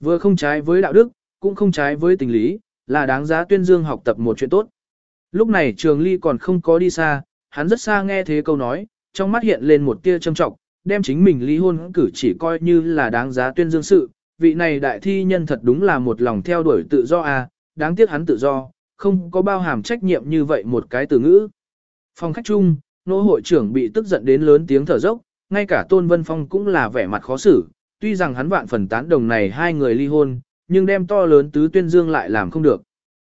Vừa không trái với đạo đức, cũng không trái với tình lý, là đáng giá tuyên dương học tập một chuyện tốt. Lúc này trường ly còn không có đi xa, hắn rất xa nghe thế câu nói, trong mắt hiện lên một tia trâm trọng, đem chính mình ly hôn cử chỉ coi như là đáng giá tuyên dương sự. Vị này đại thi nhân thật đúng là một lòng theo đuổi tự do à, đáng tiếc hắn tự do, không có bao hàm trách nhiệm như vậy một cái từ ngữ. Phòng khách chung, nô hội trưởng bị tức giận đến lớn tiếng thở dốc, ngay cả Tôn Vân Phong cũng là vẻ mặt khó xử, tuy rằng hắn vạn phần tán đồng này hai người ly hôn, nhưng đem to lớn tứ tuyên dương lại làm không được.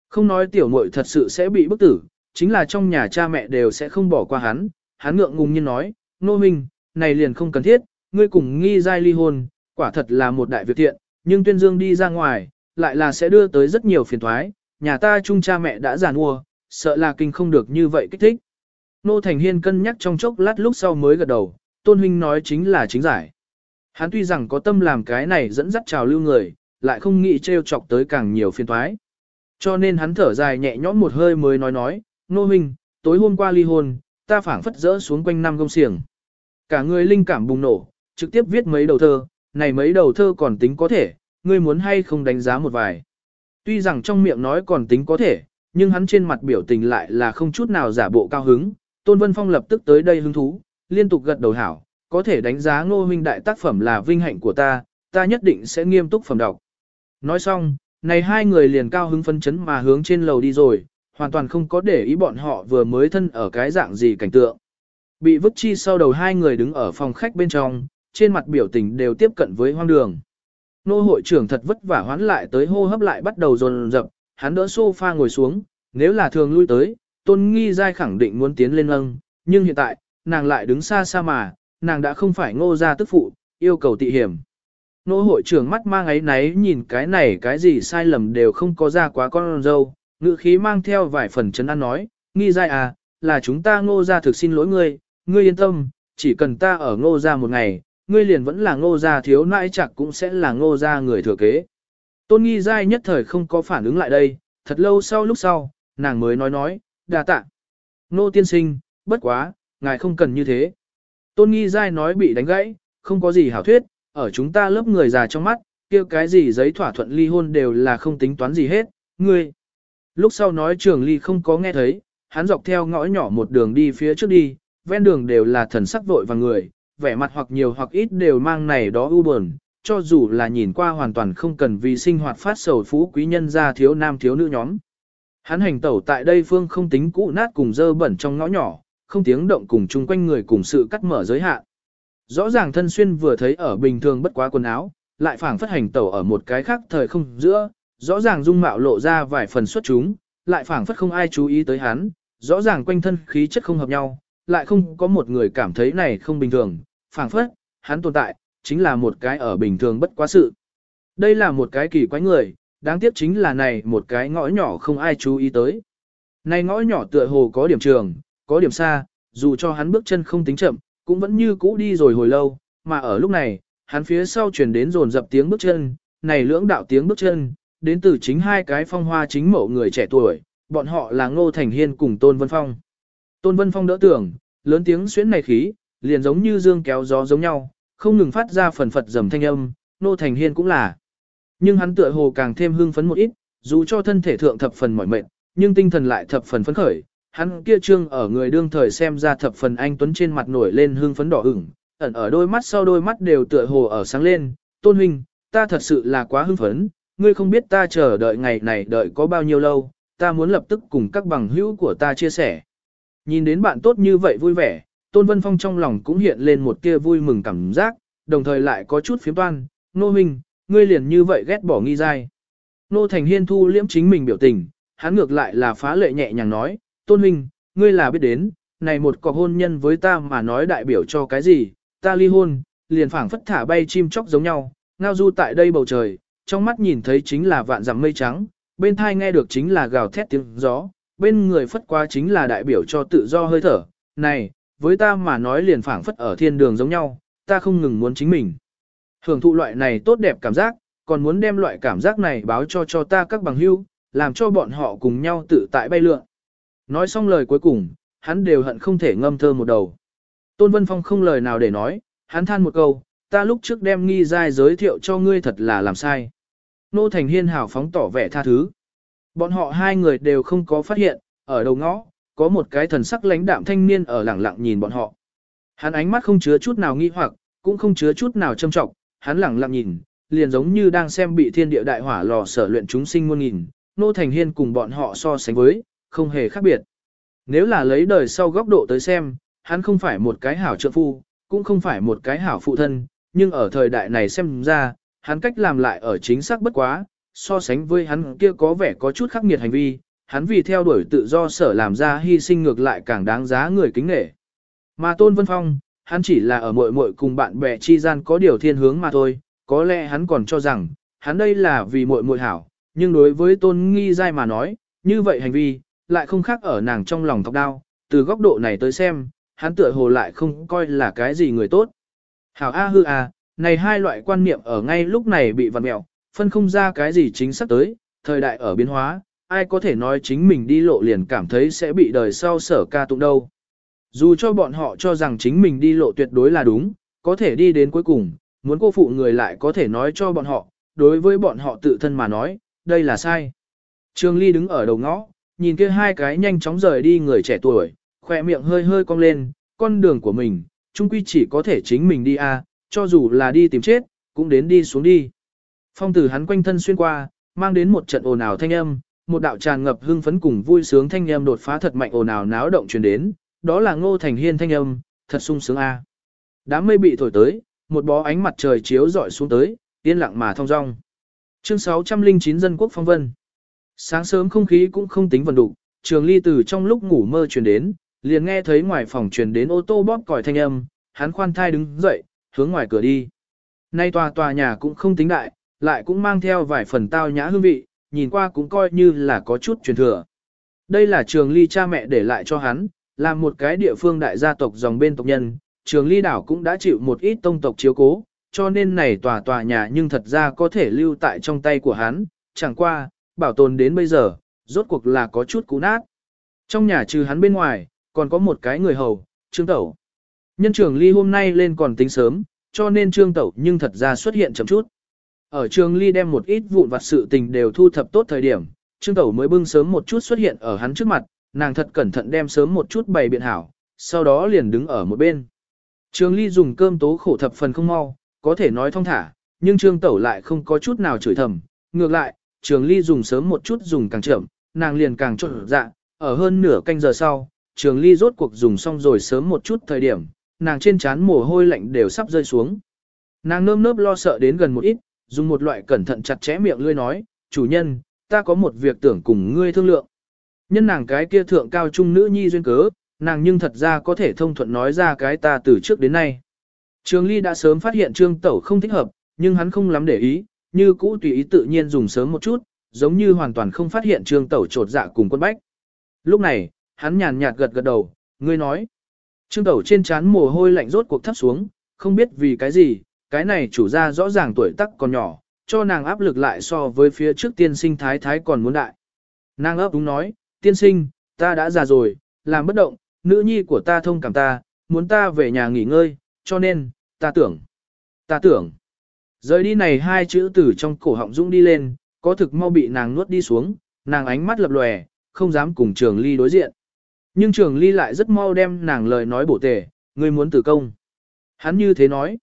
Không nói tiểu muội thật sự sẽ bị bức tử, chính là trong nhà cha mẹ đều sẽ không bỏ qua hắn, hắn ngượng ngùng nhiên nói, nô minh, này liền không cần thiết, ngươi cùng nghi giai ly hôn, quả thật là một đại việc thiện, nhưng tuyên dương đi ra ngoài, lại là sẽ đưa tới rất nhiều phiền thoái, nhà ta chung cha mẹ đã giàn mua, sợ là kinh không được như vậy kích thích. Nô Thành Hiên cân nhắc trong chốc lát lúc sau mới gật đầu, Tôn Huynh nói chính là chính giải. Hắn tuy rằng có tâm làm cái này dẫn dắt trào lưu người, lại không nghĩ trêu chọc tới càng nhiều phiền toái. Cho nên hắn thở dài nhẹ nhõm một hơi mới nói nói, Nô Minh, tối hôm qua ly hôn, ta phảng phất rỡ xuống quanh năm công xiềng. Cả người linh cảm bùng nổ, trực tiếp viết mấy đầu thơ, này mấy đầu thơ còn tính có thể, ngươi muốn hay không đánh giá một vài. Tuy rằng trong miệng nói còn tính có thể, nhưng hắn trên mặt biểu tình lại là không chút nào giả bộ cao hứng. Tôn Vân Phong lập tức tới đây hứng thú, liên tục gật đầu hảo, có thể đánh giá ngô huynh đại tác phẩm là vinh hạnh của ta, ta nhất định sẽ nghiêm túc phẩm đọc. Nói xong, này hai người liền cao hứng phân chấn mà hướng trên lầu đi rồi, hoàn toàn không có để ý bọn họ vừa mới thân ở cái dạng gì cảnh tượng. Bị vứt chi sau đầu hai người đứng ở phòng khách bên trong, trên mặt biểu tình đều tiếp cận với hoang đường. Nô hội trưởng thật vất vả hoán lại tới hô hấp lại bắt đầu dồn dập, hắn đỡ sofa ngồi xuống, nếu là thường lui tới, tôn nghi giai khẳng định muốn tiến lên âng, nhưng hiện tại, nàng lại đứng xa xa mà, nàng đã không phải ngô gia tức phụ, yêu cầu tị hiểm. Nô hội trưởng mắt mang ấy náy nhìn cái này cái gì sai lầm đều không có ra quá con dâu, ngữ khí mang theo vài phần chấn an nói, nghi giai à, là chúng ta ngô gia thực xin lỗi ngươi, ngươi yên tâm, chỉ cần ta ở ngô gia một ngày, ngươi liền vẫn là ngô gia thiếu nãi chặt cũng sẽ là ngô gia người thừa kế. Tôn nghi giai nhất thời không có phản ứng lại đây, thật lâu sau lúc sau, nàng mới nói nói, đà tạ. nô tiên sinh, bất quá, ngài không cần như thế. Tôn nghi giai nói bị đánh gãy, không có gì hảo thuyết, ở chúng ta lớp người già trong mắt, kia cái gì giấy thỏa thuận ly hôn đều là không tính toán gì hết, ngươi. Lúc sau nói trường ly không có nghe thấy, hắn dọc theo ngõ nhỏ một đường đi phía trước đi, ven đường đều là thần sắc vội và người, vẻ mặt hoặc nhiều hoặc ít đều mang này đó ưu buồn, cho dù là nhìn qua hoàn toàn không cần vì sinh hoạt phát sầu phú quý nhân ra thiếu nam thiếu nữ nhóm. Hắn hành tẩu tại đây phương không tính cũ nát cùng dơ bẩn trong ngõ nhỏ, không tiếng động cùng chung quanh người cùng sự cắt mở giới hạn. Rõ ràng thân xuyên vừa thấy ở bình thường bất quá quần áo, lại phảng phất hành tẩu ở một cái khác thời không giữa, rõ ràng dung mạo lộ ra vài phần xuất chúng, lại phảng phất không ai chú ý tới hắn, rõ ràng quanh thân khí chất không hợp nhau, lại không có một người cảm thấy này không bình thường, phảng phất, hắn tồn tại, chính là một cái ở bình thường bất quá sự. Đây là một cái kỳ quái người, đáng tiếc chính là này một cái ngõ nhỏ không ai chú ý tới. Này ngõ nhỏ tựa hồ có điểm trường, có điểm xa, dù cho hắn bước chân không tính chậm, cũng vẫn như cũ đi rồi hồi lâu, mà ở lúc này, hắn phía sau truyền đến rồn dập tiếng bước chân, này lưỡng đạo tiếng bước chân, đến từ chính hai cái phong hoa chính mẫu người trẻ tuổi, bọn họ là Ngô Thành Hiên cùng Tôn Vân Phong. Tôn Vân Phong đỡ tưởng, lớn tiếng xuyến này khí, liền giống như dương kéo gió giống nhau, không ngừng phát ra phần phật dầm thanh âm, Ngô Thành Hiên cũng là. Nhưng hắn tựa hồ càng thêm hưng phấn một ít, dù cho thân thể thượng thập phần mỏi mệt, nhưng tinh thần lại thập phần phấn khởi, hắn kia trương ở người đương thời xem ra thập phần anh tuấn trên mặt nổi lên hương phấn đỏ ửng, ẩn ở đôi mắt sau đôi mắt đều tựa hồ ở sáng lên, tôn huynh, ta thật sự là quá hưng phấn, ngươi không biết ta chờ đợi ngày này đợi có bao nhiêu lâu, ta muốn lập tức cùng các bằng hữu của ta chia sẻ. Nhìn đến bạn tốt như vậy vui vẻ, Tôn Vân Phong trong lòng cũng hiện lên một kia vui mừng cảm giác, đồng thời lại có chút phiếm toan, nô huynh, ngươi liền như vậy ghét bỏ nghi dai. Nô Thành Hiên thu liễm chính mình biểu tình, hắn ngược lại là phá lệ nhẹ nhàng nói, tôn huynh, ngươi là biết đến, này một cọc hôn nhân với ta mà nói đại biểu cho cái gì, ta ly hôn, liền phảng phất thả bay chim chóc giống nhau, ngao du tại đây bầu trời, trong mắt nhìn thấy chính là vạn dặm mây trắng, bên thai nghe được chính là gào thét tiếng gió, bên người phất qua chính là đại biểu cho tự do hơi thở, này, với ta mà nói liền phảng phất ở thiên đường giống nhau, ta không ngừng muốn chính mình. Hưởng thụ loại này tốt đẹp cảm giác, còn muốn đem loại cảm giác này báo cho cho ta các bằng hữu, làm cho bọn họ cùng nhau tự tại bay lượn. Nói xong lời cuối cùng, hắn đều hận không thể ngâm thơ một đầu. Tôn Vân Phong không lời nào để nói, hắn than một câu, ta lúc trước đem nghi giai giới thiệu cho ngươi thật là làm sai. Nô Thành Hiên hào phóng tỏ vẻ tha thứ. Bọn họ hai người đều không có phát hiện, ở đầu ngõ, có một cái thần sắc lãnh đạm thanh niên ở lẳng lặng nhìn bọn họ. Hắn ánh mắt không chứa chút nào nghi hoặc, cũng không chứa chút nào châm trọng, hắn lẳng lặng nhìn, liền giống như đang xem bị thiên địa đại hỏa lò sở luyện chúng sinh muôn nghìn, nô thành hiên cùng bọn họ so sánh với, không hề khác biệt. Nếu là lấy đời sau góc độ tới xem, hắn không phải một cái hảo trượng phu, cũng không phải một cái hảo phụ thân, nhưng ở thời đại này xem ra, hắn cách làm lại ở chính xác bất quá, so sánh với hắn kia có vẻ có chút khắc nghiệt hành vi, hắn vì theo đuổi tự do sở làm ra hy sinh ngược lại càng đáng giá người kính nể. Mà Tôn Vân Phong, hắn chỉ là ở muội muội cùng bạn bè chi gian có điều thiên hướng mà thôi, có lẽ hắn còn cho rằng, hắn đây là vì muội muội hảo, nhưng đối với Tôn Nghi Giai mà nói, như vậy hành vi, lại không khác ở nàng trong lòng thọc đau, từ góc độ này tới xem, hắn tựa hồ lại không coi là cái gì người tốt. Hảo A hư A, này hai loại quan niệm ở ngay lúc này bị vặn mẹo, phân không ra cái gì chính xác tới, thời đại ở biến hóa, ai có thể nói chính mình đi lộ liền cảm thấy sẽ bị đời sau sở ca tụng đâu. Dù cho bọn họ cho rằng chính mình đi lộ tuyệt đối là đúng, có thể đi đến cuối cùng, muốn cô phụ người lại có thể nói cho bọn họ, đối với bọn họ tự thân mà nói, đây là sai. Trương Ly đứng ở đầu ngõ, nhìn kia hai cái nhanh chóng rời đi người trẻ tuổi, khỏe miệng hơi hơi cong lên, con đường của mình, chung quy chỉ có thể chính mình đi a, cho dù là đi tìm chết, cũng đến đi xuống đi. Phong tử hắn quanh thân xuyên qua, mang đến một trận ồn ào thanh âm, một đạo tràn ngập hưng phấn cùng vui sướng thanh âm đột phá thật mạnh ồn ào náo động truyền đến, đó là Ngô Thành Hiên thanh âm, thật sung sướng a. Đám mây bị thổi tới, một bó ánh mặt trời chiếu rọi xuống tới, yên lặng mà thong dong. Chương 609 dân quốc phong vân. Sáng sớm không khí cũng không tính vận đủ, Trường Ly từ trong lúc ngủ mơ truyền đến, liền nghe thấy ngoài phòng truyền đến ô tô bóp còi thanh âm, hắn khoan thai đứng dậy, hướng ngoài cửa đi. Nay tòa tòa nhà cũng không tính đại, lại cũng mang theo vài phần tao nhã hương vị, nhìn qua cũng coi như là có chút truyền thừa. Đây là trường ly cha mẹ để lại cho hắn, là một cái địa phương đại gia tộc dòng bên tộc nhân, trường ly đảo cũng đã chịu một ít tông tộc chiếu cố, cho nên này tòa tòa nhà nhưng thật ra có thể lưu tại trong tay của hắn, chẳng qua, bảo tồn đến bây giờ, rốt cuộc là có chút cũ nát. Trong nhà trừ hắn bên ngoài, còn có một cái người hầu, Trương Tẩu. Nhân trường ly hôm nay lên còn tính sớm, cho nên Trương Tẩu nhưng thật ra xuất hiện chậm chút. Ở trường ly đem một ít vụn vặt sự tình đều thu thập tốt thời điểm, Trương Tẩu mới bưng sớm một chút xuất hiện ở hắn trước mặt, nàng thật cẩn thận đem sớm một chút bày biện hảo, sau đó liền đứng ở một bên. Trường ly dùng cơm tố khổ thập phần không mau, có thể nói thong thả, nhưng Trương Tẩu lại không có chút nào chửi thầm. Ngược lại, Trường ly dùng sớm một chút dùng càng chậm, nàng liền càng trộn dạ, ở hơn nửa canh giờ sau, Trường ly rốt cuộc dùng xong rồi sớm một chút thời điểm, nàng trên trán mồ hôi lạnh đều sắp rơi xuống. Nàng nơm nớp lo sợ đến gần một ít, dùng một loại cẩn thận chặt chẽ miệng lươi nói, chủ nhân, ta có một việc tưởng cùng ngươi thương lượng. Nhân nàng cái kia thượng cao trung nữ nhi duyên cớ, nàng nhưng thật ra có thể thông thuận nói ra cái ta từ trước đến nay. Trường Ly đã sớm phát hiện Trương Tẩu không thích hợp, nhưng hắn không lắm để ý, như cũ tùy ý tự nhiên dùng sớm một chút, giống như hoàn toàn không phát hiện Trương Tẩu trột dạ cùng quân bách. Lúc này, hắn nhàn nhạt gật gật đầu, ngươi nói. Trương Tẩu trên trán mồ hôi lạnh rốt cuộc thấp xuống, không biết vì cái gì, cái này chủ gia rõ ràng tuổi tác còn nhỏ, cho nàng áp lực lại so với phía trước tiên sinh thái thái còn muốn đại. Nàng ấp đúng nói, tiên sinh, ta đã già rồi, làm bất động, nữ nhi của ta thông cảm ta, muốn ta về nhà nghỉ ngơi, cho nên, ta tưởng, ta tưởng. Rời đi này hai chữ từ trong cổ họng dũng đi lên, có thực mau bị nàng nuốt đi xuống, nàng ánh mắt lập lòe, không dám cùng trường ly đối diện. Nhưng trường ly lại rất mau đem nàng lời nói bổ tề, ngươi muốn tử công. Hắn như thế nói.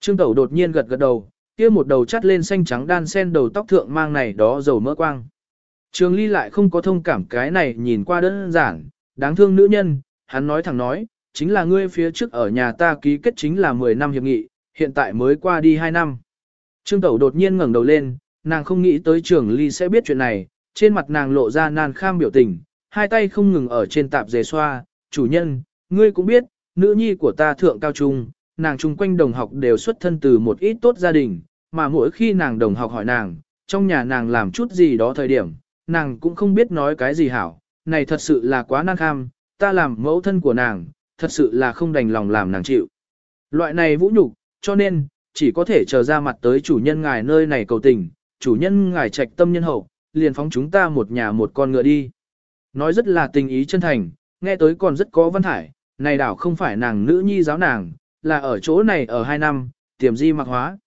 Trương Tẩu đột nhiên gật gật đầu, kia một đầu chắt lên xanh trắng đan sen đầu tóc thượng mang này đó dầu mỡ quang. Trường Ly lại không có thông cảm cái này nhìn qua đơn giản, đáng thương nữ nhân, hắn nói thẳng nói, chính là ngươi phía trước ở nhà ta ký kết chính là 10 năm hiệp nghị, hiện tại mới qua đi 2 năm. Trương Tẩu đột nhiên ngẩng đầu lên, nàng không nghĩ tới Trường Ly sẽ biết chuyện này, trên mặt nàng lộ ra nan kham biểu tình, hai tay không ngừng ở trên tạp dề xoa, chủ nhân, ngươi cũng biết, nữ nhi của ta thượng cao trung, nàng chung quanh đồng học đều xuất thân từ một ít tốt gia đình, mà mỗi khi nàng đồng học hỏi nàng, trong nhà nàng làm chút gì đó thời điểm, nàng cũng không biết nói cái gì hảo, này thật sự là quá nan kham, ta làm mẫu thân của nàng, thật sự là không đành lòng làm nàng chịu. Loại này vũ nhục, cho nên, chỉ có thể chờ ra mặt tới chủ nhân ngài nơi này cầu tình, chủ nhân ngài trạch tâm nhân hậu, liền phóng chúng ta một nhà một con ngựa đi. Nói rất là tình ý chân thành, nghe tới còn rất có văn thải, này đảo không phải nàng nữ nhi giáo nàng, là ở chỗ này ở hai năm, tiềm di mặc hóa.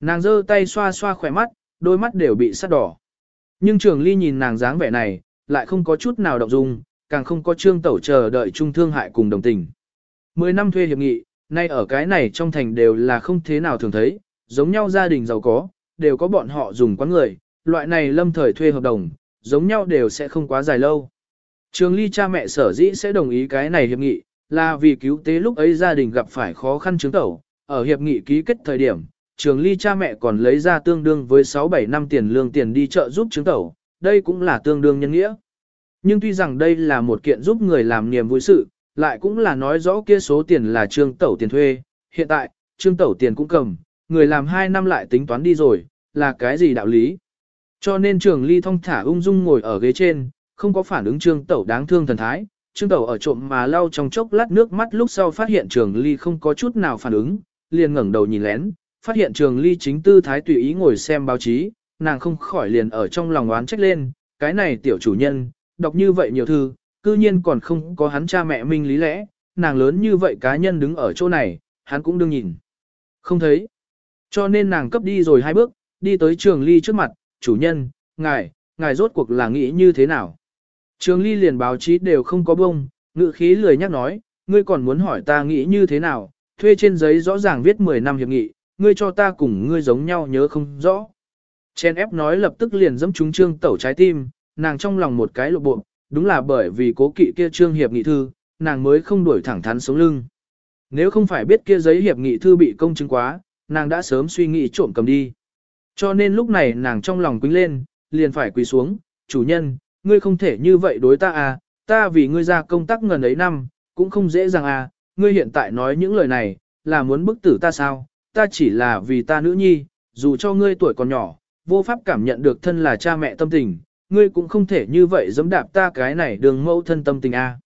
Nàng giơ tay xoa xoa khỏe mắt, đôi mắt đều bị sắt đỏ. Nhưng Trường Ly nhìn nàng dáng vẻ này, lại không có chút nào động dung, càng không có trương tẩu chờ đợi trung thương hại cùng đồng tình. Mười năm thuê hiệp nghị, nay ở cái này trong thành đều là không thế nào thường thấy, giống nhau gia đình giàu có, đều có bọn họ dùng quán người, loại này lâm thời thuê hợp đồng, giống nhau đều sẽ không quá dài lâu. Trường Ly cha mẹ sở dĩ sẽ đồng ý cái này hiệp nghị, là vì cứu tế lúc ấy gia đình gặp phải khó khăn chứng tẩu, ở hiệp nghị ký kết thời điểm, Trường Ly cha mẹ còn lấy ra tương đương với 6-7 năm tiền lương tiền đi chợ giúp chứng tẩu, đây cũng là tương đương nhân nghĩa. Nhưng tuy rằng đây là một kiện giúp người làm niềm vui sự, lại cũng là nói rõ kia số tiền là trương tẩu tiền thuê, hiện tại, trương tẩu tiền cũng cầm, người làm 2 năm lại tính toán đi rồi, là cái gì đạo lý. Cho nên trường ly thông thả ung dung ngồi ở ghế trên, không có phản ứng trương tẩu đáng thương thần thái, trương tẩu ở trộm mà lau trong chốc lát nước mắt lúc sau phát hiện trường ly không có chút nào phản ứng, liền ngẩng đầu nhìn lén, phát hiện trường ly chính tư thái tùy ý ngồi xem báo chí, nàng không khỏi liền ở trong lòng oán trách lên, cái này tiểu chủ nhân, đọc như vậy nhiều thư, cư nhiên còn không có hắn cha mẹ minh lý lẽ, nàng lớn như vậy cá nhân đứng ở chỗ này, hắn cũng đương nhìn. Không thấy. Cho nên nàng cấp đi rồi hai bước, đi tới trường ly trước mặt, chủ nhân, ngài, ngài rốt cuộc là nghĩ như thế nào. Trường ly liền báo chí đều không có bông, ngự khí lười nhắc nói, ngươi còn muốn hỏi ta nghĩ như thế nào, thuê trên giấy rõ ràng viết 10 năm hiệp nghị, ngươi cho ta cùng ngươi giống nhau nhớ không rõ. Chen ép nói lập tức liền dẫm trúng trương tẩu trái tim, nàng trong lòng một cái lộ bộ, đúng là bởi vì cố kỵ kia trương hiệp nghị thư, nàng mới không đuổi thẳng thắn sống lưng. Nếu không phải biết kia giấy hiệp nghị thư bị công chứng quá, nàng đã sớm suy nghĩ trộm cầm đi. Cho nên lúc này nàng trong lòng quính lên, liền phải quỳ xuống, chủ nhân, ngươi không thể như vậy đối ta à, ta vì ngươi ra công tác ngần ấy năm, cũng không dễ dàng à, ngươi hiện tại nói những lời này, là muốn bức tử ta sao, ta chỉ là vì ta nữ nhi, dù cho ngươi tuổi còn nhỏ, vô pháp cảm nhận được thân là cha mẹ tâm tình, ngươi cũng không thể như vậy giống đạp ta cái này đường mẫu thân tâm tình a. À.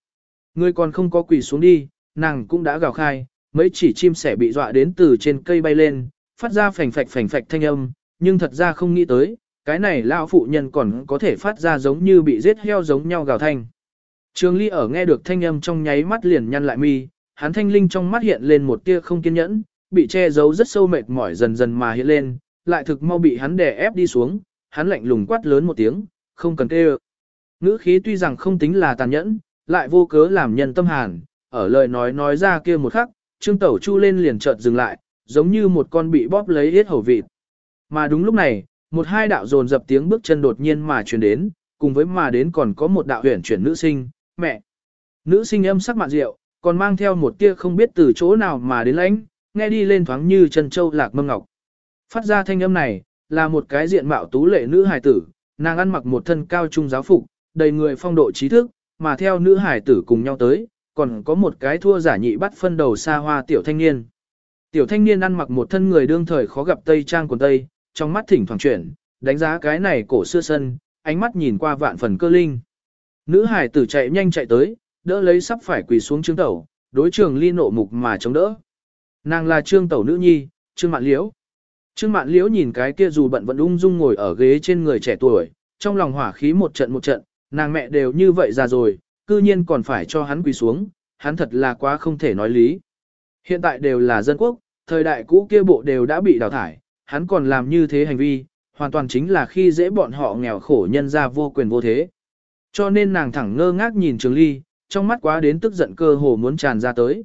Ngươi còn không có quỳ xuống đi, nàng cũng đã gào khai, mấy chỉ chim sẻ bị dọa đến từ trên cây bay lên, phát ra phành phạch phành phạch thanh âm, nhưng thật ra không nghĩ tới, cái này lão phụ nhân còn có thể phát ra giống như bị giết heo giống nhau gào thanh. Trường Ly ở nghe được thanh âm trong nháy mắt liền nhăn lại mi, hắn thanh linh trong mắt hiện lên một tia không kiên nhẫn, bị che giấu rất sâu mệt mỏi dần dần mà hiện lên, lại thực mau bị hắn đè ép đi xuống, hắn lạnh lùng quát lớn một tiếng, không cần kêu. Ngữ khí tuy rằng không tính là tàn nhẫn, lại vô cớ làm nhân tâm hàn, ở lời nói nói ra kia một khắc, Trương Tẩu Chu lên liền chợt dừng lại, giống như một con bị bóp lấy hết hầu vịt. Mà đúng lúc này, một hai đạo dồn dập tiếng bước chân đột nhiên mà truyền đến, cùng với mà đến còn có một đạo huyền chuyển nữ sinh, mẹ. Nữ sinh âm sắc mạn rượu, còn mang theo một tia không biết từ chỗ nào mà đến lãnh, nghe đi lên thoáng như chân châu lạc mâm ngọc. Phát ra thanh âm này, là một cái diện mạo tú lệ nữ hài tử, nàng ăn mặc một thân cao trung giáo phục, đầy người phong độ trí thức, mà theo nữ hải tử cùng nhau tới, còn có một cái thua giả nhị bắt phân đầu xa hoa tiểu thanh niên. Tiểu thanh niên ăn mặc một thân người đương thời khó gặp tây trang quần tây, trong mắt thỉnh thoảng chuyển, đánh giá cái này cổ xưa sân, ánh mắt nhìn qua vạn phần cơ linh. Nữ hải tử chạy nhanh chạy tới, đỡ lấy sắp phải quỳ xuống trương tẩu, đối trường ly nộ mục mà chống đỡ. Nàng là trương tẩu nữ nhi, trương mạn liễu. Trương mạn liễu nhìn cái kia dù bận vẫn ung dung ngồi ở ghế trên người trẻ tuổi, trong lòng hỏa khí một trận một trận, nàng mẹ đều như vậy già rồi, cư nhiên còn phải cho hắn quỳ xuống, hắn thật là quá không thể nói lý. Hiện tại đều là dân quốc, thời đại cũ kia bộ đều đã bị đào thải, hắn còn làm như thế hành vi, hoàn toàn chính là khi dễ bọn họ nghèo khổ nhân ra vô quyền vô thế. Cho nên nàng thẳng ngơ ngác nhìn Trường Ly, trong mắt quá đến tức giận cơ hồ muốn tràn ra tới.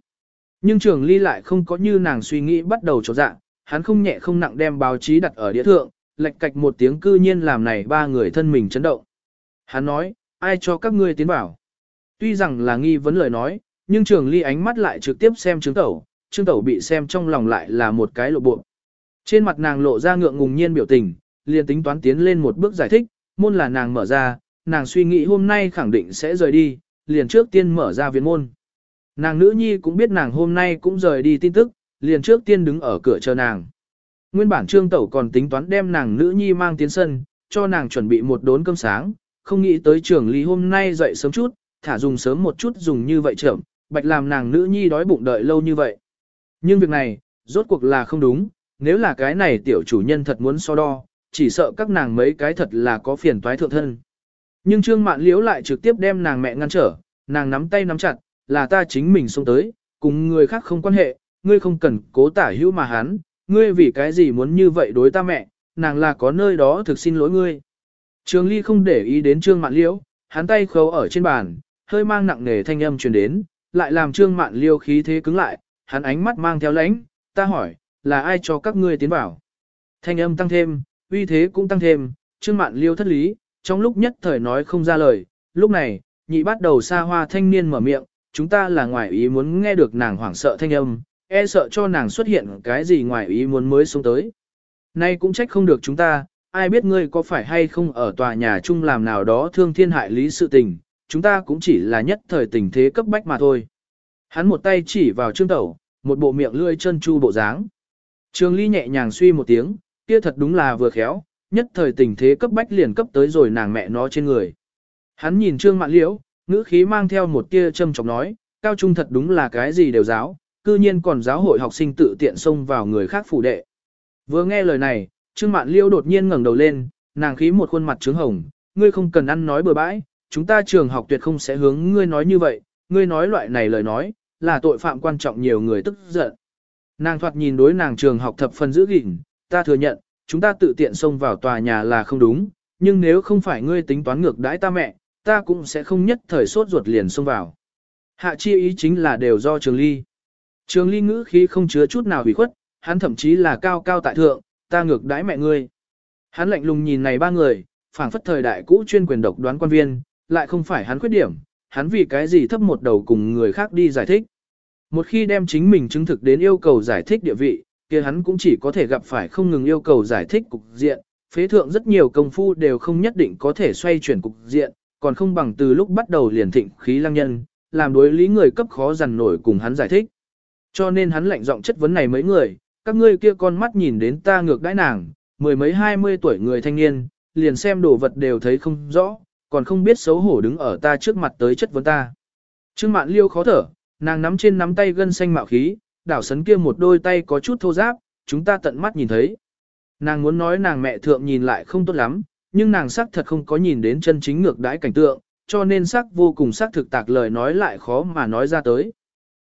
Nhưng Trường Ly lại không có như nàng suy nghĩ bắt đầu trột dạng hắn không nhẹ không nặng đem báo chí đặt ở đĩa thượng, lệch cạch một tiếng cư nhiên làm này ba người thân mình chấn động. Hắn nói, ai cho các ngươi tiến bảo? Tuy rằng là nghi vấn lời nói, nhưng Trường Ly ánh mắt lại trực tiếp xem Trương Tẩu, Trương Tẩu bị xem trong lòng lại là một cái lộ bộ. Trên mặt nàng lộ ra ngượng ngùng nhiên biểu tình, liền tính toán tiến lên một bước giải thích, môn là nàng mở ra, nàng suy nghĩ hôm nay khẳng định sẽ rời đi, liền trước tiên mở ra viện môn. Nàng nữ nhi cũng biết nàng hôm nay cũng rời đi tin tức, liền trước tiên đứng ở cửa chờ nàng. Nguyên bản trương tẩu còn tính toán đem nàng nữ nhi mang tiến sân, cho nàng chuẩn bị một đốn cơm sáng, không nghĩ tới trường lý hôm nay dậy sớm chút, thả dùng sớm một chút dùng như vậy chậm, bạch làm nàng nữ nhi đói bụng đợi lâu như vậy. Nhưng việc này, rốt cuộc là không đúng, nếu là cái này tiểu chủ nhân thật muốn so đo, chỉ sợ các nàng mấy cái thật là có phiền toái thượng thân. Nhưng Trương Mạn Liễu lại trực tiếp đem nàng mẹ ngăn trở, nàng nắm tay nắm chặt, là ta chính mình xông tới, cùng người khác không quan hệ, ngươi không cần cố tả hữu mà hắn, ngươi vì cái gì muốn như vậy đối ta mẹ, nàng là có nơi đó thực xin lỗi ngươi. Trường Ly không để ý đến Trương Mạn Liễu, hắn tay khấu ở trên bàn, hơi mang nặng nề thanh âm truyền đến, lại làm Trương Mạn Liễu khí thế cứng lại, hắn ánh mắt mang theo lãnh, ta hỏi, là ai cho các ngươi tiến vào? Thanh âm tăng thêm, uy thế cũng tăng thêm, Trương Mạn Liễu thất lý, trong lúc nhất thời nói không ra lời, lúc này, nhị bắt đầu xa hoa thanh niên mở miệng, chúng ta là ngoài ý muốn nghe được nàng hoảng sợ thanh âm, e sợ cho nàng xuất hiện cái gì ngoài ý muốn mới xuống tới. Nay cũng trách không được chúng ta, ai biết ngươi có phải hay không ở tòa nhà chung làm nào đó thương thiên hại lý sự tình, chúng ta cũng chỉ là nhất thời tình thế cấp bách mà thôi. Hắn một tay chỉ vào trương tẩu, một bộ miệng lươi chân chu bộ dáng. Trương Ly nhẹ nhàng suy một tiếng, kia thật đúng là vừa khéo, nhất thời tình thế cấp bách liền cấp tới rồi nàng mẹ nó trên người. Hắn nhìn Trương Mạn Liễu, ngữ khí mang theo một tia châm chọc nói, cao trung thật đúng là cái gì đều giáo, cư nhiên còn giáo hội học sinh tự tiện xông vào người khác phủ đệ. Vừa nghe lời này, Trương Mạn Liêu đột nhiên ngẩng đầu lên, nàng khí một khuôn mặt trướng hồng, ngươi không cần ăn nói bừa bãi, chúng ta trường học tuyệt không sẽ hướng ngươi nói như vậy, ngươi nói loại này lời nói, là tội phạm quan trọng nhiều người tức giận. Nàng thoạt nhìn đối nàng trường học thập phần giữ gìn, ta thừa nhận, chúng ta tự tiện xông vào tòa nhà là không đúng, nhưng nếu không phải ngươi tính toán ngược đãi ta mẹ, ta cũng sẽ không nhất thời sốt ruột liền xông vào. Hạ chi ý chính là đều do trường ly. Trường ly ngữ khí không chứa chút nào hủy khuất, hắn thậm chí là cao cao tại thượng, ta ngược đãi mẹ ngươi. Hắn lạnh lùng nhìn này ba người, phảng phất thời đại cũ chuyên quyền độc đoán quan viên, lại không phải hắn khuyết điểm, hắn vì cái gì thấp một đầu cùng người khác đi giải thích. Một khi đem chính mình chứng thực đến yêu cầu giải thích địa vị, kia hắn cũng chỉ có thể gặp phải không ngừng yêu cầu giải thích cục diện, phế thượng rất nhiều công phu đều không nhất định có thể xoay chuyển cục diện, còn không bằng từ lúc bắt đầu liền thịnh khí lăng nhân, làm đối lý người cấp khó dằn nổi cùng hắn giải thích. Cho nên hắn lạnh giọng chất vấn này mấy người, các ngươi kia con mắt nhìn đến ta ngược đãi nàng, mười mấy hai mươi tuổi người thanh niên, liền xem đồ vật đều thấy không rõ, còn không biết xấu hổ đứng ở ta trước mặt tới chất vấn ta. Trương mạn liêu khó thở, nàng nắm trên nắm tay gân xanh mạo khí, đảo sấn kia một đôi tay có chút thô giáp, chúng ta tận mắt nhìn thấy. Nàng muốn nói nàng mẹ thượng nhìn lại không tốt lắm, nhưng nàng sắc thật không có nhìn đến chân chính ngược đãi cảnh tượng, cho nên sắc vô cùng sắc thực tạc lời nói lại khó mà nói ra tới.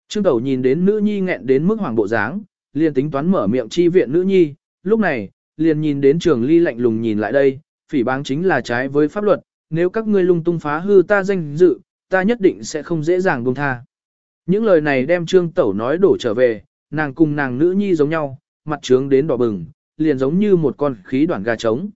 Trương Tẩu nhìn đến nữ nhi nghẹn đến mức hoàng bộ dáng, liền tính toán mở miệng chi viện nữ nhi, lúc này, liền nhìn đến trường ly lạnh lùng nhìn lại đây, phỉ báng chính là trái với pháp luật, nếu các ngươi lung tung phá hư ta danh dự, ta nhất định sẽ không dễ dàng buông tha. Những lời này đem Trương Tẩu nói đổ trở về, nàng cùng nàng nữ nhi giống nhau, mặt trướng đến đỏ bừng, liền giống như một con khí đoàn gà trống.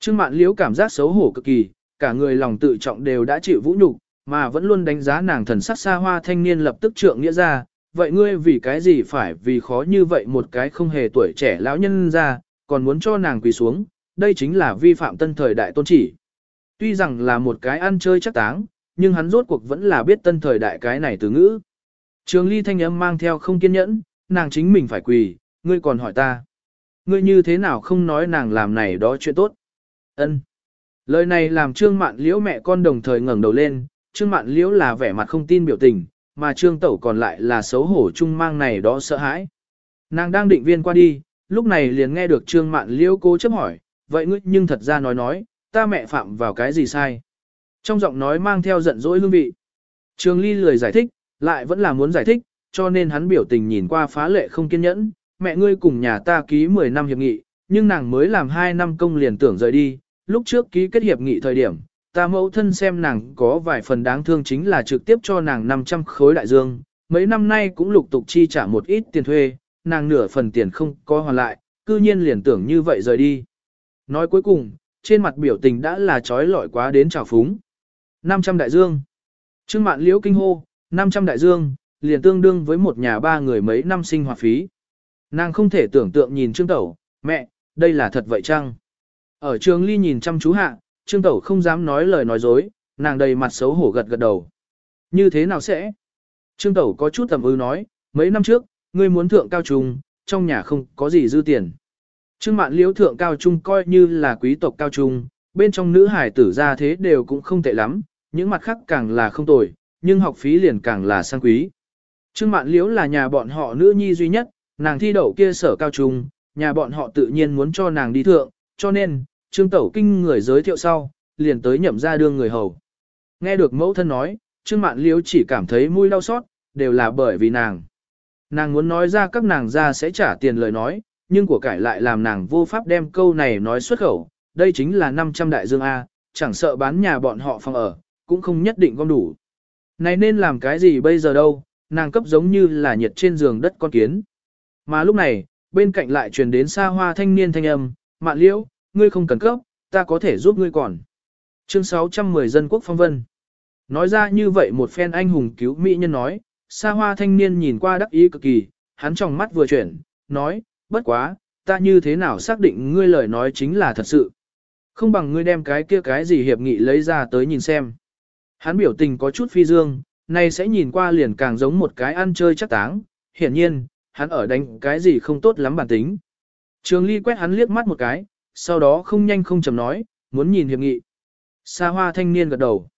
Trương Mạn Liễu cảm giác xấu hổ cực kỳ, cả người lòng tự trọng đều đã chịu vũ nhục, mà vẫn luôn đánh giá nàng thần sắc xa hoa thanh niên lập tức trượng nghĩa ra, vậy ngươi vì cái gì phải vì khó như vậy một cái không hề tuổi trẻ lão nhân ra, còn muốn cho nàng quỳ xuống, đây chính là vi phạm tân thời đại tôn chỉ. Tuy rằng là một cái ăn chơi chắc táng, nhưng hắn rốt cuộc vẫn là biết tân thời đại cái này từ ngữ. Trường ly thanh âm mang theo không kiên nhẫn, nàng chính mình phải quỳ, ngươi còn hỏi ta. Ngươi như thế nào không nói nàng làm này đó chuyện tốt. ân Lời này làm trương mạn liễu mẹ con đồng thời ngẩng đầu lên, trương mạn liễu là vẻ mặt không tin biểu tình, mà trương tẩu còn lại là xấu hổ chung mang này đó sợ hãi. Nàng đang định viên qua đi, lúc này liền nghe được trương mạn liễu cố chấp hỏi, vậy ngươi nhưng thật ra nói nói, ta mẹ phạm vào cái gì sai. Trong giọng nói mang theo giận dỗi hương vị. Trương ly lười giải thích, lại vẫn là muốn giải thích, cho nên hắn biểu tình nhìn qua phá lệ không kiên nhẫn, mẹ ngươi cùng nhà ta ký 10 năm hiệp nghị, nhưng nàng mới làm 2 năm công liền tưởng rời đi, lúc trước ký kết hiệp nghị thời điểm, ta mẫu thân xem nàng có vài phần đáng thương chính là trực tiếp cho nàng 500 khối đại dương, mấy năm nay cũng lục tục chi trả một ít tiền thuê, nàng nửa phần tiền không có hoàn lại, cư nhiên liền tưởng như vậy rời đi. Nói cuối cùng, trên mặt biểu tình đã là trói lọi quá đến trào phúng. 500 đại dương. Trương mạn liễu kinh hô, 500 đại dương, liền tương đương với một nhà ba người mấy năm sinh hoạt phí. Nàng không thể tưởng tượng nhìn Trương Tẩu, mẹ, đây là thật vậy chăng? Ở trường ly nhìn chăm chú hạ, Trương Tẩu không dám nói lời nói dối, nàng đầy mặt xấu hổ gật gật đầu. Như thế nào sẽ? Trương Tẩu có chút tầm ư nói, mấy năm trước, ngươi muốn thượng cao trung, trong nhà không có gì dư tiền. Trương Mạn Liễu thượng cao trung coi như là quý tộc cao trung, bên trong nữ hải tử ra thế đều cũng không tệ lắm, những mặt khác càng là không tồi, nhưng học phí liền càng là sang quý. Trương Mạn Liễu là nhà bọn họ nữ nhi duy nhất, nàng thi đậu kia sở cao trung, nhà bọn họ tự nhiên muốn cho nàng đi thượng, cho nên, Trương Tẩu Kinh người giới thiệu sau, liền tới nhậm ra đương người hầu. Nghe được mẫu thân nói, Trương Mạn Liễu chỉ cảm thấy mũi đau xót, đều là bởi vì nàng. Nàng muốn nói ra các nàng ra sẽ trả tiền lời nói, nhưng của cải lại làm nàng vô pháp đem câu này nói xuất khẩu, đây chính là 500 đại dương A, chẳng sợ bán nhà bọn họ phòng ở, cũng không nhất định gom đủ. Này nên làm cái gì bây giờ đâu, nàng cấp giống như là nhiệt trên giường đất con kiến. Mà lúc này, bên cạnh lại truyền đến xa hoa thanh niên thanh âm, mạn liễu, ngươi không cần cấp, ta có thể giúp ngươi còn. Chương 610 dân quốc phong vân. Nói ra như vậy một phen anh hùng cứu mỹ nhân nói, xa hoa thanh niên nhìn qua đắc ý cực kỳ, hắn trong mắt vừa chuyển, nói, bất quá, ta như thế nào xác định ngươi lời nói chính là thật sự. Không bằng ngươi đem cái kia cái gì hiệp nghị lấy ra tới nhìn xem. Hắn biểu tình có chút phi dương, này sẽ nhìn qua liền càng giống một cái ăn chơi chắc táng, hiển nhiên, hắn ở đánh cái gì không tốt lắm bản tính. Trường Ly quét hắn liếc mắt một cái, sau đó không nhanh không chậm nói, muốn nhìn hiệp nghị. Sa hoa thanh niên gật đầu.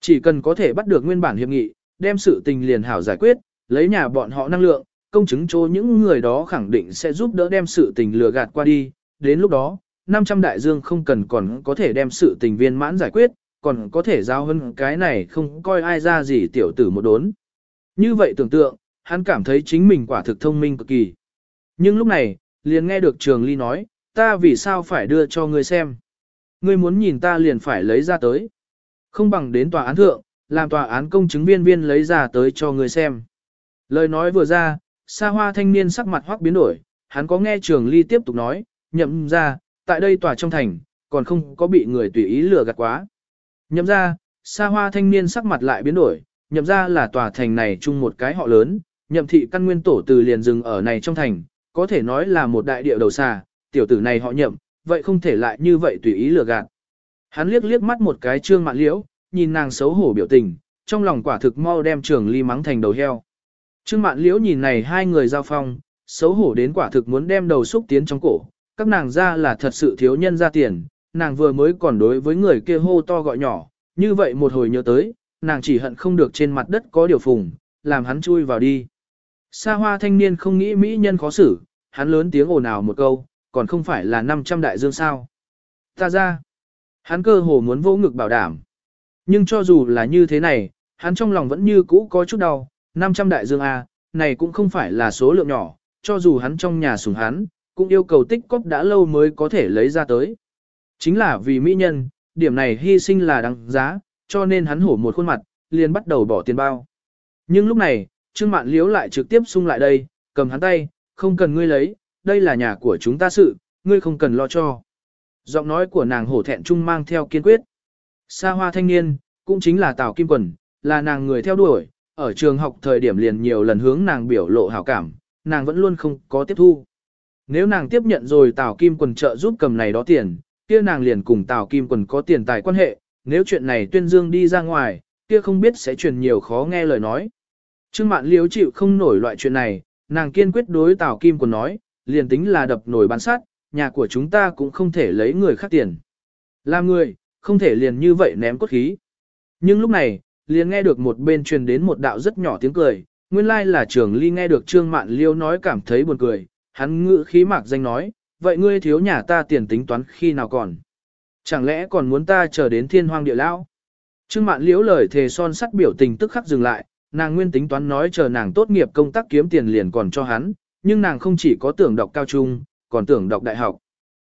Chỉ cần có thể bắt được nguyên bản hiệp nghị, đem sự tình liền hảo giải quyết, lấy nhà bọn họ năng lượng, công chứng cho những người đó khẳng định sẽ giúp đỡ đem sự tình lừa gạt qua đi. Đến lúc đó, 500 đại dương không cần còn có thể đem sự tình viên mãn giải quyết, còn có thể giao hơn cái này không coi ai ra gì tiểu tử một đốn. Như vậy tưởng tượng, hắn cảm thấy chính mình quả thực thông minh cực kỳ. Nhưng lúc này, liền nghe được Trường Ly nói, ta vì sao phải đưa cho ngươi xem. Ngươi muốn nhìn ta liền phải lấy ra tới. Không bằng đến tòa án thượng, làm tòa án công chứng viên viên lấy ra tới cho ngươi xem. Lời nói vừa ra, xa hoa thanh niên sắc mặt hoắc biến đổi, hắn có nghe Trường Ly tiếp tục nói, nhậm ra, tại đây tòa trong thành, còn không có bị người tùy ý lừa gạt quá. Nhậm ra, xa hoa thanh niên sắc mặt lại biến đổi, nhậm ra là tòa thành này chung một cái họ lớn, nhậm thị căn nguyên tổ từ liền dừng ở này trong thành, có thể nói là một đại địa đầu xà, tiểu tử này họ nhậm, vậy không thể lại như vậy tùy ý lừa gạt. Hắn liếc liếc mắt một cái trương mạn liễu, nhìn nàng xấu hổ biểu tình, trong lòng quả thực mau đem trường ly mắng thành đầu heo. Trương mạn liễu nhìn này hai người giao phong, xấu hổ đến quả thực muốn đem đầu xúc tiến trong cổ, các nàng ra là thật sự thiếu nhân ra tiền, nàng vừa mới còn đối với người kia hô to gọi nhỏ, như vậy một hồi nhớ tới, nàng chỉ hận không được trên mặt đất có điều phùng, làm hắn chui vào đi. Sa hoa thanh niên không nghĩ mỹ nhân khó xử, hắn lớn tiếng ồn ào một câu, còn không phải là 500 đại dương sao. Ta ra, hắn cơ hồ muốn vô ngực bảo đảm. Nhưng cho dù là như thế này, hắn trong lòng vẫn như cũ có chút đau, 500 đại dương A, này cũng không phải là số lượng nhỏ, cho dù hắn trong nhà sùng hắn, cũng yêu cầu tích cóp đã lâu mới có thể lấy ra tới. Chính là vì mỹ nhân, điểm này hy sinh là đáng giá, cho nên hắn hổ một khuôn mặt, liền bắt đầu bỏ tiền bao. Nhưng lúc này, Trương Mạn Liếu lại trực tiếp xung lại đây, cầm hắn tay, không cần ngươi lấy, đây là nhà của chúng ta sự, ngươi không cần lo cho. Giọng nói của nàng hổ thẹn trung mang theo kiên quyết. Sa hoa thanh niên, cũng chính là Tào Kim Quần, là nàng người theo đuổi, ở trường học thời điểm liền nhiều lần hướng nàng biểu lộ hảo cảm, nàng vẫn luôn không có tiếp thu. Nếu nàng tiếp nhận rồi Tào Kim Quần trợ giúp cầm này đó tiền, kia nàng liền cùng Tào Kim Quần có tiền tài quan hệ, nếu chuyện này tuyên dương đi ra ngoài, kia không biết sẽ truyền nhiều khó nghe lời nói. Trương Mạn Liếu chịu không nổi loại chuyện này, nàng kiên quyết đối Tào Kim Quần nói, liền tính là đập nổi bán sát, nhà của chúng ta cũng không thể lấy người khác tiền. Làm người, không thể liền như vậy ném cốt khí. Nhưng lúc này, liền nghe được một bên truyền đến một đạo rất nhỏ tiếng cười, nguyên lai like là trường ly nghe được Trương Mạn Liêu nói cảm thấy buồn cười, hắn ngữ khí mạc danh nói, vậy ngươi thiếu nhà ta tiền tính toán khi nào còn? Chẳng lẽ còn muốn ta chờ đến thiên hoang địa lão? Trương Mạn Liễu lời thề son sắt biểu tình tức khắc dừng lại, nàng nguyên tính toán nói chờ nàng tốt nghiệp công tác kiếm tiền liền còn cho hắn, nhưng nàng không chỉ có tưởng đọc cao trung, còn tưởng đọc đại học.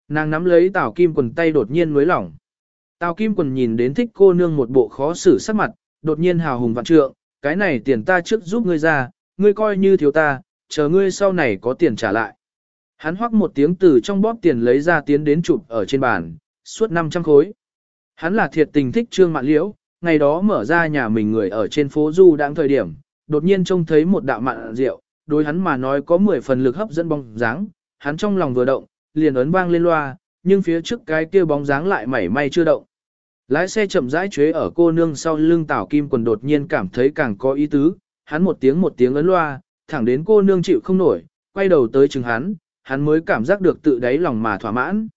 Nàng nắm lấy Tào Kim Quần tay đột nhiên nuối lỏng. Tào Kim Quần nhìn đến thích cô nương một bộ khó xử sắc mặt, đột nhiên hào hùng vạn trượng, cái này tiền ta trước giúp ngươi ra, ngươi coi như thiếu ta, chờ ngươi sau này có tiền trả lại. Hắn hoắc một tiếng từ trong bóp tiền lấy ra tiến đến chụp ở trên bàn, suốt 500 khối. Hắn là thiệt tình thích Trương Mạn Liễu, ngày đó mở ra nhà mình người ở trên phố Du đang thời điểm, đột nhiên trông thấy một đạo mạn rượu, đối hắn mà nói có 10 phần lực hấp dẫn bóng dáng, hắn trong lòng vừa động, liền ấn vang lên loa, nhưng phía trước cái kia bóng dáng lại mảy may chưa động. Lái xe chậm rãi chế ở cô nương sau lưng Tảo Kim quần đột nhiên cảm thấy càng có ý tứ, hắn một tiếng một tiếng ấn loa, thẳng đến cô nương chịu không nổi, quay đầu tới chừng hắn, hắn mới cảm giác được tự đáy lòng mà thỏa mãn.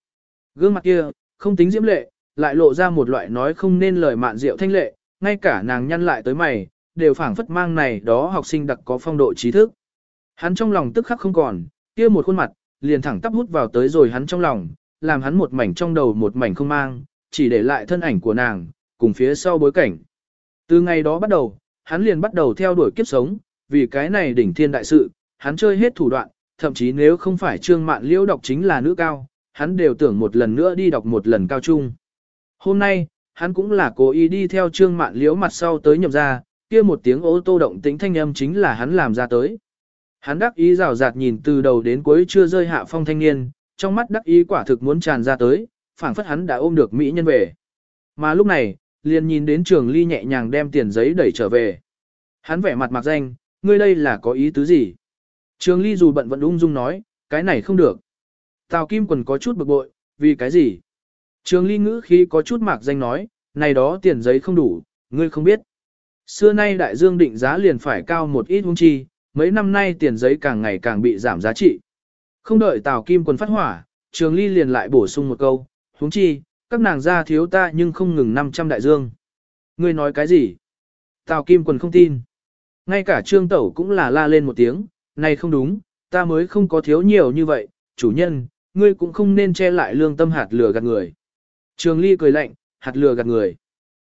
Gương mặt kia, không tính diễm lệ, lại lộ ra một loại nói không nên lời mạn rượu thanh lệ, ngay cả nàng nhăn lại tới mày, đều phảng phất mang này đó học sinh đặc có phong độ trí thức. Hắn trong lòng tức khắc không còn, kia một khuôn mặt, liền thẳng tắp hút vào tới rồi hắn trong lòng, làm hắn một mảnh trong đầu một mảnh không mang, chỉ để lại thân ảnh của nàng, cùng phía sau bối cảnh. Từ ngày đó bắt đầu, hắn liền bắt đầu theo đuổi kiếp sống, vì cái này đỉnh thiên đại sự, hắn chơi hết thủ đoạn, thậm chí nếu không phải Trương Mạn Liễu đọc chính là nữ cao, hắn đều tưởng một lần nữa đi đọc một lần cao trung. Hôm nay, hắn cũng là cố ý đi theo Trương Mạn Liễu mặt sau tới nhậm ra, kia một tiếng ô tô động tĩnh thanh âm chính là hắn làm ra tới. Hắn đắc ý rào rạt nhìn từ đầu đến cuối chưa rơi hạ phong thanh niên, trong mắt đắc ý quả thực muốn tràn ra tới, phảng phất hắn đã ôm được mỹ nhân về. Mà lúc này, liền nhìn đến trường ly nhẹ nhàng đem tiền giấy đẩy trở về. Hắn vẻ mặt mặc danh, ngươi đây là có ý tứ gì? Trường ly dù bận vẫn ung dung nói, cái này không được. Tào Kim quần có chút bực bội, vì cái gì? Trường ly ngữ khí có chút mạc danh nói, này đó tiền giấy không đủ, ngươi không biết. Xưa nay đại dương định giá liền phải cao một ít hung chi, mấy năm nay tiền giấy càng ngày càng bị giảm giá trị. Không đợi Tào Kim Quân phát hỏa, Trường Ly liền lại bổ sung một câu, huống chi, các nàng gia thiếu ta nhưng không ngừng 500 đại dương. Ngươi nói cái gì? Tào Kim Quân không tin. Ngay cả Trương Tẩu cũng là la lên một tiếng, này không đúng, ta mới không có thiếu nhiều như vậy, chủ nhân, ngươi cũng không nên che lại lương tâm hạt lừa gạt người. Trường Ly cười lạnh, hạt lừa gạt người.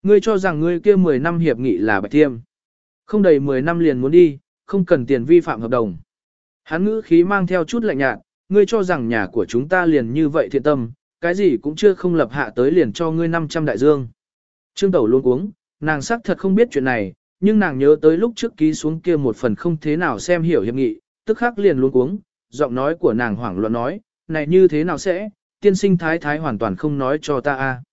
Ngươi cho rằng ngươi kia 10 năm hiệp nghị là bạch tiêm. Không đầy 10 năm liền muốn đi, không cần tiền vi phạm hợp đồng. Hắn ngữ khí mang theo chút lạnh nhạt, ngươi cho rằng nhà của chúng ta liền như vậy thiện tâm, cái gì cũng chưa không lập hạ tới liền cho ngươi 500 đại dương. Trương Tẩu luôn uống, nàng xác thật không biết chuyện này, nhưng nàng nhớ tới lúc trước ký xuống kia một phần không thế nào xem hiểu hiệp nghị, tức khắc liền luôn uống, giọng nói của nàng hoảng loạn nói, này như thế nào sẽ, tiên sinh thái thái hoàn toàn không nói cho ta a.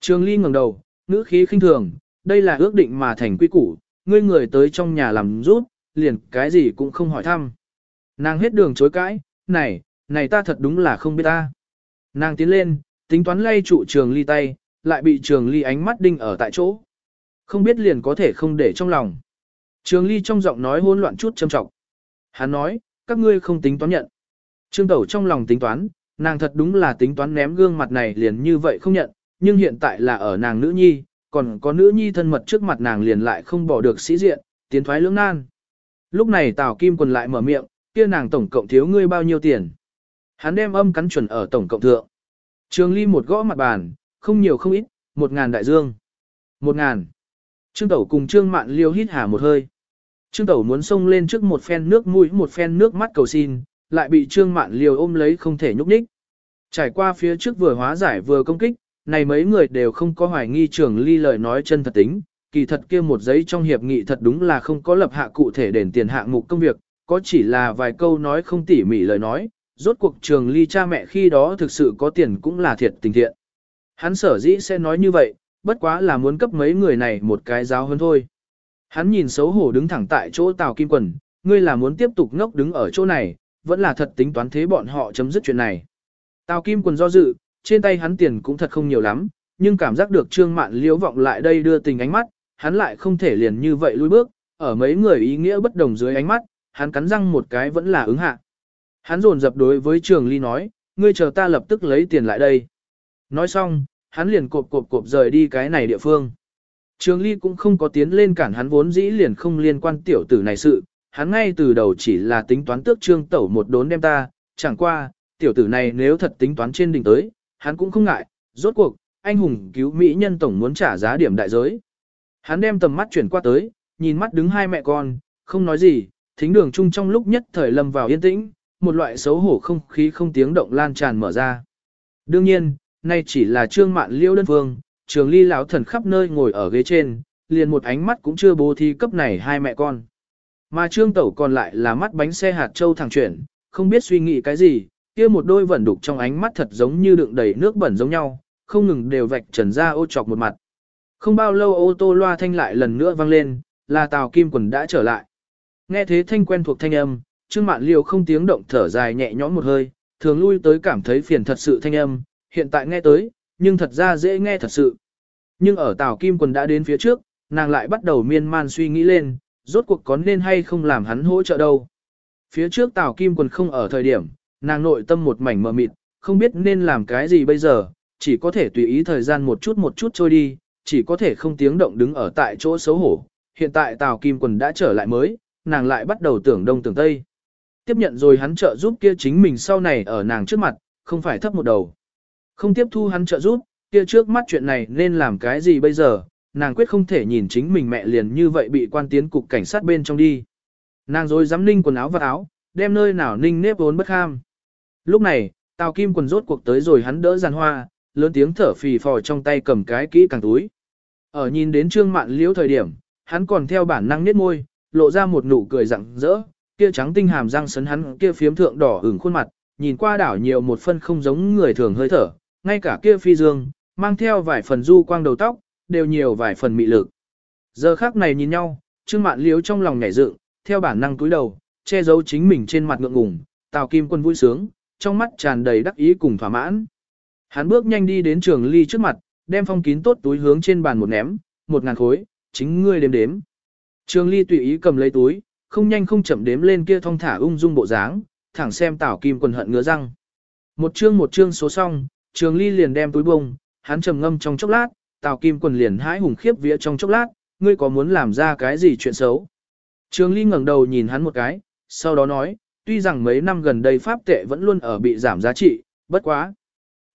Trường Ly ngẩng đầu, ngữ khí khinh thường, đây là ước định mà thành quy củ, ngươi người tới trong nhà làm rút, liền cái gì cũng không hỏi thăm. Nàng hết đường chối cãi, này, này ta thật đúng là không biết ta. Nàng tiến lên, tính toán lay trụ trường ly tay, lại bị trường ly ánh mắt đinh ở tại chỗ. Không biết liền có thể không để trong lòng. Trường ly trong giọng nói hỗn loạn chút châm trọng. Hắn nói, các ngươi không tính toán nhận. Trương Tẩu trong lòng tính toán, nàng thật đúng là tính toán ném gương mặt này liền như vậy không nhận, nhưng hiện tại là ở nàng nữ nhi, còn có nữ nhi thân mật trước mặt nàng liền lại không bỏ được sĩ diện, tiến thoái lưỡng nan. Lúc này Tào Kim quần lại mở miệng, kia nàng tổng cộng thiếu ngươi bao nhiêu tiền. Hắn đem âm cắn chuẩn ở tổng cộng thượng. Trường ly một gõ mặt bàn, không nhiều không ít, một ngàn đại dương. Một ngàn. Trương Tẩu cùng Trương Mạn liêu hít hà một hơi. Trương Tẩu muốn xông lên trước một phen nước mũi một phen nước mắt cầu xin, lại bị Trương Mạn liêu ôm lấy không thể nhúc nhích. Trải qua phía trước vừa hóa giải vừa công kích, này mấy người đều không có hoài nghi trường ly lời nói chân thật tính, kỳ thật kia một giấy trong hiệp nghị thật đúng là không có lập hạ cụ thể đền tiền hạng mục công việc, có chỉ là vài câu nói không tỉ mỉ lời nói, rốt cuộc trường ly cha mẹ khi đó thực sự có tiền cũng là thiệt tình thiện. Hắn sở dĩ sẽ nói như vậy, bất quá là muốn cấp mấy người này một cái giáo hơn thôi. Hắn nhìn xấu hổ đứng thẳng tại chỗ Tào Kim Quần, ngươi là muốn tiếp tục ngốc đứng ở chỗ này, vẫn là thật tính toán thế bọn họ chấm dứt chuyện này. Tào Kim Quần do dự, trên tay hắn tiền cũng thật không nhiều lắm, nhưng cảm giác được Trương Mạn liễu vọng lại đây đưa tình ánh mắt, hắn lại không thể liền như vậy lùi bước, ở mấy người ý nghĩa bất đồng dưới ánh mắt, hắn cắn răng một cái vẫn là ứng hạ. Hắn dồn dập đối với Trường Ly nói, ngươi chờ ta lập tức lấy tiền lại đây. Nói xong, hắn liền cộp cộp cộp rời đi cái này địa phương. Trường Ly cũng không có tiến lên cản hắn vốn dĩ liền không liên quan tiểu tử này sự, hắn ngay từ đầu chỉ là tính toán tước trương tẩu một đốn đem ta, chẳng qua, tiểu tử này nếu thật tính toán trên đỉnh tới, hắn cũng không ngại, rốt cuộc, anh hùng cứu mỹ nhân tổng muốn trả giá điểm đại giới. Hắn đem tầm mắt chuyển qua tới, nhìn mắt đứng hai mẹ con, không nói gì, thính đường chung trong lúc nhất thời lâm vào yên tĩnh, một loại xấu hổ không khí không tiếng động lan tràn mở ra. Đương nhiên, nay chỉ là trương mạn liêu đơn phương, trường ly lão thần khắp nơi ngồi ở ghế trên, liền một ánh mắt cũng chưa bố thi cấp này hai mẹ con. Mà trương tẩu còn lại là mắt bánh xe hạt châu thẳng chuyển, không biết suy nghĩ cái gì, kia một đôi vẩn đục trong ánh mắt thật giống như đựng đầy nước bẩn giống nhau, không ngừng đều vạch trần ra ô chọc một mặt. Không bao lâu ô tô loa thanh lại lần nữa vang lên, là Tào Kim Quần đã trở lại. Nghe thế thanh quen thuộc thanh âm, Trương Mạn Liêu không tiếng động thở dài nhẹ nhõm một hơi, thường lui tới cảm thấy phiền thật sự thanh âm, hiện tại nghe tới, nhưng thật ra dễ nghe thật sự. Nhưng ở Tào Kim Quần đã đến phía trước, nàng lại bắt đầu miên man suy nghĩ lên, rốt cuộc có nên hay không làm hắn hỗ trợ đâu. Phía trước Tào Kim Quần không ở thời điểm, nàng nội tâm một mảnh mờ mịt, không biết nên làm cái gì bây giờ, chỉ có thể tùy ý thời gian một chút một chút trôi đi, chỉ có thể không tiếng động đứng ở tại chỗ xấu hổ. Hiện tại Tào Kim Quần đã trở lại mới, nàng lại bắt đầu tưởng đông tưởng tây. Tiếp nhận rồi hắn trợ giúp kia chính mình sau này ở nàng trước mặt, không phải thấp một đầu. Không tiếp thu hắn trợ giúp, kia trước mắt chuyện này nên làm cái gì bây giờ, nàng quyết không thể nhìn chính mình mẹ liền như vậy bị quan tiến cục cảnh sát bên trong đi. Nàng rồi dám ninh quần áo và áo, đem nơi nào ninh nếp vốn bất ham. Lúc này, Tào Kim quần rốt cuộc tới rồi hắn đỡ giàn hoa, lớn tiếng thở phì phò trong tay cầm cái kỹ càng túi. Ở nhìn đến trương mạn liễu thời điểm, hắn còn theo bản năng niết môi, lộ ra một nụ cười rạng rỡ, kia trắng tinh hàm răng sấn hắn kia phiếm thượng đỏ ửng khuôn mặt, nhìn qua đảo nhiều một phân không giống người thường hơi thở, ngay cả kia phi dương, mang theo vài phần du quang đầu tóc, đều nhiều vài phần mị lực. Giờ khác này nhìn nhau, Trương Mạn liễu trong lòng nhảy dựng, theo bản năng cúi đầu, che giấu chính mình trên mặt ngượng ngùng, Tào Kim Quân vui sướng, trong mắt tràn đầy đắc ý cùng thỏa mãn. Hắn bước nhanh đi đến Trường Ly trước mặt, đem phong kín tốt túi hướng trên bàn một ném, một ngàn khối, chính ngươi đếm đếm. Trường Ly tùy ý cầm lấy túi, không nhanh không chậm đếm lên kia thong thả ung dung bộ dáng, thẳng xem Tào Kim quần hận ngứa răng. Một chương một chương số xong, Trường Ly liền đem túi bông, hắn trầm ngâm trong chốc lát, Tào Kim quần liền hãi hùng khiếp vía trong chốc lát, ngươi có muốn làm ra cái gì chuyện xấu? Trường Ly ngẩng đầu nhìn hắn một cái, sau đó nói, tuy rằng mấy năm gần đây pháp tệ vẫn luôn ở bị giảm giá trị, bất quá.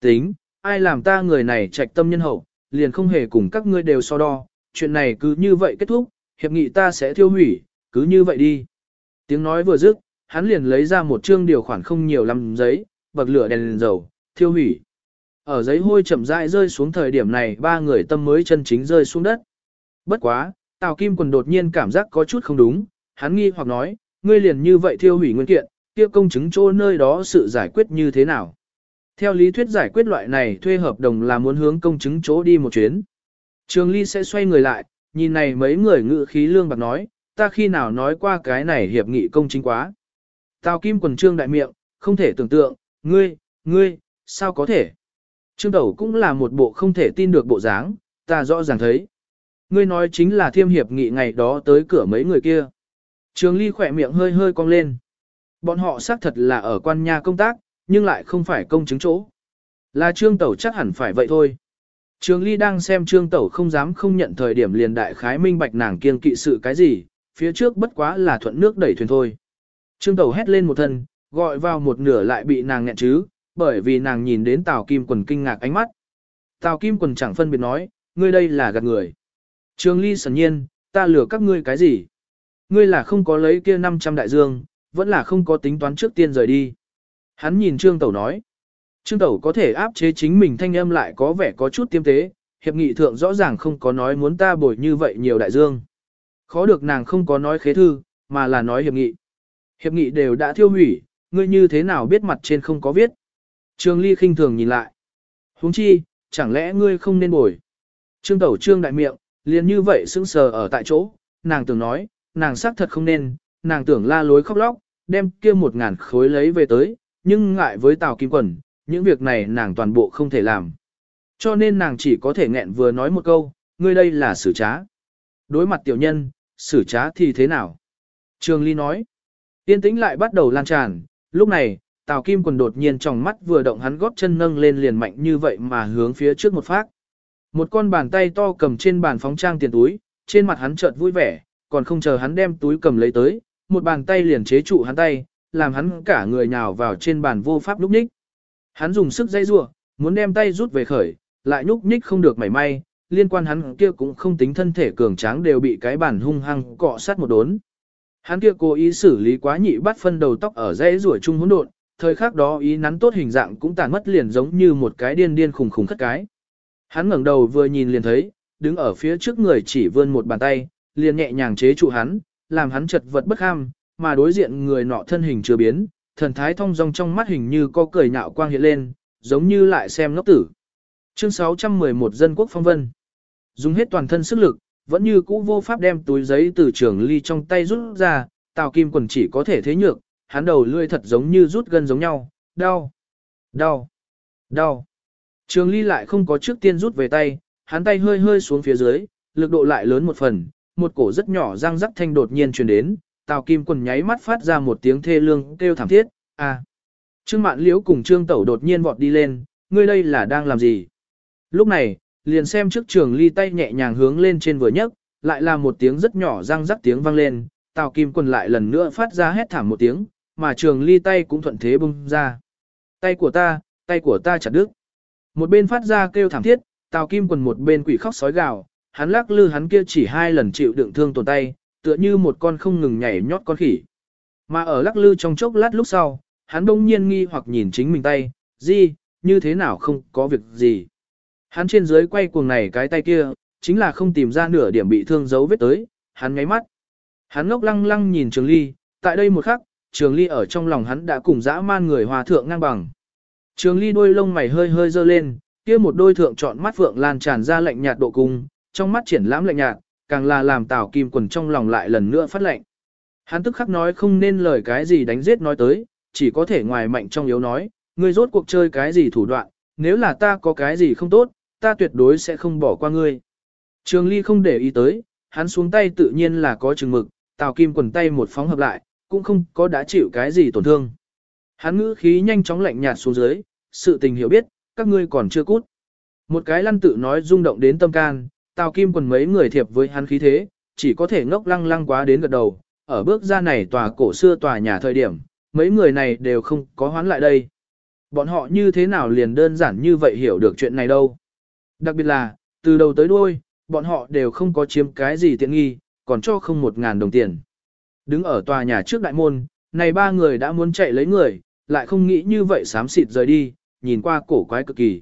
Tính, ai làm ta người này trạch tâm nhân hậu, liền không hề cùng các ngươi đều so đo, chuyện này cứ như vậy kết thúc, hiệp nghị ta sẽ thiêu hủy, cứ như vậy đi. Tiếng nói vừa dứt, hắn liền lấy ra một chương điều khoản không nhiều lắm giấy, bậc lửa đèn, đèn dầu, thiêu hủy. Ở giấy hôi chậm rãi rơi xuống thời điểm này ba người tâm mới chân chính rơi xuống đất. Bất quá, Tào Kim Quần đột nhiên cảm giác có chút không đúng, hắn nghi hoặc nói, ngươi liền như vậy thiêu hủy nguyên kiện, kia công chứng chỗ nơi đó sự giải quyết như thế nào? Theo lý thuyết giải quyết loại này thuê hợp đồng là muốn hướng công chứng chỗ đi một chuyến. Trường Ly sẽ xoay người lại, nhìn này mấy người ngự khí lương bạc nói, ta khi nào nói qua cái này hiệp nghị công chính quá. Tào Kim quần trương đại miệng, không thể tưởng tượng, ngươi, ngươi, sao có thể? Trương Tẩu cũng là một bộ không thể tin được bộ dáng, ta rõ ràng thấy. Ngươi nói chính là thiêm hiệp nghị ngày đó tới cửa mấy người kia. Trường Ly khỏe miệng hơi hơi cong lên. Bọn họ xác thật là ở quan nhà công tác, nhưng lại không phải công chứng chỗ. Là Trương Tẩu chắc hẳn phải vậy thôi. Trường Ly đang xem Trương Tẩu không dám không nhận thời điểm liền đại khái minh bạch nàng kiên kỵ sự cái gì, phía trước bất quá là thuận nước đẩy thuyền thôi. Trương Tẩu hét lên một thân, gọi vào một nửa lại bị nàng nghẹn chứ, bởi vì nàng nhìn đến Tào Kim Quần kinh ngạc ánh mắt. Tào Kim Quần chẳng phân biệt nói, ngươi đây là gạt người. Trường Ly sẵn nhiên, ta lừa các ngươi cái gì? Ngươi là không có lấy kia 500 đại dương, vẫn là không có tính toán trước tiên rời đi. Hắn nhìn Trương Tẩu nói. Trương Tẩu có thể áp chế chính mình thanh âm lại có vẻ có chút tiêm tế, hiệp nghị thượng rõ ràng không có nói muốn ta bồi như vậy nhiều đại dương. Khó được nàng không có nói khế thư, mà là nói hiệp nghị. Hiệp nghị đều đã thiêu hủy, ngươi như thế nào biết mặt trên không có viết. Trương Ly khinh thường nhìn lại. huống chi, chẳng lẽ ngươi không nên bồi. Trương Tẩu Trương đại miệng, liền như vậy sững sờ ở tại chỗ, nàng tưởng nói, nàng xác thật không nên, nàng tưởng la lối khóc lóc, đem kia một ngàn khối lấy về tới, nhưng ngại với Tào Kim Quần, những việc này nàng toàn bộ không thể làm. Cho nên nàng chỉ có thể nghẹn vừa nói một câu, ngươi đây là xử trá. Đối mặt tiểu nhân, xử trá thì thế nào? Trường Ly nói, tiên tĩnh lại bắt đầu lan tràn, lúc này, Tào Kim Quần đột nhiên trong mắt vừa động hắn góp chân nâng lên liền mạnh như vậy mà hướng phía trước một phát. Một con bàn tay to cầm trên bàn phóng trang tiền túi, trên mặt hắn chợt vui vẻ, còn không chờ hắn đem túi cầm lấy tới, một bàn tay liền chế trụ hắn tay, làm hắn cả người nhào vào trên bàn vô pháp lúc ních. Hắn dùng sức dây rua, muốn đem tay rút về khởi, lại nhúc nhích không được mảy may, liên quan hắn kia cũng không tính thân thể cường tráng đều bị cái bàn hung hăng cọ sát một đốn. Hắn kia cố ý xử lý quá nhị bắt phân đầu tóc ở dây rủa chung hỗn độn, thời khắc đó ý nắn tốt hình dạng cũng tàn mất liền giống như một cái điên điên khùng khùng khất cái. Hắn ngẩng đầu vừa nhìn liền thấy, đứng ở phía trước người chỉ vươn một bàn tay, liền nhẹ nhàng chế trụ hắn, làm hắn chật vật bất ham, mà đối diện người nọ thân hình chưa biến, thần thái thông dong trong mắt hình như có cười nhạo quang hiện lên, giống như lại xem ngốc tử. Chương 611 Dân quốc phong vân. Dùng hết toàn thân sức lực, vẫn như cũ vô pháp đem túi giấy từ trường ly trong tay rút ra, Tào Kim quần chỉ có thể thế nhược, hắn đầu lươi thật giống như rút gân giống nhau, đau, đau, đau. Trường ly lại không có trước tiên rút về tay, hắn tay hơi hơi xuống phía dưới, lực độ lại lớn một phần, một cổ rất nhỏ răng rắc thanh đột nhiên truyền đến, Tào Kim Quần nháy mắt phát ra một tiếng thê lương kêu thảm thiết, a. Trương Mạn Liễu cùng Trương Tẩu đột nhiên vọt đi lên, ngươi đây là đang làm gì? Lúc này, liền xem trước trường ly tay nhẹ nhàng hướng lên trên vừa nhấc, lại là một tiếng rất nhỏ răng rắc tiếng vang lên, Tào Kim Quần lại lần nữa phát ra hét thảm một tiếng, mà trường ly tay cũng thuận thế bung ra. Tay của ta, tay của ta chặt đứt. Một bên phát ra kêu thảm thiết, Tào Kim Quần một bên quỷ khóc sói gào, hắn lắc lư hắn kia chỉ hai lần chịu đựng thương tổn tay, tựa như một con không ngừng nhảy nhót con khỉ. Mà ở lắc lư trong chốc lát lúc sau, hắn đông nhiên nghi hoặc nhìn chính mình tay, gì, như thế nào không có việc gì. Hắn trên dưới quay cuồng này cái tay kia, chính là không tìm ra nửa điểm bị thương dấu vết tới, hắn ngáy mắt. Hắn ngốc lăng lăng nhìn Trường Ly, tại đây một khắc, Trường Ly ở trong lòng hắn đã cùng dã man người hòa thượng ngang bằng. Trường Ly đôi lông mày hơi hơi dơ lên, kia một đôi thượng chọn mắt vượng lan tràn ra lạnh nhạt độ cung, trong mắt triển lãm lạnh nhạt, càng là làm Tào Kim Quần trong lòng lại lần nữa phát lệnh. Hắn tức khắc nói không nên lời cái gì đánh giết nói tới, chỉ có thể ngoài mạnh trong yếu nói, ngươi rốt cuộc chơi cái gì thủ đoạn, nếu là ta có cái gì không tốt, ta tuyệt đối sẽ không bỏ qua ngươi. Trường Ly không để ý tới, hắn xuống tay tự nhiên là có chừng mực, Tào Kim quần tay một phóng hợp lại, cũng không có đã chịu cái gì tổn thương. Hắn ngữ khí nhanh chóng lạnh nhạt xuống dưới, sự tình hiểu biết, các ngươi còn chưa cút. Một cái lăn tự nói rung động đến tâm can, Tào Kim quần mấy người thiệp với hắn khí thế, chỉ có thể ngốc lăng lăng quá đến gật đầu, ở bước ra này tòa cổ xưa tòa nhà thời điểm, mấy người này đều không có hoán lại đây. Bọn họ như thế nào liền đơn giản như vậy hiểu được chuyện này đâu. Đặc biệt là, từ đầu tới đuôi, bọn họ đều không có chiếm cái gì tiện nghi, còn cho không một ngàn đồng tiền. Đứng ở tòa nhà trước đại môn, này ba người đã muốn chạy lấy người, lại không nghĩ như vậy xám xịt rời đi, nhìn qua cổ quái cực kỳ.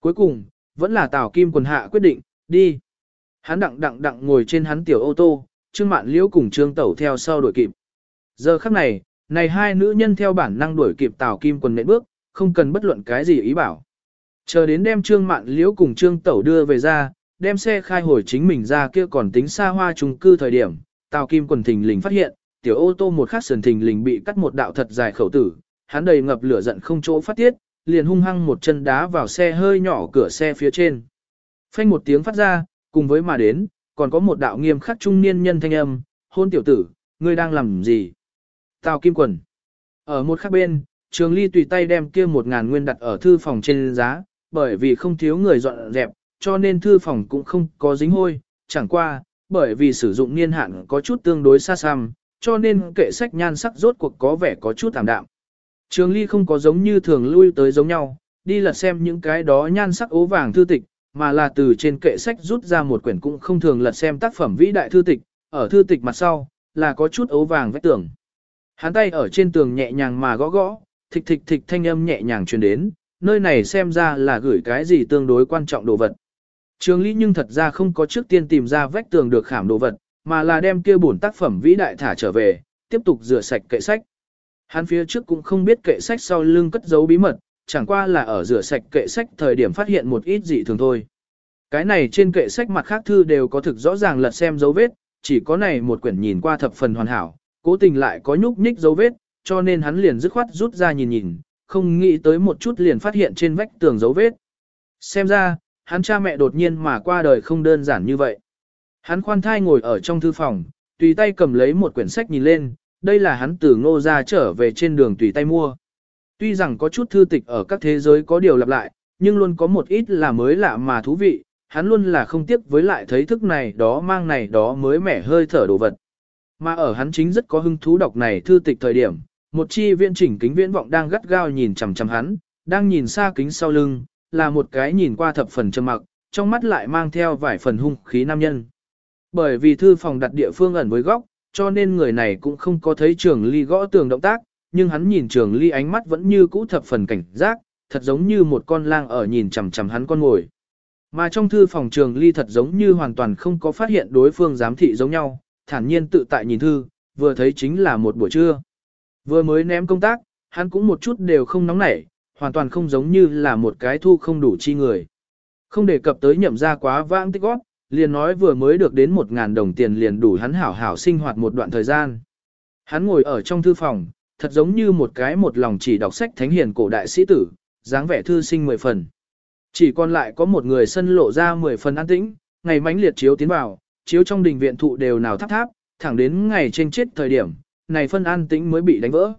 Cuối cùng, vẫn là Tào Kim quần hạ quyết định, đi. Hắn đặng đặng đặng ngồi trên hắn tiểu ô tô, Trương Mạn Liễu cùng Trương Tẩu theo sau đuổi kịp. Giờ khắc này, này hai nữ nhân theo bản năng đuổi kịp Tào Kim quần nện bước, không cần bất luận cái gì ý bảo. Chờ đến đem Trương Mạn Liễu cùng Trương Tẩu đưa về ra, đem xe khai hồi chính mình ra kia còn tính xa hoa chung cư thời điểm, Tào Kim quần thình lình phát hiện, tiểu ô tô một khắc sườn thình lình bị cắt một đạo thật dài khẩu tử, hắn đầy ngập lửa giận không chỗ phát tiết, liền hung hăng một chân đá vào xe hơi nhỏ cửa xe phía trên. Phanh một tiếng phát ra, cùng với mà đến, còn có một đạo nghiêm khắc trung niên nhân thanh âm, hôn tiểu tử, ngươi đang làm gì? Tào Kim quần. Ở một khác bên, Trường Ly tùy tay đem kia một ngàn nguyên đặt ở thư phòng trên giá, bởi vì không thiếu người dọn dẹp, cho nên thư phòng cũng không có dính hôi, chẳng qua, bởi vì sử dụng niên hạn có chút tương đối xa xăm, cho nên kệ sách nhan sắc rốt cuộc có vẻ có chút tạm đạm. Trường Ly không có giống như thường lui tới giống nhau, đi lật xem những cái đó nhan sắc ố vàng thư tịch, mà là từ trên kệ sách rút ra một quyển cũng không thường lật xem tác phẩm vĩ đại thư tịch, ở thư tịch mặt sau, là có chút ố vàng vách tường. Hắn tay ở trên tường nhẹ nhàng mà gõ gõ, thịch thịch thịch thanh âm nhẹ nhàng truyền đến, nơi này xem ra là gửi cái gì tương đối quan trọng đồ vật. Trường Lý nhưng thật ra không có trước tiên tìm ra vách tường được khảm đồ vật, mà là đem kia bổn tác phẩm vĩ đại thả trở về, tiếp tục rửa sạch kệ sách. Hắn phía trước cũng không biết kệ sách sau lưng cất giấu bí mật, chẳng qua là ở rửa sạch kệ sách thời điểm phát hiện một ít dị thường thôi. Cái này trên kệ sách mặt khác thư đều có thực rõ ràng lật xem dấu vết, chỉ có này một quyển nhìn qua thập phần hoàn hảo, cố tình lại có nhúc nhích dấu vết, cho nên hắn liền dứt khoát rút ra nhìn nhìn, không nghĩ tới một chút liền phát hiện trên vách tường dấu vết. Xem ra, hắn cha mẹ đột nhiên mà qua đời không đơn giản như vậy. Hắn khoan thai ngồi ở trong thư phòng, tùy tay cầm lấy một quyển sách nhìn lên, đây là hắn từ ngô ra trở về trên đường tùy tay mua. Tuy rằng có chút thư tịch ở các thế giới có điều lặp lại, nhưng luôn có một ít là mới lạ mà thú vị, hắn luôn là không tiếc với lại thấy thức này đó mang này đó mới mẻ hơi thở đồ vật. Mà ở hắn chính rất có hứng thú đọc này thư tịch thời điểm, một chi viên chỉnh kính viễn vọng đang gắt gao nhìn chằm chằm hắn, đang nhìn xa kính sau lưng, là một cái nhìn qua thập phần trầm mặc, trong mắt lại mang theo vài phần hung khí nam nhân. Bởi vì thư phòng đặt địa phương ẩn với góc, cho nên người này cũng không có thấy trường ly gõ tường động tác, nhưng hắn nhìn trường ly ánh mắt vẫn như cũ thập phần cảnh giác, thật giống như một con lang ở nhìn chằm chằm hắn con ngồi. Mà trong thư phòng trường ly thật giống như hoàn toàn không có phát hiện đối phương giám thị giống nhau, thản nhiên tự tại nhìn thư, vừa thấy chính là một buổi trưa. Vừa mới ném công tác, hắn cũng một chút đều không nóng nảy, hoàn toàn không giống như là một cái thu không đủ chi người. Không đề cập tới nhậm ra quá vãng tích góp, liền nói vừa mới được đến một ngàn đồng tiền liền đủ hắn hảo hảo sinh hoạt một đoạn thời gian. Hắn ngồi ở trong thư phòng, thật giống như một cái một lòng chỉ đọc sách thánh hiền cổ đại sĩ tử, dáng vẻ thư sinh mười phần. Chỉ còn lại có một người sân lộ ra mười phần an tĩnh, ngày mánh liệt chiếu tiến vào, chiếu trong đình viện thụ đều nào tháp tháp, thẳng đến ngày trên chết thời điểm, này phân an tĩnh mới bị đánh vỡ.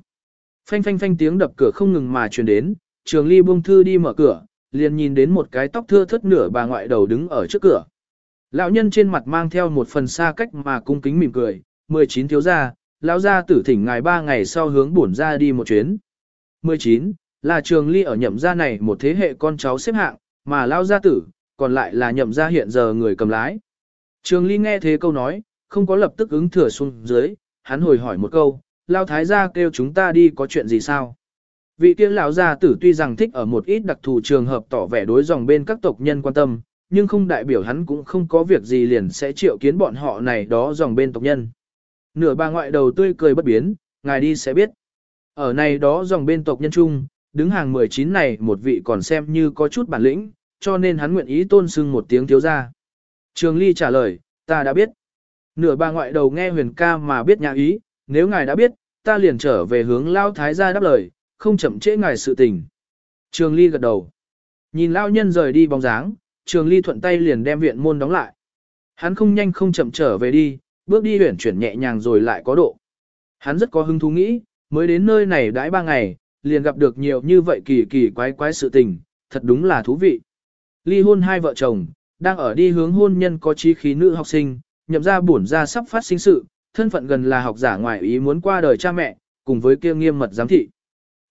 Phanh phanh phanh tiếng đập cửa không ngừng mà truyền đến, Trường Ly buông thư đi mở cửa, liền nhìn đến một cái tóc thưa thớt nửa bà ngoại đầu đứng ở trước cửa. Lão nhân trên mặt mang theo một phần xa cách mà cung kính mỉm cười, 19 thiếu gia, lão gia tử thỉnh ngài ba ngày sau hướng bổn ra đi một chuyến. 19, là trường ly ở nhậm gia này một thế hệ con cháu xếp hạng, mà lão gia tử, còn lại là nhậm gia hiện giờ người cầm lái. Trường ly nghe thế câu nói, không có lập tức ứng thừa xuống dưới, hắn hồi hỏi một câu, Lão thái gia kêu chúng ta đi có chuyện gì sao? Vị tiên lão gia tử tuy rằng thích ở một ít đặc thù trường hợp tỏ vẻ đối dòng bên các tộc nhân quan tâm, nhưng không đại biểu hắn cũng không có việc gì liền sẽ triệu kiến bọn họ này đó dòng bên tộc nhân. Nửa bà ngoại đầu tươi cười bất biến, ngài đi sẽ biết. Ở này đó dòng bên tộc nhân trung, đứng hàng 19 này một vị còn xem như có chút bản lĩnh, cho nên hắn nguyện ý tôn sưng một tiếng thiếu ra. Trường Ly trả lời, ta đã biết. Nửa bà ngoại đầu nghe huyền ca mà biết nhà ý, nếu ngài đã biết, ta liền trở về hướng lao thái gia đáp lời, không chậm trễ ngài sự tình. Trường Ly gật đầu. Nhìn lao nhân rời đi bóng dáng, Trường Ly thuận tay liền đem viện môn đóng lại. Hắn không nhanh không chậm trở về đi, bước đi huyển chuyển nhẹ nhàng rồi lại có độ. Hắn rất có hứng thú nghĩ, mới đến nơi này đãi ba ngày, liền gặp được nhiều như vậy kỳ kỳ quái quái sự tình, thật đúng là thú vị. Ly hôn hai vợ chồng, đang ở đi hướng hôn nhân có trí khí nữ học sinh, nhậm ra bổn ra sắp phát sinh sự, thân phận gần là học giả ngoại ý muốn qua đời cha mẹ, cùng với kia nghiêm mật giám thị.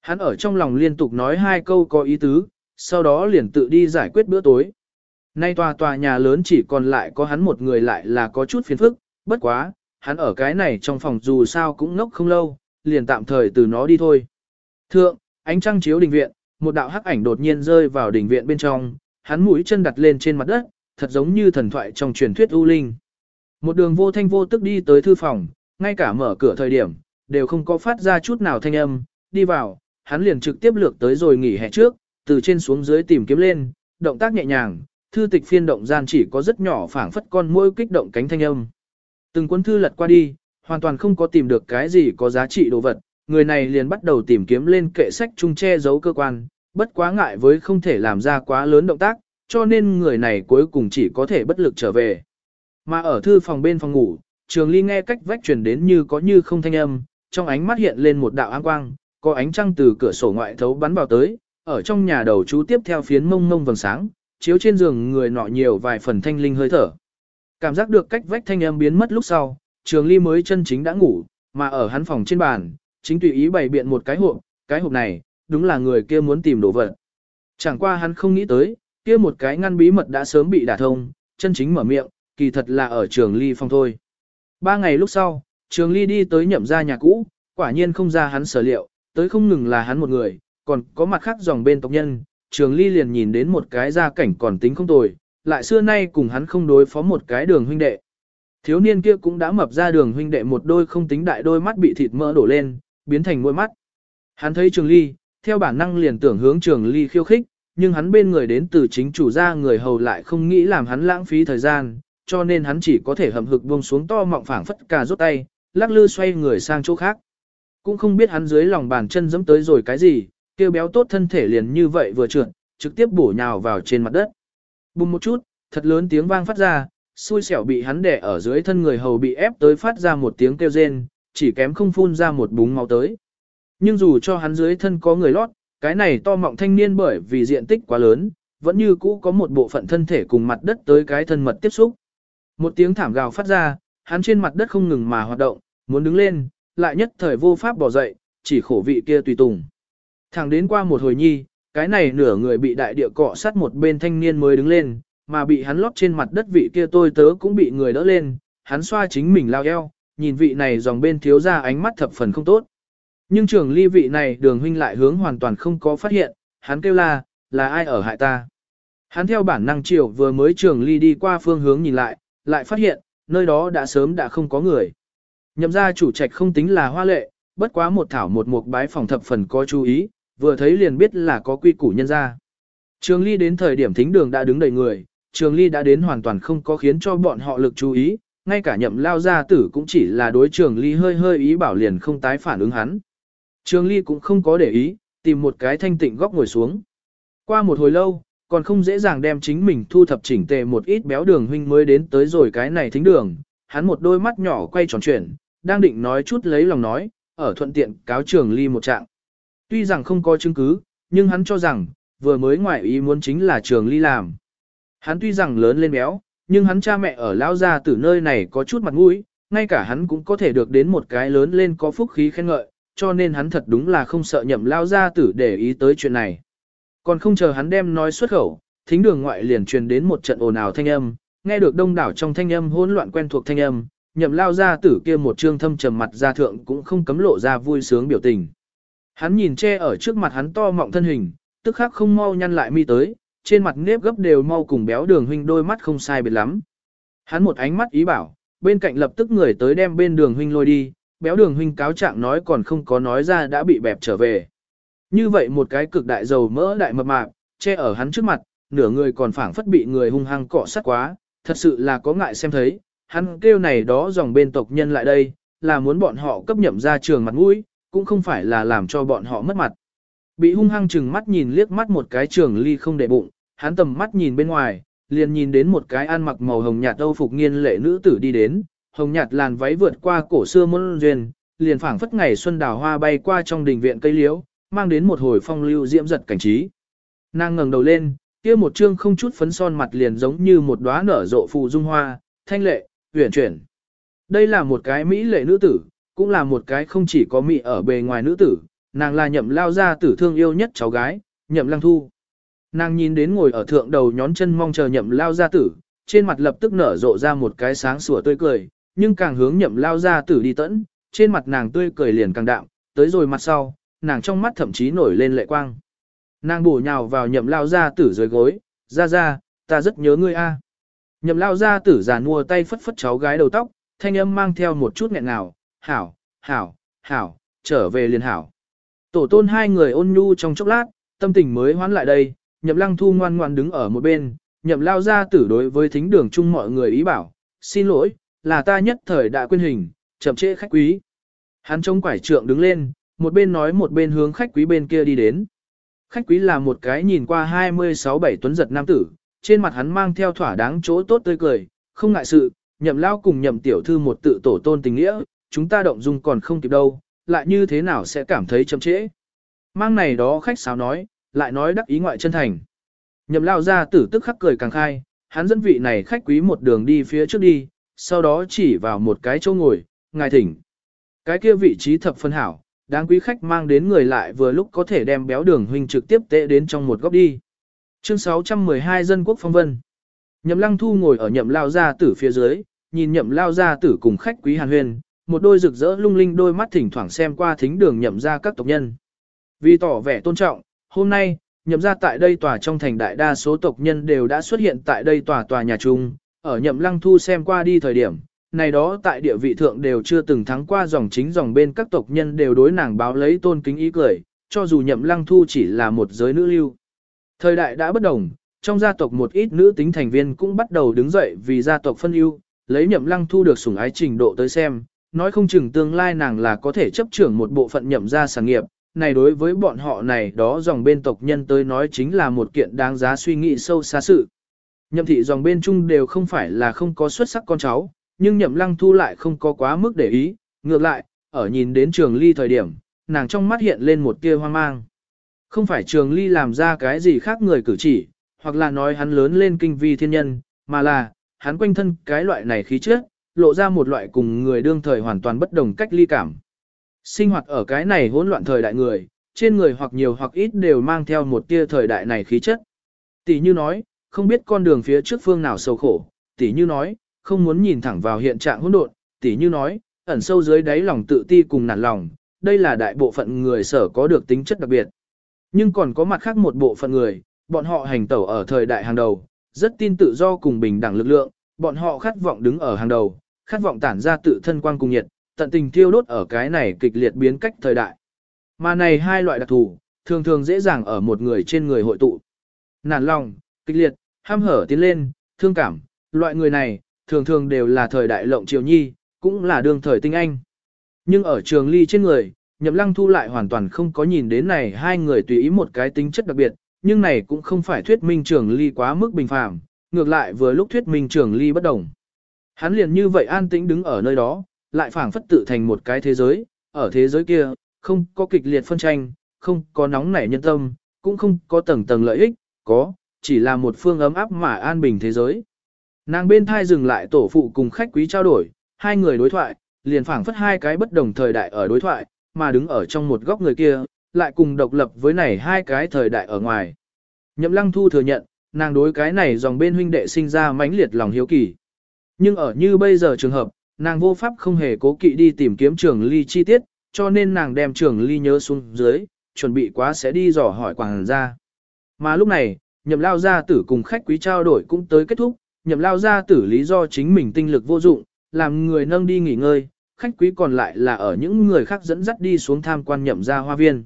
Hắn ở trong lòng liên tục nói hai câu có ý tứ, sau đó liền tự đi giải quyết bữa tối. Nay tòa tòa nhà lớn chỉ còn lại có hắn một người lại là có chút phiền phức, bất quá, hắn ở cái này trong phòng dù sao cũng ngốc không lâu, liền tạm thời từ nó đi thôi. Thượng, ánh trăng chiếu đình viện, một đạo hắc ảnh đột nhiên rơi vào đình viện bên trong, hắn mũi chân đặt lên trên mặt đất, thật giống như thần thoại trong truyền thuyết u linh. Một đường vô thanh vô tức đi tới thư phòng, ngay cả mở cửa thời điểm, đều không có phát ra chút nào thanh âm, đi vào, hắn liền trực tiếp lược tới rồi nghỉ hè trước, từ trên xuống dưới tìm kiếm lên, động tác nhẹ nhàng, thư tịch phiên động gian chỉ có rất nhỏ phảng phất con môi kích động cánh thanh âm. Từng cuốn thư lật qua đi, hoàn toàn không có tìm được cái gì có giá trị đồ vật, người này liền bắt đầu tìm kiếm lên kệ sách chung che giấu cơ quan, bất quá ngại với không thể làm ra quá lớn động tác, cho nên người này cuối cùng chỉ có thể bất lực trở về. Mà ở thư phòng bên phòng ngủ, Trường Ly nghe cách vách truyền đến như có như không thanh âm, trong ánh mắt hiện lên một đạo áng quang, có ánh trăng từ cửa sổ ngoại thấu bắn vào tới, ở trong nhà đầu chú tiếp theo phiến mông mông vầng sáng, chiếu trên giường người nọ nhiều vài phần thanh linh hơi thở. Cảm giác được cách vách thanh âm biến mất lúc sau, Trường Ly mới chân chính đã ngủ, mà ở hắn phòng trên bàn, chính tùy ý bày biện một cái hộp, cái hộp này, đúng là người kia muốn tìm đồ vật. Chẳng qua hắn không nghĩ tới, kia một cái ngăn bí mật đã sớm bị đả thông, chân chính mở miệng, kỳ thật là ở Trường Ly phòng thôi. Ba ngày lúc sau, Trường Ly đi tới nhậm gia nhà cũ, quả nhiên không ra hắn sở liệu, tới không ngừng là hắn một người, còn có mặt khác dòng bên tộc nhân, Trường Ly liền nhìn đến một cái gia cảnh còn tính không tồi, lại xưa nay cùng hắn không đối phó một cái đường huynh đệ. Thiếu niên kia cũng đã mập ra đường huynh đệ một đôi không tính đại đôi mắt bị thịt mỡ đổ lên, biến thành môi mắt. Hắn thấy Trường Ly, theo bản năng liền tưởng hướng Trường Ly khiêu khích, nhưng hắn bên người đến từ chính chủ gia người hầu lại không nghĩ làm hắn lãng phí thời gian, cho nên hắn chỉ có thể hậm hực buông xuống to mọng phảng phất cả rút tay, lắc lư xoay người sang chỗ khác. Cũng không biết hắn dưới lòng bàn chân giẫm tới rồi cái gì, kêu béo tốt thân thể liền như vậy vừa trượt, trực tiếp bổ nhào vào trên mặt đất. Bùng một chút, thật lớn tiếng vang phát ra, xui xẻo bị hắn đẻ ở dưới thân người hầu bị ép tới phát ra một tiếng kêu rên, chỉ kém không phun ra một búng máu tới. Nhưng dù cho hắn dưới thân có người lót, cái này to mọng thanh niên bởi vì diện tích quá lớn, vẫn như cũ có một bộ phận thân thể cùng mặt đất tới cái thân mật tiếp xúc. Một tiếng thảm gào phát ra, hắn trên mặt đất không ngừng mà hoạt động, muốn đứng lên, lại nhất thời vô pháp bỏ dậy, chỉ khổ vị kia tùy tùng. Thẳng đến qua một hồi nhi, cái này nửa người bị đại địa cọ sát một bên thanh niên mới đứng lên, mà bị hắn lót trên mặt đất vị kia tôi tớ cũng bị người đỡ lên, hắn xoa chính mình lao eo, nhìn vị này dòng bên thiếu ra ánh mắt thập phần không tốt. Nhưng trưởng ly vị này đường huynh lại hướng hoàn toàn không có phát hiện, hắn kêu la, là ai ở hại ta. Hắn theo bản năng chiều vừa mới trưởng ly đi qua phương hướng nhìn lại, lại phát hiện, nơi đó đã sớm đã không có người. Nhậm ra chủ trạch không tính là hoa lệ, bất quá một thảo một mục bái phòng thập phần có chú ý, vừa thấy liền biết là có quy củ nhân ra. Trường Ly đến thời điểm thính đường đã đứng đầy người, Trường Ly đã đến hoàn toàn không có khiến cho bọn họ lực chú ý, ngay cả nhậm lao gia tử cũng chỉ là đối Trường Ly hơi hơi ý bảo liền không tái phản ứng hắn. Trường Ly cũng không có để ý, tìm một cái thanh tịnh góc ngồi xuống. Qua một hồi lâu, còn không dễ dàng đem chính mình thu thập chỉnh tề một ít béo đường huynh mới đến tới rồi cái này thính đường, hắn một đôi mắt nhỏ quay tròn chuyển, đang định nói chút lấy lòng nói, ở thuận tiện cáo Trường Ly một trạng. Tuy rằng không có chứng cứ, nhưng hắn cho rằng, vừa mới ngoại ý muốn chính là Trường Ly làm. Hắn tuy rằng lớn lên béo, nhưng hắn cha mẹ ở lão gia tử nơi này có chút mặt mũi, ngay cả hắn cũng có thể được đến một cái lớn lên có phúc khí khen ngợi, cho nên hắn thật đúng là không sợ nhậm lão gia tử để ý tới chuyện này. Còn không chờ hắn đem nói xuất khẩu, thính đường ngoại liền truyền đến một trận ồn ào thanh âm, nghe được đông đảo trong thanh âm hỗn loạn quen thuộc thanh âm, nhậm lao ra tử kia một trương thâm trầm mặt ra thượng cũng không cấm lộ ra vui sướng biểu tình. Hắn nhìn che ở trước mặt hắn to mọng thân hình, tức khắc không mau nhăn lại mi tới, trên mặt nếp gấp đều mau cùng béo đường huynh đôi mắt không sai biệt lắm. Hắn một ánh mắt ý bảo, bên cạnh lập tức người tới đem bên đường huynh lôi đi, béo đường huynh cáo trạng nói còn không có nói ra đã bị bẹp trở về. Như vậy một cái cực đại dầu mỡ đại mập mạp, che ở hắn trước mặt, nửa người còn phảng phất bị người hung hăng cọ sát quá, thật sự là có ngại xem thấy, hắn kêu này đó dòng bên tộc nhân lại đây, là muốn bọn họ cấp nhậm ra trường mặt mũi, cũng không phải là làm cho bọn họ mất mặt. Bị hung hăng chừng mắt nhìn liếc mắt một cái trường ly không để bụng, hắn tầm mắt nhìn bên ngoài, liền nhìn đến một cái ăn mặc màu hồng nhạt âu phục nghiên lệ nữ tử đi đến, hồng nhạt làn váy vượt qua cổ xưa môn duyên, liền phảng phất ngày xuân đào hoa bay qua trong đình viện cây liễu, mang đến một hồi phong lưu diễm giật cảnh trí. Nàng ngẩng đầu lên, kia một trương không chút phấn son mặt liền giống như một đóa nở rộ phù dung hoa, thanh lệ, huyền chuyển. Đây là một cái mỹ lệ nữ tử, cũng là một cái không chỉ có mị ở bề ngoài nữ tử, nàng là nhậm lao gia tử thương yêu nhất cháu gái, nhậm lăng thu. Nàng nhìn đến ngồi ở thượng đầu nhón chân mong chờ nhậm lao gia tử, trên mặt lập tức nở rộ ra một cái sáng sủa tươi cười, nhưng càng hướng nhậm lao gia tử đi tẫn, trên mặt nàng tươi cười liền càng đạm, tới rồi mặt sau, nàng trong mắt thậm chí nổi lên lệ quang. Nàng bổ nhào vào nhậm lao gia tử dưới gối, ra ra, ta rất nhớ ngươi a. Nhậm lao gia tử già nua tay phất phất cháu gái đầu tóc, thanh âm mang theo một chút nghẹn ngào, hảo, hảo, hảo, trở về liền hảo. Tổ tôn hai người ôn nhu trong chốc lát, tâm tình mới hoán lại đây, nhậm lăng thu ngoan ngoan đứng ở một bên, nhậm lao gia tử đối với thính đường chung mọi người ý bảo, xin lỗi, là ta nhất thời đã quên hình, chậm trễ khách quý. Hắn trông quải trượng đứng lên, một bên nói một bên hướng khách quý bên kia đi đến. Khách quý là một cái nhìn qua 26-7 tuấn giật nam tử, trên mặt hắn mang theo thỏa đáng chỗ tốt tươi cười, không ngại sự, nhậm lao cùng nhậm tiểu thư một tự tổ tôn tình nghĩa, chúng ta động dung còn không kịp đâu, lại như thế nào sẽ cảm thấy chậm trễ. Mang này đó khách sáo nói, lại nói đắc ý ngoại chân thành. Nhậm lao ra tử tức khắc cười càng khai, hắn dẫn vị này khách quý một đường đi phía trước đi, sau đó chỉ vào một cái chỗ ngồi, ngài thỉnh. Cái kia vị trí thập phân hảo, đáng quý khách mang đến người lại vừa lúc có thể đem béo đường huynh trực tiếp tệ đến trong một góc đi. Chương 612 Dân quốc phong vân. Nhậm lăng thu ngồi ở nhậm lao gia tử phía dưới, nhìn nhậm lao gia tử cùng khách quý hàn huyền, một đôi rực rỡ lung linh đôi mắt thỉnh thoảng xem qua thính đường nhậm ra các tộc nhân. Vì tỏ vẻ tôn trọng, hôm nay, nhậm ra tại đây tòa trong thành đại đa số tộc nhân đều đã xuất hiện tại đây tòa tòa nhà chung, ở nhậm lăng thu xem qua đi thời điểm, này đó tại địa vị thượng đều chưa từng thắng qua dòng chính dòng bên các tộc nhân đều đối nàng báo lấy tôn kính ý cười, cho dù nhậm lăng thu chỉ là một giới nữ lưu. Thời đại đã bất đồng, trong gia tộc một ít nữ tính thành viên cũng bắt đầu đứng dậy vì gia tộc phân ưu, lấy nhậm lăng thu được sủng ái trình độ tới xem, nói không chừng tương lai nàng là có thể chấp trưởng một bộ phận nhậm gia sản nghiệp, này đối với bọn họ này đó dòng bên tộc nhân tới nói chính là một kiện đáng giá suy nghĩ sâu xa sự. Nhậm thị dòng bên chung đều không phải là không có xuất sắc con cháu, nhưng nhậm lăng thu lại không có quá mức để ý, ngược lại, ở nhìn đến trường ly thời điểm, nàng trong mắt hiện lên một tia hoang mang. Không phải trường ly làm ra cái gì khác người cử chỉ, hoặc là nói hắn lớn lên kinh vi thiên nhân, mà là, hắn quanh thân cái loại này khí chất, lộ ra một loại cùng người đương thời hoàn toàn bất đồng cách ly cảm. Sinh hoạt ở cái này hỗn loạn thời đại người, trên người hoặc nhiều hoặc ít đều mang theo một tia thời đại này khí chất. Tỷ như nói, không biết con đường phía trước phương nào sâu khổ, tỷ như nói, không muốn nhìn thẳng vào hiện trạng hỗn độn, tỷ như nói, ẩn sâu dưới đáy lòng tự ti cùng nản lòng, đây là đại bộ phận người sở có được tính chất đặc biệt. Nhưng còn có mặt khác một bộ phận người, bọn họ hành tẩu ở thời đại hàng đầu, rất tin tự do cùng bình đẳng lực lượng, bọn họ khát vọng đứng ở hàng đầu, khát vọng tản ra tự thân quang cùng nhiệt, tận tình tiêu đốt ở cái này kịch liệt biến cách thời đại. Mà này hai loại đặc thù, thường thường dễ dàng ở một người trên người hội tụ. Nản lòng, kịch liệt, ham hở tiến lên, thương cảm, loại người này, thường thường đều là thời đại lộng triều nhi, cũng là đương thời tinh anh. Nhưng ở trường ly trên người, nhậm lăng thu lại hoàn toàn không có nhìn đến này hai người tùy ý một cái tính chất đặc biệt, nhưng này cũng không phải thuyết minh trường ly quá mức bình phàm, ngược lại vừa lúc thuyết minh trường ly bất đồng. Hắn liền như vậy an tĩnh đứng ở nơi đó, lại phảng phất tự thành một cái thế giới, ở thế giới kia, không có kịch liệt phân tranh, không có nóng nảy nhân tâm, cũng không có tầng tầng lợi ích, có, chỉ là một phương ấm áp mà an bình thế giới. Nàng bên thai dừng lại tổ phụ cùng khách quý trao đổi, hai người đối thoại, liền phảng phất hai cái bất đồng thời đại ở đối thoại, mà đứng ở trong một góc người kia, lại cùng độc lập với này hai cái thời đại ở ngoài. Nhậm Lăng Thu thừa nhận, nàng đối cái này dòng bên huynh đệ sinh ra mãnh liệt lòng hiếu kỳ. Nhưng ở như bây giờ trường hợp, nàng vô pháp không hề cố kỵ đi tìm kiếm trường ly chi tiết, cho nên nàng đem trường ly nhớ xuống dưới, chuẩn bị quá sẽ đi dò hỏi quảng ra. Mà lúc này, nhậm lao gia tử cùng khách quý trao đổi cũng tới kết thúc, nhậm lao gia tử lý do chính mình tinh lực vô dụng, làm người nâng đi nghỉ ngơi, khách quý còn lại là ở những người khác dẫn dắt đi xuống tham quan nhậm gia hoa viên.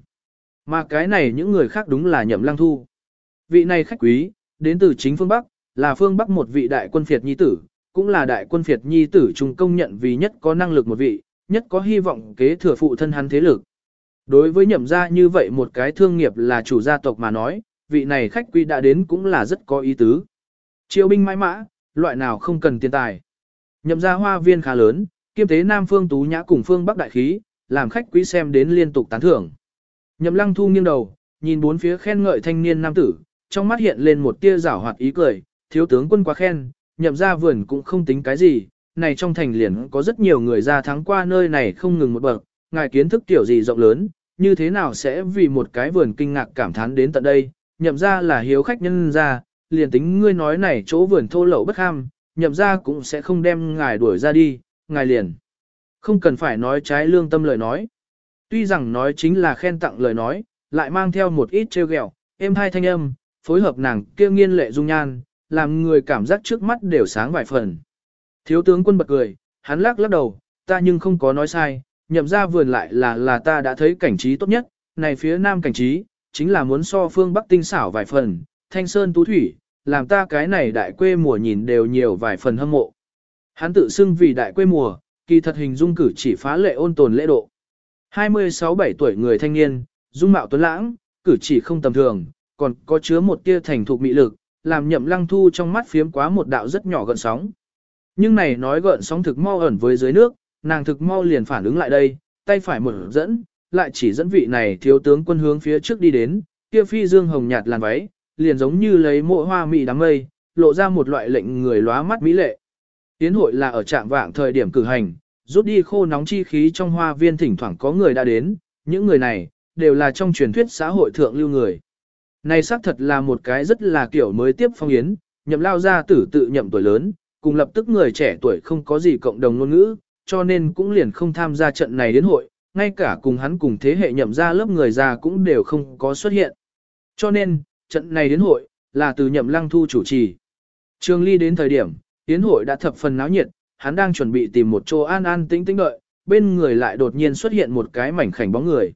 Mà cái này những người khác đúng là nhậm lăng thu. Vị này khách quý, đến từ chính phương Bắc, là phương Bắc một vị đại quân phiệt nhi tử, cũng là đại quân phiệt nhi tử trung công nhận vì nhất có năng lực một vị, nhất có hy vọng kế thừa phụ thân hắn thế lực. Đối với nhậm gia như vậy một cái thương nghiệp là chủ gia tộc mà nói, vị này khách quý đã đến cũng là rất có ý tứ. Triệu binh mãi mã, loại nào không cần tiền tài. Nhậm gia hoa viên khá lớn, kiêm tế Nam Phương Tú Nhã cùng Phương Bắc Đại Khí, làm khách quý xem đến liên tục tán thưởng. Nhậm lăng thu nghiêng đầu, nhìn bốn phía khen ngợi thanh niên nam tử, trong mắt hiện lên một tia giảo hoạt ý cười, thiếu tướng quân quá khen, nhậm ra vườn cũng không tính cái gì, này trong thành liền có rất nhiều người ra thắng qua nơi này không ngừng một bậc, ngài kiến thức tiểu gì rộng lớn, như thế nào sẽ vì một cái vườn kinh ngạc cảm thán đến tận đây, nhậm ra là hiếu khách nhân ra, liền tính ngươi nói này chỗ vườn thô lậu bất ham, nhậm ra cũng sẽ không đem ngài đuổi ra đi, ngài liền. Không cần phải nói trái lương tâm lời nói. Tuy rằng nói chính là khen tặng lời nói, lại mang theo một ít trêu ghẹo, êm hai thanh âm, phối hợp nàng kia nghiên lệ dung nhan, làm người cảm giác trước mắt đều sáng vài phần. Thiếu tướng quân bật cười, hắn lắc lắc đầu, ta nhưng không có nói sai, nhậm ra vườn lại là là ta đã thấy cảnh trí tốt nhất, này phía nam cảnh trí, chính là muốn so phương bắc tinh xảo vài phần, thanh sơn tú thủy, làm ta cái này đại quê mùa nhìn đều nhiều vài phần hâm mộ. Hắn tự xưng vì đại quê mùa, kỳ thật hình dung cử chỉ phá lệ ôn tồn lễ độ. 26-7 tuổi người thanh niên, dung mạo tuấn lãng, cử chỉ không tầm thường, còn có chứa một tia thành thục mị lực, làm nhậm lăng thu trong mắt phiếm quá một đạo rất nhỏ gợn sóng. Nhưng này nói gợn sóng thực mau ẩn với dưới nước, nàng thực mau liền phản ứng lại đây, tay phải một dẫn, lại chỉ dẫn vị này thiếu tướng quân hướng phía trước đi đến, kia phi dương hồng nhạt làn váy, liền giống như lấy mộ hoa mị đám mây, lộ ra một loại lệnh người lóa mắt mỹ lệ. Tiến hội là ở trạm vạng thời điểm cử hành, rút đi khô nóng chi khí trong hoa viên thỉnh thoảng có người đã đến, những người này, đều là trong truyền thuyết xã hội thượng lưu người. Này xác thật là một cái rất là kiểu mới tiếp phong yến, nhậm lao ra tử tự nhậm tuổi lớn, cùng lập tức người trẻ tuổi không có gì cộng đồng ngôn ngữ, cho nên cũng liền không tham gia trận này đến hội, ngay cả cùng hắn cùng thế hệ nhậm ra lớp người già cũng đều không có xuất hiện. Cho nên, trận này đến hội, là từ nhậm lăng thu chủ trì. Trường Ly đến thời điểm, tiến hội đã thập phần náo nhiệt, hắn đang chuẩn bị tìm một chỗ an an tĩnh tĩnh đợi, bên người lại đột nhiên xuất hiện một cái mảnh khảnh bóng người.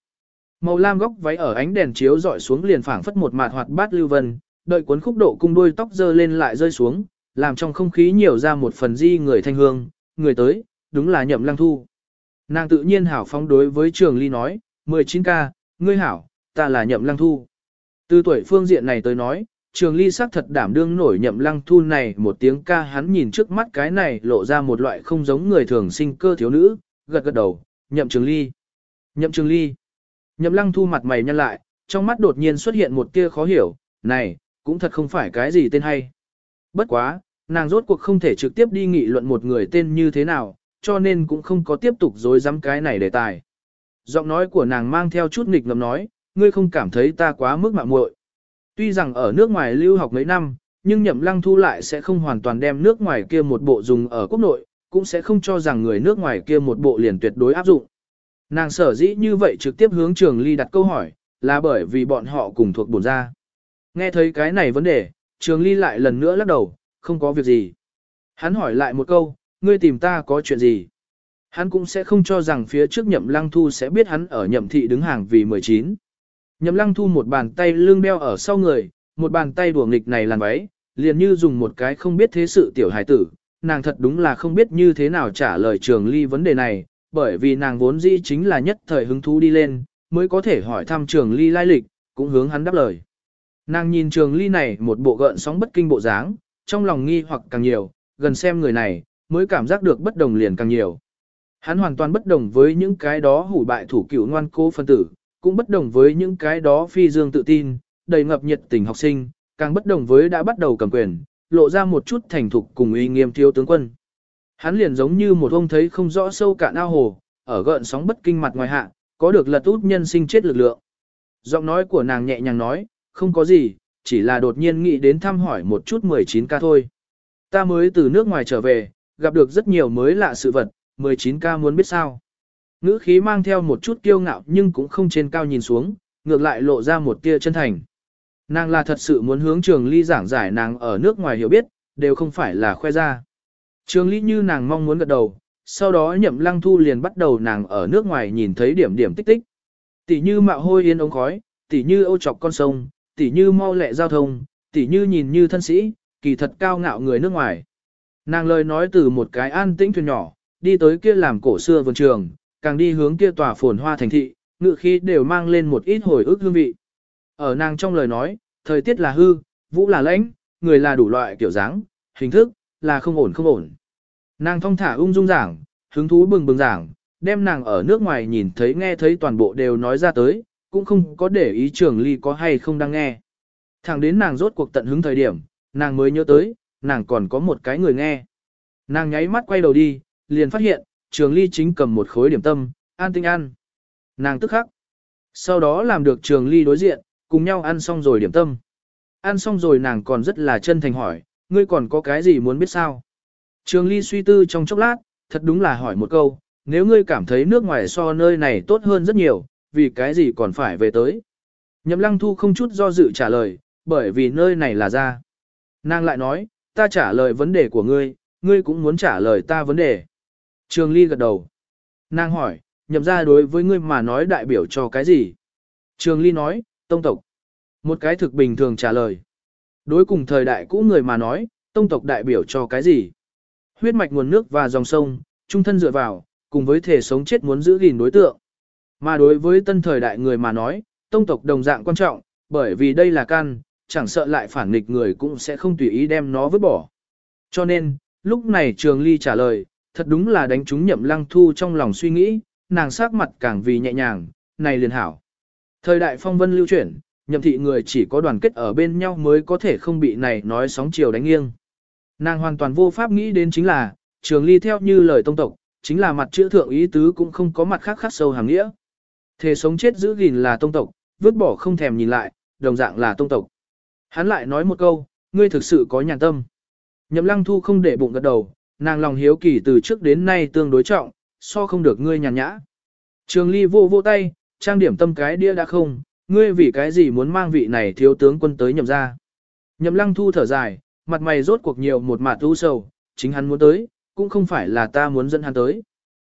Màu lam góc váy ở ánh đèn chiếu dọi xuống liền phảng phất một mạt hoạt bát lưu vân, đợi cuốn khúc độ cung đuôi tóc dơ lên lại rơi xuống, làm trong không khí nhiều ra một phần di người thanh hương, người tới, đúng là nhậm lăng thu. Nàng tự nhiên hảo phóng đối với trường ly nói, 19ca, ngươi hảo, ta là nhậm lăng thu. Từ tuổi phương diện này tới nói, trường ly sắc thật đảm đương nổi nhậm lăng thu này một tiếng ca hắn nhìn trước mắt cái này lộ ra một loại không giống người thường sinh cơ thiếu nữ, gật gật đầu, nhậm trường ly. Nhậm trường ly. Nhậm lăng thu mặt mày nhăn lại, trong mắt đột nhiên xuất hiện một tia khó hiểu, này, cũng thật không phải cái gì tên hay. Bất quá, nàng rốt cuộc không thể trực tiếp đi nghị luận một người tên như thế nào, cho nên cũng không có tiếp tục dối dám cái này đề tài. Giọng nói của nàng mang theo chút nghịch ngầm nói, ngươi không cảm thấy ta quá mức mạo muội. Tuy rằng ở nước ngoài lưu học mấy năm, nhưng nhậm lăng thu lại sẽ không hoàn toàn đem nước ngoài kia một bộ dùng ở quốc nội, cũng sẽ không cho rằng người nước ngoài kia một bộ liền tuyệt đối áp dụng. Nàng sở dĩ như vậy trực tiếp hướng trường ly đặt câu hỏi, là bởi vì bọn họ cùng thuộc bổn ra. Nghe thấy cái này vấn đề, trường ly lại lần nữa lắc đầu, không có việc gì. Hắn hỏi lại một câu, ngươi tìm ta có chuyện gì? Hắn cũng sẽ không cho rằng phía trước nhậm lăng thu sẽ biết hắn ở nhậm thị đứng hàng vì 19. Nhậm lăng thu một bàn tay lưng đeo ở sau người, một bàn tay đùa nghịch này làn váy, liền như dùng một cái không biết thế sự tiểu hài tử, nàng thật đúng là không biết như thế nào trả lời trường ly vấn đề này, bởi vì nàng vốn dĩ chính là nhất thời hứng thú đi lên, mới có thể hỏi thăm trường ly lai lịch, cũng hướng hắn đáp lời. Nàng nhìn trường ly này một bộ gợn sóng bất kinh bộ dáng, trong lòng nghi hoặc càng nhiều, gần xem người này, mới cảm giác được bất đồng liền càng nhiều. Hắn hoàn toàn bất đồng với những cái đó hủ bại thủ cửu ngoan cố phân tử, cũng bất đồng với những cái đó phi dương tự tin, đầy ngập nhiệt tình học sinh, càng bất đồng với đã bắt đầu cầm quyền, lộ ra một chút thành thục cùng uy nghiêm thiếu tướng quân. Hắn liền giống như một ông thấy không rõ sâu cạn ao hồ, ở gợn sóng bất kinh mặt ngoài hạ, có được lật út nhân sinh chết lực lượng. Giọng nói của nàng nhẹ nhàng nói, không có gì, chỉ là đột nhiên nghĩ đến thăm hỏi một chút 19 ca thôi. Ta mới từ nước ngoài trở về, gặp được rất nhiều mới lạ sự vật, 19 ca muốn biết sao. Ngữ khí mang theo một chút kiêu ngạo nhưng cũng không trên cao nhìn xuống, ngược lại lộ ra một tia chân thành. Nàng là thật sự muốn hướng trường ly giảng giải nàng ở nước ngoài hiểu biết, đều không phải là khoe ra. Trường Lý như nàng mong muốn gật đầu, sau đó nhậm lăng thu liền bắt đầu nàng ở nước ngoài nhìn thấy điểm điểm tích tích. Tỷ như mạo hôi yên ống khói, tỷ như âu chọc con sông, tỷ như mau lẹ giao thông, tỷ như nhìn như thân sĩ, kỳ thật cao ngạo người nước ngoài. Nàng lời nói từ một cái an tĩnh thuyền nhỏ, đi tới kia làm cổ xưa vườn trường, càng đi hướng kia tòa phồn hoa thành thị, ngự khí đều mang lên một ít hồi ức hương vị. Ở nàng trong lời nói, thời tiết là hư, vũ là lãnh, người là đủ loại kiểu dáng, hình thức, là không ổn không ổn. Nàng thong thả ung dung giảng, hứng thú bừng bừng giảng, đem nàng ở nước ngoài nhìn thấy nghe thấy toàn bộ đều nói ra tới, cũng không có để ý trường ly có hay không đang nghe. Thẳng đến nàng rốt cuộc tận hứng thời điểm, nàng mới nhớ tới, nàng còn có một cái người nghe. Nàng nháy mắt quay đầu đi, liền phát hiện, trường ly chính cầm một khối điểm tâm, an tinh ăn. Nàng tức khắc. Sau đó làm được trường ly đối diện, cùng nhau ăn xong rồi điểm tâm. Ăn xong rồi nàng còn rất là chân thành hỏi, ngươi còn có cái gì muốn biết sao? Trường ly suy tư trong chốc lát, thật đúng là hỏi một câu, nếu ngươi cảm thấy nước ngoài so nơi này tốt hơn rất nhiều, vì cái gì còn phải về tới? Nhậm lăng thu không chút do dự trả lời, bởi vì nơi này là ra. Nàng lại nói, ta trả lời vấn đề của ngươi, ngươi cũng muốn trả lời ta vấn đề. Trường Ly gật đầu. Nàng hỏi, nhậm ra đối với ngươi mà nói đại biểu cho cái gì? Trường Ly nói, tông tộc. Một cái thực bình thường trả lời. Đối cùng thời đại cũ người mà nói, tông tộc đại biểu cho cái gì? Huyết mạch nguồn nước và dòng sông, trung thân dựa vào, cùng với thể sống chết muốn giữ gìn đối tượng. Mà đối với tân thời đại người mà nói, tông tộc đồng dạng quan trọng, bởi vì đây là căn, chẳng sợ lại phản nghịch người cũng sẽ không tùy ý đem nó vứt bỏ. Cho nên, lúc này Trường Ly trả lời, thật đúng là đánh trúng nhậm lăng thu trong lòng suy nghĩ, nàng sắc mặt càng vì nhẹ nhàng, này liền hảo. Thời đại phong vân lưu chuyển, nhậm thị người chỉ có đoàn kết ở bên nhau mới có thể không bị này nói sóng chiều đánh nghiêng. Nàng hoàn toàn vô pháp nghĩ đến chính là, Trường Ly theo như lời tông tộc, chính là mặt chữ thượng ý tứ cũng không có mặt khác khác sâu hàng nghĩa. Thề sống chết giữ gìn là tông tộc, vứt bỏ không thèm nhìn lại, đồng dạng là tông tộc. Hắn lại nói một câu, ngươi thực sự có nhàn tâm. Nhậm lăng thu không để bụng gật đầu, nàng lòng hiếu kỳ từ trước đến nay tương đối trọng, so không được ngươi nhàn nhã. Trường ly vô vô tay, trang điểm tâm cái đĩa đã không, ngươi vì cái gì muốn mang vị này thiếu tướng quân tới nhậm ra. Nhậm lăng thu thở dài, mặt mày rốt cuộc nhiều một mặt u sầu, chính hắn muốn tới, cũng không phải là ta muốn dẫn hắn tới.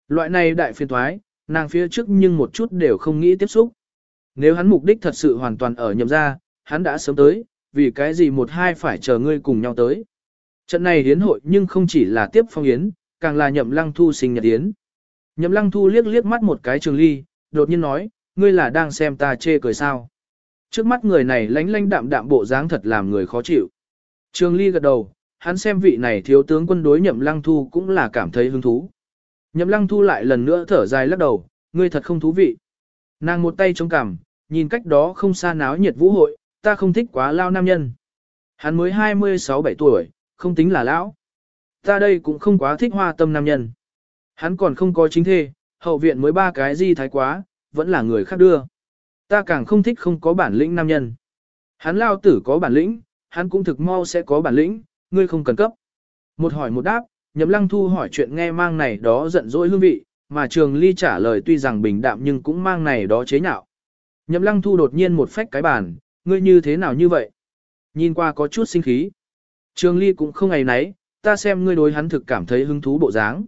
Loại này đại phiên thoái, nàng phía trước nhưng một chút đều không nghĩ tiếp xúc. Nếu hắn mục đích thật sự hoàn toàn ở nhậm ra, hắn đã sớm tới, vì cái gì một hai phải chờ ngươi cùng nhau tới. Trận này hiến hội nhưng không chỉ là tiếp phong yến, càng là nhậm lăng thu sinh nhật yến. Nhậm lăng thu liếc liếc mắt một cái trường ly, đột nhiên nói, ngươi là đang xem ta chê cười sao. Trước mắt người này lánh lánh đạm đạm bộ dáng thật làm người khó chịu. Trường ly gật đầu, hắn xem vị này thiếu tướng quân đối nhậm lăng thu cũng là cảm thấy hứng thú. Nhậm lăng thu lại lần nữa thở dài lắc đầu, ngươi thật không thú vị. Nàng một tay chống cằm, nhìn cách đó không xa náo nhiệt vũ hội, ta không thích quá lao nam nhân. Hắn mới 26-7 tuổi, không tính là lão. Ta đây cũng không quá thích hoa tâm nam nhân. Hắn còn không có chính thê, hậu viện mới ba cái gì thái quá, vẫn là người khác đưa. Ta càng không thích không có bản lĩnh nam nhân. Hắn lao tử có bản lĩnh, hắn cũng thực mau sẽ có bản lĩnh, ngươi không cần cấp. Một hỏi một đáp, nhậm lăng thu hỏi chuyện nghe mang này đó giận dỗi hương vị, mà trường ly trả lời tuy rằng bình đạm nhưng cũng mang này đó chế nhạo. Nhậm lăng thu đột nhiên một phách cái bàn, ngươi như thế nào như vậy? Nhìn qua có chút sinh khí. Trường ly cũng không ngày nấy, ta xem ngươi đối hắn thực cảm thấy hứng thú bộ dáng.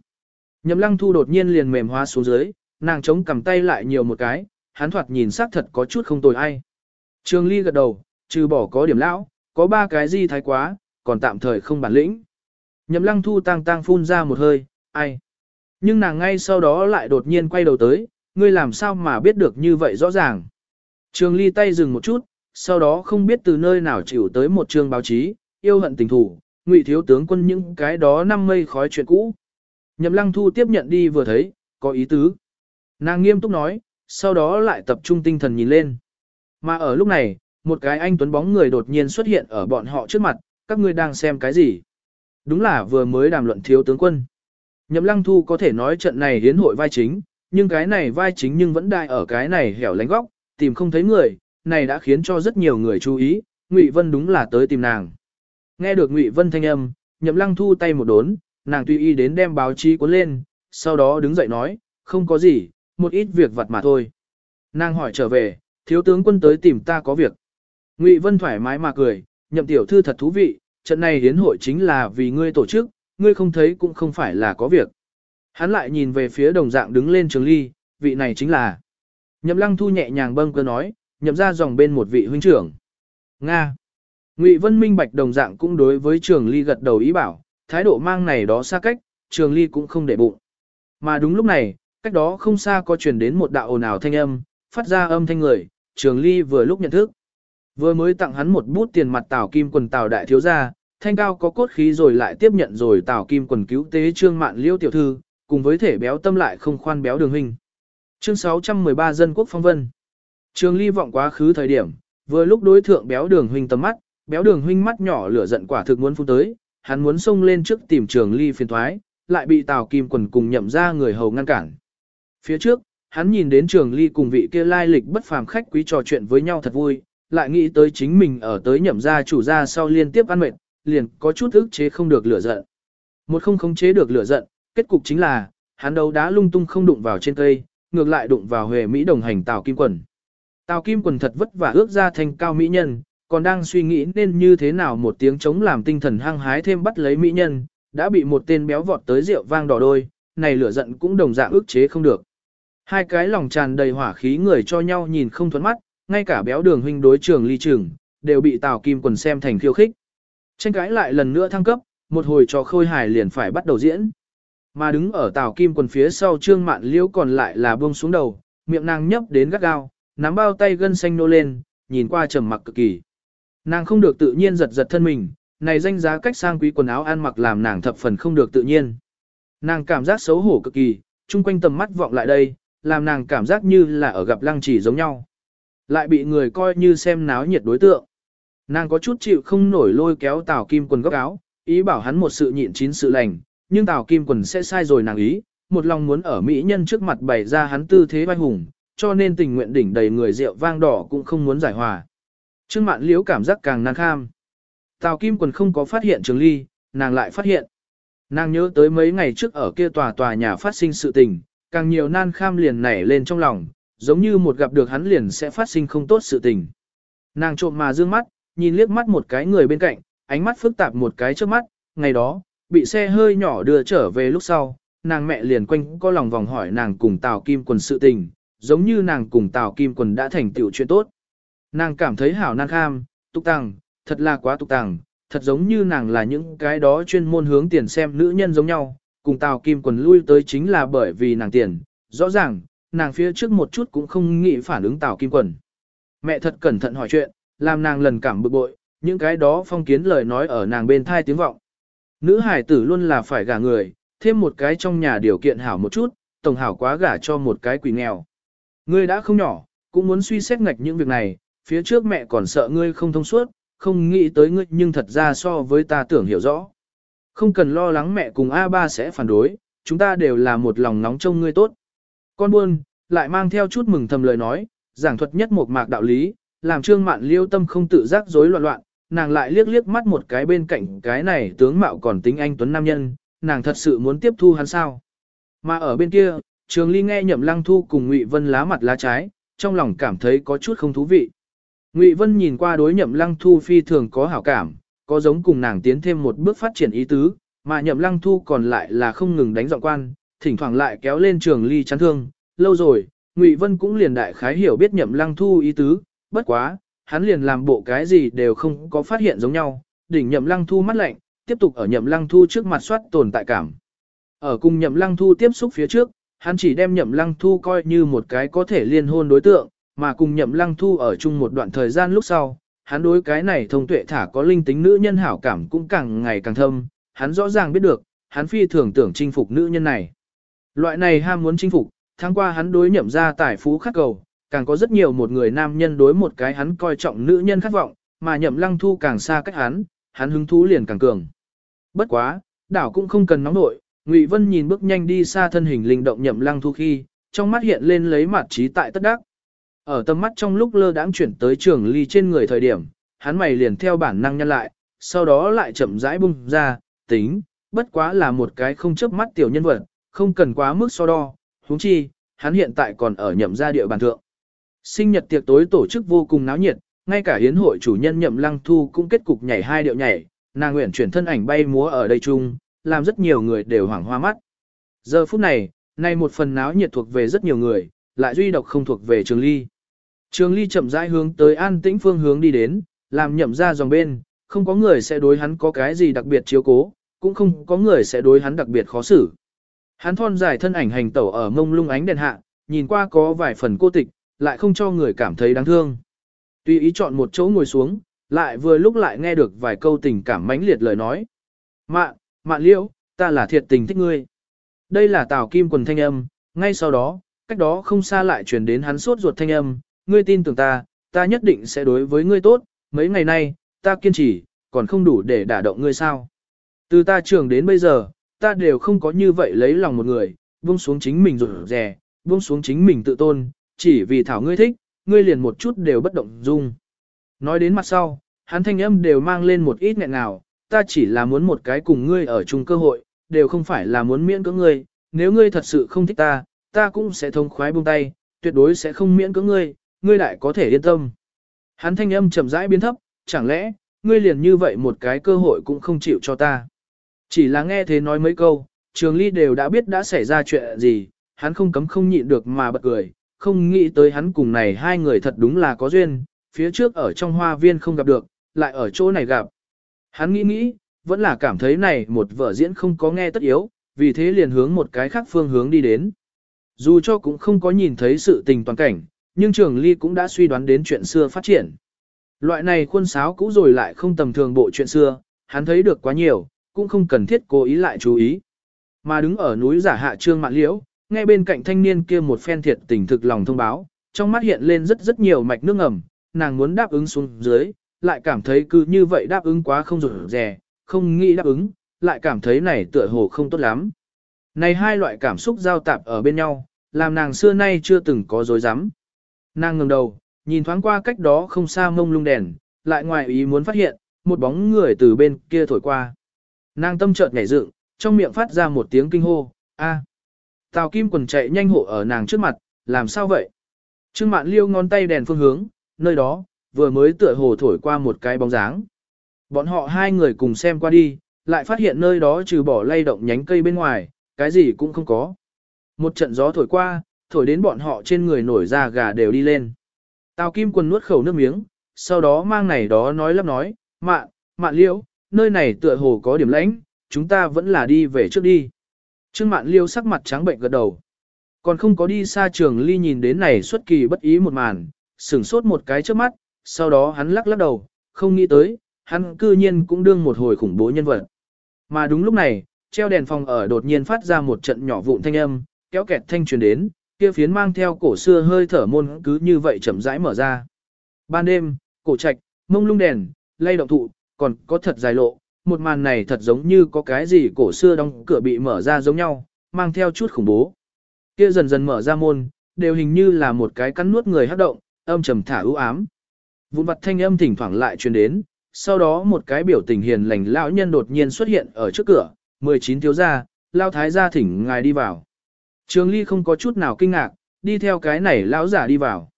Nhậm lăng thu đột nhiên liền mềm hoa xuống dưới, nàng chống cầm tay lại nhiều một cái, hắn thoạt nhìn sắc thật có chút không tồi ai. Trường ly gật đầu, trừ bỏ có điểm lão, có ba cái gì thái quá, còn tạm thời không bản lĩnh. Nhậm lăng thu tang tang phun ra một hơi, ai. Nhưng nàng ngay sau đó lại đột nhiên quay đầu tới, ngươi làm sao mà biết được như vậy rõ ràng. Trường ly tay dừng một chút, sau đó không biết từ nơi nào chịu tới một chương báo chí, yêu hận tình thủ, ngụy thiếu tướng quân những cái đó năm mây khói chuyện cũ. Nhậm lăng thu tiếp nhận đi vừa thấy, có ý tứ. Nàng nghiêm túc nói, sau đó lại tập trung tinh thần nhìn lên. Mà ở lúc này, một cái anh tuấn bóng người đột nhiên xuất hiện ở bọn họ trước mặt, các ngươi đang xem cái gì? Đúng là vừa mới đàm luận thiếu tướng quân. Nhậm lăng thu có thể nói trận này hiến hội vai chính, nhưng cái này vai chính nhưng vẫn đại ở cái này hẻo lánh góc, tìm không thấy người, này đã khiến cho rất nhiều người chú ý, Ngụy Vân đúng là tới tìm nàng. Nghe được Ngụy Vân thanh âm, Nhậm Lăng thu tay một đốn, nàng tùy ý đến đem báo chí cuốn lên, sau đó đứng dậy nói, không có gì, một ít việc vặt mà thôi. Nàng hỏi trở về, thiếu tướng quân tới tìm ta có việc. Ngụy Vân thoải mái mà cười, nhậm tiểu thư thật thú vị, trận này hiến hội chính là vì ngươi tổ chức, ngươi không thấy cũng không phải là có việc. Hắn lại nhìn về phía đồng dạng đứng lên trường ly, vị này chính là. Nhậm lăng thu nhẹ nhàng bâng cơ nói, nhậm ra dòng bên một vị huynh trưởng. Nga. Ngụy Vân minh bạch đồng dạng cũng đối với trường ly gật đầu ý bảo, thái độ mang này đó xa cách, trường ly cũng không để bụng. Mà đúng lúc này, cách đó không xa có truyền đến một đạo ồn ào thanh âm, phát ra âm thanh người, trường ly vừa lúc nhận thức. Vừa mới tặng hắn một bút tiền mặt tảo kim quần tảo đại thiếu gia, thanh cao có cốt khí rồi lại tiếp nhận rồi tảo kim quần cứu tế trương mạn liêu tiểu thư, cùng với thể béo tâm lại không khoan béo đường huynh. Chương 613 dân quốc phong vân. Trường ly vọng quá khứ thời điểm, vừa lúc đối thượng béo đường huynh tầm mắt, béo đường huynh mắt nhỏ lửa giận quả thực muốn phun tới, hắn muốn xông lên trước tìm trường ly phiền thoái, lại bị tào kim quần cùng nhậm ra người hầu ngăn cản. Phía trước, hắn nhìn đến trường ly cùng vị kia lai lịch bất phàm khách quý trò chuyện với nhau thật vui, lại nghĩ tới chính mình ở tới nhậm gia chủ gia sau liên tiếp ăn mệt, liền có chút ức chế không được lửa giận. Một không khống chế được lửa giận, kết cục chính là, hắn đấu đá lung tung không đụng vào trên cây, ngược lại đụng vào Huệ Mỹ đồng hành Tào Kim Quần. Tào Kim Quần thật vất vả ước ra thành cao mỹ nhân, còn đang suy nghĩ nên như thế nào một tiếng chống làm tinh thần hăng hái thêm bắt lấy mỹ nhân, đã bị một tên béo vọt tới rượu vang đỏ đôi, này lửa giận cũng đồng dạng ức chế không được. Hai cái lòng tràn đầy hỏa khí người cho nhau nhìn không thuẫn mắt, ngay cả béo đường huynh đối trường ly trường, đều bị Tào Kim Quần xem thành khiêu khích. Tranh cãi lại lần nữa thăng cấp, một hồi trò khôi hài liền phải bắt đầu diễn. Mà đứng ở Tào Kim Quần phía sau Trương Mạn Liễu còn lại là buông xuống đầu, miệng nàng nhấp đến gắt gao, nắm bao tay gân xanh nô lên, nhìn qua trầm mặc cực kỳ. Nàng không được tự nhiên giật giật thân mình, này danh giá cách sang quý quần áo ăn mặc làm nàng thập phần không được tự nhiên. Nàng cảm giác xấu hổ cực kỳ, chung quanh tầm mắt vọng lại đây, làm nàng cảm giác như là ở gặp lăng chỉ giống nhau. Lại bị người coi như xem náo nhiệt đối tượng. Nàng có chút chịu không nổi lôi kéo Tào Kim quần góc áo, ý bảo hắn một sự nhịn chín sự lành, nhưng Tào Kim quần sẽ sai rồi nàng ý, một lòng muốn ở mỹ nhân trước mặt bày ra hắn tư thế vai hùng, cho nên tình nguyện đỉnh đầy người rượu vang đỏ cũng không muốn giải hòa. Trương Mạn Liễu cảm giác càng nan kham. Tào Kim quần không có phát hiện Trường Ly, nàng lại phát hiện. Nàng nhớ tới mấy ngày trước ở kia tòa tòa nhà phát sinh sự tình, càng nhiều nan kham liền nảy lên trong lòng, giống như một gặp được hắn liền sẽ phát sinh không tốt sự tình. Nàng trộm mà dương mắt, nhìn liếc mắt một cái người bên cạnh, ánh mắt phức tạp một cái trước mắt, ngày đó, bị xe hơi nhỏ đưa trở về lúc sau, nàng mẹ liền quanh có lòng vòng hỏi nàng cùng Tào Kim Quần sự tình, giống như nàng cùng Tào Kim Quần đã thành tựu chuyện tốt. Nàng cảm thấy hảo nan kham, tục tàng, thật là quá tục tàng, thật giống như nàng là những cái đó chuyên môn hướng tiền xem nữ nhân giống nhau, cùng Tào Kim Quần lui tới chính là bởi vì nàng tiền, rõ ràng, nàng phía trước một chút cũng không nghĩ phản ứng Tào Kim Quần. Mẹ thật cẩn thận hỏi chuyện, làm nàng lần cảm bực bội, những cái đó phong kiến lời nói ở nàng bên thai tiếng vọng. Nữ hải tử luôn là phải gả người, thêm một cái trong nhà điều kiện hảo một chút, tổng hảo quá gả cho một cái quỷ nghèo. Ngươi đã không nhỏ, cũng muốn suy xét ngạch những việc này, phía trước mẹ còn sợ ngươi không thông suốt, không nghĩ tới ngươi nhưng thật ra so với ta tưởng hiểu rõ. Không cần lo lắng mẹ cùng A3 sẽ phản đối, chúng ta đều là một lòng nóng trông ngươi tốt. Con buôn, lại mang theo chút mừng thầm lời nói, giảng thuật nhất một mạc đạo lý, làm trương mạn liêu tâm không tự giác rối loạn loạn, nàng lại liếc liếc mắt một cái bên cạnh cái này tướng mạo còn tính anh tuấn nam nhân, nàng thật sự muốn tiếp thu hắn sao. Mà ở bên kia, trường ly nghe nhậm lăng thu cùng ngụy Vân lá mặt lá trái, trong lòng cảm thấy có chút không thú vị. Ngụy Vân nhìn qua đối nhậm lăng thu phi thường có hảo cảm, có giống cùng nàng tiến thêm một bước phát triển ý tứ, mà nhậm lăng thu còn lại là không ngừng đánh giọng quan, thỉnh thoảng lại kéo lên trường ly chán thương, lâu rồi, Ngụy Vân cũng liền đại khái hiểu biết nhậm lăng thu ý tứ, bất quá, hắn liền làm bộ cái gì đều không có phát hiện giống nhau, đỉnh nhậm lăng thu mắt lạnh, tiếp tục ở nhậm lăng thu trước mặt soát tồn tại cảm. Ở cùng nhậm lăng thu tiếp xúc phía trước, hắn chỉ đem nhậm lăng thu coi như một cái có thể liên hôn đối tượng, mà cùng nhậm lăng thu ở chung một đoạn thời gian lúc sau, hắn đối cái này thông tuệ thả có linh tính nữ nhân hảo cảm cũng càng ngày càng thâm, hắn rõ ràng biết được, hắn phi thường tưởng chinh phục nữ nhân này. Loại này ham muốn chinh phục, tháng qua hắn đối nhậm ra tài phú khắc cầu, càng có rất nhiều một người nam nhân đối một cái hắn coi trọng nữ nhân khát vọng, mà nhậm lăng thu càng xa cách hắn, hắn hứng thú liền càng cường. Bất quá, đảo cũng không cần nóng nội, Ngụy Vân nhìn bước nhanh đi xa thân hình linh động nhậm lăng thu khi, trong mắt hiện lên lấy mặt trí tại tất đắc. Ở tầm mắt trong lúc lơ đãng chuyển tới trường ly trên người thời điểm, hắn mày liền theo bản năng nhăn lại, sau đó lại chậm rãi bung ra, tính, bất quá là một cái không chớp mắt tiểu nhân vật, không cần quá mức so đo, huống chi, hắn hiện tại còn ở nhậm gia địa bàn thượng. Sinh nhật tiệc tối tổ chức vô cùng náo nhiệt, ngay cả hiến hội chủ nhân nhậm lăng thu cũng kết cục nhảy hai điệu nhảy, nàng nguyện chuyển thân ảnh bay múa ở đây chung, làm rất nhiều người đều hoảng hoa mắt. Giờ phút này, nay một phần náo nhiệt thuộc về rất nhiều người, lại duy độc không thuộc về Trường Ly. Trường Ly chậm rãi hướng tới an tĩnh phương hướng đi đến, làm nhậm ra dòng bên, không có người sẽ đối hắn có cái gì đặc biệt chiếu cố, cũng không có người sẽ đối hắn đặc biệt khó xử. Hắn thon dài thân ảnh hành tẩu ở mông lung ánh đèn hạ, nhìn qua có vài phần cô tịch, lại không cho người cảm thấy đáng thương. Tuy ý chọn một chỗ ngồi xuống, lại vừa lúc lại nghe được vài câu tình cảm mãnh liệt lời nói. Mạn, mạn liễu, ta là thiệt tình thích ngươi. Đây là Tào Kim quần thanh âm, ngay sau đó, cách đó không xa lại truyền đến hắn sốt ruột thanh âm, ngươi tin tưởng ta, ta nhất định sẽ đối với ngươi tốt, mấy ngày nay, ta kiên trì, còn không đủ để đả động ngươi sao. Từ ta trưởng đến bây giờ, ta đều không có như vậy lấy lòng một người, buông xuống chính mình rụt rè, buông xuống chính mình tự tôn, chỉ vì thảo ngươi thích, ngươi liền một chút đều bất động dung. Nói đến mặt sau, hắn thanh âm đều mang lên một ít nghẹn ngào, ta chỉ là muốn một cái cùng ngươi ở chung cơ hội, đều không phải là muốn miễn cưỡng ngươi, nếu ngươi thật sự không thích ta, ta cũng sẽ thông khoái buông tay, tuyệt đối sẽ không miễn cưỡng ngươi, ngươi lại có thể yên tâm. Hắn thanh âm chậm rãi biến thấp, chẳng lẽ, ngươi liền như vậy một cái cơ hội cũng không chịu cho ta. Chỉ là nghe thế nói mấy câu, trường ly đều đã biết đã xảy ra chuyện gì, hắn không cấm không nhịn được mà bật cười, không nghĩ tới hắn cùng này hai người thật đúng là có duyên, phía trước ở trong hoa viên không gặp được, lại ở chỗ này gặp. Hắn nghĩ nghĩ, vẫn là cảm thấy này một vở diễn không có nghe tất yếu, vì thế liền hướng một cái khác phương hướng đi đến. Dù cho cũng không có nhìn thấy sự tình toàn cảnh, nhưng trường ly cũng đã suy đoán đến chuyện xưa phát triển. Loại này khuôn sáo cũ rồi lại không tầm thường bộ chuyện xưa, hắn thấy được quá nhiều, cũng không cần thiết cố ý lại chú ý. Mà đứng ở núi giả hạ trương mạn liễu, nghe bên cạnh thanh niên kia một phen thiệt tình thực lòng thông báo, trong mắt hiện lên rất rất nhiều mạch nước ngầm, nàng muốn đáp ứng xuống dưới, lại cảm thấy cứ như vậy đáp ứng quá không rủi rè, không nghĩ đáp ứng, lại cảm thấy này tựa hồ không tốt lắm. Này hai loại cảm xúc giao tạp ở bên nhau, làm nàng xưa nay chưa từng có dối rắm Nàng ngừng đầu, nhìn thoáng qua cách đó không xa mông lung đèn, lại ngoài ý muốn phát hiện, một bóng người từ bên kia thổi qua. Nàng tâm chợt nhảy dựng, trong miệng phát ra một tiếng kinh hô, a. Tào Kim quần chạy nhanh hộ ở nàng trước mặt, làm sao vậy? Trương Mạn Liêu ngón tay đèn phương hướng, nơi đó, vừa mới tựa hồ thổi qua một cái bóng dáng. Bọn họ hai người cùng xem qua đi, lại phát hiện nơi đó trừ bỏ lay động nhánh cây bên ngoài, cái gì cũng không có. Một trận gió thổi qua, thổi đến bọn họ trên người nổi da gà đều đi lên. Tào Kim Quân nuốt khẩu nước miếng, sau đó mang này đó nói lắp nói, mạn, mạn liễu, nơi này tựa hồ có điểm lãnh, chúng ta vẫn là đi về trước đi. Trương mạn liêu sắc mặt trắng bệnh gật đầu. Còn không có đi xa trường ly nhìn đến này xuất kỳ bất ý một màn, sửng sốt một cái trước mắt, sau đó hắn lắc lắc đầu, không nghĩ tới, hắn cư nhiên cũng đương một hồi khủng bố nhân vật. Mà đúng lúc này, treo đèn phòng ở đột nhiên phát ra một trận nhỏ vụn thanh âm, kéo kẹt thanh truyền đến, kia phiến mang theo cổ xưa hơi thở môn cứ như vậy chậm rãi mở ra. Ban đêm, cổ trạch, mông lung đèn, lay động thụ, còn có thật dài lộ, một màn này thật giống như có cái gì cổ xưa đóng cửa bị mở ra giống nhau, mang theo chút khủng bố. Kia dần dần mở ra môn, đều hình như là một cái cắn nuốt người hấp động, âm trầm thả ưu ám. Vụn vặt thanh âm thỉnh thoảng lại truyền đến, sau đó một cái biểu tình hiền lành lão nhân đột nhiên xuất hiện ở trước cửa, 19 thiếu gia, lao thái gia thỉnh ngài đi vào. Trường Ly không có chút nào kinh ngạc, đi theo cái này lão giả đi vào.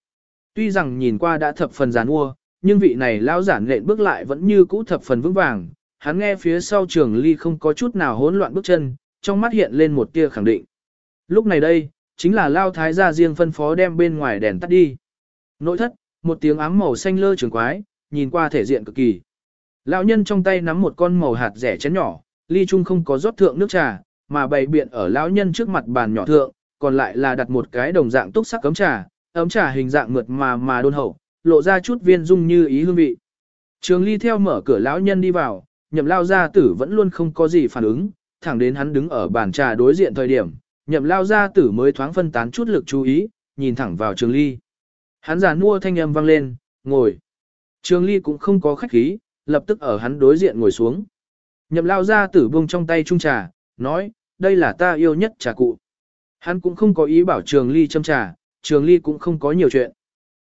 Tuy rằng nhìn qua đã thập phần giàn ua, nhưng vị này lão giả nện bước lại vẫn như cũ thập phần vững vàng. Hắn nghe phía sau Trường Ly không có chút nào hỗn loạn bước chân, trong mắt hiện lên một tia khẳng định. Lúc này đây, chính là lao thái gia riêng phân phó đem bên ngoài đèn tắt đi. Nội thất, một tiếng ám màu xanh lơ trường quái, nhìn qua thể diện cực kỳ. Lão nhân trong tay nắm một con màu hạt rẻ chén nhỏ, ly chung không có rót thượng nước trà, mà bày biện ở lão nhân trước mặt bàn nhỏ thượng, còn lại là đặt một cái đồng dạng túc sắc cấm trà, ấm trà hình dạng mượt mà mà đôn hậu, lộ ra chút viên dung như ý hương vị. Trường ly theo mở cửa lão nhân đi vào, nhậm lao gia tử vẫn luôn không có gì phản ứng, thẳng đến hắn đứng ở bàn trà đối diện thời điểm, nhậm lao gia tử mới thoáng phân tán chút lực chú ý, nhìn thẳng vào trường ly. Hắn già mua thanh âm vang lên, ngồi. Trường ly cũng không có khách khí, lập tức ở hắn đối diện ngồi xuống. Nhậm lao gia tử buông trong tay chung trà, nói, đây là ta yêu nhất trà cụ. Hắn cũng không có ý bảo trường ly châm trà, trường ly cũng không có nhiều chuyện.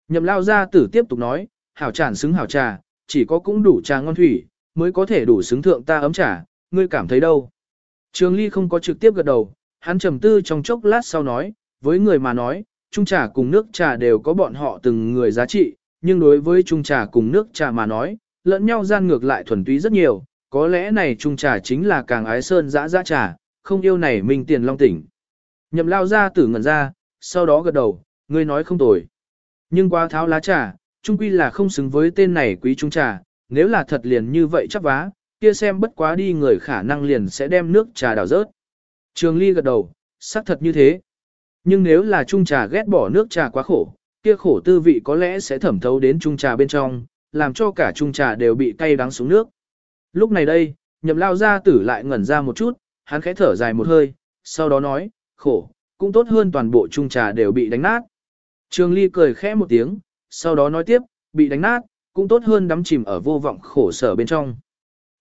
Nhậm lao gia tử tiếp tục nói, hảo tràn xứng hảo trà, chỉ có cũng đủ trà ngon thủy, mới có thể đủ xứng thượng ta ấm trà, ngươi cảm thấy đâu. Trường ly không có trực tiếp gật đầu, hắn trầm tư trong chốc lát sau nói, với người mà nói, trung trà cùng nước trà đều có bọn họ từng người giá trị, nhưng đối với trung trà cùng nước trà mà nói, lẫn nhau gian ngược lại thuần túy rất nhiều, có lẽ này trung trà chính là càng ái sơn dã dã trà, không yêu này minh tiền long tỉnh. Nhậm lao ra tử ngẩn ra, sau đó gật đầu, ngươi nói không tồi. Nhưng quá tháo lá trà, trung quy là không xứng với tên này quý trung trà, nếu là thật liền như vậy chắc vá, kia xem bất quá đi người khả năng liền sẽ đem nước trà đảo rớt. Trường Ly gật đầu, xác thật như thế. Nhưng nếu là trung trà ghét bỏ nước trà quá khổ, kia khổ tư vị có lẽ sẽ thẩm thấu đến trung trà bên trong, làm cho cả trung trà đều bị cay đắng xuống nước. Lúc này đây, nhậm lao gia tử lại ngẩn ra một chút, hắn khẽ thở dài một hơi, sau đó nói, khổ, cũng tốt hơn toàn bộ trung trà đều bị đánh nát. Trường Ly cười khẽ một tiếng, sau đó nói tiếp, bị đánh nát, cũng tốt hơn đắm chìm ở vô vọng khổ sở bên trong.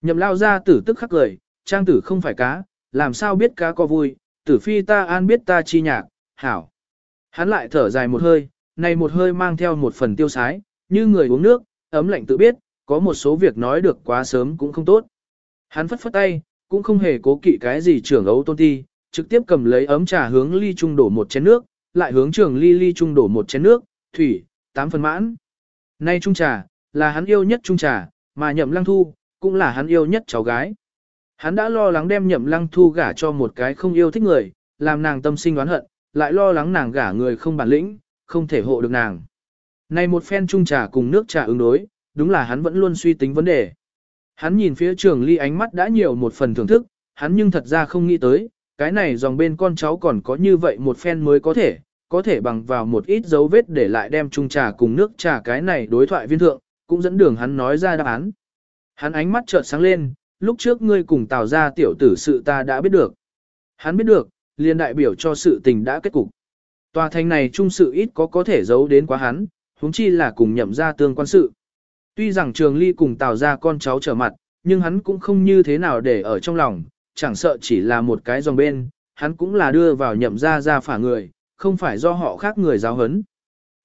Nhậm lao gia tử tức khắc cười, trang tử không phải cá, làm sao biết cá có vui, tử phi ta an biết ta chi nhạc, hảo. Hắn lại thở dài một hơi, này một hơi mang theo một phần tiêu sái, như người uống nước, ấm lạnh tự biết, có một số việc nói được quá sớm cũng không tốt. Hắn phất phất tay, cũng không hề cố kỵ cái gì trưởng ấu tôn ti, trực tiếp cầm lấy ấm trà hướng ly trung đổ một chén nước, lại hướng trường ly ly trung đổ một chén nước, thủy, tám phần mãn. Nay trung trà, là hắn yêu nhất trung trà, mà nhậm lăng thu, cũng là hắn yêu nhất cháu gái. Hắn đã lo lắng đem nhậm lăng thu gả cho một cái không yêu thích người, làm nàng tâm sinh oán hận, lại lo lắng nàng gả người không bản lĩnh, không thể hộ được nàng. Này một phen trung trà cùng nước trà ứng đối, đúng là hắn vẫn luôn suy tính vấn đề. Hắn nhìn phía trường ly ánh mắt đã nhiều một phần thưởng thức, hắn nhưng thật ra không nghĩ tới, cái này dòng bên con cháu còn có như vậy một phen mới có thể, có thể bằng vào một ít dấu vết để lại đem chung trà cùng nước trà cái này đối thoại viên thượng, cũng dẫn đường hắn nói ra đáp án. Hắn ánh mắt chợt sáng lên, lúc trước ngươi cùng tào ra tiểu tử sự ta đã biết được. Hắn biết được, liền đại biểu cho sự tình đã kết cục. Tòa thành này trung sự ít có có thể giấu đến quá hắn, huống chi là cùng nhậm ra tương quan sự. Tuy rằng trường ly cùng tào ra con cháu trở mặt, nhưng hắn cũng không như thế nào để ở trong lòng, chẳng sợ chỉ là một cái dòng bên, hắn cũng là đưa vào nhậm ra ra phả người, không phải do họ khác người giáo hấn.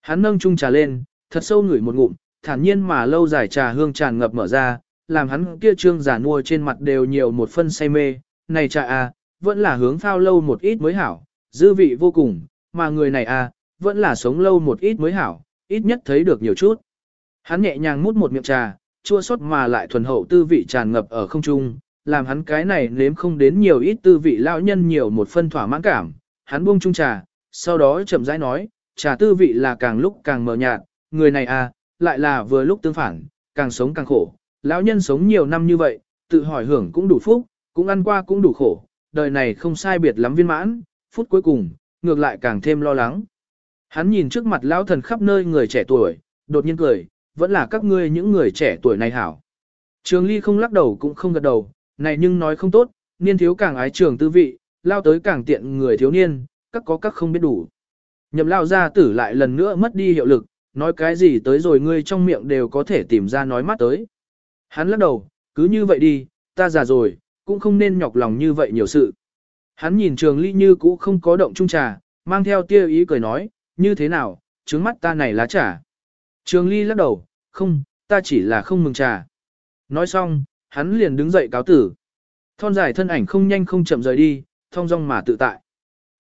Hắn nâng chung trà lên, thật sâu ngửi một ngụm, thản nhiên mà lâu dài trà hương tràn ngập mở ra, làm hắn kia trương giả mua trên mặt đều nhiều một phân say mê, này trà à, vẫn là hướng phao lâu một ít mới hảo, dư vị vô cùng, mà người này à, vẫn là sống lâu một ít mới hảo, ít nhất thấy được nhiều chút. Hắn nhẹ nhàng mút một miệng trà, chua xót mà lại thuần hậu tư vị tràn ngập ở không trung, làm hắn cái này nếm không đến nhiều ít tư vị lão nhân nhiều một phân thỏa mãn cảm. Hắn buông chung trà, sau đó chậm rãi nói, trà tư vị là càng lúc càng mờ nhạt, người này à, lại là vừa lúc tương phản, càng sống càng khổ. Lão nhân sống nhiều năm như vậy, tự hỏi hưởng cũng đủ phúc, cũng ăn qua cũng đủ khổ, đời này không sai biệt lắm viên mãn, phút cuối cùng, ngược lại càng thêm lo lắng. Hắn nhìn trước mặt lão thần khắp nơi người trẻ tuổi, đột nhiên cười, vẫn là các ngươi những người trẻ tuổi này hảo. Trường Ly không lắc đầu cũng không gật đầu, này nhưng nói không tốt, niên thiếu càng ái trường tư vị, lao tới càng tiện người thiếu niên, các có các không biết đủ. Nhậm lao gia tử lại lần nữa mất đi hiệu lực, nói cái gì tới rồi ngươi trong miệng đều có thể tìm ra nói mắt tới. Hắn lắc đầu, cứ như vậy đi, ta già rồi, cũng không nên nhọc lòng như vậy nhiều sự. Hắn nhìn trường ly như cũ không có động trung trà, mang theo tia ý cười nói, như thế nào, trứng mắt ta này lá trà. Trường ly lắc đầu, không, ta chỉ là không mừng trà. Nói xong, hắn liền đứng dậy cáo tử. Thon dài thân ảnh không nhanh không chậm rời đi, thong dong mà tự tại.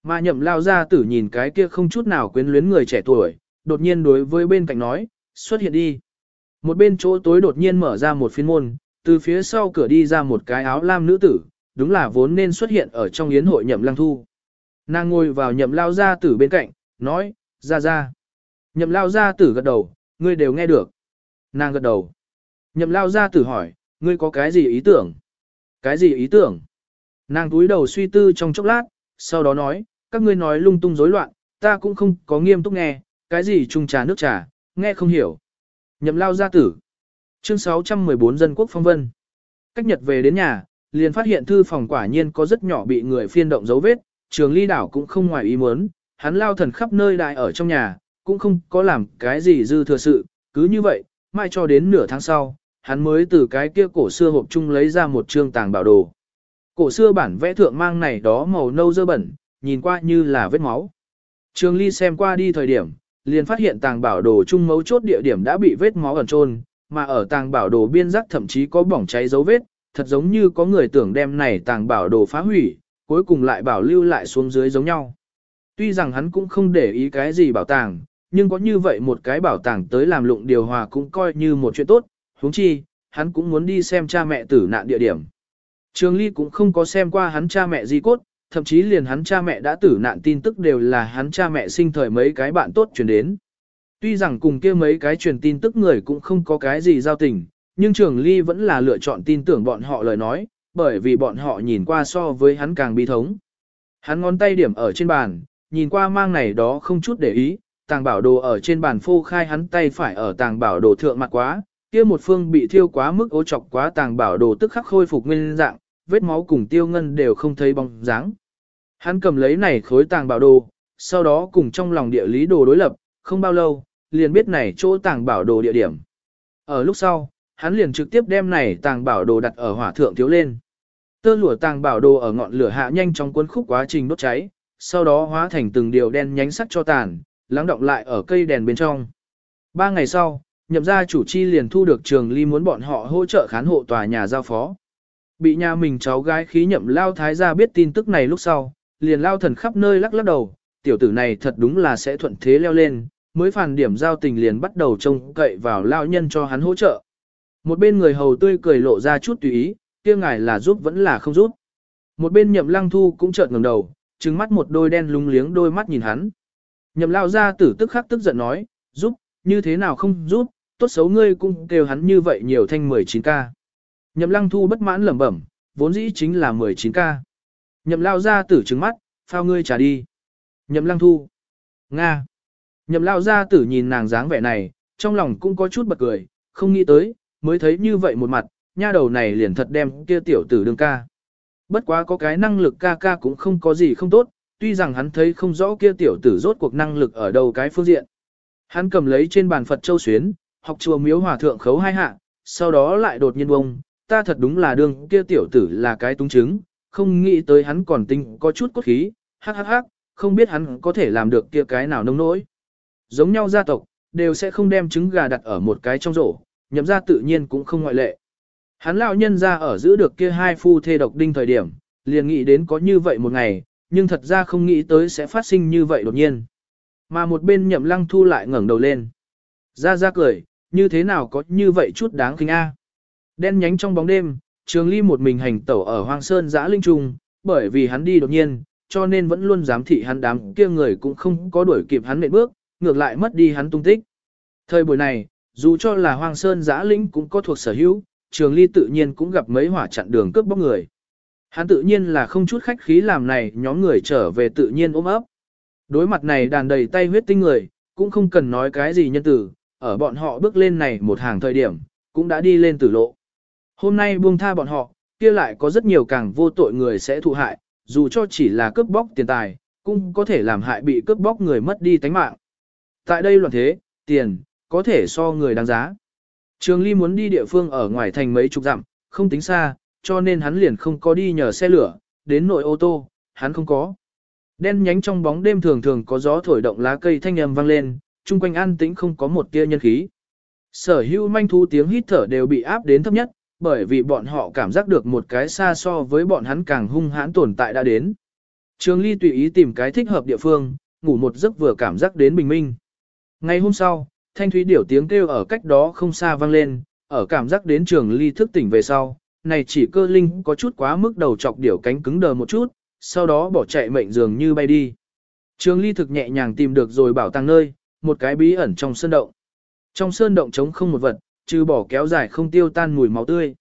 Mà nhậm lao ra tử nhìn cái kia không chút nào quyến luyến người trẻ tuổi, đột nhiên đối với bên cạnh nói, xuất hiện đi. Một bên chỗ tối đột nhiên mở ra một phiên môn, từ phía sau cửa đi ra một cái áo lam nữ tử, đúng là vốn nên xuất hiện ở trong yến hội nhậm lăng thu. Nàng ngồi vào nhậm lao gia tử bên cạnh, nói, ra ra. Nhậm lao gia tử gật đầu, ngươi đều nghe được. Nàng gật đầu. Nhậm lao gia tử hỏi, ngươi có cái gì ý tưởng? Cái gì ý tưởng? Nàng túi đầu suy tư trong chốc lát, sau đó nói, các ngươi nói lung tung rối loạn, ta cũng không có nghiêm túc nghe, cái gì chung trà nước trà, nghe không hiểu. Nhậm lao gia tử. Chương 614 Dân quốc phong vân. Cách nhật về đến nhà, liền phát hiện thư phòng quả nhiên có rất nhỏ bị người phiên động dấu vết, trường ly đảo cũng không ngoài ý muốn, hắn lao thần khắp nơi đại ở trong nhà, cũng không có làm cái gì dư thừa sự, cứ như vậy, mai cho đến nửa tháng sau, hắn mới từ cái kia cổ xưa hộp chung lấy ra một trương tàng bảo đồ. Cổ xưa bản vẽ thượng mang này đó màu nâu dơ bẩn, nhìn qua như là vết máu. Trường ly xem qua đi thời điểm, liền phát hiện tàng bảo đồ chung mấu chốt địa điểm đã bị vết máu ẩn trôn, mà ở tàng bảo đồ biên giác thậm chí có bỏng cháy dấu vết, thật giống như có người tưởng đem này tàng bảo đồ phá hủy, cuối cùng lại bảo lưu lại xuống dưới giống nhau. Tuy rằng hắn cũng không để ý cái gì bảo tàng, nhưng có như vậy một cái bảo tàng tới làm lụng điều hòa cũng coi như một chuyện tốt, huống chi, hắn cũng muốn đi xem cha mẹ tử nạn địa điểm. Trường Ly cũng không có xem qua hắn cha mẹ di cốt, thậm chí liền hắn cha mẹ đã tử nạn tin tức đều là hắn cha mẹ sinh thời mấy cái bạn tốt truyền đến. Tuy rằng cùng kia mấy cái truyền tin tức người cũng không có cái gì giao tình, nhưng Trường Ly vẫn là lựa chọn tin tưởng bọn họ lời nói, bởi vì bọn họ nhìn qua so với hắn càng bi thống. Hắn ngón tay điểm ở trên bàn, nhìn qua mang này đó không chút để ý, tàng bảo đồ ở trên bàn phô khai hắn tay phải ở tàng bảo đồ thượng mặt quá, kia một phương bị thiêu quá mức ô chọc quá tàng bảo đồ tức khắc khôi phục nguyên dạng, vết máu cùng tiêu ngân đều không thấy bóng dáng. Hắn cầm lấy này khối tàng bảo đồ, sau đó cùng trong lòng địa lý đồ đối lập, không bao lâu, liền biết này chỗ tàng bảo đồ địa điểm. Ở lúc sau, hắn liền trực tiếp đem này tàng bảo đồ đặt ở hỏa thượng thiếu lên. Tơ lụa tàng bảo đồ ở ngọn lửa hạ nhanh trong cuốn khúc quá trình đốt cháy, sau đó hóa thành từng điều đen nhánh sắc cho tàn, lắng động lại ở cây đèn bên trong. Ba ngày sau, nhậm gia chủ chi liền thu được trường ly muốn bọn họ hỗ trợ khán hộ tòa nhà giao phó. Bị nhà mình cháu gái khí nhậm lao thái gia biết tin tức này lúc sau, liền lao thần khắp nơi lắc lắc đầu, tiểu tử này thật đúng là sẽ thuận thế leo lên, mới phản điểm giao tình liền bắt đầu trông cậy vào lao nhân cho hắn hỗ trợ. Một bên người hầu tươi cười lộ ra chút tùy ý, kia ngài là giúp vẫn là không giúp. Một bên nhậm lăng thu cũng chợt ngẩng đầu, trừng mắt một đôi đen lúng liếng đôi mắt nhìn hắn. Nhậm lao ra tử tức khắc tức giận nói, giúp, như thế nào không giúp, tốt xấu ngươi cũng kêu hắn như vậy nhiều thanh 19k. Nhậm lăng thu bất mãn lẩm bẩm, vốn dĩ chính là 19k. Nhậm lao ra tử trừng mắt, phao ngươi trả đi. Nhậm lăng thu. Nga. Nhậm lao ra tử nhìn nàng dáng vẻ này, trong lòng cũng có chút bật cười, không nghĩ tới, mới thấy như vậy một mặt, nha đầu này liền thật đem kia tiểu tử đương ca. Bất quá có cái năng lực ca ca cũng không có gì không tốt, tuy rằng hắn thấy không rõ kia tiểu tử rốt cuộc năng lực ở đâu cái phương diện. Hắn cầm lấy trên bàn Phật Châu Xuyến, học chùa miếu hòa thượng khấu hai hạ, sau đó lại đột nhiên bông, ta thật đúng là đương kia tiểu tử là cái tung chứng, không nghĩ tới hắn còn tinh có chút cốt khí, hắc hắc hắc, không biết hắn có thể làm được kia cái nào nông nỗi. Giống nhau gia tộc, đều sẽ không đem trứng gà đặt ở một cái trong rổ, nhậm ra tự nhiên cũng không ngoại lệ. Hắn lão nhân ra ở giữ được kia hai phu thê độc đinh thời điểm, liền nghĩ đến có như vậy một ngày, nhưng thật ra không nghĩ tới sẽ phát sinh như vậy đột nhiên. Mà một bên nhậm lăng thu lại ngẩng đầu lên. Ra ra cười, như thế nào có như vậy chút đáng kinh a. Đen nhánh trong bóng đêm, trường ly một mình hành tẩu ở hoang sơn giã linh trung, bởi vì hắn đi đột nhiên, cho nên vẫn luôn giám thị hắn đám kia người cũng không có đuổi kịp hắn nệm bước, ngược lại mất đi hắn tung tích. Thời buổi này, dù cho là hoang sơn giã linh cũng có thuộc sở hữu, trường ly tự nhiên cũng gặp mấy hỏa chặn đường cướp bóc người. Hắn tự nhiên là không chút khách khí làm này nhóm người trở về tự nhiên ôm ấp. Đối mặt này đàn đầy tay huyết tinh người, cũng không cần nói cái gì nhân tử, ở bọn họ bước lên này một hàng thời điểm, cũng đã đi lên tử lộ. Hôm nay buông tha bọn họ, kia lại có rất nhiều càng vô tội người sẽ thụ hại, dù cho chỉ là cướp bóc tiền tài, cũng có thể làm hại bị cướp bóc người mất đi tánh mạng. Tại đây loạn thế, tiền, có thể so người đáng giá. Trường Ly muốn đi địa phương ở ngoài thành mấy chục dặm, không tính xa, cho nên hắn liền không có đi nhờ xe lửa, đến nội ô tô, hắn không có. Đen nhánh trong bóng đêm thường thường có gió thổi động lá cây thanh âm vang lên, chung quanh an tĩnh không có một tia nhân khí. Sở hữu manh thú tiếng hít thở đều bị áp đến thấp nhất, bởi vì bọn họ cảm giác được một cái xa so với bọn hắn càng hung hãn tồn tại đã đến. Trường Ly tùy ý tìm cái thích hợp địa phương, ngủ một giấc vừa cảm giác đến bình minh. Ngày hôm sau, thanh thúy điểu tiếng kêu ở cách đó không xa vang lên, ở cảm giác đến Trường Ly thức tỉnh về sau, này chỉ cơ linh có chút quá mức đầu chọc điểu cánh cứng đờ một chút, sau đó bỏ chạy mệnh dường như bay đi. Trường Ly thực nhẹ nhàng tìm được rồi bảo tàng nơi, một cái bí ẩn trong sơn động. Trong sơn động trống không một vật, trừ bỏ kéo dài không tiêu tan mùi máu tươi.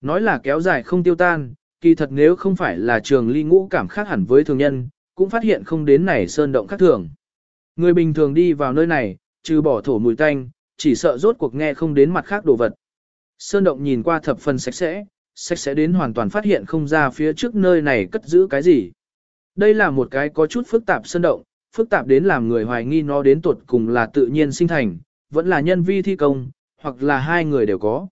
Nói là kéo dài không tiêu tan, kỳ thật nếu không phải là trường ly ngũ cảm khác hẳn với thường nhân, cũng phát hiện không đến này sơn động khác thường. Người bình thường đi vào nơi này, trừ bỏ thổ mùi tanh, chỉ sợ rốt cuộc nghe không đến mặt khác đồ vật. Sơn động nhìn qua thập phần sạch sẽ, sạch sẽ đến hoàn toàn phát hiện không ra phía trước nơi này cất giữ cái gì. Đây là một cái có chút phức tạp sơn động, phức tạp đến làm người hoài nghi nó đến tuột cùng là tự nhiên sinh thành, vẫn là nhân vi thi công, hoặc là hai người đều có.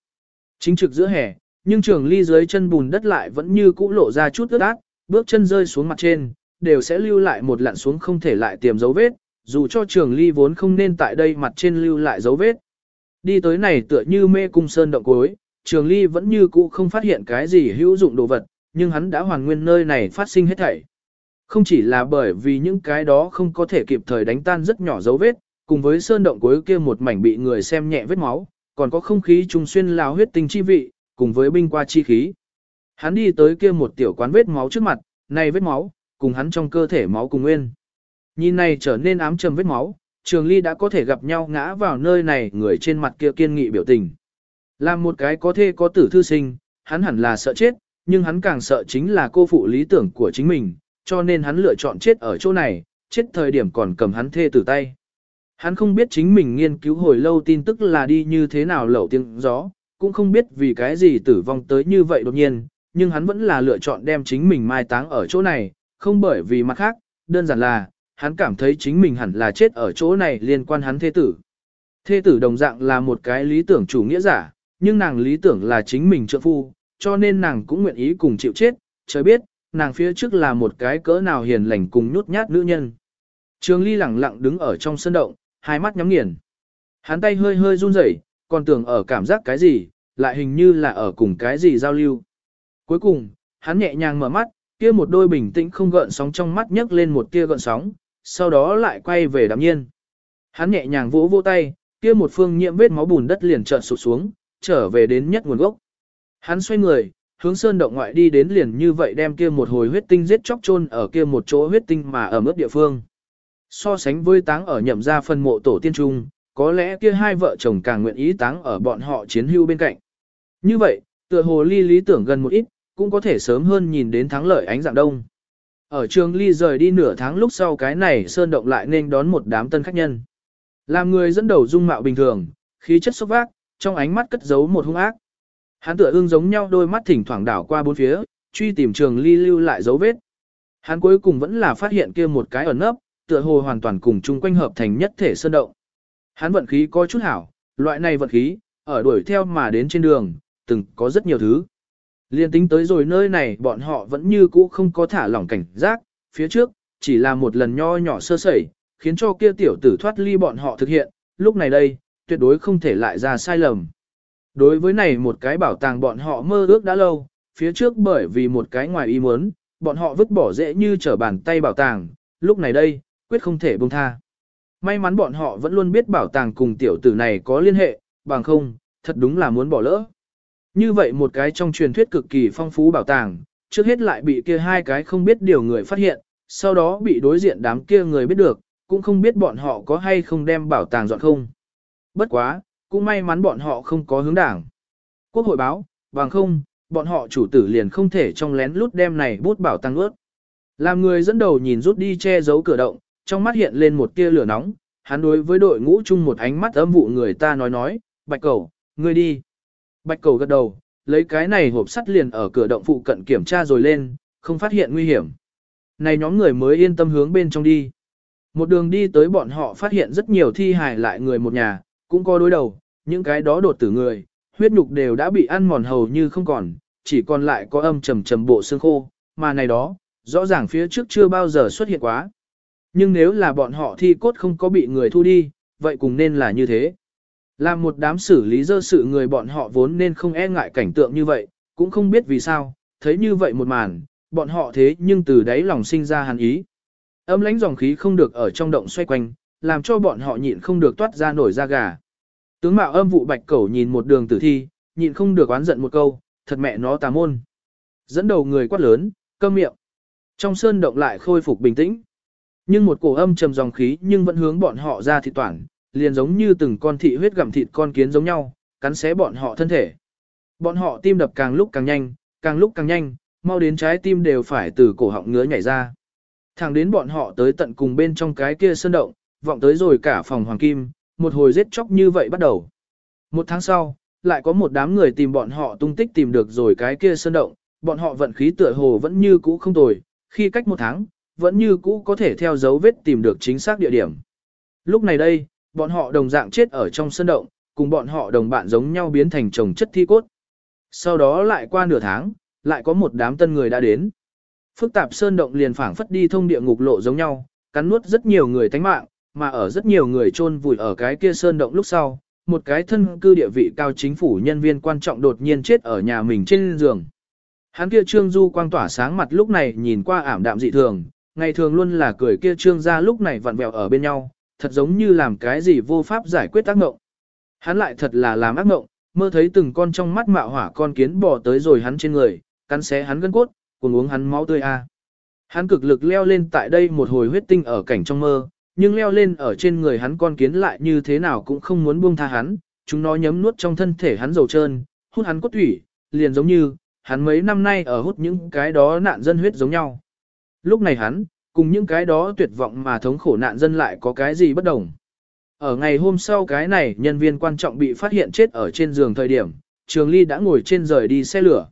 Chính trực giữa hè, nhưng trường ly dưới chân bùn đất lại vẫn như cũ lộ ra chút ướt át, bước chân rơi xuống mặt trên, đều sẽ lưu lại một lặn xuống không thể lại tiềm dấu vết, dù cho trường ly vốn không nên tại đây mặt trên lưu lại dấu vết. Đi tới này tựa như mê cung sơn động cối trường ly vẫn như cũ không phát hiện cái gì hữu dụng đồ vật, nhưng hắn đã hoàn nguyên nơi này phát sinh hết thảy. Không chỉ là bởi vì những cái đó không có thể kịp thời đánh tan rất nhỏ dấu vết, cùng với sơn động cuối kia một mảnh bị người xem nhẹ vết máu, còn có không khí trùng xuyên lao huyết tinh chi vị, cùng với binh qua chi khí. Hắn đi tới kia một tiểu quán vết máu trước mặt, này vết máu, cùng hắn trong cơ thể máu cùng nguyên. Nhìn này trở nên ám trầm vết máu, Trường Ly đã có thể gặp nhau ngã vào nơi này người trên mặt kia kiên nghị biểu tình. Làm một cái có thê có tử thư sinh, hắn hẳn là sợ chết, nhưng hắn càng sợ chính là cô phụ lý tưởng của chính mình, cho nên hắn lựa chọn chết ở chỗ này, chết thời điểm còn cầm hắn thê tử tay. Hắn không biết chính mình nghiên cứu hồi lâu tin tức là đi như thế nào lẩu tiếng gió, cũng không biết vì cái gì tử vong tới như vậy đột nhiên, nhưng hắn vẫn là lựa chọn đem chính mình mai táng ở chỗ này, không bởi vì mặt khác, đơn giản là, hắn cảm thấy chính mình hẳn là chết ở chỗ này liên quan hắn thê tử. Thê tử đồng dạng là một cái lý tưởng chủ nghĩa giả, nhưng nàng lý tưởng là chính mình trợ phu, cho nên nàng cũng nguyện ý cùng chịu chết, trời biết, nàng phía trước là một cái cỡ nào hiền lành cùng nhút nhát nữ nhân. Trường Ly lẳng lặng đứng ở trong sân động, hai mắt nhắm nghiền. Hắn tay hơi hơi run rẩy, còn tưởng ở cảm giác cái gì, lại hình như là ở cùng cái gì giao lưu. Cuối cùng, hắn nhẹ nhàng mở mắt, kia một đôi bình tĩnh không gợn sóng trong mắt nhấc lên một tia gợn sóng, sau đó lại quay về đạm nhiên. Hắn nhẹ nhàng vỗ vỗ tay, kia một phương nhiễm vết máu bùn đất liền chợt sụt xuống, trở về đến nhất nguồn gốc. Hắn xoay người, hướng sơn động ngoại đi đến liền như vậy đem kia một hồi huyết tinh giết chóc chôn ở kia một chỗ huyết tinh mà ở mức địa phương. So sánh với táng ở nhậm ra phân mộ tổ tiên trung, có lẽ kia hai vợ chồng càng nguyện ý táng ở bọn họ chiến hưu bên cạnh. Như vậy, tựa hồ ly lý tưởng gần một ít, cũng có thể sớm hơn nhìn đến thắng lợi ánh dạng đông. Ở trường ly rời đi nửa tháng lúc sau cái này sơn động lại nên đón một đám tân khách nhân. Làm người dẫn đầu dung mạo bình thường, khí chất sốc vác, trong ánh mắt cất giấu một hung ác. Hắn tựa ương giống nhau đôi mắt thỉnh thoảng đảo qua bốn phía, truy tìm trường ly lưu lại dấu vết. Hắn cuối cùng vẫn là phát hiện kia một cái ẩn nấp, tựa hồ hoàn toàn cùng chung quanh hợp thành nhất thể sơn động. Hắn vận khí có chút hảo, loại này vận khí, ở đuổi theo mà đến trên đường, từng có rất nhiều thứ. Liên tính tới rồi nơi này bọn họ vẫn như cũ không có thả lỏng cảnh giác, phía trước, chỉ là một lần nho nhỏ sơ sẩy, khiến cho kia tiểu tử thoát ly bọn họ thực hiện, lúc này đây, tuyệt đối không thể lại ra sai lầm. Đối với này một cái bảo tàng bọn họ mơ ước đã lâu, phía trước bởi vì một cái ngoài ý muốn, bọn họ vứt bỏ dễ như trở bàn tay bảo tàng, lúc này đây, quyết không thể buông tha. May mắn bọn họ vẫn luôn biết bảo tàng cùng tiểu tử này có liên hệ, bằng không, thật đúng là muốn bỏ lỡ. Như vậy một cái trong truyền thuyết cực kỳ phong phú bảo tàng, trước hết lại bị kia hai cái không biết điều người phát hiện, sau đó bị đối diện đám kia người biết được, cũng không biết bọn họ có hay không đem bảo tàng dọn không. Bất quá, cũng may mắn bọn họ không có hướng đảng. Quốc hội báo, bằng không, bọn họ chủ tử liền không thể trong lén lút đem này bút bảo tăng ướt. Làm người dẫn đầu nhìn rút đi che giấu cửa động, trong mắt hiện lên một tia lửa nóng, hắn đối với đội ngũ chung một ánh mắt âm vụ người ta nói nói, bạch cầu, ngươi đi. Bạch cầu gật đầu, lấy cái này hộp sắt liền ở cửa động phụ cận kiểm tra rồi lên, không phát hiện nguy hiểm. Này nhóm người mới yên tâm hướng bên trong đi. Một đường đi tới bọn họ phát hiện rất nhiều thi hài lại người một nhà, cũng có đối đầu, những cái đó đột tử người, huyết nhục đều đã bị ăn mòn hầu như không còn, chỉ còn lại có âm trầm trầm bộ xương khô, mà này đó, rõ ràng phía trước chưa bao giờ xuất hiện quá. Nhưng nếu là bọn họ thi cốt không có bị người thu đi, vậy cùng nên là như thế. Làm một đám xử lý dơ sự người bọn họ vốn nên không e ngại cảnh tượng như vậy, cũng không biết vì sao, thấy như vậy một màn, bọn họ thế nhưng từ đáy lòng sinh ra hàn ý. Âm lãnh dòng khí không được ở trong động xoay quanh, làm cho bọn họ nhịn không được toát ra nổi da gà. Tướng mạo âm vụ bạch cẩu nhìn một đường tử thi, nhịn không được oán giận một câu, thật mẹ nó tà môn. Dẫn đầu người quát lớn, câm miệng. Trong sơn động lại khôi phục bình tĩnh. Nhưng một cổ âm trầm dòng khí nhưng vẫn hướng bọn họ ra thị toàn, liền giống như từng con thị huyết gặm thịt con kiến giống nhau, cắn xé bọn họ thân thể. Bọn họ tim đập càng lúc càng nhanh, càng lúc càng nhanh, mau đến trái tim đều phải từ cổ họng ngứa nhảy ra. Thẳng đến bọn họ tới tận cùng bên trong cái kia sơn động, vọng tới rồi cả phòng hoàng kim, một hồi giết chóc như vậy bắt đầu. Một tháng sau, lại có một đám người tìm bọn họ tung tích tìm được rồi cái kia sơn động, bọn họ vận khí tựa hồ vẫn như cũ không tồi, khi cách một tháng, vẫn như cũ có thể theo dấu vết tìm được chính xác địa điểm. Lúc này đây, bọn họ đồng dạng chết ở trong sơn động, cùng bọn họ đồng bạn giống nhau biến thành chồng chất thi cốt. Sau đó lại qua nửa tháng, lại có một đám tân người đã đến. Phức tạp sơn động liền phảng phất đi thông địa ngục lộ giống nhau, cắn nuốt rất nhiều người tánh mạng, mà ở rất nhiều người chôn vùi ở cái kia sơn động lúc sau, một cái thân cư địa vị cao chính phủ nhân viên quan trọng đột nhiên chết ở nhà mình trên giường. Hắn kia trương du quang tỏa sáng mặt lúc này nhìn qua ảm đạm dị thường, ngày thường luôn là cười kia trương ra lúc này vặn vẹo ở bên nhau, thật giống như làm cái gì vô pháp giải quyết ác ngộng. Hắn lại thật là làm ác ngộng, mơ thấy từng con trong mắt mạo hỏa con kiến bò tới rồi hắn trên người, cắn xé hắn gân cốt, cùng uống hắn máu tươi a. Hắn cực lực leo lên tại đây một hồi huyết tinh ở cảnh trong mơ, nhưng leo lên ở trên người hắn con kiến lại như thế nào cũng không muốn buông tha hắn, chúng nó nhấm nuốt trong thân thể hắn dầu trơn, hút hắn cốt thủy, liền giống như, hắn mấy năm nay ở hút những cái đó nạn dân huyết giống nhau. Lúc này hắn, cùng những cái đó tuyệt vọng mà thống khổ nạn dân lại có cái gì bất đồng. Ở ngày hôm sau cái này, nhân viên quan trọng bị phát hiện chết ở trên giường thời điểm, Trường Ly đã ngồi trên rời đi xe lửa.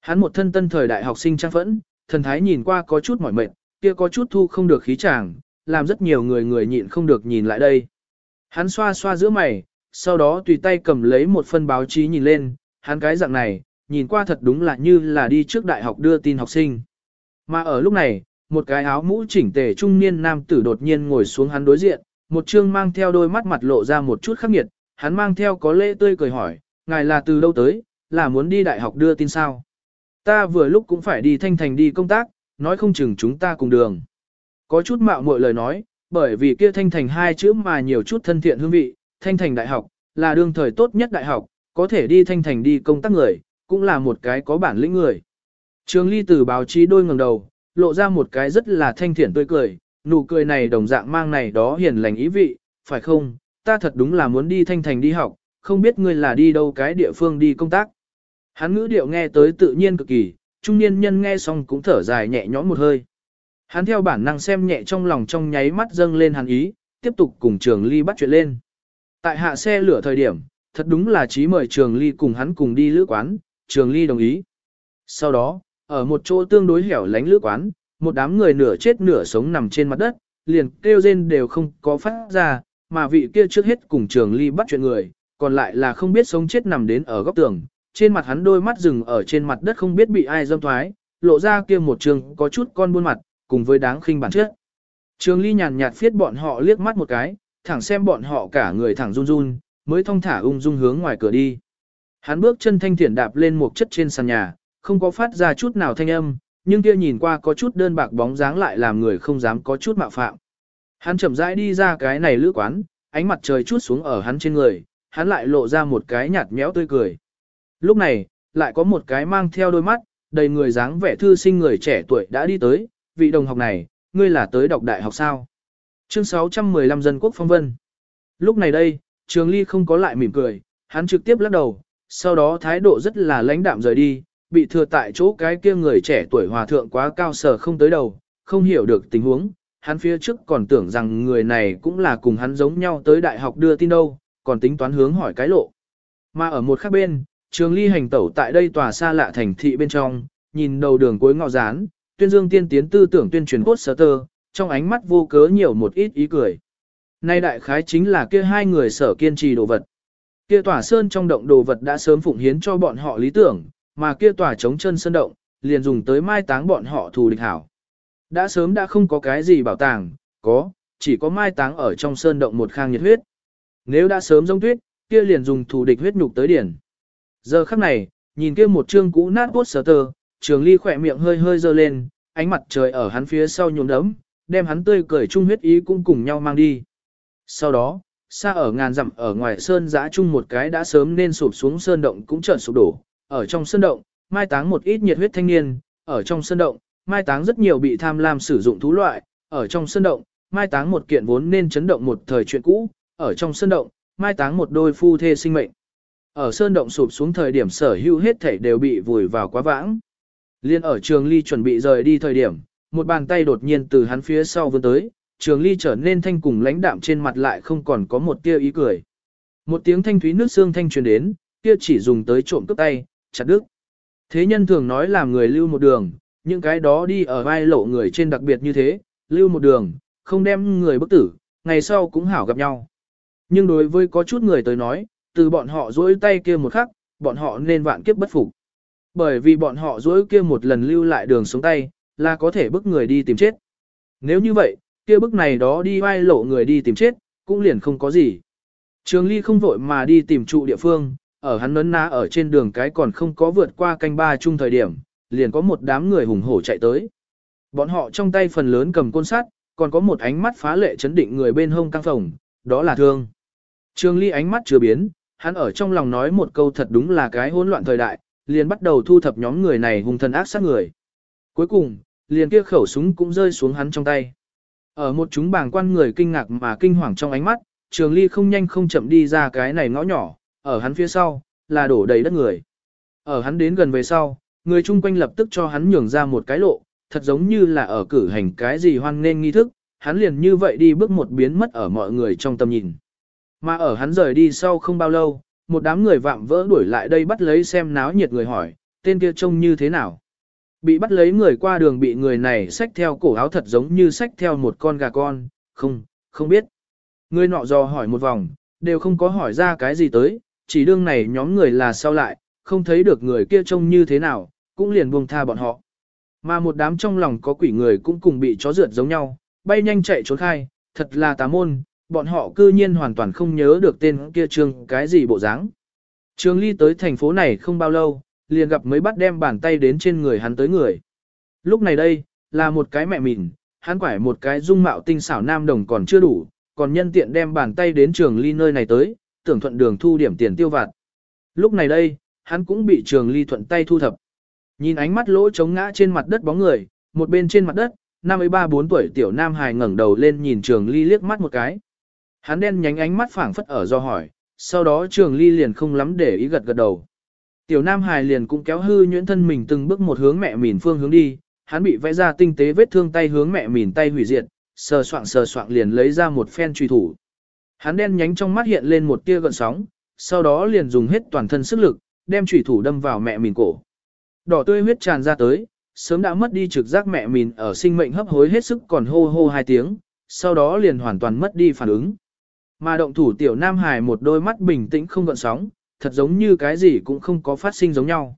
Hắn một thân tân thời đại học sinh trang phẫn, thần thái nhìn qua có chút mỏi mệt, kia có chút thu không được khí chàng, làm rất nhiều người người nhịn không được nhìn lại đây. Hắn xoa xoa giữa mày, sau đó tùy tay cầm lấy một phân báo chí nhìn lên, hắn cái dạng này, nhìn qua thật đúng là như là đi trước đại học đưa tin học sinh. Mà ở lúc này, một cái áo mũ chỉnh tề trung niên nam tử đột nhiên ngồi xuống hắn đối diện, một trương mang theo đôi mắt mặt lộ ra một chút khắc nghiệt, hắn mang theo có lễ tươi cười hỏi, ngài là từ đâu tới, là muốn đi đại học đưa tin sao? Ta vừa lúc cũng phải đi thanh thành đi công tác, nói không chừng chúng ta cùng đường. Có chút mạo muội lời nói, bởi vì kia thanh thành hai chữ mà nhiều chút thân thiện hương vị, thanh thành đại học, là đương thời tốt nhất đại học, có thể đi thanh thành đi công tác người, cũng là một cái có bản lĩnh người. Trường ly từ báo chí đôi ngẩng đầu, lộ ra một cái rất là thanh thiện tươi cười, nụ cười này đồng dạng mang này đó hiền lành ý vị, phải không, ta thật đúng là muốn đi thanh thành đi học, không biết ngươi là đi đâu cái địa phương đi công tác. Hắn ngữ điệu nghe tới tự nhiên cực kỳ, trung niên nhân nghe xong cũng thở dài nhẹ nhõm một hơi. Hắn theo bản năng xem nhẹ trong lòng trong nháy mắt dâng lên hắn ý, tiếp tục cùng trường ly bắt chuyện lên. Tại hạ xe lửa thời điểm, thật đúng là trí mời trường ly cùng hắn cùng đi lữ quán, trường ly đồng ý. Sau đó, ở một chỗ tương đối hẻo lánh lữ quán, một đám người nửa chết nửa sống nằm trên mặt đất, liền kêu rên đều không có phát ra, mà vị kia trước hết cùng trường ly bắt chuyện người, còn lại là không biết sống chết nằm đến ở góc tường, trên mặt hắn đôi mắt dừng ở trên mặt đất không biết bị ai dâm thoái, lộ ra kia một trường có chút con buôn mặt, cùng với đáng khinh bản chất. Trường ly nhàn nhạt phiết bọn họ liếc mắt một cái, thẳng xem bọn họ cả người thẳng run run, mới thong thả ung dung hướng ngoài cửa đi. Hắn bước chân thanh thiện đạp lên một chất trên sàn nhà, không có phát ra chút nào thanh âm, nhưng kia nhìn qua có chút đơn bạc bóng dáng lại làm người không dám có chút mạo phạm. Hắn chậm rãi đi ra cái này lữ quán, ánh mặt trời chút xuống ở hắn trên người, hắn lại lộ ra một cái nhạt méo tươi cười. Lúc này, lại có một cái mang theo đôi mắt, đầy người dáng vẻ thư sinh người trẻ tuổi đã đi tới, vị đồng học này, ngươi là tới đọc đại học sao? Chương 615 dân quốc phong vân. Lúc này đây, Trường Ly không có lại mỉm cười, hắn trực tiếp lắc đầu, sau đó thái độ rất là lãnh đạm rời đi, bị thừa tại chỗ cái kia người trẻ tuổi hòa thượng quá cao sở không tới đầu, không hiểu được tình huống, hắn phía trước còn tưởng rằng người này cũng là cùng hắn giống nhau tới đại học đưa tin đâu, còn tính toán hướng hỏi cái lộ. Mà ở một khác bên, trường ly hành tẩu tại đây tòa xa lạ thành thị bên trong, nhìn đầu đường cuối ngõ rán, tuyên dương tiên tiến tư tưởng tuyên truyền cốt sở tơ, trong ánh mắt vô cớ nhiều một ít ý cười. Nay đại khái chính là kia hai người sở kiên trì đồ vật. Kia tòa sơn trong động đồ vật đã sớm phụng hiến cho bọn họ lý tưởng, mà kia tòa chống chân sơn động, liền dùng tới mai táng bọn họ thù địch hảo. Đã sớm đã không có cái gì bảo tàng, có, chỉ có mai táng ở trong sơn động một khang nhiệt huyết. Nếu đã sớm giống tuyết, kia liền dùng thù địch huyết nhục tới điển. Giờ khắc này, nhìn kia một chương cũ nát bốt sở tơ, trường ly khỏe miệng hơi hơi dơ lên, ánh mặt trời ở hắn phía sau nhuộm đấm, đem hắn tươi cười chung huyết ý cũng cùng nhau mang đi. Sau đó, xa ở ngàn dặm ở ngoài sơn giã chung một cái đã sớm nên sụp xuống sơn động cũng chợt sụp đổ, ở trong sơn động, mai táng một ít nhiệt huyết thanh niên, ở trong sơn động, mai táng rất nhiều bị tham lam sử dụng thú loại, ở trong sơn động, mai táng một kiện vốn nên chấn động một thời chuyện cũ, ở trong sơn động, mai táng một đôi phu thê sinh mệnh. Ở sơn động sụp xuống thời điểm sở hữu hết thảy đều bị vùi vào quá vãng. Liên ở trường ly chuẩn bị rời đi thời điểm, một bàn tay đột nhiên từ hắn phía sau vươn tới, trường ly trở nên thanh cùng lãnh đạm trên mặt lại không còn có một tia ý cười. Một tiếng thanh thúy nước xương thanh truyền đến, kia chỉ dùng tới trộm cướp tay, chặt đứt. Thế nhân thường nói làm người lưu một đường, những cái đó đi ở vai lộ người trên đặc biệt như thế, lưu một đường, không đem người bức tử, ngày sau cũng hảo gặp nhau. Nhưng đối với có chút người tới nói, từ bọn họ dối tay kia một khắc, bọn họ nên vạn kiếp bất phục. Bởi vì bọn họ dối kia một lần lưu lại đường xuống tay, là có thể bức người đi tìm chết. Nếu như vậy, kia bức này đó đi vai lộ người đi tìm chết, cũng liền không có gì. Trường Ly không vội mà đi tìm trụ địa phương, ở hắn nấn ná ở trên đường cái còn không có vượt qua canh ba chung thời điểm, liền có một đám người hùng hổ chạy tới. Bọn họ trong tay phần lớn cầm côn sắt, còn có một ánh mắt phá lệ chấn định người bên hông căng phòng, đó là thương. Trường Ly ánh mắt chưa biến, hắn ở trong lòng nói một câu thật đúng là cái hỗn loạn thời đại, liền bắt đầu thu thập nhóm người này hung thần ác sát người. Cuối cùng, liền kia khẩu súng cũng rơi xuống hắn trong tay. Ở một chúng bàng quan người kinh ngạc mà kinh hoàng trong ánh mắt, Trường Ly không nhanh không chậm đi ra cái này ngõ nhỏ, ở hắn phía sau, là đổ đầy đất người. Ở hắn đến gần về sau, người chung quanh lập tức cho hắn nhường ra một cái lộ, thật giống như là ở cử hành cái gì hoan nên nghi thức, hắn liền như vậy đi bước một biến mất ở mọi người trong tầm nhìn. Mà ở hắn rời đi sau không bao lâu, một đám người vạm vỡ đuổi lại đây bắt lấy xem náo nhiệt người hỏi, tên kia trông như thế nào. Bị bắt lấy người qua đường bị người này xách theo cổ áo thật giống như xách theo một con gà con, không, không biết. Người nọ dò hỏi một vòng, đều không có hỏi ra cái gì tới, chỉ đương này nhóm người là sao lại, không thấy được người kia trông như thế nào, cũng liền buông tha bọn họ. Mà một đám trong lòng có quỷ người cũng cùng bị chó rượt giống nhau, bay nhanh chạy trốn khai, thật là tà môn, bọn họ cư nhiên hoàn toàn không nhớ được tên kia trường cái gì bộ dáng. Trường Ly tới thành phố này không bao lâu, liền gặp mấy bắt đem bàn tay đến trên người hắn tới người. Lúc này đây, là một cái mẹ mìn, hắn quải một cái dung mạo tinh xảo nam đồng còn chưa đủ, còn nhân tiện đem bàn tay đến trường ly nơi này tới, tưởng thuận đường thu điểm tiền tiêu vặt. Lúc này đây, hắn cũng bị trường ly thuận tay thu thập. Nhìn ánh mắt lỗ trống ngã trên mặt đất bóng người, một bên trên mặt đất, năm ấy ba bốn tuổi tiểu nam hài ngẩng đầu lên nhìn trường ly liếc mắt một cái. Hắn đen nhánh ánh mắt phảng phất ở do hỏi, sau đó trường ly liền không lắm để ý gật gật đầu. Tiểu nam hài liền cũng kéo hư nhuyễn thân mình từng bước một hướng mẹ mìn phương hướng đi, hắn bị vẽ ra tinh tế vết thương tay hướng mẹ mìn tay hủy diệt, sờ soạng sờ soạng liền lấy ra một phen truy thủ. Hắn đen nhánh trong mắt hiện lên một tia gợn sóng, sau đó liền dùng hết toàn thân sức lực, đem chủy thủ đâm vào mẹ mìn cổ. Đỏ tươi huyết tràn ra tới, sớm đã mất đi trực giác mẹ mìn ở sinh mệnh hấp hối hết sức còn hô hô hai tiếng, sau đó liền hoàn toàn mất đi phản ứng. Mà động thủ tiểu Nam Hải một đôi mắt bình tĩnh không gợn sóng, thật giống như cái gì cũng không có phát sinh giống nhau.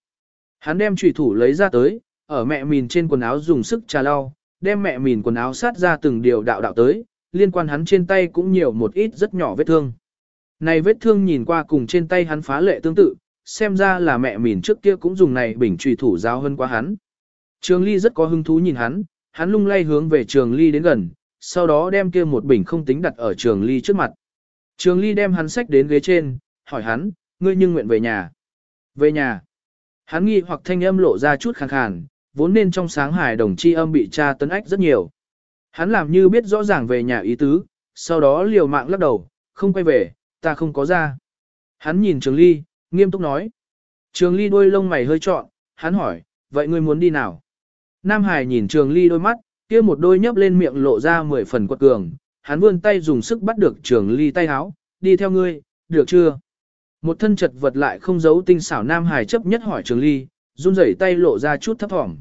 Hắn đem chủy thủ lấy ra tới, ở mẹ mìn trên quần áo dùng sức trà lau, đem mẹ mìn quần áo sát ra từng điều đạo đạo tới, liên quan hắn trên tay cũng nhiều một ít rất nhỏ vết thương. Này vết thương nhìn qua cùng trên tay hắn phá lệ tương tự, xem ra là mẹ mìn trước kia cũng dùng này bình trùy thủ giáo hơn qua hắn. Trường Ly rất có hứng thú nhìn hắn, hắn lung lay hướng về Trường Ly đến gần, sau đó đem kia một bình không tính đặt ở Trường Ly trước mặt. Trường Ly đem hắn xách đến ghế trên, hỏi hắn, ngươi nhưng nguyện về nhà. Về nhà. Hắn nghi hoặc thanh âm lộ ra chút khàn khàn, vốn nên trong sáng hài đồng chi âm bị tra tấn ách rất nhiều. Hắn làm như biết rõ ràng về nhà ý tứ, sau đó liều mạng lắc đầu, không quay về, ta không có ra. Hắn nhìn Trường Ly, nghiêm túc nói. Trường Ly đôi lông mày hơi trọn, hắn hỏi, vậy ngươi muốn đi nào? Nam Hải nhìn Trường Ly đôi mắt, kia một đôi nhấp lên miệng lộ ra mười phần quật cường, hắn vươn tay dùng sức bắt được Trường Ly tay háo, đi theo ngươi, được chưa? Một thân chật vật lại không giấu tinh xảo Nam Hải chấp nhất hỏi Trường Ly, run rẩy tay lộ ra chút thấp thỏm.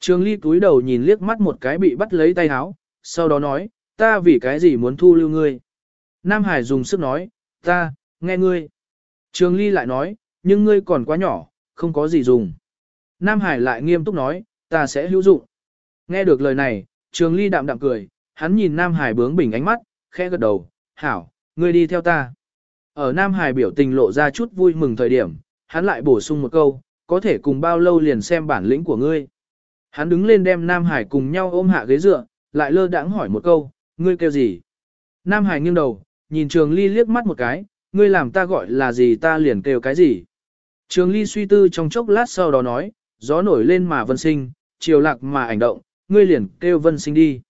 Trường Ly cúi đầu nhìn liếc mắt một cái bị bắt lấy tay Háo, sau đó nói, ta vì cái gì muốn thu lưu ngươi? Nam Hải dùng sức nói, ta, nghe ngươi. Trường Ly lại nói, nhưng ngươi còn quá nhỏ, không có gì dùng. Nam Hải lại nghiêm túc nói, ta sẽ hữu dụng. Nghe được lời này, Trường Ly đạm đạm cười, hắn nhìn Nam Hải bướng bỉnh ánh mắt, khẽ gật đầu, hảo, ngươi đi theo ta. Ở Nam Hải biểu tình lộ ra chút vui mừng thời điểm, hắn lại bổ sung một câu, có thể cùng bao lâu liền xem bản lĩnh của ngươi. Hắn đứng lên đem Nam Hải cùng nhau ôm hạ ghế dựa, lại lơ đãng hỏi một câu, ngươi kêu gì? Nam Hải nghiêng đầu, nhìn Trường Ly liếc mắt một cái, ngươi làm ta gọi là gì ta liền kêu cái gì? Trường Ly suy tư trong chốc lát sau đó nói, gió nổi lên mà vân sinh, chiều lạc mà ảnh động, ngươi liền kêu vân sinh đi.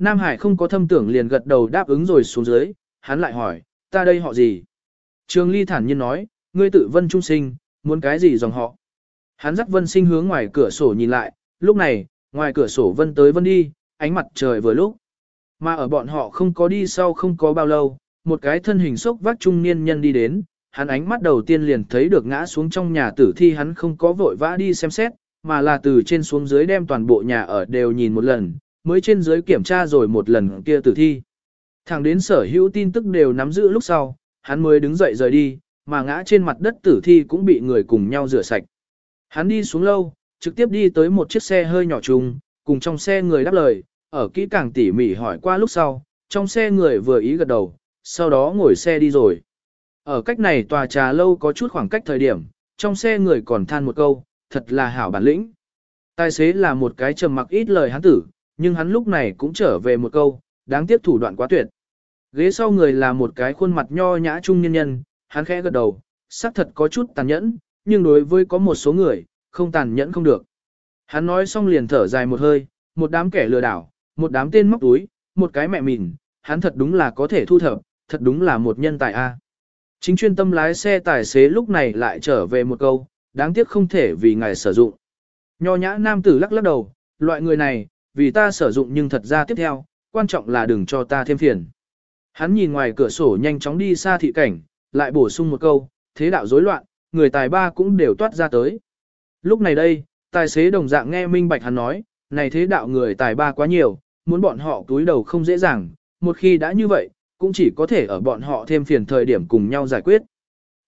Nam Hải không có thâm tưởng liền gật đầu đáp ứng rồi xuống dưới, hắn lại hỏi, ta đây họ gì? Trường Ly thản nhiên nói, ngươi tự vân trung sinh, muốn cái gì dòng họ? Hắn dắt vân sinh hướng ngoài cửa sổ nhìn lại, lúc này, ngoài cửa sổ vân tới vân đi, ánh mặt trời vừa lúc. Mà ở bọn họ không có đi sau không có bao lâu, một cái thân hình sốc vác trung niên nhân đi đến, hắn ánh mắt đầu tiên liền thấy được ngã xuống trong nhà tử thi hắn không có vội vã đi xem xét, mà là từ trên xuống dưới đem toàn bộ nhà ở đều nhìn một lần, mới trên dưới kiểm tra rồi một lần kia tử thi. Thẳng đến sở hữu tin tức đều nắm giữ lúc sau, hắn mới đứng dậy rời đi, mà ngã trên mặt đất tử thi cũng bị người cùng nhau rửa sạch. Hắn đi xuống lâu, trực tiếp đi tới một chiếc xe hơi nhỏ chung, cùng trong xe người đáp lời, ở kỹ càng tỉ mỉ hỏi qua lúc sau, trong xe người vừa ý gật đầu, sau đó ngồi xe đi rồi. Ở cách này tòa trà lâu có chút khoảng cách thời điểm, trong xe người còn than một câu, thật là hảo bản lĩnh. Tài xế là một cái trầm mặc ít lời hắn tử, nhưng hắn lúc này cũng trở về một câu, đáng tiếc thủ đoạn quá tuyệt. Ghế sau người là một cái khuôn mặt nho nhã trung nhân nhân, hắn khẽ gật đầu, xác thật có chút tàn nhẫn, nhưng đối với có một số người, không tàn nhẫn không được. Hắn nói xong liền thở dài một hơi, một đám kẻ lừa đảo, một đám tên móc túi, một cái mẹ mìn, hắn thật đúng là có thể thu thập, thật đúng là một nhân tài a. Chính chuyên tâm lái xe tài xế lúc này lại trở về một câu, đáng tiếc không thể vì ngài sử dụng. Nho nhã nam tử lắc lắc đầu, loại người này, vì ta sử dụng nhưng thật ra tiếp theo, quan trọng là đừng cho ta thêm phiền. Hắn nhìn ngoài cửa sổ nhanh chóng đi xa thị cảnh, lại bổ sung một câu, thế đạo rối loạn, người tài ba cũng đều toát ra tới. Lúc này đây, tài xế đồng dạng nghe minh bạch hắn nói, này thế đạo người tài ba quá nhiều, muốn bọn họ túi đầu không dễ dàng, một khi đã như vậy, cũng chỉ có thể ở bọn họ thêm phiền thời điểm cùng nhau giải quyết.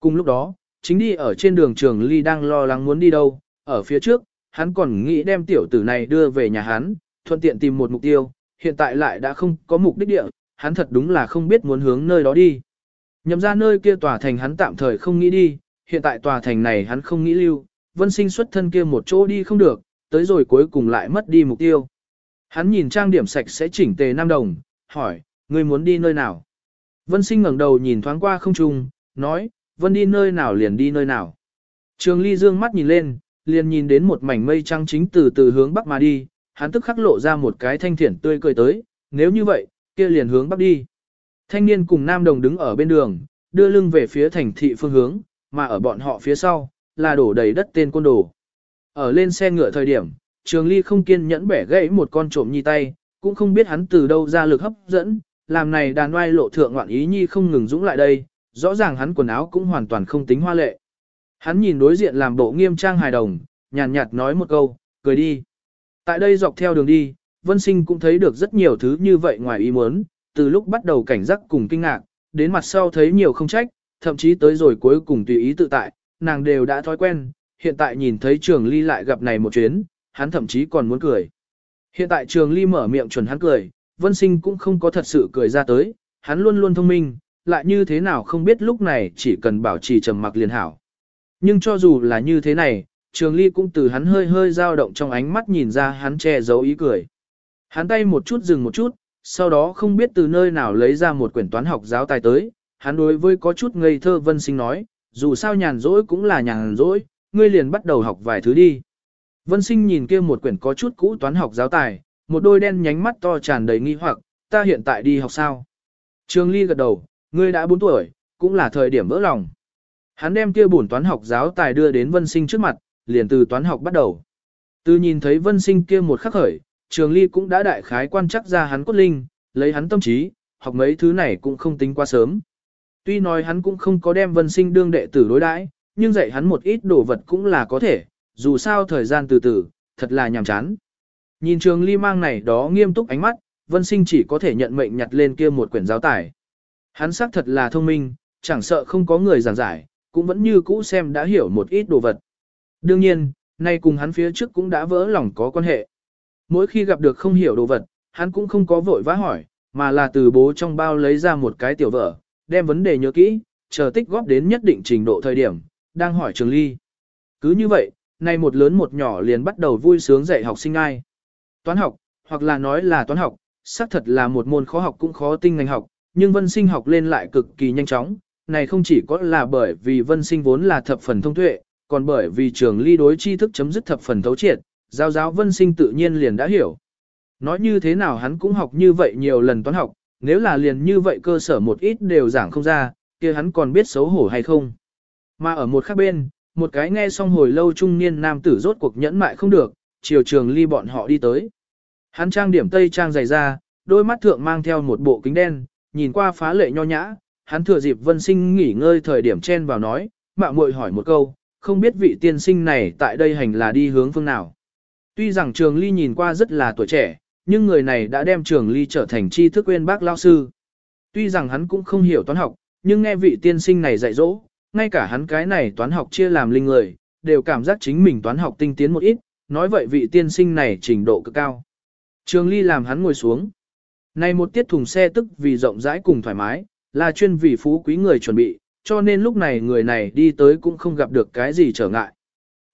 Cùng lúc đó, chính đi ở trên đường trường Ly đang lo lắng muốn đi đâu, ở phía trước, hắn còn nghĩ đem tiểu tử này đưa về nhà hắn, thuận tiện tìm một mục tiêu, hiện tại lại đã không có mục đích địa, hắn thật đúng là không biết muốn hướng nơi đó đi. Nhậm ra nơi kia tòa thành hắn tạm thời không nghĩ đi, hiện tại tòa thành này hắn không nghĩ lưu, vân sinh xuất thân kia một chỗ đi không được, tới rồi cuối cùng lại mất đi mục tiêu. Hắn nhìn trang điểm sạch sẽ chỉnh tề nam đồng, hỏi, ngươi muốn đi nơi nào? Vân sinh ngẩng đầu nhìn thoáng qua không trung, nói, vân đi nơi nào liền đi nơi nào. Trường ly dương mắt nhìn lên, liền nhìn đến một mảnh mây trăng chính từ từ hướng bắc mà đi, hắn tức khắc lộ ra một cái thanh thiển tươi cười tới, nếu như vậy, kia liền hướng bắc đi. Thanh niên cùng nam đồng đứng ở bên đường, đưa lưng về phía thành thị phương hướng, mà ở bọn họ phía sau, là đổ đầy đất tên côn đồ. Ở lên xe ngựa thời điểm, Trường Ly không kiên nhẫn bẻ gãy một con trộm nhi tay, cũng không biết hắn từ đâu ra lực hấp dẫn, làm này đàn oai lộ thượng ngoạn ý nhi không ngừng dũng lại đây, rõ ràng hắn quần áo cũng hoàn toàn không tính hoa lệ. Hắn nhìn đối diện làm bộ nghiêm trang hài đồng, nhàn nhạt nói một câu, cười đi. Tại đây dọc theo đường đi, Vân Sinh cũng thấy được rất nhiều thứ như vậy ngoài ý muốn, từ lúc bắt đầu cảnh giác cùng kinh ngạc, đến mặt sau thấy nhiều không trách, thậm chí tới rồi cuối cùng tùy ý tự tại, nàng đều đã thói quen, hiện tại nhìn thấy trường ly lại gặp này một chuyến, hắn thậm chí còn muốn cười. Hiện tại trường ly mở miệng chuẩn hắn cười, vân sinh cũng không có thật sự cười ra tới, hắn luôn luôn thông minh, lại như thế nào không biết lúc này chỉ cần bảo trì trầm mặc liền hảo. Nhưng cho dù là như thế này, trường ly cũng từ hắn hơi hơi dao động trong ánh mắt nhìn ra hắn che giấu ý cười. Hắn tay một chút dừng một chút, sau đó không biết từ nơi nào lấy ra một quyển toán học giáo tài tới, hắn đối với có chút ngây thơ vân sinh nói, dù sao nhàn rỗi cũng là nhàn rỗi, ngươi liền bắt đầu học vài thứ đi. Vân sinh nhìn kia một quyển có chút cũ toán học giáo tài, một đôi đen nhánh mắt to tràn đầy nghi hoặc, ta hiện tại đi học sao? Trường Ly gật đầu, ngươi đã 4 tuổi, cũng là thời điểm vỡ lòng. Hắn đem kia bổn toán học giáo tài đưa đến Vân Sinh trước mặt, liền từ toán học bắt đầu. Từ nhìn thấy Vân Sinh kia một khắc khởi, Trường Ly cũng đã đại khái quan chắc ra hắn cốt linh, lấy hắn tâm trí, học mấy thứ này cũng không tính quá sớm. Tuy nói hắn cũng không có đem Vân Sinh đương đệ tử đối đãi, nhưng dạy hắn một ít đồ vật cũng là có thể, dù sao thời gian từ từ, thật là nhàm chán. Nhìn Trường Ly mang này đó nghiêm túc ánh mắt, Vân Sinh chỉ có thể nhận mệnh nhặt lên kia một quyển giáo tải. Hắn xác thật là thông minh, chẳng sợ không có người giảng giải, cũng vẫn như cũ xem đã hiểu một ít đồ vật. Đương nhiên, nay cùng hắn phía trước cũng đã vỡ lòng có quan hệ. Mỗi khi gặp được không hiểu đồ vật, hắn cũng không có vội vã hỏi, mà là từ bố trong bao lấy ra một cái tiểu vở, đem vấn đề nhớ kỹ, chờ tích góp đến nhất định trình độ thời điểm, đang hỏi Trường Ly. Cứ như vậy, nay một lớn một nhỏ liền bắt đầu vui sướng dạy học sinh ai. Toán học, hoặc là nói là toán học, xác thật là một môn khó học cũng khó tinh ngành học, nhưng vân sinh học lên lại cực kỳ nhanh chóng, này không chỉ có là bởi vì vân sinh vốn là thập phần thông tuệ, còn bởi vì trường ly đối tri thức chấm dứt thập phần thấu triệt, giáo giáo vân sinh tự nhiên liền đã hiểu. Nói như thế nào hắn cũng học như vậy nhiều lần toán học, nếu là liền như vậy cơ sở một ít đều giảng không ra, kia hắn còn biết xấu hổ hay không. Mà ở một khác bên, một cái nghe xong hồi lâu trung niên nam tử rốt cuộc nhẫn mại không được, chiều trường ly bọn họ đi tới. Hắn trang điểm tây trang dày ra, đôi mắt thượng mang theo một bộ kính đen, nhìn qua phá lệ nho nhã, hắn thừa dịp vân sinh nghỉ ngơi thời điểm chen vào nói, mạo muội hỏi một câu, không biết vị tiên sinh này tại đây hành là đi hướng phương nào. Tuy rằng trường ly nhìn qua rất là tuổi trẻ, nhưng người này đã đem trường ly trở thành tri thức quên bác lao sư. Tuy rằng hắn cũng không hiểu toán học, nhưng nghe vị tiên sinh này dạy dỗ, ngay cả hắn cái này toán học chia làm linh người, đều cảm giác chính mình toán học tinh tiến một ít, nói vậy vị tiên sinh này trình độ cực cao. Trường ly làm hắn ngồi xuống. Này một tiết thùng xe tức vì rộng rãi cùng thoải mái, là chuyên vì phú quý người chuẩn bị, cho nên lúc này người này đi tới cũng không gặp được cái gì trở ngại.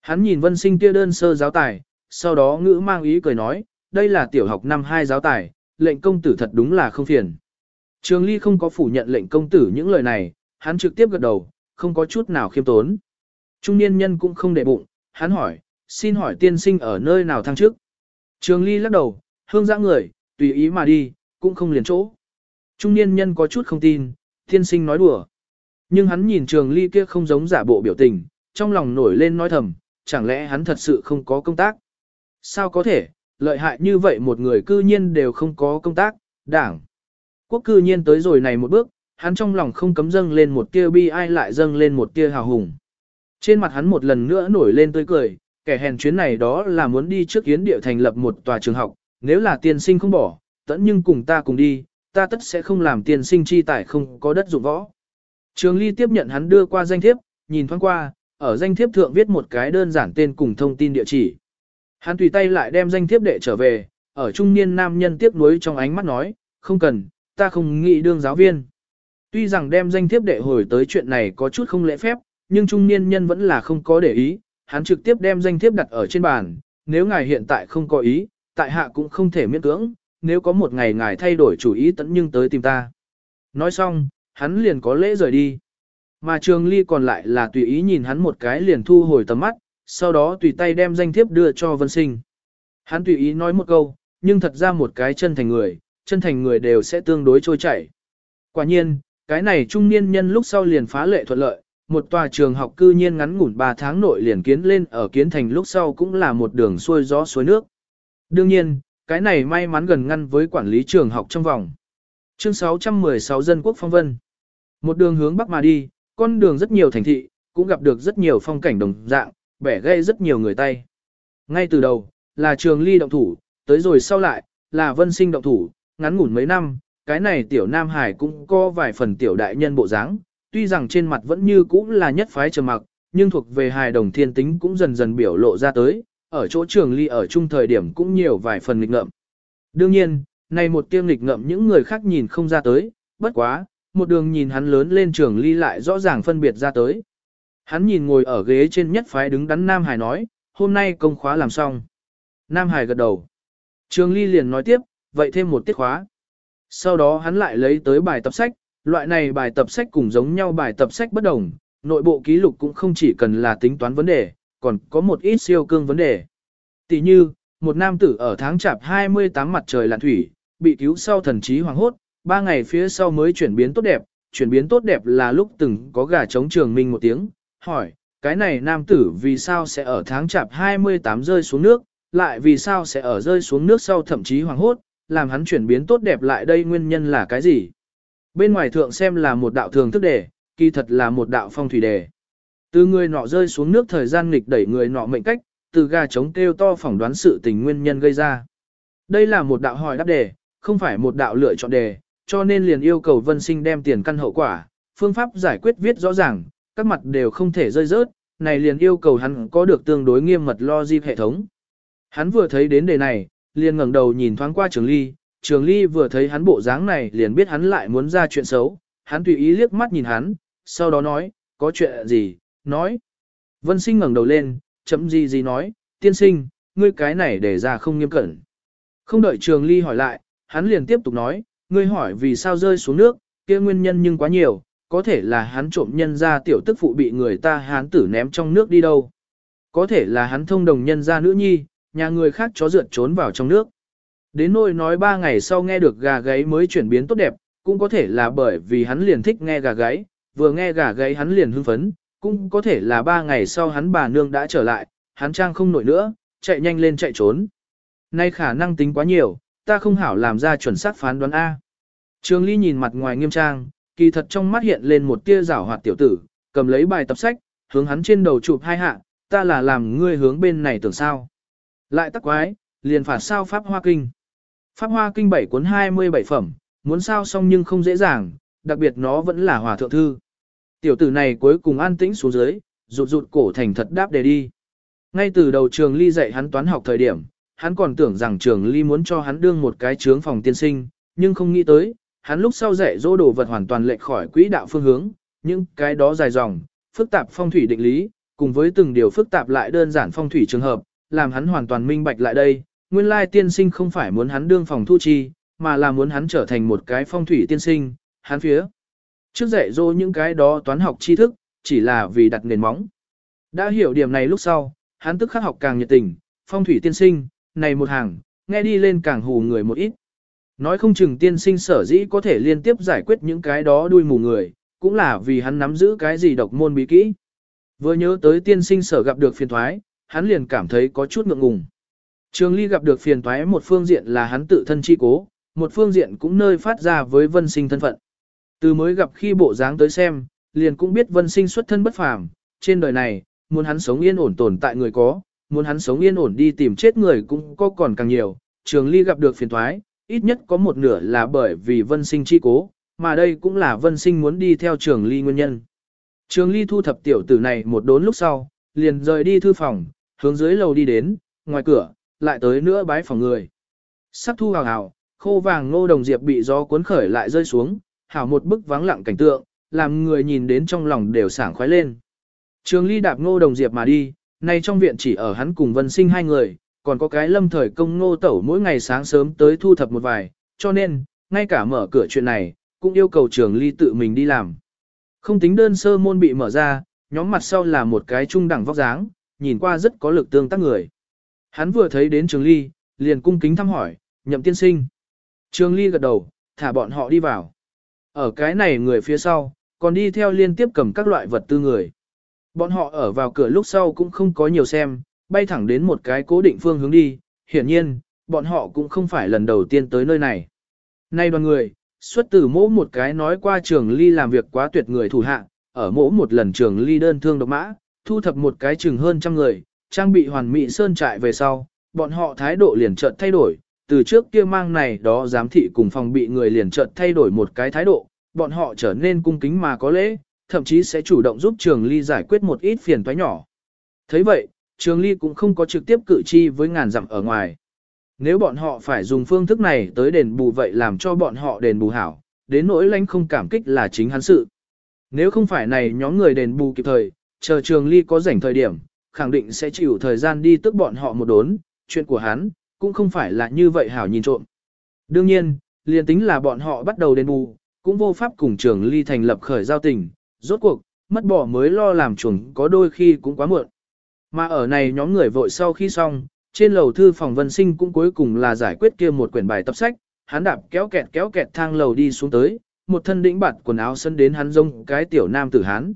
Hắn nhìn vân sinh kia đơn sơ giáo tài, sau đó ngữ mang ý cười nói, đây là tiểu học năm hai giáo tài, lệnh công tử thật đúng là không phiền. Trường Ly không có phủ nhận lệnh công tử những lời này, hắn trực tiếp gật đầu, không có chút nào khiêm tốn. Trung niên nhân cũng không để bụng, hắn hỏi, xin hỏi tiên sinh ở nơi nào thăng trước. Trường Ly lắc đầu, hương dã người, tùy ý mà đi, cũng không liền chỗ. Trung niên nhân có chút không tin, tiên sinh nói đùa. Nhưng hắn nhìn trường ly kia không giống giả bộ biểu tình, trong lòng nổi lên nói thầm, chẳng lẽ hắn thật sự không có công tác? Sao có thể, lợi hại như vậy một người cư nhiên đều không có công tác, đảng. Quốc cư nhiên tới rồi này một bước, hắn trong lòng không cấm dâng lên một tia bi ai lại dâng lên một tia hào hùng. Trên mặt hắn một lần nữa nổi lên tươi cười, kẻ hèn chuyến này đó là muốn đi trước yến địa thành lập một tòa trường học, nếu là tiên sinh không bỏ, tẫn nhưng cùng ta cùng đi, ta tất sẽ không làm tiên sinh chi tải không có đất dụng võ. Trường Ly tiếp nhận hắn đưa qua danh thiếp, nhìn thoáng qua, ở danh thiếp thượng viết một cái đơn giản tên cùng thông tin địa chỉ. Hắn tùy tay lại đem danh thiếp đệ trở về, ở trung niên nam nhân tiếp nuối trong ánh mắt nói, không cần, ta không nghĩ đương giáo viên. Tuy rằng đem danh thiếp đệ hồi tới chuyện này có chút không lễ phép, nhưng trung niên nhân vẫn là không có để ý, hắn trực tiếp đem danh thiếp đặt ở trên bàn, nếu ngài hiện tại không có ý, tại hạ cũng không thể miễn cưỡng, nếu có một ngày ngài thay đổi chủ ý tận nhưng tới tìm ta. Nói xong, hắn liền có lễ rời đi. Mà trường ly còn lại là tùy ý nhìn hắn một cái liền thu hồi tầm mắt, sau đó tùy tay đem danh thiếp đưa cho vân sinh. Hắn tùy ý nói một câu, nhưng thật ra một cái chân thành người, chân thành người đều sẽ tương đối trôi chảy. Quả nhiên, cái này trung niên nhân lúc sau liền phá lệ thuận lợi, một tòa trường học cư nhiên ngắn ngủn 3 tháng nội liền kiến lên ở kiến thành lúc sau cũng là một đường xuôi gió suối nước. Đương nhiên, cái này may mắn gần ngăn với quản lý trường học trong vòng. Chương 616 Dân quốc phong vân. Một đường hướng bắc mà đi, con đường rất nhiều thành thị, cũng gặp được rất nhiều phong cảnh đồng dạng, bẻ gây rất nhiều người tay. Ngay từ đầu, là trường ly động thủ, tới rồi sau lại, là vân sinh động thủ, ngắn ngủn mấy năm, cái này tiểu Nam Hải cũng có vài phần tiểu đại nhân bộ dáng, tuy rằng trên mặt vẫn như cũ là nhất phái trầm mặc, nhưng thuộc về hài đồng thiên tính cũng dần dần biểu lộ ra tới, ở chỗ trường ly ở chung thời điểm cũng nhiều vài phần nghịch ngợm. Đương nhiên, này một tiêm nghịch ngợm những người khác nhìn không ra tới, bất quá, một đường nhìn hắn lớn lên trường ly lại rõ ràng phân biệt ra tới. Hắn nhìn ngồi ở ghế trên nhất phái đứng đắn Nam Hải nói, hôm nay công khóa làm xong. Nam Hải gật đầu. Trường ly liền nói tiếp, vậy thêm một tiết khóa. Sau đó hắn lại lấy tới bài tập sách, loại này bài tập sách cùng giống nhau bài tập sách bất đồng, nội bộ ký lục cũng không chỉ cần là tính toán vấn đề, còn có một ít siêu cương vấn đề. Tỷ như, một nam tử ở tháng chạp 28 mặt trời lặn thủy, bị cứu sau thần trí hoàng hốt, ba ngày phía sau mới chuyển biến tốt đẹp, chuyển biến tốt đẹp là lúc từng có gà chống trường minh một tiếng, hỏi, cái này nam tử vì sao sẽ ở tháng chạp 28 rơi xuống nước, lại vì sao sẽ ở rơi xuống nước sau thậm chí hoàng hốt, làm hắn chuyển biến tốt đẹp lại đây nguyên nhân là cái gì? Bên ngoài thượng xem là một đạo thường thức đề, kỳ thật là một đạo phong thủy đề. Từ người nọ rơi xuống nước thời gian nghịch đẩy người nọ mệnh cách, từ gà trống kêu to phỏng đoán sự tình nguyên nhân gây ra. Đây là một đạo hỏi đáp đề, không phải một đạo lựa chọn đề, cho nên liền yêu cầu vân sinh đem tiền căn hậu quả, phương pháp giải quyết viết rõ ràng, các mặt đều không thể rơi rớt, này liền yêu cầu hắn có được tương đối nghiêm mật logic hệ thống. Hắn vừa thấy đến đề này, liền ngẩng đầu nhìn thoáng qua Trường Ly, Trường Ly vừa thấy hắn bộ dáng này liền biết hắn lại muốn ra chuyện xấu, hắn tùy ý liếc mắt nhìn hắn, sau đó nói, có chuyện gì, nói. Vân sinh ngẩng đầu lên, chấm gì gì nói, tiên sinh, ngươi cái này để ra không nghiêm cẩn. Không đợi Trường Ly hỏi lại, hắn liền tiếp tục nói, ngươi hỏi vì sao rơi xuống nước, kia nguyên nhân nhưng quá nhiều, có thể là hắn trộm nhân ra tiểu tức phụ bị người ta hán tử ném trong nước đi đâu. Có thể là hắn thông đồng nhân ra nữ nhi, nhà người khác chó rượt trốn vào trong nước. Đến nỗi nói ba ngày sau nghe được gà gáy mới chuyển biến tốt đẹp, cũng có thể là bởi vì hắn liền thích nghe gà gáy, vừa nghe gà gáy hắn liền hưng phấn, cũng có thể là ba ngày sau hắn bà nương đã trở lại, hắn trang không nổi nữa, chạy nhanh lên chạy trốn. Nay khả năng tính quá nhiều, ta không hảo làm ra chuẩn xác phán đoán A. Trường Ly nhìn mặt ngoài nghiêm trang, kỳ thật trong mắt hiện lên một tia rảo hoạt tiểu tử, cầm lấy bài tập sách, hướng hắn trên đầu chụp hai hạ, ta là làm ngươi hướng bên này tưởng sao. Lại tắc quái, liền phạt sao Pháp Hoa Kinh. Pháp Hoa Kinh 7 cuốn 27 phẩm, muốn sao xong nhưng không dễ dàng, đặc biệt nó vẫn là hòa thượng thư. Tiểu tử này cuối cùng an tĩnh xuống dưới, rụt rụt cổ thành thật đáp đề đi. Ngay từ đầu trường ly dạy hắn toán học thời điểm, hắn còn tưởng rằng trường ly muốn cho hắn đương một cái trướng phòng tiên sinh, nhưng không nghĩ tới, hắn lúc sau dạy dỗ đồ vật hoàn toàn lệch khỏi quỹ đạo phương hướng, những cái đó dài dòng, phức tạp phong thủy định lý, cùng với từng điều phức tạp lại đơn giản phong thủy trường hợp, làm hắn hoàn toàn minh bạch lại đây, nguyên lai tiên sinh không phải muốn hắn đương phòng thu chi, mà là muốn hắn trở thành một cái phong thủy tiên sinh, hắn phía. Trước dạy dỗ những cái đó toán học tri thức, chỉ là vì đặt nền móng. Đã hiểu điểm này lúc sau, hắn tức khắc học càng nhiệt tình, phong thủy tiên sinh, này một hàng, nghe đi lên càng hù người một ít. Nói không chừng tiên sinh sở dĩ có thể liên tiếp giải quyết những cái đó đuôi mù người, cũng là vì hắn nắm giữ cái gì độc môn bí kỹ. Vừa nhớ tới tiên sinh sở gặp được phiền thoái, hắn liền cảm thấy có chút ngượng ngùng. Trường Ly gặp được phiền toái một phương diện là hắn tự thân chi cố, một phương diện cũng nơi phát ra với vân sinh thân phận. Từ mới gặp khi bộ dáng tới xem, liền cũng biết vân sinh xuất thân bất phàm, trên đời này, muốn hắn sống yên ổn tồn tại người có, muốn hắn sống yên ổn đi tìm chết người cũng có còn càng nhiều. Trường Ly gặp được phiền toái, ít nhất có một nửa là bởi vì vân sinh chi cố, mà đây cũng là vân sinh muốn đi theo trường Ly nguyên nhân. Trường Ly thu thập tiểu tử này một đốn lúc sau, liền rời đi thư phòng, hướng dưới lầu đi đến, ngoài cửa, lại tới nữa bái phòng người. Sắc thu hào hào, khô vàng ngô đồng diệp bị gió cuốn khởi lại rơi xuống, hảo một bức vắng lặng cảnh tượng, làm người nhìn đến trong lòng đều sảng khoái lên. Trường ly đạp ngô đồng diệp mà đi, nay trong viện chỉ ở hắn cùng vân sinh hai người, còn có cái lâm thời công ngô tẩu mỗi ngày sáng sớm tới thu thập một vài, cho nên, ngay cả mở cửa chuyện này, cũng yêu cầu trường ly tự mình đi làm. Không tính đơn sơ môn bị mở ra, nhóm mặt sau là một cái trung đẳng vóc dáng, nhìn qua rất có lực tương tác người. Hắn vừa thấy đến Trường Ly, liền cung kính thăm hỏi, nhậm tiên sinh. Trường Ly gật đầu, thả bọn họ đi vào. Ở cái này người phía sau, còn đi theo liên tiếp cầm các loại vật tư người. Bọn họ ở vào cửa lúc sau cũng không có nhiều xem, bay thẳng đến một cái cố định phương hướng đi, hiển nhiên, bọn họ cũng không phải lần đầu tiên tới nơi này. Nay đoàn người, xuất từ mỗ một cái nói qua trường ly làm việc quá tuyệt người thủ hạ, ở mỗ một lần trường ly đơn thương độc mã, thu thập một cái chừng hơn trăm người, trang bị hoàn mỹ sơn trại về sau, bọn họ thái độ liền chợt thay đổi, từ trước kia mang này đó giám thị cùng phòng bị người liền chợt thay đổi một cái thái độ, bọn họ trở nên cung kính mà có lễ, thậm chí sẽ chủ động giúp Trường Ly giải quyết một ít phiền toái nhỏ. Thấy vậy, Trường Ly cũng không có trực tiếp cự chi với ngàn dặm ở ngoài. Nếu bọn họ phải dùng phương thức này tới đền bù vậy làm cho bọn họ đền bù hảo, đến nỗi lãnh không cảm kích là chính hắn sự. Nếu không phải này nhóm người đền bù kịp thời, chờ Trường Ly có rảnh thời điểm, khẳng định sẽ chịu thời gian đi tức bọn họ một đốn, chuyện của hắn, cũng không phải là như vậy hảo nhìn trộm. Đương nhiên, liền tính là bọn họ bắt đầu đền bù, cũng vô pháp cùng trường ly thành lập khởi giao tình, rốt cuộc, mất bỏ mới lo làm chuồng có đôi khi cũng quá muộn. Mà ở này nhóm người vội sau khi xong, trên lầu thư phòng vân sinh cũng cuối cùng là giải quyết kia một quyển bài tập sách, hắn đạp kéo kẹt kéo kẹt thang lầu đi xuống tới, một thân đĩnh bạt quần áo sân đến hắn rông cái tiểu nam tử hắn.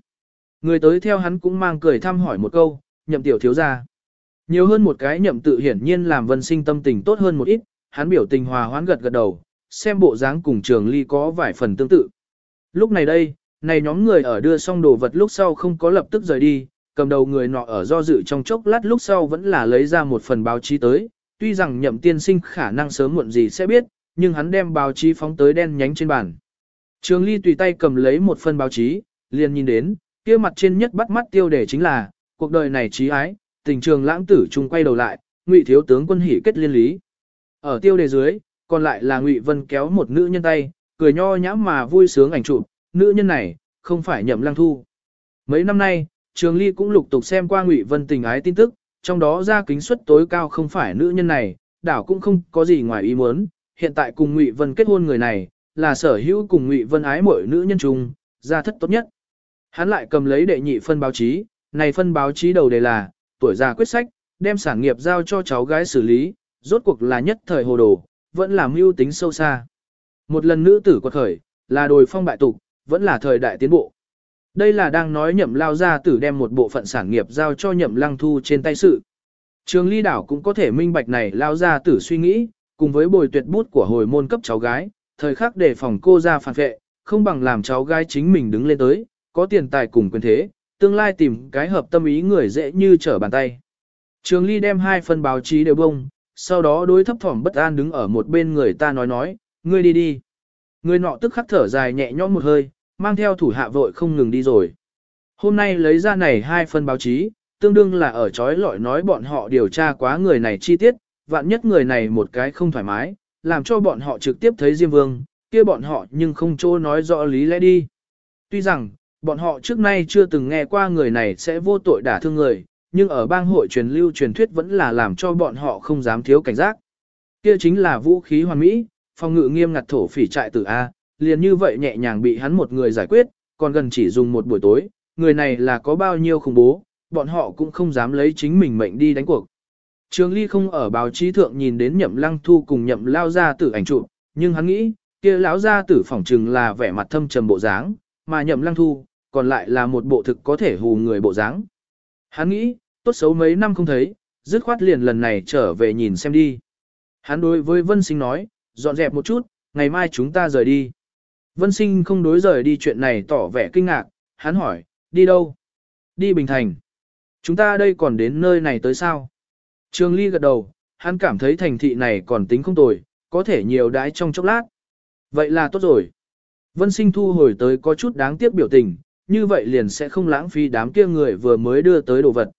Người tới theo hắn cũng mang cười thăm hỏi một câu, nhậm tiểu thiếu gia. Nhiều hơn một cái nhậm tự hiển nhiên làm vân sinh tâm tình tốt hơn một ít, hắn biểu tình hòa hoãn gật gật đầu, xem bộ dáng cùng trường ly có vài phần tương tự. Lúc này đây, này nhóm người ở đưa xong đồ vật lúc sau không có lập tức rời đi, cầm đầu người nọ ở do dự trong chốc lát lúc sau vẫn là lấy ra một phần báo chí tới, tuy rằng nhậm tiên sinh khả năng sớm muộn gì sẽ biết, nhưng hắn đem báo chí phóng tới đen nhánh trên bàn. Trường ly tùy tay cầm lấy một phần báo chí, liền nhìn đến, kia mặt trên nhất bắt mắt tiêu đề chính là, cuộc đời này trí ái, tình trường lãng tử trung quay đầu lại, ngụy thiếu tướng quân hỉ kết liên lý. Ở tiêu đề dưới, còn lại là ngụy vân kéo một nữ nhân tay, cười nho nhãm mà vui sướng ảnh chụp, nữ nhân này, không phải nhậm lăng thu. Mấy năm nay, Trường Ly cũng lục tục xem qua Ngụy Vân tình ái tin tức, trong đó ra kính suất tối cao không phải nữ nhân này, đảo cũng không có gì ngoài ý muốn, hiện tại cùng Ngụy Vân kết hôn người này, là sở hữu cùng Ngụy Vân ái mỗi nữ nhân chung, gia thất tốt nhất. Hắn lại cầm lấy đệ nhị phân báo chí, này phân báo chí đầu đề là, tuổi già quyết sách, đem sản nghiệp giao cho cháu gái xử lý, rốt cuộc là nhất thời hồ đồ, vẫn là mưu tính sâu xa. Một lần nữ tử quật khởi, là đồi phong bại tục, vẫn là thời đại tiến bộ. Đây là đang nói nhậm lao gia tử đem một bộ phận sản nghiệp giao cho nhậm lăng thu trên tay sự. Trường ly đảo cũng có thể minh bạch này lao gia tử suy nghĩ, cùng với bồi tuyệt bút của hồi môn cấp cháu gái, thời khắc để phòng cô ra phản vệ, không bằng làm cháu gái chính mình đứng lên tới, có tiền tài cùng quyền thế, tương lai tìm cái hợp tâm ý người dễ như trở bàn tay. Trường Ly đem hai phần báo chí đều bông, sau đó đối thấp thỏm bất an đứng ở một bên người ta nói nói, ngươi đi đi. Người nọ tức khắc thở dài nhẹ nhõm một hơi, mang theo thủ hạ vội không ngừng đi rồi. Hôm nay lấy ra này hai phần báo chí, tương đương là ở chói lọi nói bọn họ điều tra quá người này chi tiết, vạn nhất người này một cái không thoải mái, làm cho bọn họ trực tiếp thấy Diêm Vương, kia bọn họ nhưng không chỗ nói rõ lý lẽ đi. Tuy rằng, Bọn họ trước nay chưa từng nghe qua người này sẽ vô tội đả thương người, nhưng ở bang hội truyền lưu truyền thuyết vẫn là làm cho bọn họ không dám thiếu cảnh giác. Kia chính là vũ khí hoàn mỹ, phòng ngự nghiêm ngặt thổ phỉ trại tử A, liền như vậy nhẹ nhàng bị hắn một người giải quyết, còn gần chỉ dùng một buổi tối, người này là có bao nhiêu khủng bố, bọn họ cũng không dám lấy chính mình mệnh đi đánh cuộc. Trường Ly không ở báo chí thượng nhìn đến Nhậm Lăng Thu cùng Nhậm Lao gia tử ảnh chụp, nhưng hắn nghĩ, kia lão gia tử phỏng trừng là vẻ mặt thâm trầm bộ dáng, mà Nhậm Lăng Thu còn lại là một bộ thực có thể hù người bộ dáng. Hắn nghĩ, tốt xấu mấy năm không thấy, dứt khoát liền lần này trở về nhìn xem đi. Hắn đối với Vân Sinh nói, dọn dẹp một chút, ngày mai chúng ta rời đi. Vân Sinh không đối rời đi chuyện này tỏ vẻ kinh ngạc, hắn hỏi, đi đâu? Đi Bình Thành. Chúng ta đây còn đến nơi này tới sao? Trường Ly gật đầu, hắn cảm thấy thành thị này còn tính không tồi, có thể nhiều đái trong chốc lát. Vậy là tốt rồi. Vân Sinh thu hồi tới có chút đáng tiếc biểu tình, như vậy liền sẽ không lãng phí đám kia người vừa mới đưa tới đồ vật.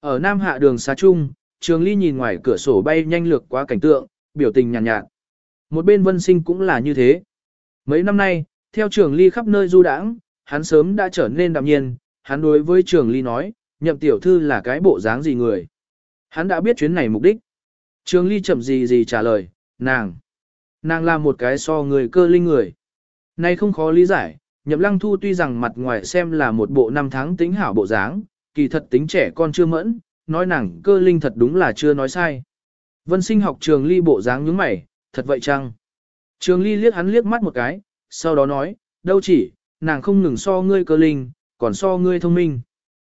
Ở Nam Hạ đường xa trung, Trường Ly nhìn ngoài cửa sổ bay nhanh lược qua cảnh tượng, biểu tình nhàn nhạt, nhạt. Một bên Vân Sinh cũng là như thế. Mấy năm nay, theo Trường Ly khắp nơi du đãng, hắn sớm đã trở nên đạm nhiên, hắn đối với Trường Ly nói, nhậm tiểu thư là cái bộ dáng gì người. Hắn đã biết chuyến này mục đích. Trường Ly chậm gì gì trả lời, nàng. Nàng là một cái so người cơ linh người. Này không khó lý giải, Nhậm Lăng Thu tuy rằng mặt ngoài xem là một bộ năm tháng tính hảo bộ dáng, kỳ thật tính trẻ con chưa mẫn, nói nàng cơ linh thật đúng là chưa nói sai. Vân sinh học trường ly bộ dáng nhướng mày, thật vậy chăng? Trường ly liếc hắn liếc mắt một cái, sau đó nói, đâu chỉ, nàng không ngừng so ngươi cơ linh, còn so ngươi thông minh.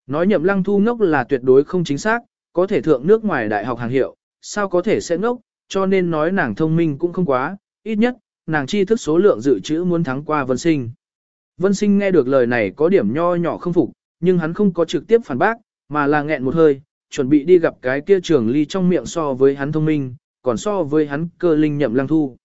Nói nhậm lăng thu ngốc là tuyệt đối không chính xác, có thể thượng nước ngoài đại học hàng hiệu, sao có thể sẽ ngốc, cho nên nói nàng thông minh cũng không quá, ít nhất, nàng chi thức số lượng dự trữ muốn thắng qua vân sinh. Vân sinh nghe được lời này có điểm nho nhỏ không phục, nhưng hắn không có trực tiếp phản bác, mà là nghẹn một hơi, chuẩn bị đi gặp cái kia trường ly trong miệng so với hắn thông minh, còn so với hắn cơ linh nhậm lăng thu.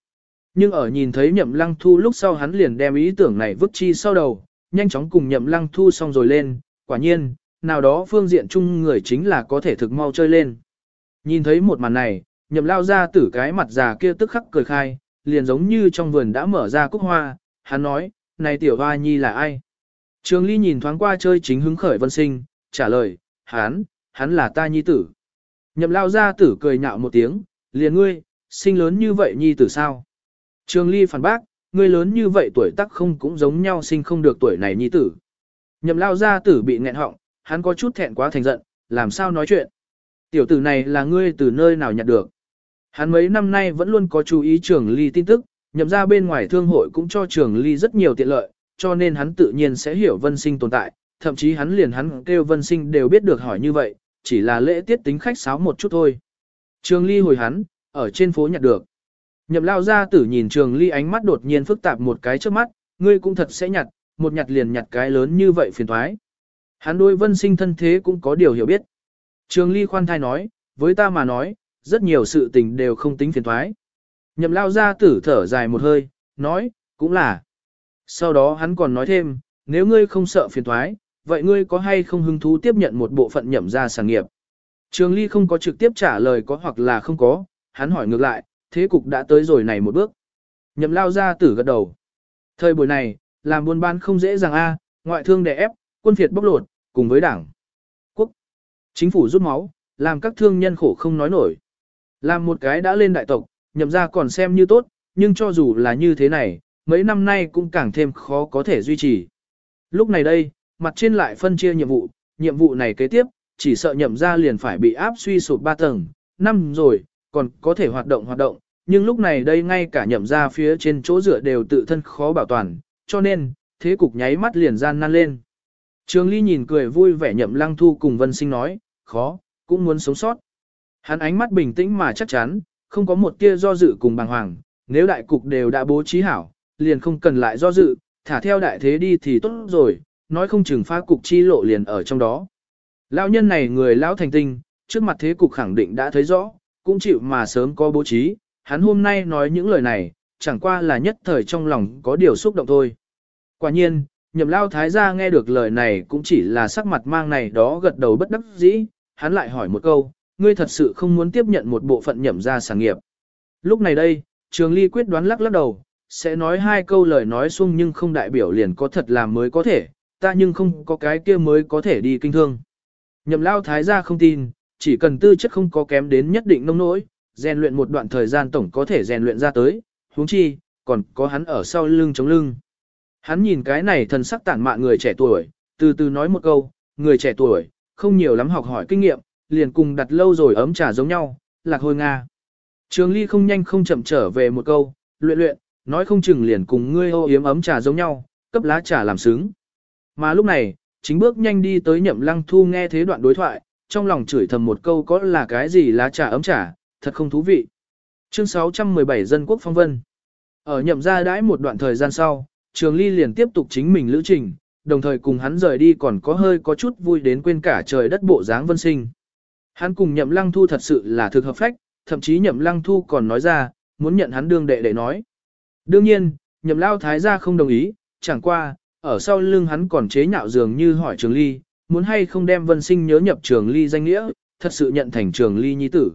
Nhưng ở nhìn thấy nhậm lăng thu lúc sau hắn liền đem ý tưởng này vứt chi sau đầu, nhanh chóng cùng nhậm lăng thu xong rồi lên, quả nhiên, nào đó phương diện chung người chính là có thể thực mau chơi lên. Nhìn thấy một màn này, nhậm lao ra tử cái mặt già kia tức khắc cười khai, liền giống như trong vườn đã mở ra cúc hoa, hắn nói, này tiểu hoa nhi là ai? Trường Ly nhìn thoáng qua chơi chính hứng khởi vân sinh, trả lời, hắn, hắn là ta nhi tử. Nhậm lao gia tử cười nhạo một tiếng, liền ngươi, sinh lớn như vậy nhi tử sao? Trường Ly phản bác, ngươi lớn như vậy tuổi tác không cũng giống nhau sinh không được tuổi này nhi tử. Nhậm lao gia tử bị nghẹn họng, hắn có chút thẹn quá thành giận, làm sao nói chuyện? Tiểu tử này là ngươi từ nơi nào nhặt được? Hắn mấy năm nay vẫn luôn có chú ý trường ly tin tức, nhậm ra bên ngoài thương hội cũng cho trường ly rất nhiều tiện lợi, cho nên hắn tự nhiên sẽ hiểu vân sinh tồn tại, thậm chí hắn liền hắn kêu vân sinh đều biết được hỏi như vậy, chỉ là lễ tiết tính khách sáo một chút thôi. Trường ly hồi hắn, ở trên phố nhặt được. Nhậm lao ra tử nhìn trường ly ánh mắt đột nhiên phức tạp một cái trước mắt, ngươi cũng thật sẽ nhặt, một nhặt liền nhặt cái lớn như vậy phiền thoái. Hắn đối vân sinh thân thế cũng có điều hiểu biết. Trường ly khoan thai nói, với ta mà nói, rất nhiều sự tình đều không tính phiền thoái. Nhậm lao ra tử thở dài một hơi, nói, cũng là. Sau đó hắn còn nói thêm, nếu ngươi không sợ phiền thoái, vậy ngươi có hay không hứng thú tiếp nhận một bộ phận nhậm ra sản nghiệp? Trường Ly không có trực tiếp trả lời có hoặc là không có, hắn hỏi ngược lại, thế cục đã tới rồi này một bước. Nhậm lao ra tử gật đầu. Thời buổi này, làm buôn bán không dễ dàng a, ngoại thương đè ép, quân phiệt bóc lột, cùng với đảng. Quốc. Chính phủ rút máu, làm các thương nhân khổ không nói nổi. Làm một cái đã lên đại tộc, nhậm ra còn xem như tốt, nhưng cho dù là như thế này, mấy năm nay cũng càng thêm khó có thể duy trì. Lúc này đây, mặt trên lại phân chia nhiệm vụ, nhiệm vụ này kế tiếp, chỉ sợ nhậm ra liền phải bị áp suy sụp ba tầng, năm rồi, còn có thể hoạt động hoạt động, nhưng lúc này đây ngay cả nhậm ra phía trên chỗ dựa đều tự thân khó bảo toàn, cho nên, thế cục nháy mắt liền gian nan lên. Trường Ly nhìn cười vui vẻ nhậm lăng thu cùng Vân Sinh nói, khó, cũng muốn sống sót. Hắn ánh mắt bình tĩnh mà chắc chắn, không có một tia do dự cùng bàng hoàng, nếu đại cục đều đã bố trí hảo, liền không cần lại do dự, thả theo đại thế đi thì tốt rồi, nói không chừng phá cục chi lộ liền ở trong đó. Lão nhân này người lão thành tinh, trước mặt thế cục khẳng định đã thấy rõ, cũng chịu mà sớm có bố trí, hắn hôm nay nói những lời này, chẳng qua là nhất thời trong lòng có điều xúc động thôi. Quả nhiên, nhậm lao thái gia nghe được lời này cũng chỉ là sắc mặt mang này đó gật đầu bất đắc dĩ, hắn lại hỏi một câu, ngươi thật sự không muốn tiếp nhận một bộ phận nhậm ra sản nghiệp. Lúc này đây, trường ly quyết đoán lắc lắc đầu, sẽ nói hai câu lời nói xuông nhưng không đại biểu liền có thật làm mới có thể, ta nhưng không có cái kia mới có thể đi kinh thương. Nhậm lao thái gia không tin, chỉ cần tư chất không có kém đến nhất định nông nỗi, rèn luyện một đoạn thời gian tổng có thể rèn luyện ra tới, huống chi, còn có hắn ở sau lưng chống lưng. Hắn nhìn cái này thần sắc tản mạn người trẻ tuổi, từ từ nói một câu, người trẻ tuổi, không nhiều lắm học hỏi kinh nghiệm, liền cùng đặt lâu rồi ấm trà giống nhau, lạc hồi Nga. Trường ly không nhanh không chậm trở về một câu, luyện luyện, nói không chừng liền cùng ngươi ô yếm ấm trà giống nhau, cấp lá trà làm sướng. Mà lúc này, chính bước nhanh đi tới nhậm lăng thu nghe thế đoạn đối thoại, trong lòng chửi thầm một câu có là cái gì lá trà ấm trà, thật không thú vị. Chương 617 Dân quốc phong vân Ở nhậm gia đãi một đoạn thời gian sau, Trường Ly liền tiếp tục chính mình lữ trình, đồng thời cùng hắn rời đi còn có hơi có chút vui đến quên cả trời đất bộ dáng vân sinh. Hắn cùng nhậm lăng thu thật sự là thực hợp phách, thậm chí nhậm lăng thu còn nói ra, muốn nhận hắn đương đệ để nói. Đương nhiên, nhậm lao thái gia không đồng ý, chẳng qua, ở sau lưng hắn còn chế nhạo dường như hỏi trường ly, muốn hay không đem vân sinh nhớ nhập trường ly danh nghĩa, thật sự nhận thành trường ly nhi tử.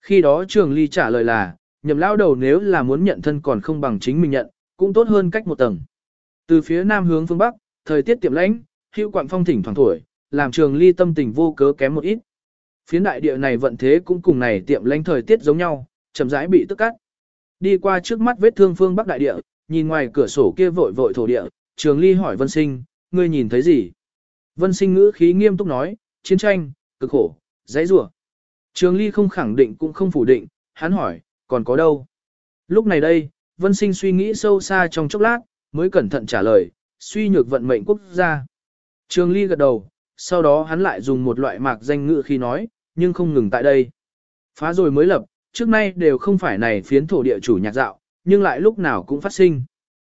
Khi đó trường ly trả lời là, nhậm lao đầu nếu là muốn nhận thân còn không bằng chính mình nhận, cũng tốt hơn cách một tầng. Từ phía nam hướng phương bắc, thời tiết tiệm lãnh, hữu quạng phong thỉnh thoảng thổi, làm trường ly tâm tình vô cớ kém một ít. Phiến đại địa này vận thế cũng cùng này tiệm lãnh thời tiết giống nhau, chậm rãi bị tức cắt. Đi qua trước mắt vết thương phương bắc đại địa, nhìn ngoài cửa sổ kia vội vội thổ địa, trường ly hỏi vân sinh, ngươi nhìn thấy gì? Vân sinh ngữ khí nghiêm túc nói, chiến tranh, cực khổ, dãy rủa. Trường ly không khẳng định cũng không phủ định, hắn hỏi, còn có đâu? Lúc này đây, vân sinh suy nghĩ sâu xa trong chốc lát, mới cẩn thận trả lời, suy nhược vận mệnh quốc gia. Trường ly gật đầu, sau đó hắn lại dùng một loại mạc danh ngữ khi nói, nhưng không ngừng tại đây. Phá rồi mới lập, trước nay đều không phải này phiến thổ địa chủ nhạc dạo, nhưng lại lúc nào cũng phát sinh.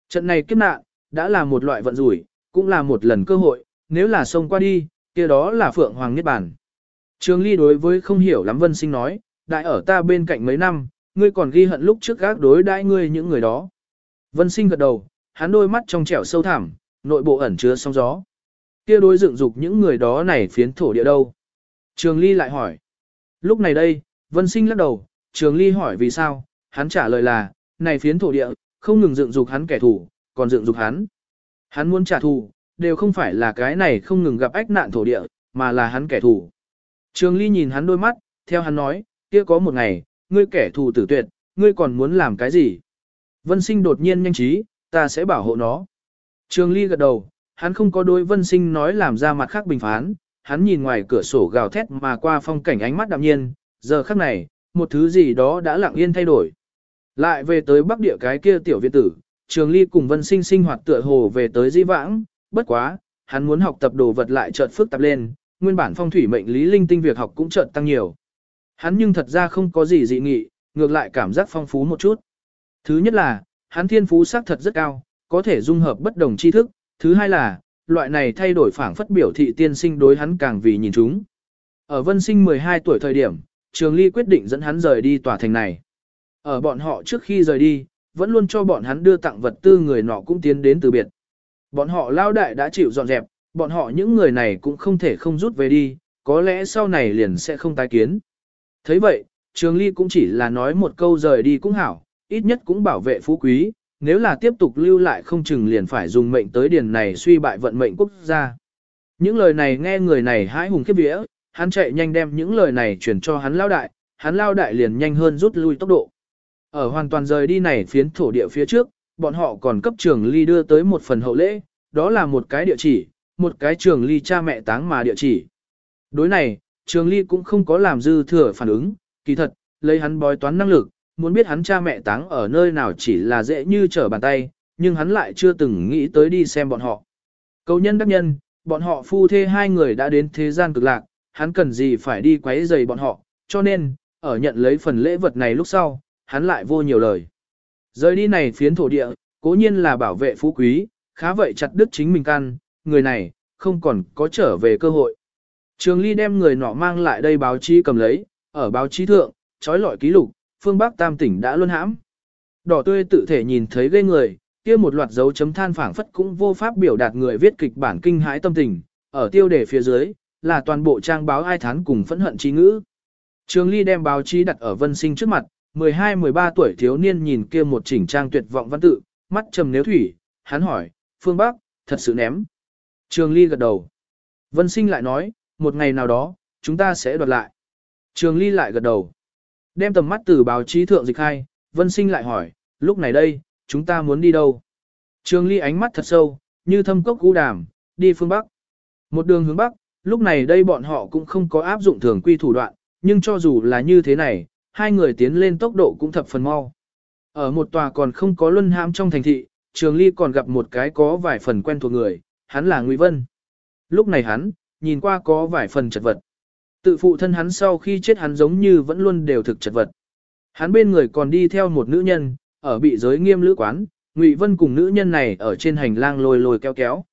Trận này kiếp nạn, đã là một loại vận rủi, cũng là một lần cơ hội, nếu là sông qua đi, kia đó là Phượng Hoàng Niết Bản. Trường Ly đối với không hiểu lắm Vân Sinh nói, đại ở ta bên cạnh mấy năm, ngươi còn ghi hận lúc trước gác đối đãi ngươi những người đó. Vân Sinh gật đầu, hắn đôi mắt trong trẻo sâu thẳm, nội bộ ẩn chứa sóng gió. Kia đối dựng dục những người đó này phiến thổ địa đâu? Trường Ly lại hỏi. Lúc này đây, Vân Sinh lắc đầu, Trường Ly hỏi vì sao, hắn trả lời là, này phiến thổ địa, không ngừng dựng dục hắn kẻ thù, còn dựng dục hắn. Hắn muốn trả thù, đều không phải là cái này không ngừng gặp ách nạn thổ địa, mà là hắn kẻ thù. Trường Ly nhìn hắn đôi mắt, theo hắn nói, kia có một ngày, ngươi kẻ thù tử tuyệt, ngươi còn muốn làm cái gì? Vân Sinh đột nhiên nhanh trí, ta sẽ bảo hộ nó. Trường Ly gật đầu, hắn không có đối Vân Sinh nói làm ra mặt khác bình phán, hắn nhìn ngoài cửa sổ gào thét mà qua phong cảnh ánh mắt đạm nhiên, giờ khắc này, một thứ gì đó đã lặng yên thay đổi. Lại về tới bắc địa cái kia tiểu viện tử, Trường Ly cùng Vân Sinh sinh hoạt tựa hồ về tới di vãng, bất quá, hắn muốn học tập đồ vật lại chợt phức tạp lên, nguyên bản phong thủy mệnh lý linh tinh việc học cũng chợt tăng nhiều. Hắn nhưng thật ra không có gì dị nghị, ngược lại cảm giác phong phú một chút. Thứ nhất là, hắn thiên phú sắc thật rất cao, có thể dung hợp bất đồng tri thức, thứ hai là, loại này thay đổi phảng phất biểu thị tiên sinh đối hắn càng vì nhìn chúng. Ở Vân Sinh 12 tuổi thời điểm, Trường Ly quyết định dẫn hắn rời đi tòa thành này. Ở bọn họ trước khi rời đi, vẫn luôn cho bọn hắn đưa tặng vật tư người nọ cũng tiến đến từ biệt. Bọn họ lao đại đã chịu dọn dẹp, bọn họ những người này cũng không thể không rút về đi, có lẽ sau này liền sẽ không tái kiến. thấy vậy, Trường Ly cũng chỉ là nói một câu rời đi cũng hảo, ít nhất cũng bảo vệ phú quý, nếu là tiếp tục lưu lại không chừng liền phải dùng mệnh tới điền này suy bại vận mệnh quốc gia. Những lời này nghe người này hãi hùng khiếp vía, hắn chạy nhanh đem những lời này truyền cho hắn lao đại, hắn lao đại liền nhanh hơn rút lui tốc độ. Ở hoàn toàn rời đi này phiến thổ địa phía trước, bọn họ còn cấp trường ly đưa tới một phần hậu lễ, đó là một cái địa chỉ, một cái trường ly cha mẹ táng mà địa chỉ. Đối này, trường ly cũng không có làm dư thừa phản ứng, kỳ thật, lấy hắn bói toán năng lực, muốn biết hắn cha mẹ táng ở nơi nào chỉ là dễ như trở bàn tay, nhưng hắn lại chưa từng nghĩ tới đi xem bọn họ. Cầu nhân đắc nhân, bọn họ phu thê hai người đã đến thế gian cực lạc, hắn cần gì phải đi quấy rầy bọn họ, cho nên, ở nhận lấy phần lễ vật này lúc sau, hắn lại vô nhiều lời. Rời đi này phiến thổ địa, cố nhiên là bảo vệ phú quý, khá vậy chặt đứt chính mình căn, người này, không còn có trở về cơ hội. Trường Ly đem người nọ mang lại đây báo chí cầm lấy, ở báo chí thượng, trói lọi ký lục, phương Bắc Tam tỉnh đã luôn hãm. Đỏ tươi tự thể nhìn thấy ghê người, kia một loạt dấu chấm than phảng phất cũng vô pháp biểu đạt người viết kịch bản kinh hãi tâm tình, ở tiêu đề phía dưới, là toàn bộ trang báo ai thán cùng phẫn hận trí ngữ. Trường Ly đem báo chí đặt ở Vân Sinh trước mặt, 12-13 tuổi thiếu niên nhìn kia một chỉnh trang tuyệt vọng văn tự, mắt trầm nếu thủy, hắn hỏi, phương Bắc, thật sự ném. Trường Ly gật đầu. Vân Sinh lại nói, một ngày nào đó, chúng ta sẽ đoạt lại. Trường Ly lại gật đầu. Đem tầm mắt từ báo chí thượng dịch hai, Vân Sinh lại hỏi, lúc này đây, chúng ta muốn đi đâu? Trường Ly ánh mắt thật sâu, như thâm cốc u đàm, đi phương Bắc. Một đường hướng Bắc, lúc này đây bọn họ cũng không có áp dụng thường quy thủ đoạn, nhưng cho dù là như thế này, hai người tiến lên tốc độ cũng thập phần mau. Ở một tòa còn không có luân hãm trong thành thị, Trường Ly còn gặp một cái có vài phần quen thuộc người, hắn là Ngụy Vân. Lúc này hắn, nhìn qua có vài phần chật vật. Tự phụ thân hắn sau khi chết hắn giống như vẫn luôn đều thực chật vật. Hắn bên người còn đi theo một nữ nhân, ở bị giới nghiêm lữ quán, Ngụy Vân cùng nữ nhân này ở trên hành lang lôi lôi kéo kéo.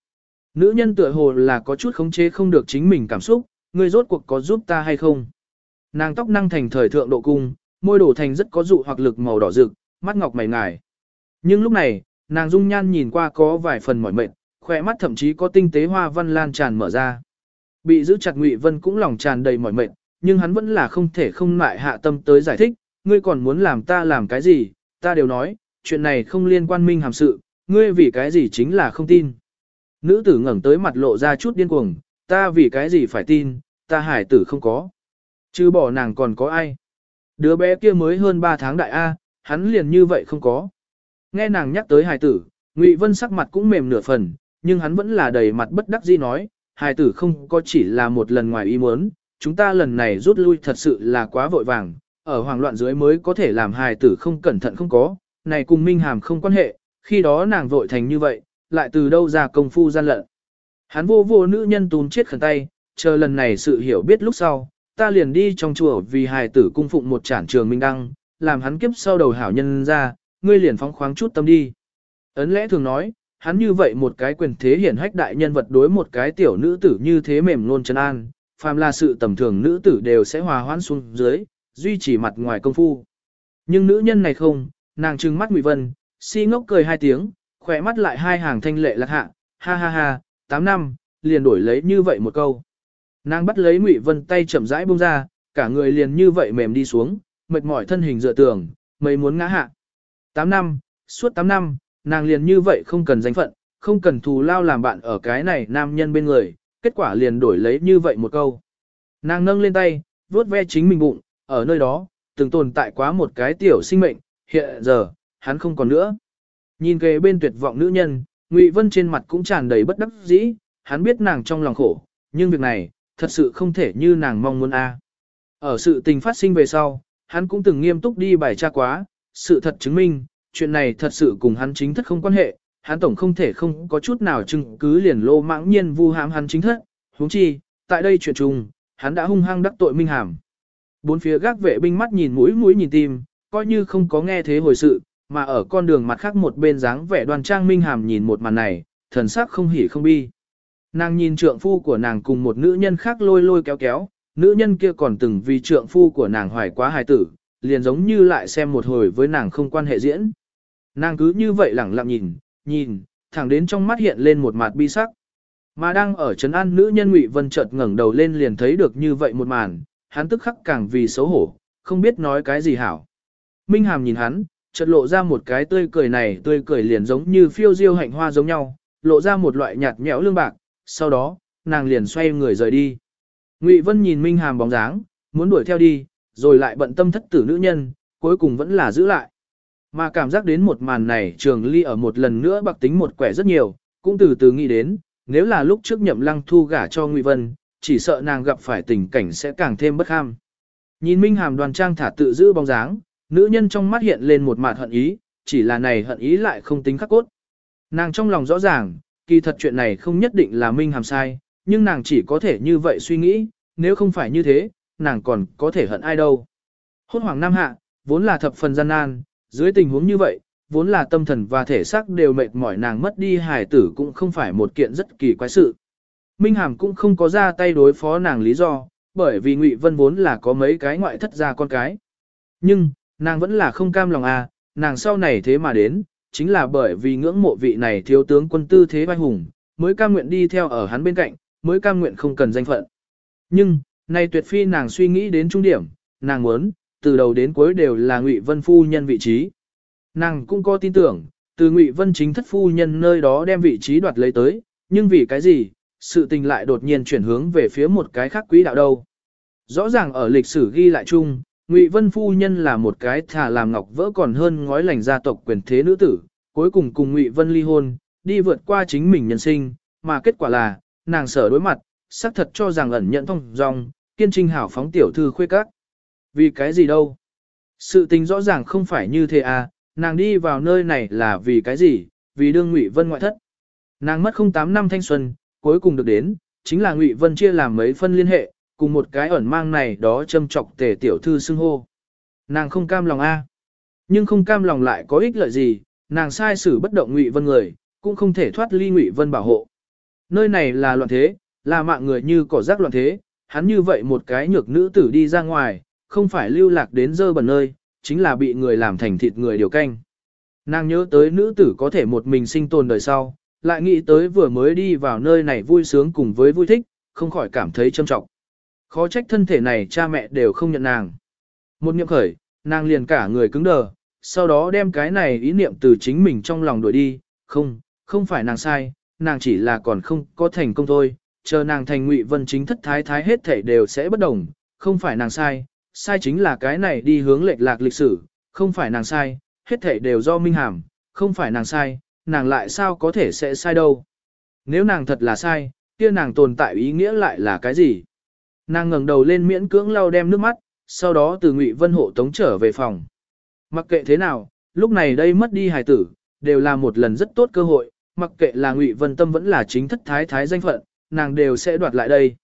Nữ nhân tựa hồ là có chút khống chế không được chính mình cảm xúc, ngươi rốt cuộc có giúp ta hay không? Nàng tóc năng thành thời thượng độ cung, môi đổ thành rất có dụ hoặc lực màu đỏ rực, mắt ngọc mày ngài. Nhưng lúc này, nàng dung nhan nhìn qua có vài phần mỏi mệt, khỏe mắt thậm chí có tinh tế hoa văn lan tràn mở ra. Bị giữ chặt Ngụy Vân cũng lòng tràn đầy mỏi mệt, nhưng hắn vẫn là không thể không lại hạ tâm tới giải thích, ngươi còn muốn làm ta làm cái gì, ta đều nói, chuyện này không liên quan minh hàm sự, ngươi vì cái gì chính là không tin. Nữ tử ngẩng tới mặt lộ ra chút điên cuồng, ta vì cái gì phải tin, ta hải tử không có. Chứ bỏ nàng còn có ai. Đứa bé kia mới hơn 3 tháng đại A, hắn liền như vậy không có. Nghe nàng nhắc tới hài tử, Ngụy Vân sắc mặt cũng mềm nửa phần, nhưng hắn vẫn là đầy mặt bất đắc dĩ nói, hài tử không có chỉ là một lần ngoài ý muốn, chúng ta lần này rút lui thật sự là quá vội vàng, ở hoảng loạn dưới mới có thể làm hài tử không cẩn thận không có, này cùng Minh Hàm không quan hệ, khi đó nàng vội thành như vậy, lại từ đâu ra công phu gian lận. Hắn vô vô nữ nhân túm chết khẩn tay, chờ lần này sự hiểu biết lúc sau, ta liền đi trong chùa vì hài tử cung phụng một trản trường minh đăng, làm hắn kiếp sau đầu hảo nhân ra, ngươi liền phóng khoáng chút tâm đi. Ấn lẽ thường nói, hắn như vậy một cái quyền thế hiển hách đại nhân vật đối một cái tiểu nữ tử như thế mềm luôn chân an, phàm là sự tầm thường nữ tử đều sẽ hòa hoãn xuống dưới, duy trì mặt ngoài công phu. Nhưng nữ nhân này không, nàng trừng mắt Ngụy Vân, si ngốc cười hai tiếng, khỏe mắt lại hai hàng thanh lệ lạc hạ, ha ha ha, tám năm, liền đổi lấy như vậy một câu. Nàng bắt lấy Ngụy Vân tay chậm rãi buông ra, cả người liền như vậy mềm đi xuống, mệt mỏi thân hình dựa tường, mấy muốn ngã hạ. Tám năm, suốt tám năm, nàng liền như vậy không cần danh phận, không cần thù lao làm bạn ở cái này nam nhân bên người, kết quả liền đổi lấy như vậy một câu. Nàng nâng lên tay, vuốt ve chính mình bụng, ở nơi đó, từng tồn tại quá một cái tiểu sinh mệnh, hiện giờ, hắn không còn nữa. Nhìn kề bên tuyệt vọng nữ nhân, Ngụy Vân trên mặt cũng tràn đầy bất đắc dĩ, hắn biết nàng trong lòng khổ, nhưng việc này, thật sự không thể như nàng mong muốn a. Ở sự tình phát sinh về sau, hắn cũng từng nghiêm túc đi bài tra quá, sự thật chứng minh, chuyện này thật sự cùng hắn chính thất không quan hệ, hắn tổng không thể không có chút nào chứng cứ liền lô mãng nhiên vu hãm hắn chính thất, huống chi, tại đây chuyện trùng, hắn đã hung hăng đắc tội minh hàm. Bốn phía gác vệ binh mắt nhìn mũi mũi nhìn tim, coi như không có nghe thế hồi sự, mà ở con đường mặt khác một bên dáng vẻ đoan trang minh hàm nhìn một màn này, thần sắc không hỉ không bi. Nàng nhìn trượng phu của nàng cùng một nữ nhân khác lôi lôi kéo kéo, nữ nhân kia còn từng vì trượng phu của nàng hoài quá hài tử, liền giống như lại xem một hồi với nàng không quan hệ diễn. Nàng cứ như vậy lẳng lặng nhìn, nhìn, thẳng đến trong mắt hiện lên một mặt bi sắc. Mà đang ở trấn an nữ nhân Ngụy Vân chợt ngẩng đầu lên liền thấy được như vậy một màn, hắn tức khắc càng vì xấu hổ, không biết nói cái gì hảo. Minh Hàm nhìn hắn, chợt lộ ra một cái tươi cười này tươi cười liền giống như phiêu diêu hạnh hoa giống nhau, lộ ra một loại nhạt nhẽo lương bạc, sau đó, nàng liền xoay người rời đi. Ngụy Vân nhìn Minh Hàm bóng dáng, muốn đuổi theo đi, rồi lại bận tâm thất tử nữ nhân, cuối cùng vẫn là giữ lại. Mà cảm giác đến một màn này trường ly ở một lần nữa bạc tính một quẻ rất nhiều, cũng từ từ nghĩ đến, nếu là lúc trước nhậm lăng thu gả cho Ngụy Vân, chỉ sợ nàng gặp phải tình cảnh sẽ càng thêm bất ham. Nhìn Minh Hàm đoàn trang thả tự giữ bóng dáng, nữ nhân trong mắt hiện lên một mạt hận ý, chỉ là này hận ý lại không tính khắc cốt. Nàng trong lòng rõ ràng, kỳ thật chuyện này không nhất định là Minh Hàm sai, nhưng nàng chỉ có thể như vậy suy nghĩ, nếu không phải như thế, nàng còn có thể hận ai đâu. Hốt hoàng nam hạ, vốn là thập phần gian nan, dưới tình huống như vậy, vốn là tâm thần và thể xác đều mệt mỏi nàng mất đi hài tử cũng không phải một kiện rất kỳ quái sự. Minh Hàm cũng không có ra tay đối phó nàng lý do, bởi vì Ngụy Vân vốn là có mấy cái ngoại thất gia con cái. Nhưng, nàng vẫn là không cam lòng à, nàng sau này thế mà đến, chính là bởi vì ngưỡng mộ vị này thiếu tướng quân tư thế vai hùng, mới cam nguyện đi theo ở hắn bên cạnh, mới cam nguyện không cần danh phận. Nhưng, nay tuyệt phi nàng suy nghĩ đến trung điểm, nàng muốn, từ đầu đến cuối đều là Ngụy Vân phu nhân vị trí. Nàng cũng có tin tưởng, từ Ngụy Vân chính thất phu nhân nơi đó đem vị trí đoạt lấy tới, nhưng vì cái gì, sự tình lại đột nhiên chuyển hướng về phía một cái khác quỹ đạo đâu. Rõ ràng ở lịch sử ghi lại chung, Ngụy Vân phu nhân là một cái thả làm ngọc vỡ còn hơn ngói lành gia tộc quyền thế nữ tử, cuối cùng cùng Ngụy Vân ly hôn, đi vượt qua chính mình nhân sinh, mà kết quả là, nàng sở đối mặt, xác thật cho rằng ẩn nhận thông dòng, kiên trinh hảo phóng tiểu thư khuê các. Vì cái gì đâu? Sự tình rõ ràng không phải như thế à, nàng đi vào nơi này là vì cái gì, vì đương Ngụy Vân ngoại thất. Nàng mất không 8 năm thanh xuân, cuối cùng được đến, chính là Ngụy Vân chia làm mấy phân liên hệ, cùng một cái ẩn mang này đó châm chọc tề tiểu thư xưng hô. Nàng không cam lòng a, nhưng không cam lòng lại có ích lợi gì, nàng sai xử bất động Ngụy Vân người, cũng không thể thoát ly Ngụy Vân bảo hộ. Nơi này là loạn thế, là mạng người như cỏ rác loạn thế, hắn như vậy một cái nhược nữ tử đi ra ngoài, không phải lưu lạc đến dơ bẩn nơi, chính là bị người làm thành thịt người điều canh. Nàng nhớ tới nữ tử có thể một mình sinh tồn đời sau, lại nghĩ tới vừa mới đi vào nơi này vui sướng cùng với vui thích, không khỏi cảm thấy trâm trọng. Khó trách thân thể này cha mẹ đều không nhận nàng. Một niệm khởi, nàng liền cả người cứng đờ, sau đó đem cái này ý niệm từ chính mình trong lòng đuổi đi, không, không phải nàng sai, nàng chỉ là còn không có thành công thôi, chờ nàng thành ngụy vân chính thất thái thái hết thể đều sẽ bất đồng, không phải nàng sai, sai chính là cái này đi hướng lệch lạc lịch sử, không phải nàng sai, hết thể đều do minh hàm, không phải nàng sai, nàng lại sao có thể sẽ sai đâu. Nếu nàng thật là sai, kia nàng tồn tại ý nghĩa lại là cái gì? Nàng ngẩng đầu lên miễn cưỡng lau đem nước mắt, sau đó từ Ngụy Vân hộ tống trở về phòng. Mặc kệ thế nào, lúc này đây mất đi hài tử, đều là một lần rất tốt cơ hội, mặc kệ là Ngụy Vân Tâm vẫn là chính thất thái thái danh phận, nàng đều sẽ đoạt lại đây.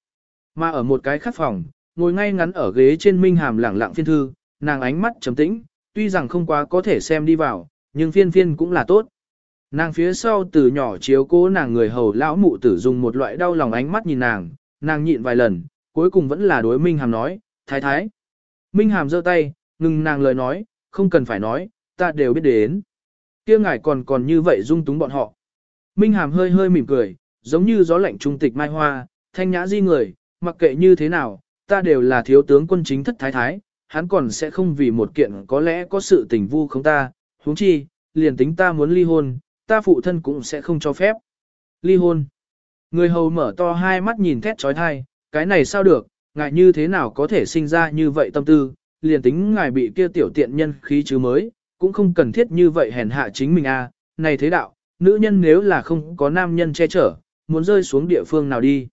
Mà ở một cái khác phòng, ngồi ngay ngắn ở ghế trên minh hàm lẳng lặng phiên thư, nàng ánh mắt trầm tĩnh, tuy rằng không quá có thể xem đi vào, nhưng phiên phiên cũng là tốt. Nàng phía sau từ nhỏ chiếu cố nàng người hầu lão mụ tử dùng một loại đau lòng ánh mắt nhìn nàng, nàng nhịn vài lần, cuối cùng vẫn là đối Minh Hàm nói, thái thái. Minh Hàm giơ tay, ngừng nàng lời nói, không cần phải nói, ta đều biết đến. kia ngài còn còn như vậy dung túng bọn họ. Minh Hàm hơi hơi mỉm cười, giống như gió lạnh trung tịch mai hoa, thanh nhã di người, mặc kệ như thế nào, ta đều là thiếu tướng quân chính thất thái thái, hắn còn sẽ không vì một kiện có lẽ có sự tình vu không ta, huống chi, liền tính ta muốn ly hôn, ta phụ thân cũng sẽ không cho phép. Ly hôn. Người hầu mở to hai mắt nhìn thét trói thai, cái này sao được, ngài như thế nào có thể sinh ra như vậy tâm tư, liền tính ngài bị kia tiểu tiện nhân khí chứ mới, cũng không cần thiết như vậy hèn hạ chính mình a. À. này thế đạo, nữ nhân nếu là không có nam nhân che chở, muốn rơi xuống địa phương nào đi.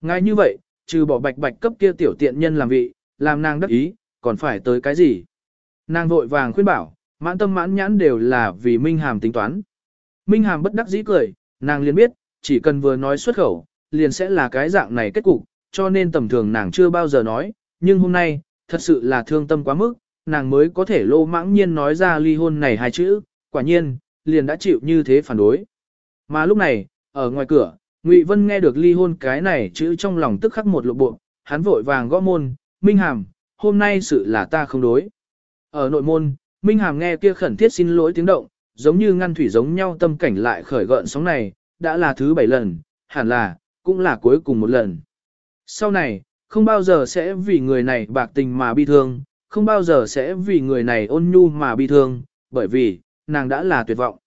Ngài như vậy, trừ bỏ bạch bạch cấp kia tiểu tiện nhân làm vị, làm nàng đắc ý, còn phải tới cái gì? Nàng vội vàng khuyên bảo, mãn tâm mãn nhãn đều là vì Minh Hàm tính toán. Minh Hàm bất đắc dĩ cười, nàng liền biết, chỉ cần vừa nói xuất khẩu, liền sẽ là cái dạng này kết cục, cho nên tầm thường nàng chưa bao giờ nói, nhưng hôm nay, thật sự là thương tâm quá mức, nàng mới có thể lô mãng nhiên nói ra ly hôn này hai chữ, quả nhiên, liền đã chịu như thế phản đối. Mà lúc này, ở ngoài cửa, Ngụy Vân nghe được ly hôn cái này chữ trong lòng tức khắc một lộ bộ, hắn vội vàng gõ môn, Minh Hàm, hôm nay sự là ta không đối. Ở nội môn, Minh Hàm nghe kia khẩn thiết xin lỗi tiếng động, giống như ngăn thủy giống nhau tâm cảnh lại khởi gợn sóng này, đã là thứ bảy lần, hẳn là, cũng là cuối cùng một lần. Sau này, không bao giờ sẽ vì người này bạc tình mà bi thương, không bao giờ sẽ vì người này ôn nhu mà bi thương, bởi vì, nàng đã là tuyệt vọng.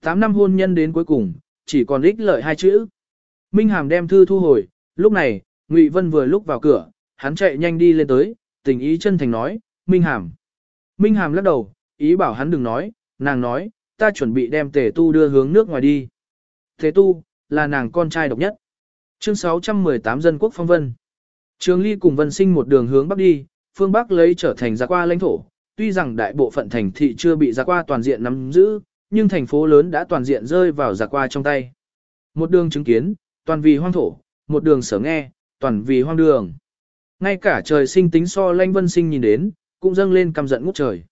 Tám năm hôn nhân đến cuối cùng, chỉ còn ích lợi hai chữ. Minh Hàm đem thư thu hồi, lúc này, Ngụy Vân vừa lúc vào cửa, hắn chạy nhanh đi lên tới, tình ý chân thành nói, Minh Hàm. Minh Hàm lắc đầu, ý bảo hắn đừng nói, nàng nói, ta chuẩn bị đem tề tu đưa hướng nước ngoài đi. Tề tu, là nàng con trai độc nhất. Chương 618 dân quốc phong vân. Trường Ly cùng Vân Sinh một đường hướng bắc đi, phương Bắc lấy trở thành gia qua lãnh thổ, tuy rằng đại bộ phận thành thị chưa bị gia qua toàn diện nắm giữ, nhưng thành phố lớn đã toàn diện rơi vào gia qua trong tay. Một đường chứng kiến, toàn vì hoang thổ, một đường sở nghe, toàn vì hoang đường. Ngay cả trời sinh tính so lãnh Vân Sinh nhìn đến, cũng dâng lên căm giận ngút trời.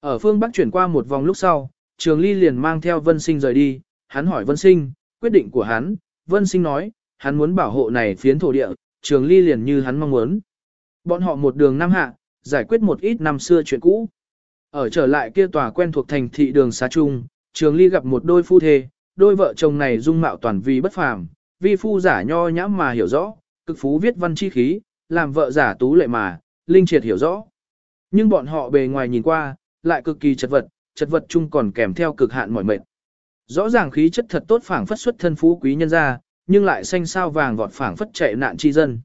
Ở phương Bắc chuyển qua một vòng lúc sau, Trường Ly liền mang theo Vân Sinh rời đi, hắn hỏi Vân Sinh, quyết định của hắn, Vân Sinh nói, hắn muốn bảo hộ này phiến thổ địa, Trường Ly liền như hắn mong muốn. Bọn họ một đường năm hạ, giải quyết một ít năm xưa chuyện cũ. Ở trở lại kia tòa quen thuộc thành thị đường xá trung, Trường Ly gặp một đôi phu thê, đôi vợ chồng này dung mạo toàn vi bất phàm, vi phu giả nho nhãm mà hiểu rõ, cực phú viết văn chi khí, làm vợ giả tú lệ mà, linh triệt hiểu rõ. Nhưng bọn họ bề ngoài nhìn qua, lại cực kỳ chật vật, chật vật chung còn kèm theo cực hạn mỏi mệt. Rõ ràng khí chất thật tốt phảng phất xuất thân phú quý nhân gia, nhưng lại xanh sao vàng vọt phảng phất chạy nạn chi dân.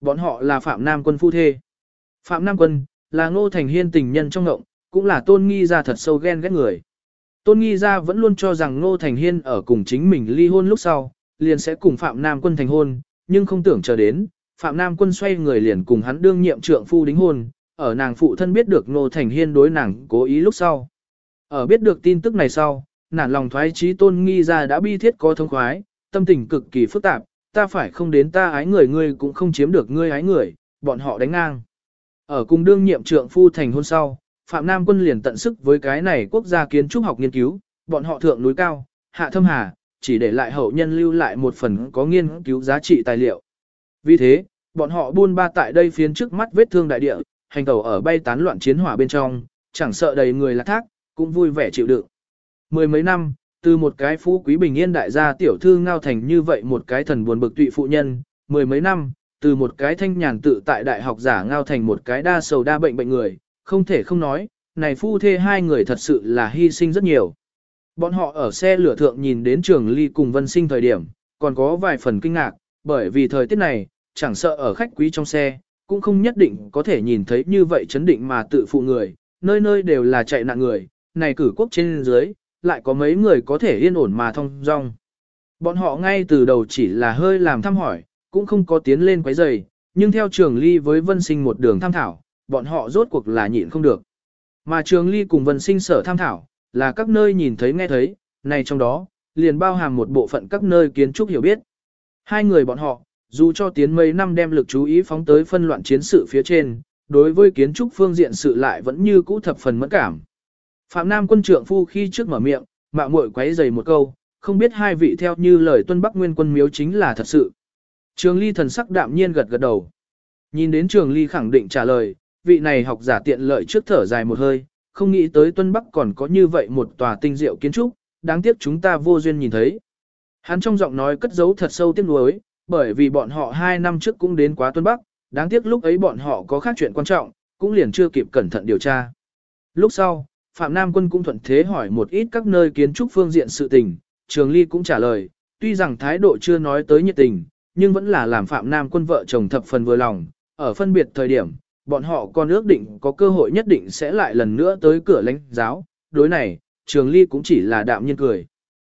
Bọn họ là Phạm Nam quân phu thê. Phạm Nam quân, là ngô thành hiên tình nhân trong ngộng, cũng là tôn nghi ra thật sâu ghen ghét người. Tôn nghi ra vẫn luôn cho rằng ngô thành hiên ở cùng chính mình ly hôn lúc sau, liền sẽ cùng Phạm Nam quân thành hôn, nhưng không tưởng chờ đến, Phạm Nam quân xoay người liền cùng hắn đương nhiệm trượng phu đính hôn, ở nàng phụ thân biết được ngô thành hiên đối nàng cố ý lúc sau. Ở biết được tin tức này sau, nản lòng thoái trí tôn nghi ra đã bi thiết có thông khoái, tâm tình cực kỳ phức tạp, ta phải không đến ta ái người ngươi cũng không chiếm được ngươi ái người, bọn họ đánh ngang. Ở cùng đương nhiệm trượng phu thành hôn sau, Phạm Nam quân liền tận sức với cái này quốc gia kiến trúc học nghiên cứu, bọn họ thượng núi cao, hạ thâm hà, chỉ để lại hậu nhân lưu lại một phần có nghiên cứu giá trị tài liệu. Vì thế, bọn họ buôn ba tại đây phiến trước mắt vết thương đại địa, hành tàu ở bay tán loạn chiến hỏa bên trong, chẳng sợ đầy người lạc thác, cũng vui vẻ chịu đựng. Mười mấy năm, từ một cái phú quý bình yên đại gia tiểu thư ngao thành như vậy một cái thần buồn bực tụy phụ nhân, mười mấy năm, từ một cái thanh nhàn tự tại đại học giả ngao thành một cái đa sầu đa bệnh bệnh người, không thể không nói, này phu thê hai người thật sự là hy sinh rất nhiều. Bọn họ ở xe lửa thượng nhìn đến trường ly cùng vân sinh thời điểm, còn có vài phần kinh ngạc, bởi vì thời tiết này, chẳng sợ ở khách quý trong xe, cũng không nhất định có thể nhìn thấy như vậy chấn định mà tự phụ người, nơi nơi đều là chạy nạn người, này cử quốc trên dưới, lại có mấy người có thể yên ổn mà thông dong. Bọn họ ngay từ đầu chỉ là hơi làm thăm hỏi, cũng không có tiến lên quấy rầy, nhưng theo trường ly với vân sinh một đường tham thảo, bọn họ rốt cuộc là nhịn không được. Mà trường ly cùng vân sinh sở tham thảo, là các nơi nhìn thấy nghe thấy, này trong đó, liền bao hàm một bộ phận các nơi kiến trúc hiểu biết. Hai người bọn họ, dù cho tiến mấy năm đem lực chú ý phóng tới phân loạn chiến sự phía trên, đối với kiến trúc phương diện sự lại vẫn như cũ thập phần mẫn cảm. Phạm Nam quân trưởng phu khi trước mở miệng, mạo muội quấy dày một câu, không biết hai vị theo như lời tuân Bắc Nguyên quân miếu chính là thật sự. Trường Ly thần sắc đạm nhiên gật gật đầu. Nhìn đến Trường Ly khẳng định trả lời, vị này học giả tiện lợi trước thở dài một hơi, không nghĩ tới Tuân Bắc còn có như vậy một tòa tinh diệu kiến trúc, đáng tiếc chúng ta vô duyên nhìn thấy. Hắn trong giọng nói cất giấu thật sâu tiếc nuối, bởi vì bọn họ hai năm trước cũng đến quá Tuân Bắc, đáng tiếc lúc ấy bọn họ có khác chuyện quan trọng, cũng liền chưa kịp cẩn thận điều tra. Lúc sau, Phạm Nam Quân cũng thuận thế hỏi một ít các nơi kiến trúc phương diện sự tình, Trường Ly cũng trả lời, tuy rằng thái độ chưa nói tới nhiệt tình, nhưng vẫn là làm Phạm Nam Quân vợ chồng thập phần vừa lòng, ở phân biệt thời điểm, bọn họ còn ước định có cơ hội nhất định sẽ lại lần nữa tới cửa lãnh giáo, đối này, Trường Ly cũng chỉ là đạm nhiên cười.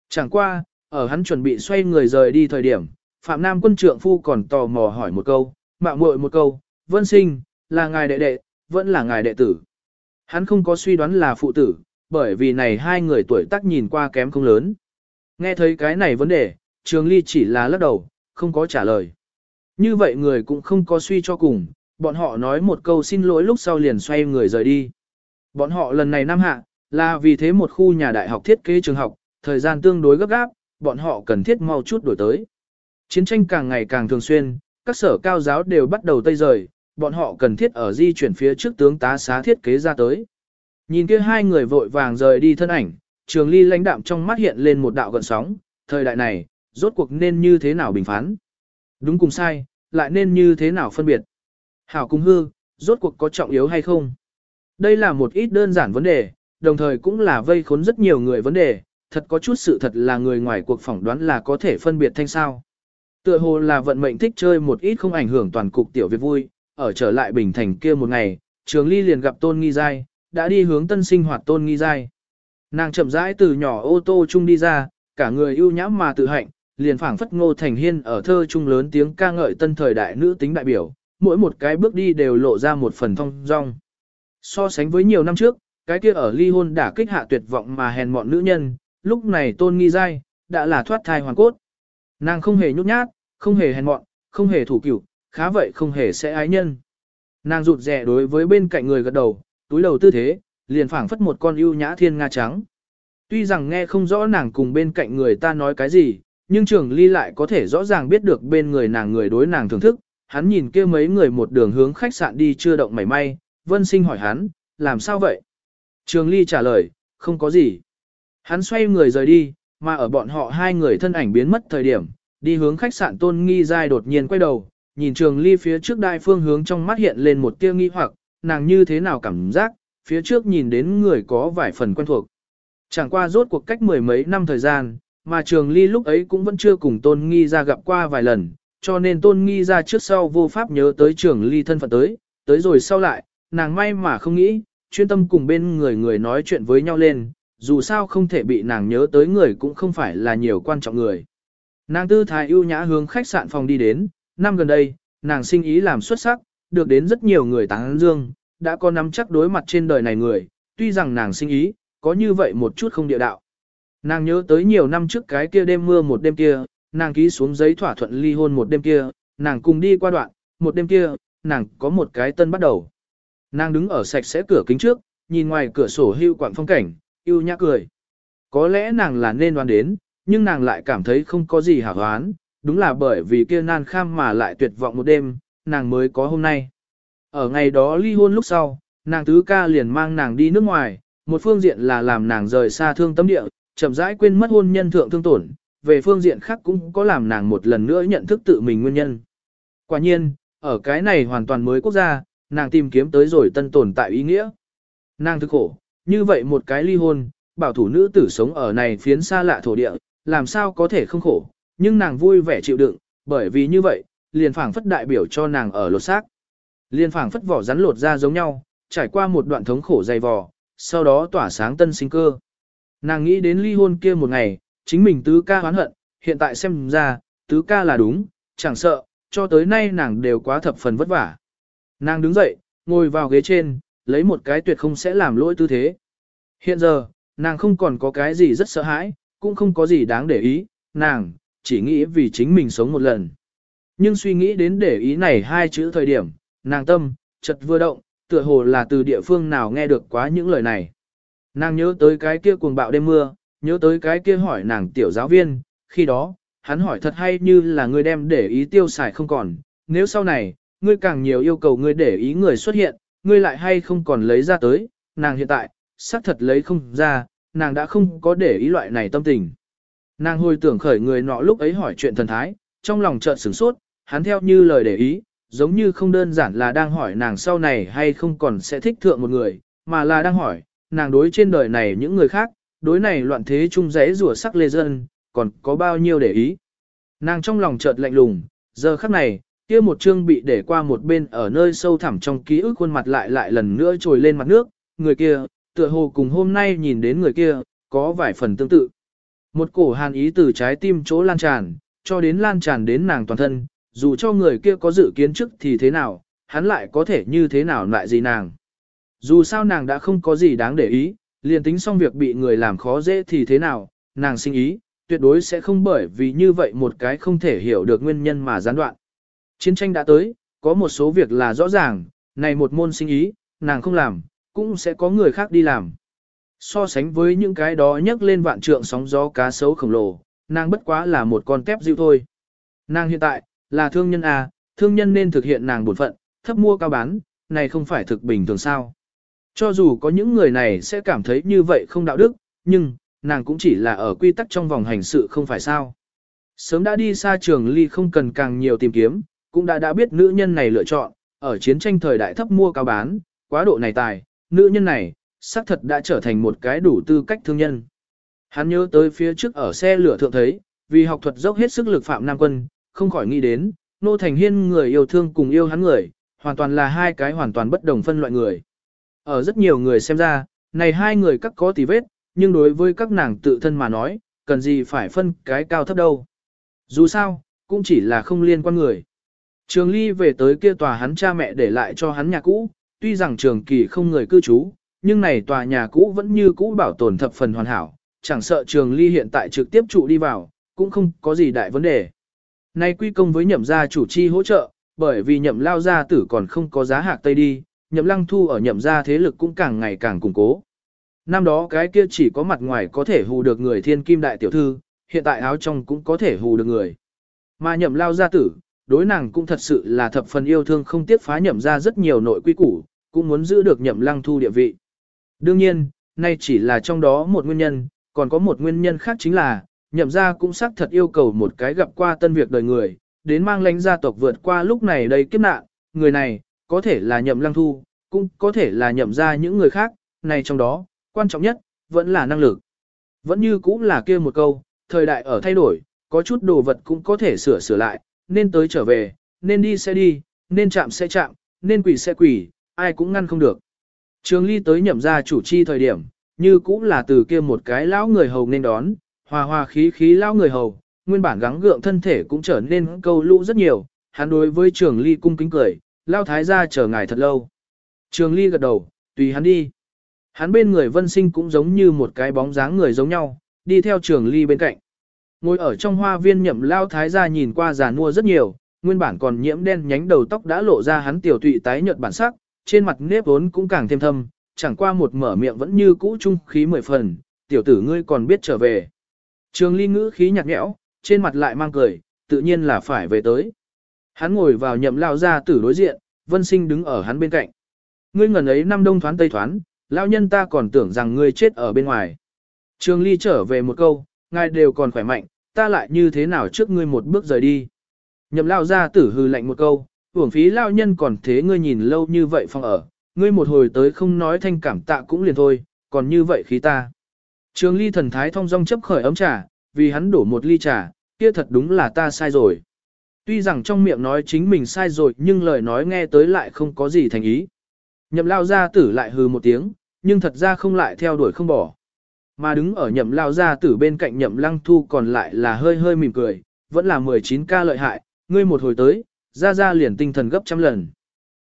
Chẳng qua, ở hắn chuẩn bị xoay người rời đi thời điểm, Phạm Nam Quân trượng phu còn tò mò hỏi một câu, mạo muội một câu, "Vân Sinh, là ngài đệ đệ, vẫn là ngài đệ tử?" Hắn không có suy đoán là phụ tử, bởi vì này hai người tuổi tác nhìn qua kém không lớn. Nghe thấy cái này vấn đề, Trường Ly chỉ là lắc đầu, không có trả lời. Như vậy người cũng không có suy cho cùng, bọn họ nói một câu xin lỗi lúc sau liền xoay người rời đi. Bọn họ lần này năm hạ, là vì thế một khu nhà đại học thiết kế trường học, thời gian tương đối gấp gáp, bọn họ cần thiết mau chút đổi tới. Chiến tranh càng ngày càng thường xuyên, các sở cao giáo đều bắt đầu tây rời, bọn họ cần thiết ở di chuyển phía trước tướng tá xá thiết kế ra tới. Nhìn kia hai người vội vàng rời đi thân ảnh, trường ly lãnh đạm trong mắt hiện lên một đạo gợn sóng, thời đại này, rốt cuộc nên như thế nào bình phán. Đúng cùng sai, lại nên như thế nào phân biệt. Hảo cung hư, rốt cuộc có trọng yếu hay không? Đây là một ít đơn giản vấn đề, đồng thời cũng là vây khốn rất nhiều người vấn đề, thật có chút sự thật là người ngoài cuộc phỏng đoán là có thể phân biệt thanh sao. Tựa hồ là vận mệnh thích chơi một ít không ảnh hưởng toàn cục tiểu việc vui, ở trở lại Bình Thành kia một ngày, Trường Ly liền gặp Tôn Nghi Giai, đã đi hướng tân sinh hoạt Tôn Nghi Giai. Nàng chậm rãi từ nhỏ ô tô chung đi ra, cả người ưu nhã mà tự hạnh, liền phảng phất Ngô Thành Hiên ở thơ trung lớn tiếng ca ngợi tân thời đại nữ tính đại biểu, mỗi một cái bước đi đều lộ ra một phần thông dong. So sánh với nhiều năm trước, cái kia ở ly hôn đã kích hạ tuyệt vọng mà hèn mọn nữ nhân, lúc này Tôn Nghi Giai đã là thoát thai hoàn cốt. Nàng không hề nhút nhát, không hề hèn mọn, không hề thủ cửu, khá vậy không hề sẽ ái nhân. Nàng rụt rè đối với bên cạnh người gật đầu, túi đầu tư thế, liền phảng phất một con ưu nhã thiên nga trắng. Tuy rằng nghe không rõ nàng cùng bên cạnh người ta nói cái gì, nhưng trường ly lại có thể rõ ràng biết được bên người nàng người đối nàng thưởng thức. Hắn nhìn kia mấy người một đường hướng khách sạn đi chưa động mảy may, vân sinh hỏi hắn, làm sao vậy? Trường ly trả lời, không có gì. Hắn xoay người rời đi, mà ở bọn họ hai người thân ảnh biến mất thời điểm, đi hướng khách sạn tôn nghi dai đột nhiên quay đầu, nhìn trường ly phía trước Đại phương hướng trong mắt hiện lên một tia nghi hoặc, nàng như thế nào cảm giác, phía trước nhìn đến người có vài phần quen thuộc. Chẳng qua rốt cuộc cách mười mấy năm thời gian, mà trường ly lúc ấy cũng vẫn chưa cùng tôn nghi ra gặp qua vài lần, cho nên tôn nghi ra trước sau vô pháp nhớ tới trường ly thân phận tới, tới rồi sau lại, nàng may mà không nghĩ, chuyên tâm cùng bên người người nói chuyện với nhau lên, dù sao không thể bị nàng nhớ tới người cũng không phải là nhiều quan trọng người. Nàng tư thái ưu nhã hướng khách sạn phòng đi đến, năm gần đây, nàng sinh ý làm xuất sắc, được đến rất nhiều người tán dương, đã có nắm chắc đối mặt trên đời này người, tuy rằng nàng sinh ý, có như vậy một chút không địa đạo. Nàng nhớ tới nhiều năm trước cái kia đêm mưa một đêm kia, nàng ký xuống giấy thỏa thuận ly hôn một đêm kia, nàng cùng đi qua đoạn, một đêm kia, nàng có một cái tân bắt đầu. Nàng đứng ở sạch sẽ cửa kính trước, nhìn ngoài cửa sổ hưu quảng phong cảnh, yêu nhã cười. Có lẽ nàng là nên đoán đến, nhưng nàng lại cảm thấy không có gì hảo hoán, đúng là bởi vì kia nan kham mà lại tuyệt vọng một đêm, nàng mới có hôm nay. Ở ngày đó ly hôn lúc sau, nàng tứ ca liền mang nàng đi nước ngoài, một phương diện là làm nàng rời xa thương tâm địa, chậm rãi quên mất hôn nhân thượng thương tổn, về phương diện khác cũng có làm nàng một lần nữa nhận thức tự mình nguyên nhân. Quả nhiên, ở cái này hoàn toàn mới quốc gia, nàng tìm kiếm tới rồi tân tồn tại ý nghĩa. Nàng thức khổ, như vậy một cái ly hôn, bảo thủ nữ tử sống ở này phiến xa lạ thổ địa, làm sao có thể không khổ, nhưng nàng vui vẻ chịu đựng, bởi vì như vậy, liền phảng phất đại biểu cho nàng ở lột xác. Liền phảng phất vỏ rắn lột ra giống nhau, trải qua một đoạn thống khổ dày vò, sau đó tỏa sáng tân sinh cơ. Nàng nghĩ đến ly hôn kia một ngày, chính mình tứ ca hoán hận, hiện tại xem ra, tứ ca là đúng, chẳng sợ, cho tới nay nàng đều quá thập phần vất vả. Nàng đứng dậy, ngồi vào ghế trên, lấy một cái tuyệt không sẽ làm lỗi tư thế. Hiện giờ, nàng không còn có cái gì rất sợ hãi, cũng không có gì đáng để ý, nàng, chỉ nghĩ vì chính mình sống một lần. Nhưng suy nghĩ đến để ý này hai chữ thời điểm, nàng tâm, chật vừa động, tựa hồ là từ địa phương nào nghe được quá những lời này. Nàng nhớ tới cái kia cuồng bạo đêm mưa, nhớ tới cái kia hỏi nàng tiểu giáo viên, khi đó, hắn hỏi thật hay như là người đem để ý tiêu xài không còn, nếu sau này, ngươi càng nhiều yêu cầu ngươi để ý người xuất hiện, ngươi lại hay không còn lấy ra tới, nàng hiện tại, xác thật lấy không ra, nàng đã không có để ý loại này tâm tình. Nàng hồi tưởng khởi người nọ lúc ấy hỏi chuyện thần thái, trong lòng chợt sửng sốt, hắn theo như lời để ý, giống như không đơn giản là đang hỏi nàng sau này hay không còn sẽ thích thượng một người, mà là đang hỏi, nàng đối trên đời này những người khác, đối này loạn thế chung rẽ rùa sắc lê dân, còn có bao nhiêu để ý. Nàng trong lòng chợt lạnh lùng, giờ khắc này, kia một chương bị để qua một bên ở nơi sâu thẳm trong ký ức khuôn mặt lại lại lần nữa trồi lên mặt nước, người kia, tựa hồ cùng hôm nay nhìn đến người kia, có vài phần tương tự. Một cổ hàn ý từ trái tim chỗ lan tràn, cho đến lan tràn đến nàng toàn thân, dù cho người kia có dự kiến trước thì thế nào, hắn lại có thể như thế nào lại gì nàng. Dù sao nàng đã không có gì đáng để ý, liền tính xong việc bị người làm khó dễ thì thế nào, nàng sinh ý, tuyệt đối sẽ không bởi vì như vậy một cái không thể hiểu được nguyên nhân mà gián đoạn. Chiến tranh đã tới, có một số việc là rõ ràng, này một môn sinh ý, nàng không làm, cũng sẽ có người khác đi làm. So sánh với những cái đó nhấc lên vạn trượng sóng gió cá sấu khổng lồ, nàng bất quá là một con tép dịu thôi. Nàng hiện tại, là thương nhân à, thương nhân nên thực hiện nàng bổn phận, thấp mua cao bán, này không phải thực bình thường sao. Cho dù có những người này sẽ cảm thấy như vậy không đạo đức, nhưng, nàng cũng chỉ là ở quy tắc trong vòng hành sự không phải sao. Sớm đã đi xa trường ly không cần càng nhiều tìm kiếm, cũng đã đã biết nữ nhân này lựa chọn, ở chiến tranh thời đại thấp mua cao bán, quá độ này tài, nữ nhân này, xác thật đã trở thành một cái đủ tư cách thương nhân. Hắn nhớ tới phía trước ở xe lửa thượng thấy, vì học thuật dốc hết sức lực phạm nam quân, không khỏi nghĩ đến, nô thành hiên người yêu thương cùng yêu hắn người, hoàn toàn là hai cái hoàn toàn bất đồng phân loại người. Ở rất nhiều người xem ra, này hai người các có tì vết, nhưng đối với các nàng tự thân mà nói, cần gì phải phân cái cao thấp đâu. Dù sao, cũng chỉ là không liên quan người. Trường Ly về tới kia tòa hắn cha mẹ để lại cho hắn nhà cũ, tuy rằng trường kỳ không người cư trú, nhưng này tòa nhà cũ vẫn như cũ bảo tồn thập phần hoàn hảo, chẳng sợ trường Ly hiện tại trực tiếp trụ đi vào, cũng không có gì đại vấn đề. Nay quy công với nhậm gia chủ chi hỗ trợ, bởi vì nhậm lao gia tử còn không có giá hạc tây đi, nhậm lăng thu ở nhậm gia thế lực cũng càng ngày càng củng cố. Năm đó cái kia chỉ có mặt ngoài có thể hù được người thiên kim đại tiểu thư, hiện tại áo trong cũng có thể hù được người. Mà nhậm lao gia tử, đối nàng cũng thật sự là thập phần yêu thương không tiếc phá nhậm ra rất nhiều nội quy củ, cũng muốn giữ được nhậm lăng thu địa vị. Đương nhiên, nay chỉ là trong đó một nguyên nhân, còn có một nguyên nhân khác chính là, nhậm ra cũng xác thật yêu cầu một cái gặp qua tân việc đời người, đến mang lãnh gia tộc vượt qua lúc này đây kiếp nạn, người này, có thể là nhậm lăng thu, cũng có thể là nhậm ra những người khác, này trong đó, quan trọng nhất, vẫn là năng lực. Vẫn như cũng là kia một câu, thời đại ở thay đổi, có chút đồ vật cũng có thể sửa sửa lại, nên tới trở về, nên đi sẽ đi, nên chạm sẽ chạm, nên quỷ sẽ quỷ, ai cũng ngăn không được. Trường ly tới nhậm ra chủ chi thời điểm, như cũng là từ kia một cái lão người hầu nên đón, hòa hòa khí khí lão người hầu, nguyên bản gắng gượng thân thể cũng trở nên câu lũ rất nhiều, hắn đối với trường ly cung kính cười, lao thái gia chờ ngài thật lâu. Trường ly gật đầu, tùy hắn đi. Hắn bên người vân sinh cũng giống như một cái bóng dáng người giống nhau, đi theo trường ly bên cạnh. Ngồi ở trong hoa viên nhậm lao thái gia nhìn qua già nua rất nhiều, nguyên bản còn nhiễm đen nhánh đầu tóc đã lộ ra hắn tiểu tụy tái nhợt bản sắc, trên mặt nếp vốn cũng càng thêm thâm, chẳng qua một mở miệng vẫn như cũ trung khí mười phần, tiểu tử ngươi còn biết trở về. Trường ly ngữ khí nhạt nhẽo, trên mặt lại mang cười, tự nhiên là phải về tới. Hắn ngồi vào nhậm lao ra tử đối diện, vân sinh đứng ở hắn bên cạnh. Ngươi ngần ấy năm đông thoán tây thoán, lao nhân ta còn tưởng rằng ngươi chết ở bên ngoài. Trường ly trở về một câu, ngài đều còn khỏe mạnh, ta lại như thế nào trước ngươi một bước rời đi. Nhậm lao ra tử hư lạnh một câu, uổng phí lao nhân còn thế ngươi nhìn lâu như vậy phòng ở, ngươi một hồi tới không nói thanh cảm tạ cũng liền thôi, còn như vậy khí ta. Trường ly thần thái thông dong chấp khởi ấm trà, vì hắn đổ một ly trà, kia thật đúng là ta sai rồi. Tuy rằng trong miệng nói chính mình sai rồi nhưng lời nói nghe tới lại không có gì thành ý. Nhậm lao gia tử lại hừ một tiếng, nhưng thật ra không lại theo đuổi không bỏ. Mà đứng ở nhậm lao gia tử bên cạnh nhậm lăng thu còn lại là hơi hơi mỉm cười, vẫn là 19 ca lợi hại, ngươi một hồi tới, ra ra liền tinh thần gấp trăm lần.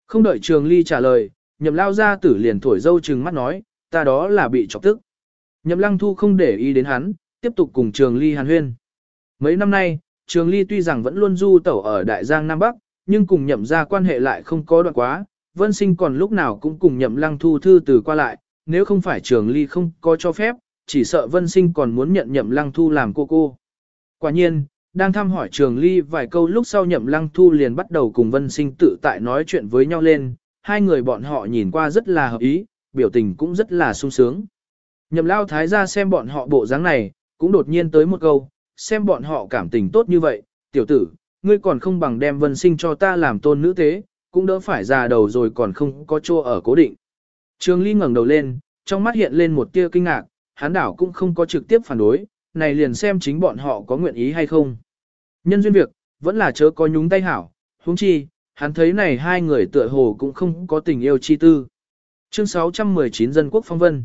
Không đợi trường ly trả lời, nhậm lao gia tử liền thổi dâu trừng mắt nói, ta đó là bị chọc tức. Nhậm lăng thu không để ý đến hắn, tiếp tục cùng trường ly hàn huyên. Mấy năm nay, trường ly tuy rằng vẫn luôn du tẩu ở Đại Giang Nam Bắc, nhưng cùng nhậm ra quan hệ lại không có đoạn quá, vân sinh còn lúc nào cũng cùng nhậm lăng thu thư từ qua lại, nếu không phải trường ly không có cho phép, chỉ sợ vân sinh còn muốn nhận nhậm lăng thu làm cô cô. Quả nhiên, đang thăm hỏi trường ly vài câu lúc sau nhậm lăng thu liền bắt đầu cùng vân sinh tự tại nói chuyện với nhau lên, hai người bọn họ nhìn qua rất là hợp ý, biểu tình cũng rất là sung sướng. Nhậm lao thái ra xem bọn họ bộ dáng này, cũng đột nhiên tới một câu, xem bọn họ cảm tình tốt như vậy, tiểu tử, ngươi còn không bằng đem vân sinh cho ta làm tôn nữ tế, cũng đỡ phải già đầu rồi còn không có chỗ ở cố định. Trường Ly ngẩng đầu lên, trong mắt hiện lên một tia kinh ngạc, hắn đảo cũng không có trực tiếp phản đối, này liền xem chính bọn họ có nguyện ý hay không. Nhân duyên việc, vẫn là chớ có nhúng tay hảo, huống chi, hắn thấy này hai người tựa hồ cũng không có tình yêu chi tư. Chương 619 Dân quốc phong vân.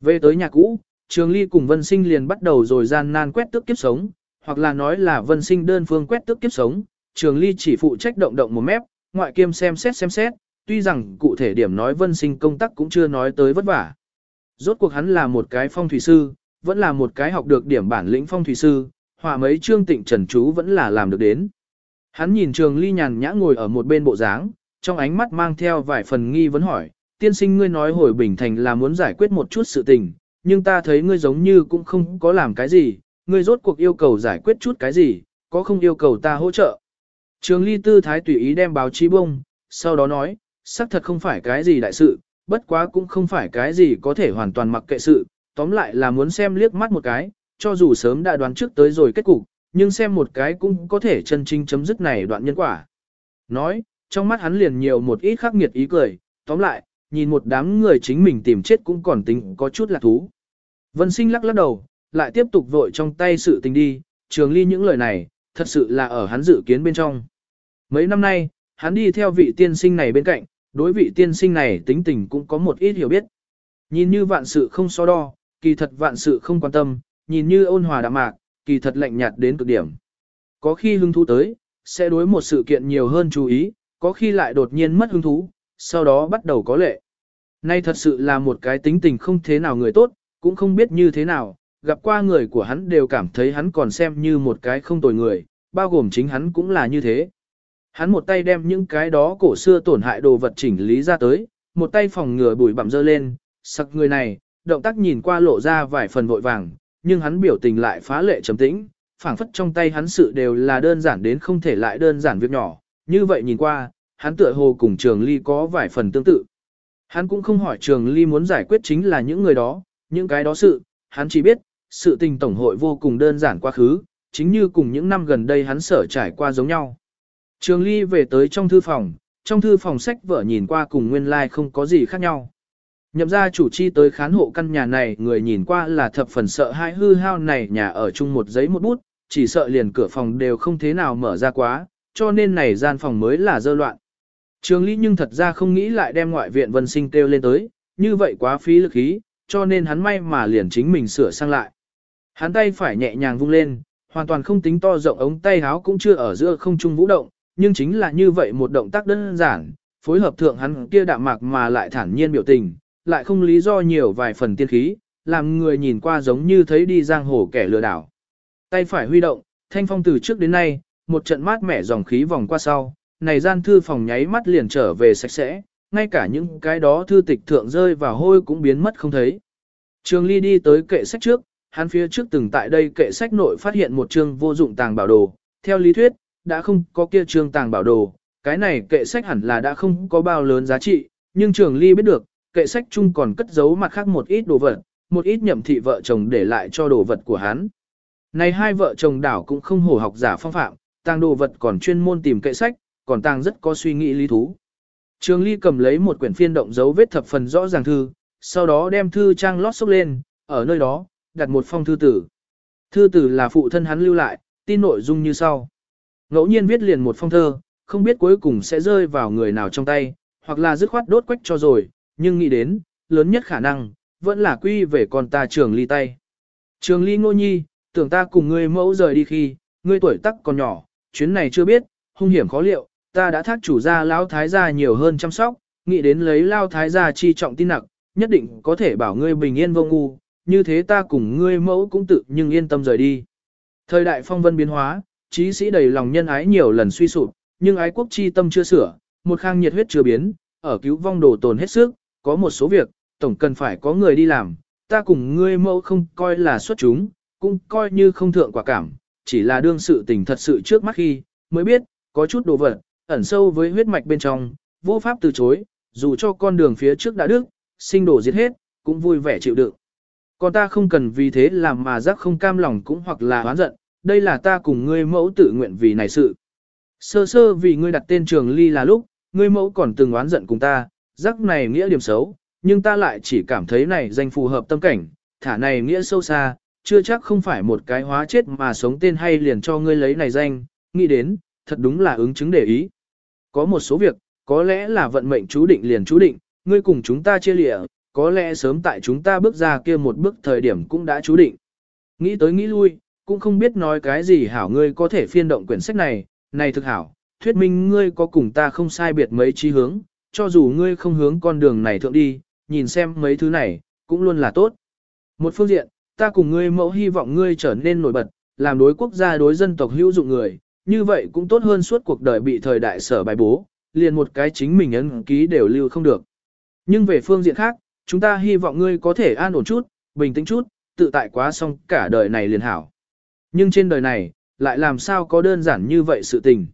Về tới nhà cũ, Trường Ly cùng Vân Sinh liền bắt đầu rồi gian nan quét tước kiếp sống, hoặc là nói là Vân Sinh đơn phương quét tước kiếp sống, Trường Ly chỉ phụ trách động động một mép, ngoại kiêm xem xét xem xét, tuy rằng cụ thể điểm nói Vân Sinh công tác cũng chưa nói tới vất vả. Rốt cuộc hắn là một cái phong thủy sư, vẫn là một cái học được điểm bản lĩnh phong thủy sư, họa mấy chương tịnh trần chú vẫn là làm được đến. Hắn nhìn Trường Ly nhàn nhã ngồi ở một bên bộ dáng, trong ánh mắt mang theo vài phần nghi vấn hỏi, tiên sinh ngươi nói hồi Bình Thành là muốn giải quyết một chút sự tình, nhưng ta thấy ngươi giống như cũng không có làm cái gì, ngươi rốt cuộc yêu cầu giải quyết chút cái gì, có không yêu cầu ta hỗ trợ. Trường ly tư thái tùy ý đem báo chí bông, sau đó nói, xác thật không phải cái gì đại sự, bất quá cũng không phải cái gì có thể hoàn toàn mặc kệ sự, tóm lại là muốn xem liếc mắt một cái, cho dù sớm đã đoán trước tới rồi kết cục, nhưng xem một cái cũng có thể chân chính chấm dứt này đoạn nhân quả. Nói, trong mắt hắn liền nhiều một ít khắc nghiệt ý cười, tóm lại, nhìn một đám người chính mình tìm chết cũng còn tính có chút là thú. Vân sinh lắc lắc đầu, lại tiếp tục vội trong tay sự tình đi, trường ly những lời này, thật sự là ở hắn dự kiến bên trong. Mấy năm nay, hắn đi theo vị tiên sinh này bên cạnh, đối vị tiên sinh này tính tình cũng có một ít hiểu biết. Nhìn như vạn sự không so đo, kỳ thật vạn sự không quan tâm, nhìn như ôn hòa đạm mạc, kỳ thật lạnh nhạt đến cực điểm. Có khi hứng thú tới, sẽ đối một sự kiện nhiều hơn chú ý, có khi lại đột nhiên mất hứng thú, sau đó bắt đầu có lệ. Nay thật sự là một cái tính tình không thế nào người tốt, cũng không biết như thế nào, gặp qua người của hắn đều cảm thấy hắn còn xem như một cái không tồi người, bao gồm chính hắn cũng là như thế. Hắn một tay đem những cái đó cổ xưa tổn hại đồ vật chỉnh lý ra tới, một tay phòng ngừa bụi bặm dơ lên, sặc người này, động tác nhìn qua lộ ra vài phần vội vàng, nhưng hắn biểu tình lại phá lệ trầm tĩnh, phảng phất trong tay hắn sự đều là đơn giản đến không thể lại đơn giản việc nhỏ, như vậy nhìn qua, hắn tựa hồ cùng Trường Ly có vài phần tương tự. Hắn cũng không hỏi Trường Ly muốn giải quyết chính là những người đó, những cái đó sự, hắn chỉ biết, sự tình tổng hội vô cùng đơn giản quá khứ, chính như cùng những năm gần đây hắn sở trải qua giống nhau. Trường Ly về tới trong thư phòng, trong thư phòng sách vở nhìn qua cùng nguyên lai like không có gì khác nhau. Nhậm ra chủ chi tới khán hộ căn nhà này người nhìn qua là thập phần sợ hai hư hao này nhà ở chung một giấy một bút, chỉ sợ liền cửa phòng đều không thế nào mở ra quá, cho nên này gian phòng mới là dơ loạn. Trường Lý nhưng thật ra không nghĩ lại đem ngoại viện vân sinh kêu lên tới, như vậy quá phí lực ý, cho nên hắn may mà liền chính mình sửa sang lại. Hắn tay phải nhẹ nhàng vung lên, hoàn toàn không tính to rộng ống tay háo cũng chưa ở giữa không trung vũ động, nhưng chính là như vậy một động tác đơn giản, phối hợp thượng hắn kia đạm mạc mà lại thản nhiên biểu tình, lại không lý do nhiều vài phần tiên khí, làm người nhìn qua giống như thấy đi giang hồ kẻ lừa đảo. Tay phải huy động, thanh phong từ trước đến nay, một trận mát mẻ dòng khí vòng qua sau, này gian thư phòng nháy mắt liền trở về sạch sẽ, ngay cả những cái đó thư tịch thượng rơi vào hôi cũng biến mất không thấy. Trường Ly đi tới kệ sách trước, hắn phía trước từng tại đây kệ sách nội phát hiện một chương vô dụng tàng bảo đồ, theo lý thuyết, đã không có kia chương tàng bảo đồ, cái này kệ sách hẳn là đã không có bao lớn giá trị, nhưng Trường Ly biết được, kệ sách chung còn cất giấu mặt khác một ít đồ vật, một ít nhậm thị vợ chồng để lại cho đồ vật của hắn. Này hai vợ chồng đảo cũng không hổ học giả phong phạm, tàng đồ vật còn chuyên môn tìm kệ sách, còn tàng rất có suy nghĩ lý thú. Trường Ly cầm lấy một quyển phiên động dấu vết thập phần rõ ràng thư, sau đó đem thư trang lót xốc lên, ở nơi đó, đặt một phong thư tử. Thư tử là phụ thân hắn lưu lại, tin nội dung như sau. Ngẫu nhiên viết liền một phong thơ, không biết cuối cùng sẽ rơi vào người nào trong tay, hoặc là dứt khoát đốt quách cho rồi, nhưng nghĩ đến, lớn nhất khả năng, vẫn là quy về con ta trường ly tay. Trường ly ngô nhi, tưởng ta cùng ngươi mẫu rời đi khi, ngươi tuổi tắc còn nhỏ, chuyến này chưa biết, hung hiểm khó liệu, ta đã thác chủ gia lão thái gia nhiều hơn chăm sóc, nghĩ đến lấy lao thái gia chi trọng tin nặng, nhất định có thể bảo ngươi bình yên vô ngu, như thế ta cùng ngươi mẫu cũng tự nhưng yên tâm rời đi. Thời đại phong vân biến hóa, trí sĩ đầy lòng nhân ái nhiều lần suy sụp, nhưng ái quốc chi tâm chưa sửa, một khang nhiệt huyết chưa biến, ở cứu vong đồ tồn hết sức, có một số việc, tổng cần phải có người đi làm, ta cùng ngươi mẫu không coi là xuất chúng, cũng coi như không thượng quả cảm, chỉ là đương sự tình thật sự trước mắt khi, mới biết, có chút đồ vật, ẩn sâu với huyết mạch bên trong, vô pháp từ chối, dù cho con đường phía trước đã đức, sinh đổ giết hết, cũng vui vẻ chịu đựng. Còn ta không cần vì thế làm mà giác không cam lòng cũng hoặc là oán giận, đây là ta cùng ngươi mẫu tự nguyện vì này sự. Sơ sơ vì ngươi đặt tên trường ly là lúc, ngươi mẫu còn từng oán giận cùng ta, giác này nghĩa điểm xấu, nhưng ta lại chỉ cảm thấy này danh phù hợp tâm cảnh, thả này nghĩa sâu xa, chưa chắc không phải một cái hóa chết mà sống tên hay liền cho ngươi lấy này danh, nghĩ đến, thật đúng là ứng chứng để ý. Có một số việc, có lẽ là vận mệnh chú định liền chú định, ngươi cùng chúng ta chia lịa, có lẽ sớm tại chúng ta bước ra kia một bước thời điểm cũng đã chú định. Nghĩ tới nghĩ lui, cũng không biết nói cái gì hảo ngươi có thể phiên động quyển sách này, này thực hảo, thuyết minh ngươi có cùng ta không sai biệt mấy chí hướng, cho dù ngươi không hướng con đường này thượng đi, nhìn xem mấy thứ này, cũng luôn là tốt. Một phương diện, ta cùng ngươi mẫu hy vọng ngươi trở nên nổi bật, làm đối quốc gia đối dân tộc hữu dụng người, như vậy cũng tốt hơn suốt cuộc đời bị thời đại sở bài bố, liền một cái chính mình ấn ký đều lưu không được. Nhưng về phương diện khác, chúng ta hy vọng ngươi có thể an ổn chút, bình tĩnh chút, tự tại quá xong cả đời này liền hảo. Nhưng trên đời này, lại làm sao có đơn giản như vậy sự tình.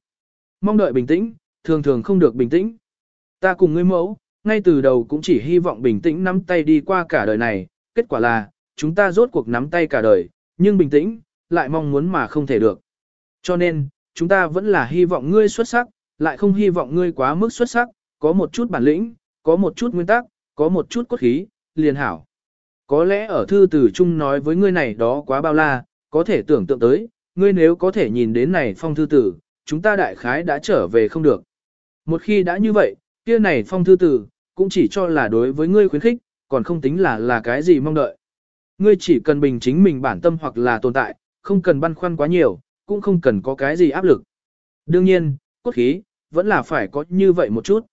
Mong đợi bình tĩnh, thường thường không được bình tĩnh. Ta cùng ngươi mẫu, ngay từ đầu cũng chỉ hy vọng bình tĩnh nắm tay đi qua cả đời này, kết quả là, chúng ta rốt cuộc nắm tay cả đời, nhưng bình tĩnh, lại mong muốn mà không thể được. Cho nên, chúng ta vẫn là hy vọng ngươi xuất sắc, lại không hy vọng ngươi quá mức xuất sắc, có một chút bản lĩnh, có một chút nguyên tắc, có một chút cốt khí, liền hảo. Có lẽ ở thư từ chung nói với ngươi này đó quá bao la, có thể tưởng tượng tới, ngươi nếu có thể nhìn đến này phong thư tử, chúng ta đại khái đã trở về không được. Một khi đã như vậy, kia này phong thư tử, cũng chỉ cho là đối với ngươi khuyến khích, còn không tính là là cái gì mong đợi. Ngươi chỉ cần bình chính mình bản tâm hoặc là tồn tại, không cần băn khoăn quá nhiều, cũng không cần có cái gì áp lực. Đương nhiên, cốt khí, vẫn là phải có như vậy một chút.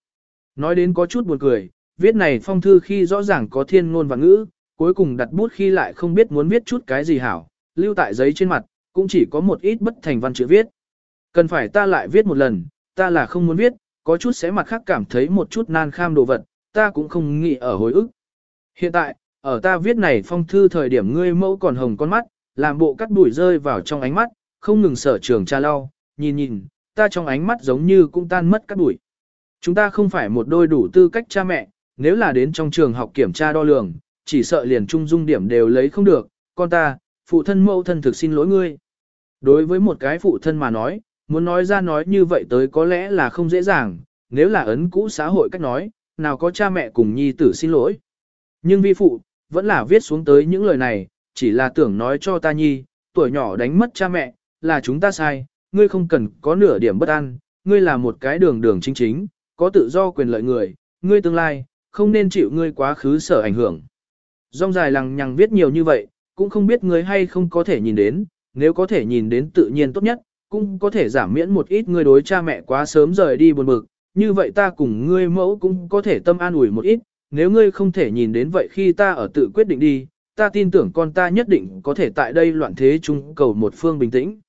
Nói đến có chút buồn cười, viết này phong thư khi rõ ràng có thiên ngôn và ngữ, cuối cùng đặt bút khi lại không biết muốn viết chút cái gì hảo, lưu tại giấy trên mặt, cũng chỉ có một ít bất thành văn chữ viết. Cần phải ta lại viết một lần, ta là không muốn viết, có chút sẽ mặt khác cảm thấy một chút nan kham đồ vật, ta cũng không nghĩ ở hồi ức. Hiện tại, ở ta viết này phong thư thời điểm ngươi mẫu còn hồng con mắt, làm bộ cắt đuổi rơi vào trong ánh mắt, không ngừng sở trường cha lau, nhìn nhìn, ta trong ánh mắt giống như cũng tan mất cắt đuổi. Chúng ta không phải một đôi đủ tư cách cha mẹ, nếu là đến trong trường học kiểm tra đo lường, chỉ sợ liền trung dung điểm đều lấy không được, con ta, phụ thân mẫu thân thực xin lỗi ngươi. Đối với một cái phụ thân mà nói, muốn nói ra nói như vậy tới có lẽ là không dễ dàng, nếu là ấn cũ xã hội cách nói, nào có cha mẹ cùng nhi tử xin lỗi. Nhưng vi phụ, vẫn là viết xuống tới những lời này, chỉ là tưởng nói cho ta nhi, tuổi nhỏ đánh mất cha mẹ, là chúng ta sai, ngươi không cần có nửa điểm bất an, ngươi là một cái đường đường chính chính, có tự do quyền lợi người, ngươi tương lai, không nên chịu ngươi quá khứ sở ảnh hưởng. Rong dài lằng nhằng viết nhiều như vậy, cũng không biết ngươi hay không có thể nhìn đến, nếu có thể nhìn đến tự nhiên tốt nhất, cũng có thể giảm miễn một ít ngươi đối cha mẹ quá sớm rời đi buồn bực, như vậy ta cùng ngươi mẫu cũng có thể tâm an ủi một ít, nếu ngươi không thể nhìn đến vậy khi ta ở tự quyết định đi, ta tin tưởng con ta nhất định có thể tại đây loạn thế chung cầu một phương bình tĩnh.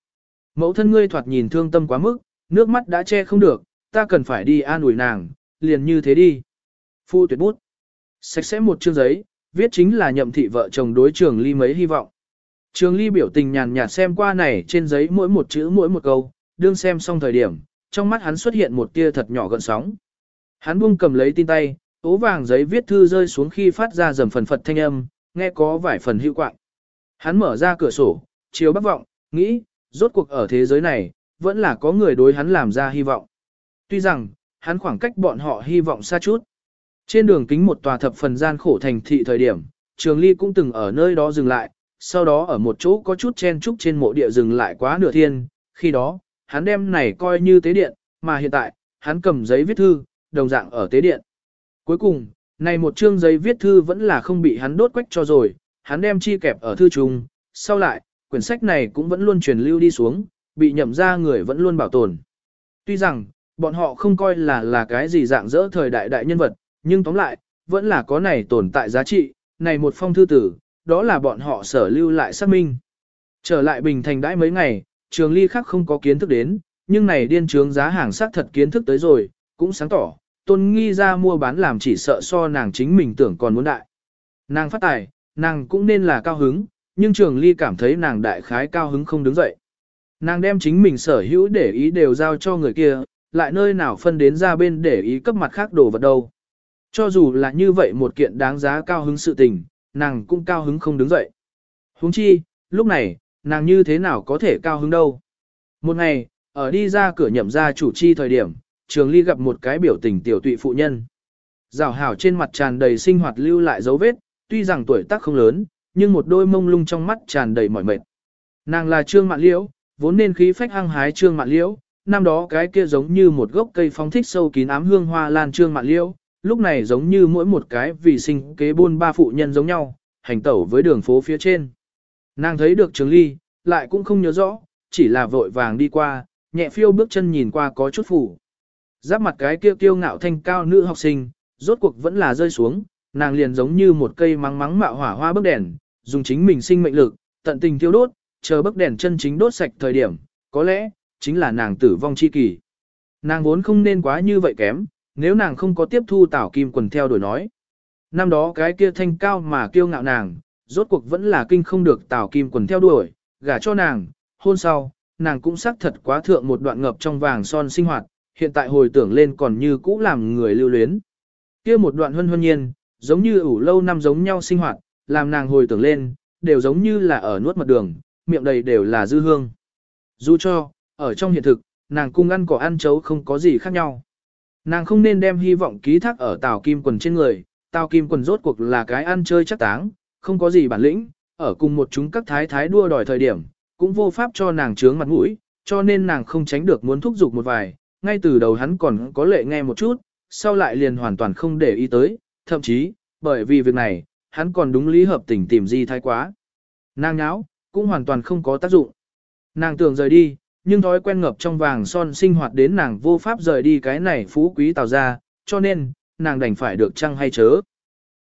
Mẫu thân ngươi thoạt nhìn thương tâm quá mức, nước mắt đã che không được, ta cần phải đi an ủi nàng, liền như thế đi. Phu tuyệt bút. Sạch sẽ một chương giấy, viết chính là nhậm thị vợ chồng đối trường ly mấy hy vọng. Trường ly biểu tình nhàn nhạt xem qua này trên giấy mỗi một chữ mỗi một câu, đương xem xong thời điểm, trong mắt hắn xuất hiện một tia thật nhỏ gợn sóng. Hắn buông cầm lấy tin tay, ố vàng giấy viết thư rơi xuống khi phát ra rầm phần phật thanh âm, nghe có vài phần hữu quạng. Hắn mở ra cửa sổ, chiếu bắc vọng, nghĩ, rốt cuộc ở thế giới này, vẫn là có người đối hắn làm ra hy vọng. Tuy rằng, hắn khoảng cách bọn họ hy vọng xa chút. Trên đường kính một tòa thập phần gian khổ thành thị thời điểm, Trường Ly cũng từng ở nơi đó dừng lại, sau đó ở một chỗ có chút chen trúc trên mộ địa dừng lại quá nửa thiên, khi đó, hắn đem này coi như tế điện, mà hiện tại, hắn cầm giấy viết thư, đồng dạng ở tế điện. Cuối cùng, này một chương giấy viết thư vẫn là không bị hắn đốt quách cho rồi, hắn đem chi kẹp ở thư trùng, sau lại, quyển sách này cũng vẫn luôn truyền lưu đi xuống, bị nhậm ra người vẫn luôn bảo tồn. Tuy rằng, bọn họ không coi là là cái gì dạng dỡ thời đại đại nhân vật, nhưng tóm lại, vẫn là có này tồn tại giá trị, này một phong thư tử, đó là bọn họ sở lưu lại xác minh. Trở lại Bình Thành đãi mấy ngày, trường ly khác không có kiến thức đến, nhưng này điên trướng giá hàng xác thật kiến thức tới rồi, cũng sáng tỏ, tôn nghi ra mua bán làm chỉ sợ so nàng chính mình tưởng còn muốn đại. Nàng phát tài, nàng cũng nên là cao hứng, nhưng trường ly cảm thấy nàng đại khái cao hứng không đứng dậy. Nàng đem chính mình sở hữu để ý đều giao cho người kia, lại nơi nào phân đến ra bên để ý cấp mặt khác đồ vật đâu. Cho dù là như vậy một kiện đáng giá cao hứng sự tình, nàng cũng cao hứng không đứng dậy. Huống chi, lúc này, nàng như thế nào có thể cao hứng đâu. Một ngày, ở đi ra cửa nhậm ra chủ chi thời điểm, trường ly gặp một cái biểu tình tiểu tụy phụ nhân. Rào hảo trên mặt tràn đầy sinh hoạt lưu lại dấu vết, tuy rằng tuổi tác không lớn, nhưng một đôi mông lung trong mắt tràn đầy mỏi mệt. Nàng là Trương Mạn Liễu, vốn nên khí phách hăng hái Trương Mạn Liễu, năm đó cái kia giống như một gốc cây phóng thích sâu kín ám hương hoa lan Trương Mạn Liễu, lúc này giống như mỗi một cái vì sinh kế buôn ba phụ nhân giống nhau, hành tẩu với đường phố phía trên. Nàng thấy được Trường Ly, lại cũng không nhớ rõ, chỉ là vội vàng đi qua, nhẹ phiêu bước chân nhìn qua có chút phủ. Giáp mặt cái kia kiêu ngạo thanh cao nữ học sinh, rốt cuộc vẫn là rơi xuống, nàng liền giống như một cây mắng mắng mạo hỏa hoa bức đèn, dùng chính mình sinh mệnh lực, tận tình thiêu đốt, chờ bức đèn chân chính đốt sạch thời điểm, có lẽ, chính là nàng tử vong chi kỳ. Nàng vốn không nên quá như vậy kém, nếu nàng không có tiếp thu tảo kim quần theo đuổi nói. Năm đó cái kia thanh cao mà kiêu ngạo nàng, rốt cuộc vẫn là kinh không được tảo kim quần theo đuổi, gả cho nàng, hôn sau, nàng cũng xác thật quá thượng một đoạn ngập trong vàng son sinh hoạt, hiện tại hồi tưởng lên còn như cũ làm người lưu luyến. Kia một đoạn huân huân nhiên, giống như ủ lâu năm giống nhau sinh hoạt, làm nàng hồi tưởng lên, đều giống như là ở nuốt mật đường, miệng đầy đều là dư hương. Dù cho, ở trong hiện thực, nàng cung ăn cỏ ăn chấu không có gì khác nhau. Nàng không nên đem hy vọng ký thác ở Tào Kim Quần trên người, Tào Kim Quần rốt cuộc là cái ăn chơi chắc táng, không có gì bản lĩnh, ở cùng một chúng các thái thái đua đòi thời điểm, cũng vô pháp cho nàng trướng mặt mũi, cho nên nàng không tránh được muốn thúc giục một vài, ngay từ đầu hắn còn có lệ nghe một chút, sau lại liền hoàn toàn không để ý tới, thậm chí, bởi vì việc này, hắn còn đúng lý hợp tình tìm di thái quá. Nàng nháo, cũng hoàn toàn không có tác dụng. Nàng tưởng rời đi, nhưng thói quen ngập trong vàng son sinh hoạt đến nàng vô pháp rời đi cái này phú quý tào ra, cho nên, nàng đành phải được trăng hay chớ.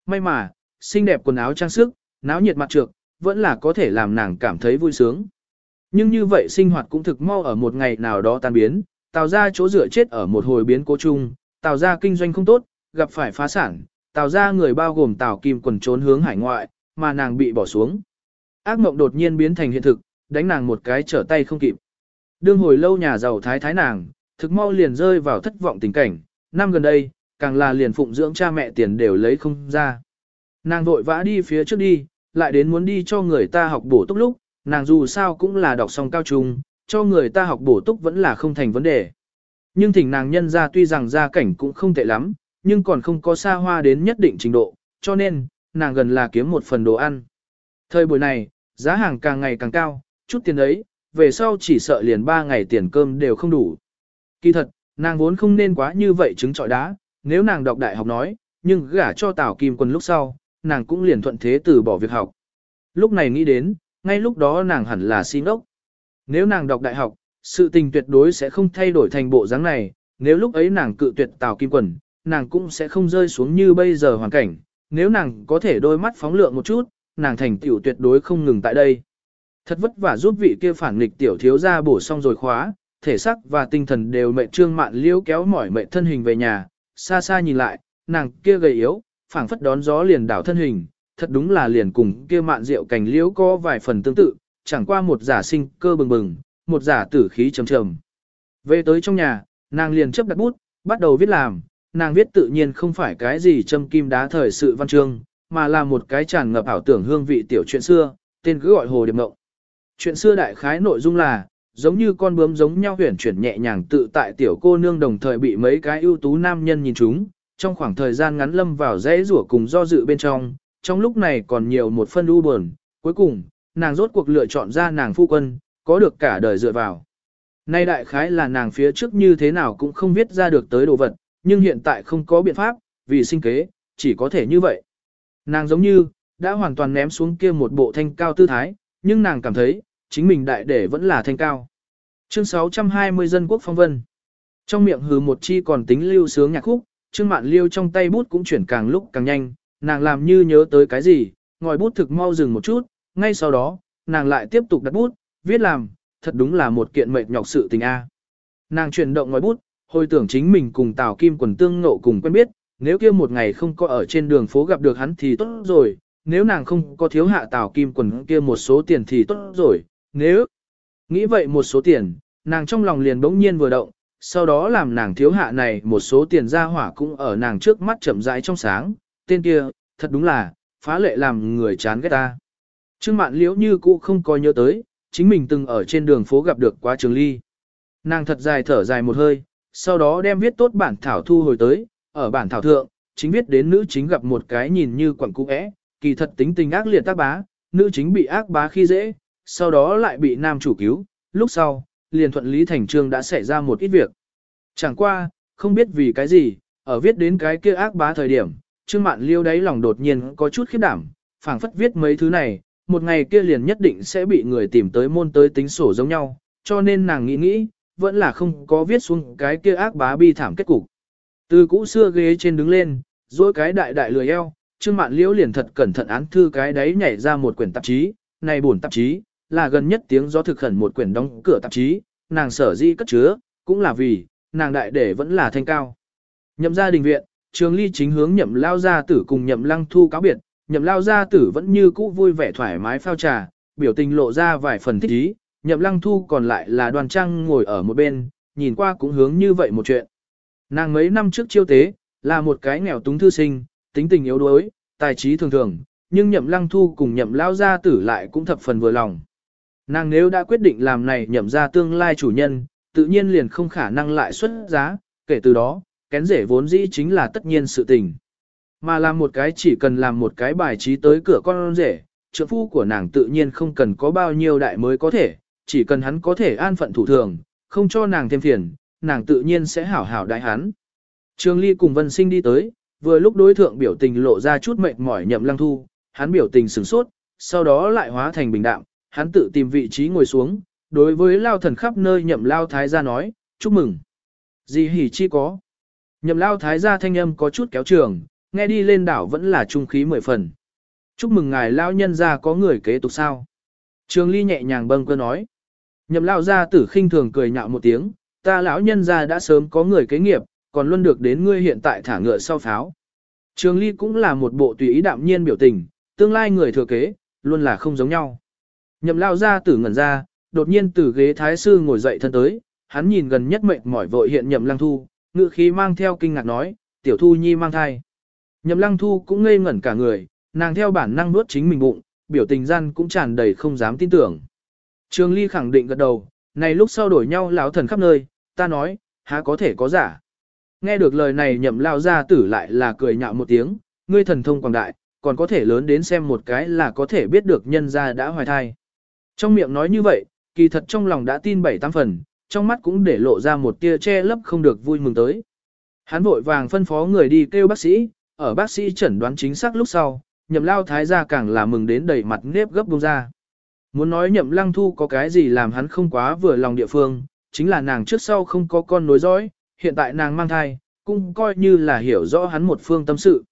May mà, xinh đẹp quần áo trang sức, náo nhiệt mặt trược, vẫn là có thể làm nàng cảm thấy vui sướng. Nhưng như vậy sinh hoạt cũng thực mau ở một ngày nào đó tan biến, tào ra chỗ rửa chết ở một hồi biến cố chung, tào ra kinh doanh không tốt, gặp phải phá sản, tào ra người bao gồm tào kim quần trốn hướng hải ngoại, mà nàng bị bỏ xuống. Ác mộng đột nhiên biến thành hiện thực, đánh nàng một cái trở tay không kịp. Đương hồi lâu nhà giàu thái thái nàng, thực mau liền rơi vào thất vọng tình cảnh, năm gần đây, càng là liền phụng dưỡng cha mẹ tiền đều lấy không ra. Nàng vội vã đi phía trước đi, lại đến muốn đi cho người ta học bổ túc lúc, nàng dù sao cũng là đọc xong cao trung, cho người ta học bổ túc vẫn là không thành vấn đề. Nhưng thỉnh nàng nhân ra tuy rằng gia cảnh cũng không tệ lắm, nhưng còn không có xa hoa đến nhất định trình độ, cho nên, nàng gần là kiếm một phần đồ ăn. Thời buổi này, giá hàng càng ngày càng cao, chút tiền ấy, về sau chỉ sợ liền 3 ngày tiền cơm đều không đủ. Kỳ thật, nàng vốn không nên quá như vậy trứng trọi đá, nếu nàng đọc đại học nói, nhưng gả cho Tào Kim Quân lúc sau, nàng cũng liền thuận thế từ bỏ việc học. Lúc này nghĩ đến, ngay lúc đó nàng hẳn là xin ốc. Nếu nàng đọc đại học, sự tình tuyệt đối sẽ không thay đổi thành bộ dáng này, nếu lúc ấy nàng cự tuyệt Tào Kim quân nàng cũng sẽ không rơi xuống như bây giờ hoàn cảnh, nếu nàng có thể đôi mắt phóng lượng một chút, nàng thành tiểu tuyệt đối không ngừng tại đây. Thật vất vả giúp vị kia phản nghịch tiểu thiếu gia bổ xong rồi khóa, thể xác và tinh thần đều mệt trương mạn liễu kéo mỏi mệt thân hình về nhà, xa xa nhìn lại, nàng kia gầy yếu, phảng phất đón gió liền đảo thân hình, thật đúng là liền cùng kia mạn rượu cành liễu có vài phần tương tự, chẳng qua một giả sinh cơ bừng bừng, một giả tử khí trầm trầm. Về tới trong nhà, nàng liền chấp đặt bút, bắt đầu viết làm, nàng viết tự nhiên không phải cái gì châm kim đá thời sự văn chương, mà là một cái tràn ngập ảo tưởng hương vị tiểu chuyện xưa, tên cứ gọi Hồ Điệp Mộng. Chuyện xưa đại khái nội dung là, giống như con bướm giống nhau huyển chuyển nhẹ nhàng tự tại tiểu cô nương đồng thời bị mấy cái ưu tú nam nhân nhìn chúng, trong khoảng thời gian ngắn lâm vào dãy rủa cùng do dự bên trong, trong lúc này còn nhiều một phân u buồn, cuối cùng, nàng rốt cuộc lựa chọn ra nàng phu quân, có được cả đời dựa vào. Nay đại khái là nàng phía trước như thế nào cũng không viết ra được tới đồ vật, nhưng hiện tại không có biện pháp, vì sinh kế, chỉ có thể như vậy. Nàng giống như, đã hoàn toàn ném xuống kia một bộ thanh cao tư thái, nhưng nàng cảm thấy, chính mình đại để vẫn là thanh cao. Chương 620 dân quốc phong vân. Trong miệng hừ một chi còn tính lưu sướng nhạc khúc, Trương Mạn Liêu trong tay bút cũng chuyển càng lúc càng nhanh, nàng làm như nhớ tới cái gì, ngòi bút thực mau dừng một chút, ngay sau đó, nàng lại tiếp tục đặt bút, viết làm, thật đúng là một kiện mệt nhọc sự tình a. Nàng chuyển động ngòi bút, hồi tưởng chính mình cùng Tào Kim quần tương ngộ cùng quen biết, nếu kia một ngày không có ở trên đường phố gặp được hắn thì tốt rồi, nếu nàng không có thiếu hạ Tào Kim quần kia một số tiền thì tốt rồi, nếu nghĩ vậy một số tiền, nàng trong lòng liền bỗng nhiên vừa động, sau đó làm nàng thiếu hạ này một số tiền ra hỏa cũng ở nàng trước mắt chậm rãi trong sáng, tên kia, thật đúng là, phá lệ làm người chán ghét ta. Trương mạn liễu như cũ không coi nhớ tới, chính mình từng ở trên đường phố gặp được quá trường ly. Nàng thật dài thở dài một hơi, sau đó đem viết tốt bản thảo thu hồi tới, ở bản thảo thượng, chính viết đến nữ chính gặp một cái nhìn như quặng cũ é, kỳ thật tính tình ác liệt tác bá, nữ chính bị ác bá khi dễ, sau đó lại bị nam chủ cứu, lúc sau, liền thuận lý thành trương đã xảy ra một ít việc. Chẳng qua, không biết vì cái gì, ở viết đến cái kia ác bá thời điểm, Trương Mạn Liêu đáy lòng đột nhiên có chút khiếp đảm, phảng phất viết mấy thứ này, một ngày kia liền nhất định sẽ bị người tìm tới môn tới tính sổ giống nhau, cho nên nàng nghĩ nghĩ, vẫn là không có viết xuống cái kia ác bá bi thảm kết cục. Từ cũ xưa ghế trên đứng lên, dối cái đại đại lười eo, Trương Mạn Liễu liền thật cẩn thận án thư cái đấy nhảy ra một quyển tạp chí, này buồn tạp chí, là gần nhất tiếng gió thực khẩn một quyển đóng cửa tạp chí, nàng sở di cất chứa, cũng là vì, nàng đại để vẫn là thanh cao. Nhậm gia đình viện, trường ly chính hướng nhậm lao gia tử cùng nhậm lăng thu cáo biệt, nhậm lao gia tử vẫn như cũ vui vẻ thoải mái phao trà, biểu tình lộ ra vài phần thích ý, nhậm lăng thu còn lại là đoàn trang ngồi ở một bên, nhìn qua cũng hướng như vậy một chuyện. Nàng mấy năm trước chiêu tế, là một cái nghèo túng thư sinh, tính tình yếu đuối, tài trí thường thường, nhưng nhậm lăng thu cùng nhậm lao gia tử lại cũng thập phần vừa lòng. Nàng nếu đã quyết định làm này nhậm ra tương lai chủ nhân, tự nhiên liền không khả năng lại xuất giá, kể từ đó, kén rể vốn dĩ chính là tất nhiên sự tình. Mà làm một cái chỉ cần làm một cái bài trí tới cửa con rể, trượng phu của nàng tự nhiên không cần có bao nhiêu đại mới có thể, chỉ cần hắn có thể an phận thủ thường, không cho nàng thêm phiền, nàng tự nhiên sẽ hảo hảo đại hắn. Trương Ly cùng Vân Sinh đi tới, vừa lúc đối thượng biểu tình lộ ra chút mệt mỏi nhậm lăng thu, hắn biểu tình sửng sốt, sau đó lại hóa thành bình đạm, hắn tự tìm vị trí ngồi xuống, đối với lao thần khắp nơi nhậm lao thái gia nói, chúc mừng. Gì hỉ chi có. Nhậm lao thái gia thanh âm có chút kéo trường, nghe đi lên đảo vẫn là trung khí mười phần. Chúc mừng ngài lao nhân gia có người kế tục sao. Trường ly nhẹ nhàng bâng cơ nói. Nhậm lao gia tử khinh thường cười nhạo một tiếng, ta lão nhân gia đã sớm có người kế nghiệp, còn luôn được đến ngươi hiện tại thả ngựa sau pháo. Trường ly cũng là một bộ tùy ý đạm nhiên biểu tình, tương lai người thừa kế, luôn là không giống nhau. Nhậm lao gia tử ngẩn ra, đột nhiên từ ghế thái sư ngồi dậy thân tới, hắn nhìn gần nhất mệt mỏi vội hiện nhậm lăng thu, ngự khí mang theo kinh ngạc nói, tiểu thu nhi mang thai. Nhậm lăng thu cũng ngây ngẩn cả người, nàng theo bản năng nuốt chính mình bụng, biểu tình gian cũng tràn đầy không dám tin tưởng. Trường ly khẳng định gật đầu, này lúc sau đổi nhau lão thần khắp nơi, ta nói, há có thể có giả. Nghe được lời này nhậm lao gia tử lại là cười nhạo một tiếng, ngươi thần thông quảng đại, còn có thể lớn đến xem một cái là có thể biết được nhân gia đã hoài thai. Trong miệng nói như vậy, kỳ thật trong lòng đã tin bảy tám phần, trong mắt cũng để lộ ra một tia che lấp không được vui mừng tới. Hắn vội vàng phân phó người đi kêu bác sĩ, ở bác sĩ chẩn đoán chính xác lúc sau, nhậm lao thái gia càng là mừng đến đầy mặt nếp gấp bông ra. Muốn nói nhậm lăng thu có cái gì làm hắn không quá vừa lòng địa phương, chính là nàng trước sau không có con nối dõi, hiện tại nàng mang thai, cũng coi như là hiểu rõ hắn một phương tâm sự.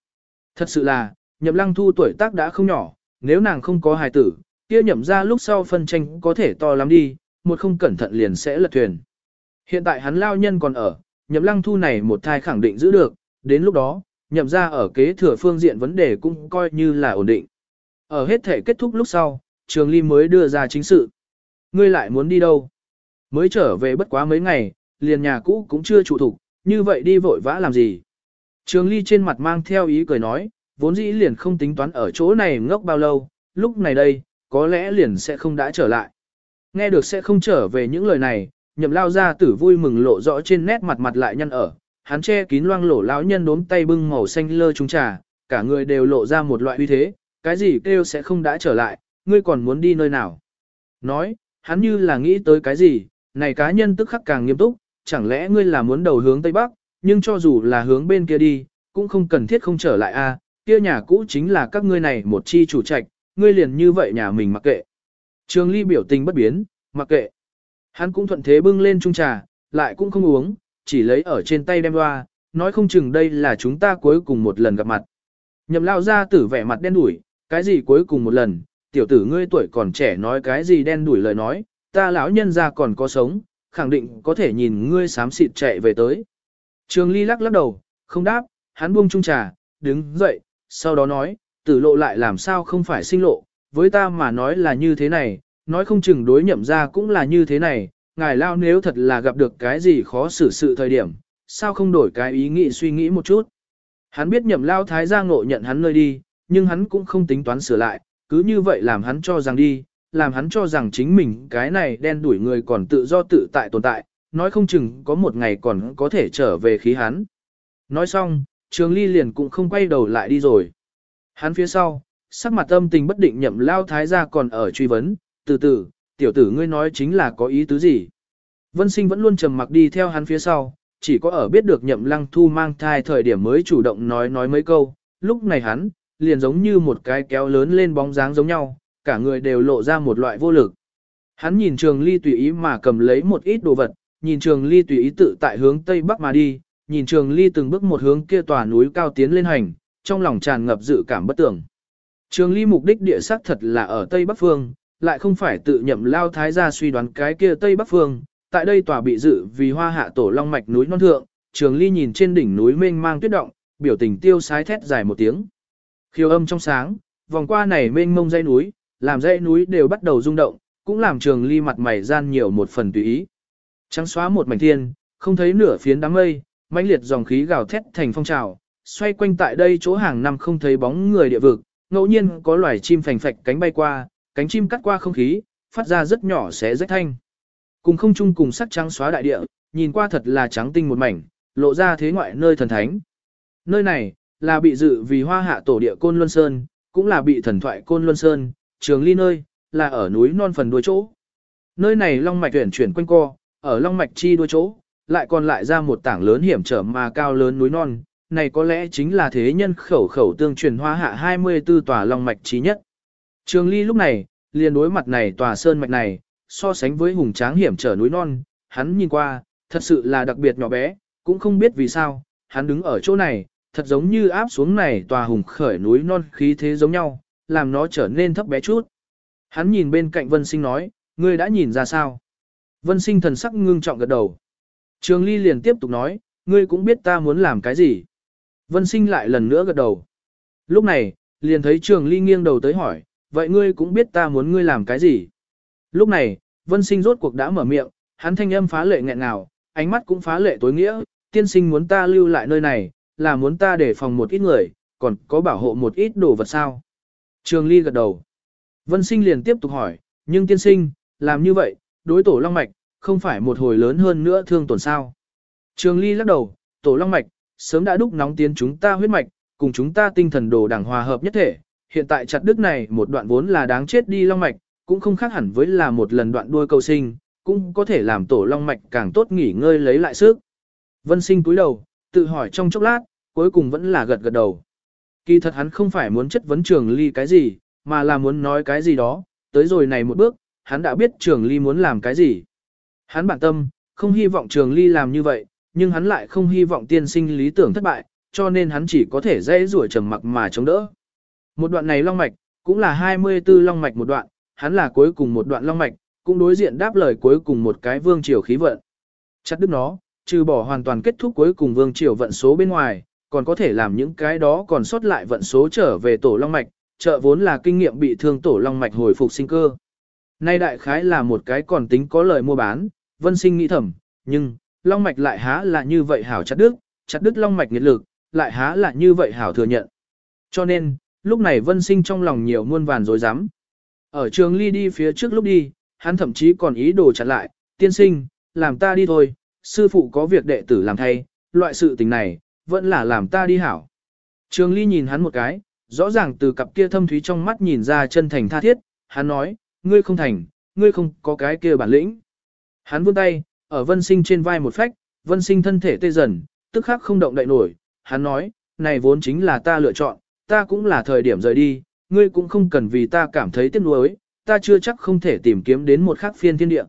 Thật sự là, nhậm lăng thu tuổi tác đã không nhỏ, nếu nàng không có hài tử, kia nhậm ra lúc sau phân tranh có thể to lắm đi, một không cẩn thận liền sẽ lật thuyền. Hiện tại hắn lao nhân còn ở, nhậm lăng thu này một thai khẳng định giữ được, đến lúc đó, nhậm ra ở kế thừa phương diện vấn đề cũng coi như là ổn định. Ở hết thể kết thúc lúc sau, Trường Ly mới đưa ra chính sự. Ngươi lại muốn đi đâu? Mới trở về bất quá mấy ngày, liền nhà cũ cũng chưa trụ thục, như vậy đi vội vã làm gì? Trường Ly trên mặt mang theo ý cười nói, vốn dĩ liền không tính toán ở chỗ này ngốc bao lâu, lúc này đây, có lẽ liền sẽ không đã trở lại. Nghe được sẽ không trở về những lời này, nhậm lao ra tử vui mừng lộ rõ trên nét mặt mặt lại nhân ở, hắn che kín loang lổ lão nhân đốm tay bưng màu xanh lơ trung trà, cả người đều lộ ra một loại uy thế, cái gì kêu sẽ không đã trở lại, ngươi còn muốn đi nơi nào. Nói, hắn như là nghĩ tới cái gì, này cá nhân tức khắc càng nghiêm túc, chẳng lẽ ngươi là muốn đầu hướng Tây Bắc, nhưng cho dù là hướng bên kia đi, cũng không cần thiết không trở lại a. kia nhà cũ chính là các ngươi này một chi chủ trạch, ngươi liền như vậy nhà mình mặc kệ. Trường Ly biểu tình bất biến, mặc kệ. Hắn cũng thuận thế bưng lên chung trà, lại cũng không uống, chỉ lấy ở trên tay đem hoa, nói không chừng đây là chúng ta cuối cùng một lần gặp mặt. Nhậm lao ra tử vẻ mặt đen đủi, cái gì cuối cùng một lần, tiểu tử ngươi tuổi còn trẻ nói cái gì đen đủi lời nói, ta lão nhân ra còn có sống, khẳng định có thể nhìn ngươi xám xịt chạy về tới. Trường Ly lắc lắc đầu, không đáp, hắn buông chung trà, đứng dậy, sau đó nói, tử lộ lại làm sao không phải sinh lộ, với ta mà nói là như thế này, nói không chừng đối nhậm ra cũng là như thế này, ngài lao nếu thật là gặp được cái gì khó xử sự thời điểm, sao không đổi cái ý nghĩ suy nghĩ một chút. Hắn biết nhậm lao thái gia ngộ nhận hắn nơi đi, nhưng hắn cũng không tính toán sửa lại, cứ như vậy làm hắn cho rằng đi, làm hắn cho rằng chính mình cái này đen đuổi người còn tự do tự tại tồn tại, nói không chừng có một ngày còn có thể trở về khí hắn. Nói xong, trường ly liền cũng không quay đầu lại đi rồi. Hắn phía sau, sắc mặt âm tình bất định nhậm lao thái gia còn ở truy vấn, từ từ, tiểu tử ngươi nói chính là có ý tứ gì. Vân sinh vẫn luôn trầm mặc đi theo hắn phía sau, chỉ có ở biết được nhậm lăng thu mang thai thời điểm mới chủ động nói nói mấy câu, lúc này hắn, liền giống như một cái kéo lớn lên bóng dáng giống nhau, cả người đều lộ ra một loại vô lực. Hắn nhìn trường ly tùy ý mà cầm lấy một ít đồ vật, nhìn trường ly tùy ý tự tại hướng tây bắc mà đi, nhìn trường ly từng bước một hướng kia tòa núi cao tiến lên hành, trong lòng tràn ngập dự cảm bất tưởng. Trường ly mục đích địa xác thật là ở tây bắc phương, lại không phải tự nhậm lao thái gia suy đoán cái kia tây bắc phương, tại đây tòa bị dự vì hoa hạ tổ long mạch núi non thượng, trường ly nhìn trên đỉnh núi mênh mang tuyết động, biểu tình tiêu sái thét dài một tiếng. Khiêu âm trong sáng, vòng qua này mênh mông dãy núi, làm dãy núi đều bắt đầu rung động, cũng làm trường ly mặt mày gian nhiều một phần tùy ý. Trắng xóa một mảnh thiên, không thấy nửa phiến đám mây, mãnh liệt dòng khí gào thét thành phong trào, xoay quanh tại đây chỗ hàng năm không thấy bóng người địa vực, ngẫu nhiên có loài chim phành phạch cánh bay qua, cánh chim cắt qua không khí, phát ra rất nhỏ xé rách thanh. Cùng không chung cùng sắc trắng xóa đại địa, nhìn qua thật là trắng tinh một mảnh, lộ ra thế ngoại nơi thần thánh. Nơi này, là bị dự vì hoa hạ tổ địa Côn Luân Sơn, cũng là bị thần thoại Côn Luân Sơn, trường ly nơi, là ở núi non phần đuôi chỗ. Nơi này long mạch tuyển chuyển quanh co, ở long mạch chi đuôi chỗ, lại còn lại ra một tảng lớn hiểm trở mà cao lớn núi non, này có lẽ chính là thế nhân khẩu khẩu tương truyền hoa hạ 24 tòa long mạch chi nhất. Trường ly lúc này, liền đối mặt này tòa sơn mạch này, so sánh với hùng tráng hiểm trở núi non, hắn nhìn qua, thật sự là đặc biệt nhỏ bé, cũng không biết vì sao, hắn đứng ở chỗ này, thật giống như áp xuống này tòa hùng khởi núi non khí thế giống nhau, làm nó trở nên thấp bé chút. Hắn nhìn bên cạnh Vân Sinh nói, ngươi đã nhìn ra sao? Vân Sinh thần sắc ngưng trọng gật đầu. Trường Ly liền tiếp tục nói, ngươi cũng biết ta muốn làm cái gì. Vân Sinh lại lần nữa gật đầu. Lúc này, liền thấy Trường Ly nghiêng đầu tới hỏi, vậy ngươi cũng biết ta muốn ngươi làm cái gì. Lúc này, Vân Sinh rốt cuộc đã mở miệng, hắn thanh âm phá lệ nghẹn ngào, ánh mắt cũng phá lệ tối nghĩa, tiên sinh muốn ta lưu lại nơi này, là muốn ta để phòng một ít người, còn có bảo hộ một ít đồ vật sao. Trường Ly gật đầu. Vân Sinh liền tiếp tục hỏi, nhưng tiên sinh, làm như vậy, đối tổ long mạch, không phải một hồi lớn hơn nữa thương tổn sao. Trường Ly lắc đầu, tổ long mạch, sớm đã đúc nóng tiến chúng ta huyết mạch, cùng chúng ta tinh thần đồ đẳng hòa hợp nhất thể, hiện tại chặt đứt này một đoạn vốn là đáng chết đi long mạch, cũng không khác hẳn với là một lần đoạn đuôi cầu sinh, cũng có thể làm tổ long mạch càng tốt nghỉ ngơi lấy lại sức. Vân sinh cúi đầu, tự hỏi trong chốc lát, cuối cùng vẫn là gật gật đầu. Kỳ thật hắn không phải muốn chất vấn trường ly cái gì, mà là muốn nói cái gì đó, tới rồi này một bước, hắn đã biết trường ly muốn làm cái gì. Hắn bản tâm, không hy vọng trường ly làm như vậy, nhưng hắn lại không hy vọng tiên sinh lý tưởng thất bại, cho nên hắn chỉ có thể dễ rủa trầm mặc mà chống đỡ. Một đoạn này long mạch, cũng là 24 long mạch một đoạn, hắn là cuối cùng một đoạn long mạch, cũng đối diện đáp lời cuối cùng một cái vương triều khí vận. Chặt đứt nó, trừ bỏ hoàn toàn kết thúc cuối cùng vương triều vận số bên ngoài, còn có thể làm những cái đó còn sót lại vận số trở về tổ long mạch, trợ vốn là kinh nghiệm bị thương tổ long mạch hồi phục sinh cơ. Nay đại khái là một cái còn tính có lời mua bán, vân sinh nghĩ thầm, nhưng, long mạch lại há là như vậy hảo chặt đứt, chặt đứt long mạch nghiệt lực, lại há là như vậy hảo thừa nhận. Cho nên, lúc này vân sinh trong lòng nhiều muôn vàn dối rắm Ở trường ly đi phía trước lúc đi, hắn thậm chí còn ý đồ chặn lại, tiên sinh, làm ta đi thôi, sư phụ có việc đệ tử làm thay, loại sự tình này, vẫn là làm ta đi hảo. Trường ly nhìn hắn một cái, rõ ràng từ cặp kia thâm thúy trong mắt nhìn ra chân thành tha thiết, hắn nói, ngươi không thành, ngươi không có cái kia bản lĩnh. Hắn vươn tay, ở vân sinh trên vai một phách, vân sinh thân thể tê dần, tức khắc không động đậy nổi, hắn nói, này vốn chính là ta lựa chọn, ta cũng là thời điểm rời đi, ngươi cũng không cần vì ta cảm thấy tiếc nuối, ta chưa chắc không thể tìm kiếm đến một khắc phiên thiên địa.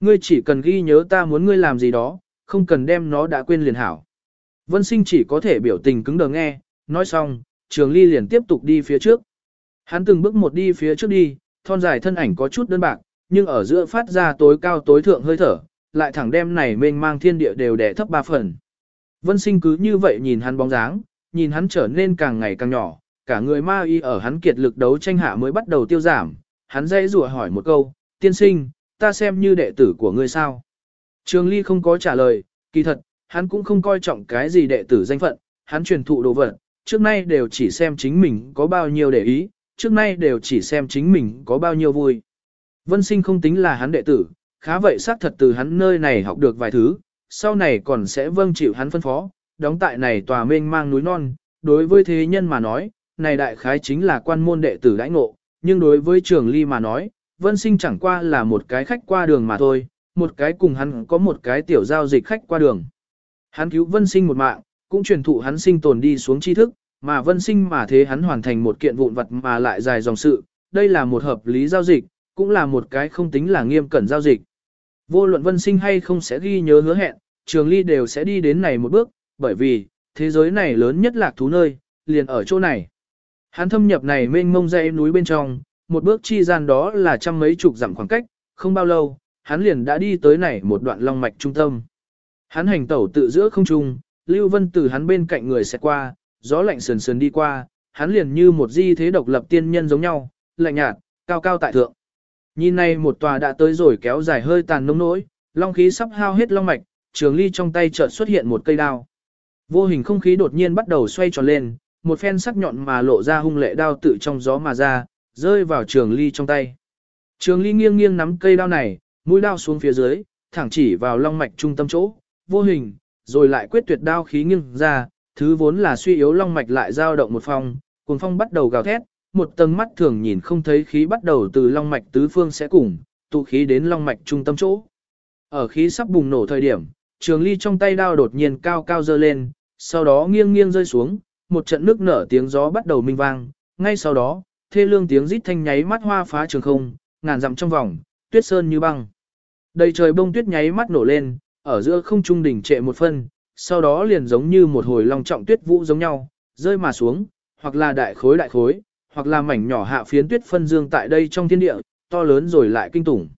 Ngươi chỉ cần ghi nhớ ta muốn ngươi làm gì đó, không cần đem nó đã quên liền hảo. Vân sinh chỉ có thể biểu tình cứng đờ nghe, nói xong, trường ly liền tiếp tục đi phía trước. Hắn từng bước một đi phía trước đi, thon dài thân ảnh có chút đơn bạc, nhưng ở giữa phát ra tối cao tối thượng hơi thở, lại thẳng đem này mênh mang thiên địa đều đè thấp ba phần. Vân sinh cứ như vậy nhìn hắn bóng dáng, nhìn hắn trở nên càng ngày càng nhỏ, cả người ma y ở hắn kiệt lực đấu tranh hạ mới bắt đầu tiêu giảm, hắn dây rủa hỏi một câu, tiên sinh, ta xem như đệ tử của ngươi sao. Trường Ly không có trả lời, kỳ thật, hắn cũng không coi trọng cái gì đệ tử danh phận, hắn truyền thụ đồ vật, trước nay đều chỉ xem chính mình có bao nhiêu để ý, trước nay đều chỉ xem chính mình có bao nhiêu vui. Vân sinh không tính là hắn đệ tử, khá vậy xác thật từ hắn nơi này học được vài thứ, sau này còn sẽ vâng chịu hắn phân phó, đóng tại này tòa mênh mang núi non, đối với thế nhân mà nói, này đại khái chính là quan môn đệ tử đãi ngộ, nhưng đối với trường ly mà nói, vân sinh chẳng qua là một cái khách qua đường mà thôi, một cái cùng hắn có một cái tiểu giao dịch khách qua đường. Hắn cứu vân sinh một mạng, cũng truyền thụ hắn sinh tồn đi xuống tri thức, mà vân sinh mà thế hắn hoàn thành một kiện vụn vật mà lại dài dòng sự, đây là một hợp lý giao dịch, cũng là một cái không tính là nghiêm cẩn giao dịch. Vô luận vân sinh hay không sẽ ghi nhớ hứa hẹn, trường ly đều sẽ đi đến này một bước, bởi vì, thế giới này lớn nhất lạc thú nơi, liền ở chỗ này. Hắn thâm nhập này mênh mông dãy núi bên trong, một bước chi gian đó là trăm mấy chục dặm khoảng cách, không bao lâu, hắn liền đã đi tới này một đoạn long mạch trung tâm. Hắn hành tẩu tự giữa không trung, Lưu Vân từ hắn bên cạnh người sẽ qua, gió lạnh sườn sườn đi qua, hắn liền như một di thế độc lập tiên nhân giống nhau, lạnh nhạt, cao cao tại thượng. Nhìn này một tòa đã tới rồi kéo dài hơi tàn nông nỗi, long khí sắp hao hết long mạch, trường ly trong tay chợt xuất hiện một cây đao. Vô hình không khí đột nhiên bắt đầu xoay tròn lên, một phen sắc nhọn mà lộ ra hung lệ đao tự trong gió mà ra, rơi vào trường ly trong tay. Trường ly nghiêng nghiêng nắm cây đao này, mũi đao xuống phía dưới, thẳng chỉ vào long mạch trung tâm chỗ, vô hình, rồi lại quyết tuyệt đao khí nghiêng ra, thứ vốn là suy yếu long mạch lại dao động một phong, cuồng phong bắt đầu gào thét, một tầng mắt thường nhìn không thấy khí bắt đầu từ long mạch tứ phương sẽ cùng, tụ khí đến long mạch trung tâm chỗ. Ở khí sắp bùng nổ thời điểm, trường ly trong tay đao đột nhiên cao cao dơ lên, sau đó nghiêng nghiêng rơi xuống, một trận nước nở tiếng gió bắt đầu minh vang, ngay sau đó, thê lương tiếng rít thanh nháy mắt hoa phá trường không, ngàn dặm trong vòng, tuyết sơn như băng. Đầy trời bông tuyết nháy mắt nổ lên, ở giữa không trung đỉnh trệ một phân, sau đó liền giống như một hồi long trọng tuyết vũ giống nhau, rơi mà xuống, hoặc là đại khối đại khối, hoặc là mảnh nhỏ hạ phiến tuyết phân dương tại đây trong thiên địa, to lớn rồi lại kinh tủng.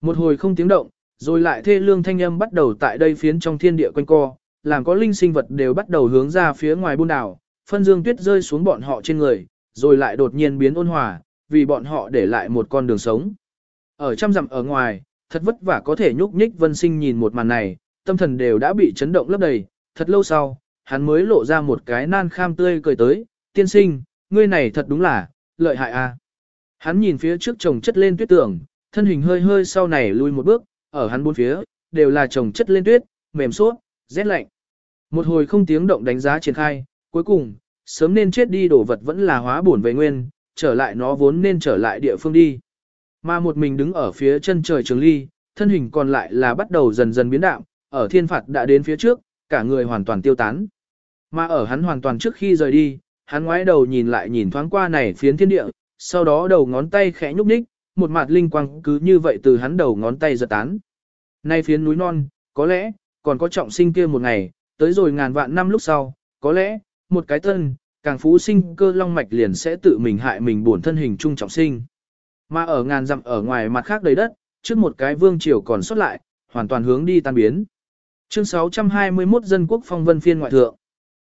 Một hồi không tiếng động, rồi lại thê lương thanh âm bắt đầu tại đây phiến trong thiên địa quanh co, làm có linh sinh vật đều bắt đầu hướng ra phía ngoài buôn đảo, phân dương tuyết rơi xuống bọn họ trên người, rồi lại đột nhiên biến ôn hòa, vì bọn họ để lại một con đường sống. Ở trăm dặm ở ngoài, thật vất vả có thể nhúc nhích vân sinh nhìn một màn này, tâm thần đều đã bị chấn động lấp đầy, thật lâu sau, hắn mới lộ ra một cái nan kham tươi cười tới, tiên sinh, ngươi này thật đúng là, lợi hại a. À. Hắn nhìn phía trước chồng chất lên tuyết tường, thân hình hơi hơi sau này lui một bước, ở hắn bốn phía, đều là chồng chất lên tuyết, mềm suốt, rét lạnh. Một hồi không tiếng động đánh giá triển khai, cuối cùng, sớm nên chết đi đổ vật vẫn là hóa bổn về nguyên, trở lại nó vốn nên trở lại địa phương đi. Mà một mình đứng ở phía chân trời trường ly, thân hình còn lại là bắt đầu dần dần biến đạm, ở thiên phạt đã đến phía trước, cả người hoàn toàn tiêu tán. Mà ở hắn hoàn toàn trước khi rời đi, hắn ngoái đầu nhìn lại nhìn thoáng qua này phiến thiên địa, sau đó đầu ngón tay khẽ nhúc nhích, một mặt linh quang cứ như vậy từ hắn đầu ngón tay giật tán. Nay phiến núi non, có lẽ, còn có trọng sinh kia một ngày, tới rồi ngàn vạn năm lúc sau, có lẽ, một cái thân càng phú sinh cơ long mạch liền sẽ tự mình hại mình buồn thân hình trung trọng sinh. Mà ở ngàn dặm ở ngoài mặt khác đầy đất, trước một cái vương triều còn xuất lại, hoàn toàn hướng đi tan biến. Chương 621 dân quốc phong vân phiên ngoại thượng.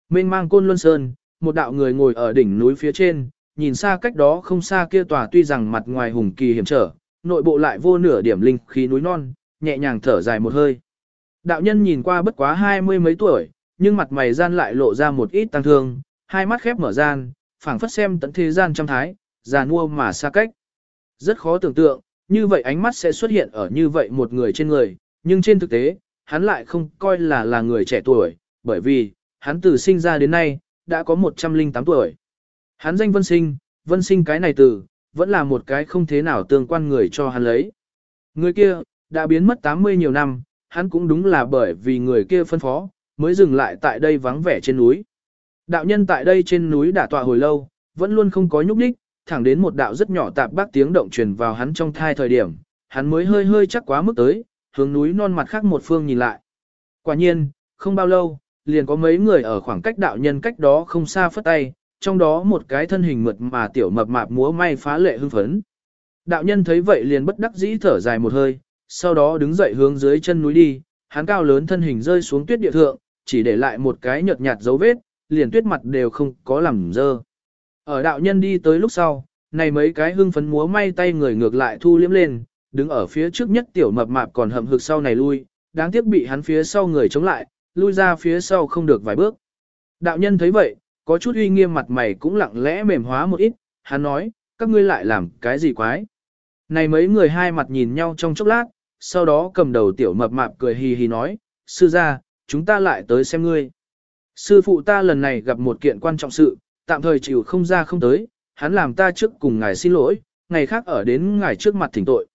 Mênh mang côn luân sơn, một đạo người ngồi ở đỉnh núi phía trên, nhìn xa cách đó không xa kia tòa tuy rằng mặt ngoài hùng kỳ hiểm trở, nội bộ lại vô nửa điểm linh khí núi non, nhẹ nhàng thở dài một hơi. Đạo nhân nhìn qua bất quá hai mươi mấy tuổi, nhưng mặt mày gian lại lộ ra một ít tăng thương, hai mắt khép mở gian, phảng phất xem tận thế gian trăm thái, già nua mà xa cách. Rất khó tưởng tượng, như vậy ánh mắt sẽ xuất hiện ở như vậy một người trên người, nhưng trên thực tế, hắn lại không coi là là người trẻ tuổi, bởi vì, hắn từ sinh ra đến nay, đã có 108 tuổi. Hắn danh vân sinh, vân sinh cái này từ, vẫn là một cái không thế nào tương quan người cho hắn lấy. Người kia, đã biến mất 80 nhiều năm, hắn cũng đúng là bởi vì người kia phân phó, mới dừng lại tại đây vắng vẻ trên núi. Đạo nhân tại đây trên núi đã tọa hồi lâu, vẫn luôn không có nhúc nhích, thẳng đến một đạo rất nhỏ tạp bác tiếng động truyền vào hắn trong thai thời điểm, hắn mới hơi hơi chắc quá mức tới, hướng núi non mặt khác một phương nhìn lại. Quả nhiên, không bao lâu, liền có mấy người ở khoảng cách đạo nhân cách đó không xa phất tay, trong đó một cái thân hình mượt mà tiểu mập mạp múa may phá lệ hưng phấn. Đạo nhân thấy vậy liền bất đắc dĩ thở dài một hơi, sau đó đứng dậy hướng dưới chân núi đi, hắn cao lớn thân hình rơi xuống tuyết địa thượng, chỉ để lại một cái nhợt nhạt dấu vết, liền tuyết mặt đều không có làm dơ. Ở đạo nhân đi tới lúc sau, này mấy cái hưng phấn múa may tay người ngược lại thu liếm lên, đứng ở phía trước nhất tiểu mập mạp còn hậm hực sau này lui, đáng tiếc bị hắn phía sau người chống lại, lui ra phía sau không được vài bước. Đạo nhân thấy vậy, có chút uy nghiêm mặt mày cũng lặng lẽ mềm hóa một ít, hắn nói, các ngươi lại làm cái gì quái. Này mấy người hai mặt nhìn nhau trong chốc lát, sau đó cầm đầu tiểu mập mạp cười hì hì nói, sư gia, chúng ta lại tới xem ngươi. Sư phụ ta lần này gặp một kiện quan trọng sự, tạm thời chịu không ra không tới, hắn làm ta trước cùng ngài xin lỗi, ngày khác ở đến ngài trước mặt thỉnh tội.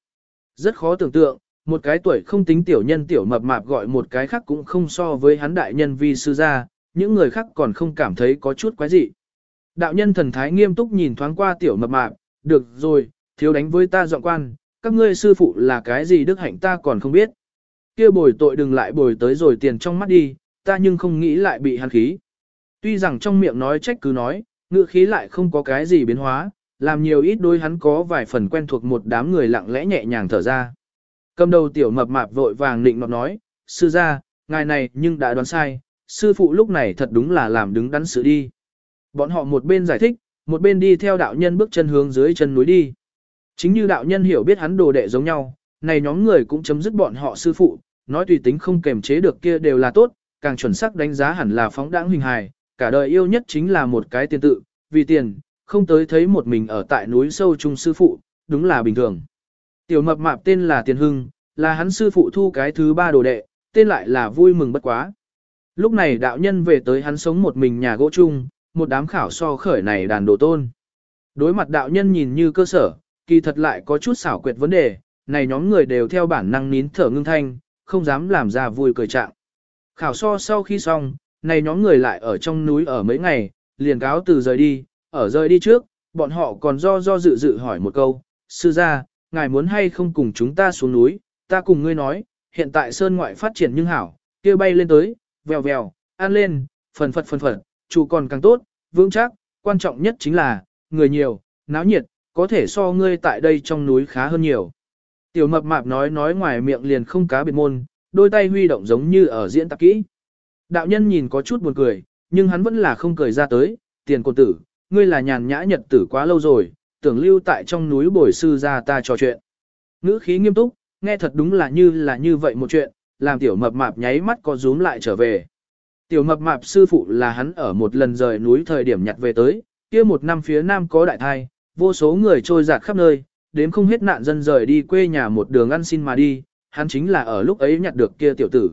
Rất khó tưởng tượng, một cái tuổi không tính tiểu nhân tiểu mập mạp gọi một cái khác cũng không so với hắn đại nhân vi sư gia, những người khác còn không cảm thấy có chút quái gì. Đạo nhân thần thái nghiêm túc nhìn thoáng qua tiểu mập mạp, được rồi, thiếu đánh với ta dọn quan, các ngươi sư phụ là cái gì đức hạnh ta còn không biết. kia bồi tội đừng lại bồi tới rồi tiền trong mắt đi, ta nhưng không nghĩ lại bị hắn khí. Tuy rằng trong miệng nói trách cứ nói, ngữ khí lại không có cái gì biến hóa, làm nhiều ít đôi hắn có vài phần quen thuộc một đám người lặng lẽ nhẹ nhàng thở ra. Cầm đầu tiểu mập mạp vội vàng định nọt nói, sư gia, ngài này nhưng đã đoán sai, sư phụ lúc này thật đúng là làm đứng đắn sự đi. Bọn họ một bên giải thích, một bên đi theo đạo nhân bước chân hướng dưới chân núi đi. Chính như đạo nhân hiểu biết hắn đồ đệ giống nhau, này nhóm người cũng chấm dứt bọn họ sư phụ, nói tùy tính không kềm chế được kia đều là tốt, càng chuẩn xác đánh giá hẳn là phóng đãng hình hài, cả đời yêu nhất chính là một cái tiền tự, vì tiền, không tới thấy một mình ở tại núi sâu trung sư phụ, đúng là bình thường. Tiểu mập mạp tên là Tiền Hưng, là hắn sư phụ thu cái thứ ba đồ đệ, tên lại là vui mừng bất quá. Lúc này đạo nhân về tới hắn sống một mình nhà gỗ chung, một đám khảo so khởi này đàn đồ tôn. Đối mặt đạo nhân nhìn như cơ sở, kỳ thật lại có chút xảo quyệt vấn đề, này nhóm người đều theo bản năng nín thở ngưng thanh, không dám làm ra vui cười trạng. Khảo so sau khi xong, này nhóm người lại ở trong núi ở mấy ngày, liền cáo từ rời đi, ở rời đi trước, bọn họ còn do do dự dự hỏi một câu, sư gia, ngài muốn hay không cùng chúng ta xuống núi, ta cùng ngươi nói, hiện tại sơn ngoại phát triển nhưng hảo, kia bay lên tới, vèo vèo, ăn lên, phần phật phần phật, chủ còn càng tốt, vững chắc, quan trọng nhất chính là, người nhiều, náo nhiệt, có thể so ngươi tại đây trong núi khá hơn nhiều. Tiểu mập mạp nói nói ngoài miệng liền không cá biệt môn, đôi tay huy động giống như ở diễn tạp kỹ. Đạo nhân nhìn có chút buồn cười, nhưng hắn vẫn là không cười ra tới, tiền cô tử, ngươi là nhàn nhã nhật tử quá lâu rồi, tưởng lưu tại trong núi bồi sư ra ta trò chuyện. Ngữ khí nghiêm túc, nghe thật đúng là như là như vậy một chuyện, làm tiểu mập mạp nháy mắt có rúm lại trở về. Tiểu mập mạp sư phụ là hắn ở một lần rời núi thời điểm nhặt về tới, kia một năm phía nam có đại thai, vô số người trôi giạt khắp nơi, đếm không hết nạn dân rời đi quê nhà một đường ăn xin mà đi, hắn chính là ở lúc ấy nhặt được kia tiểu tử.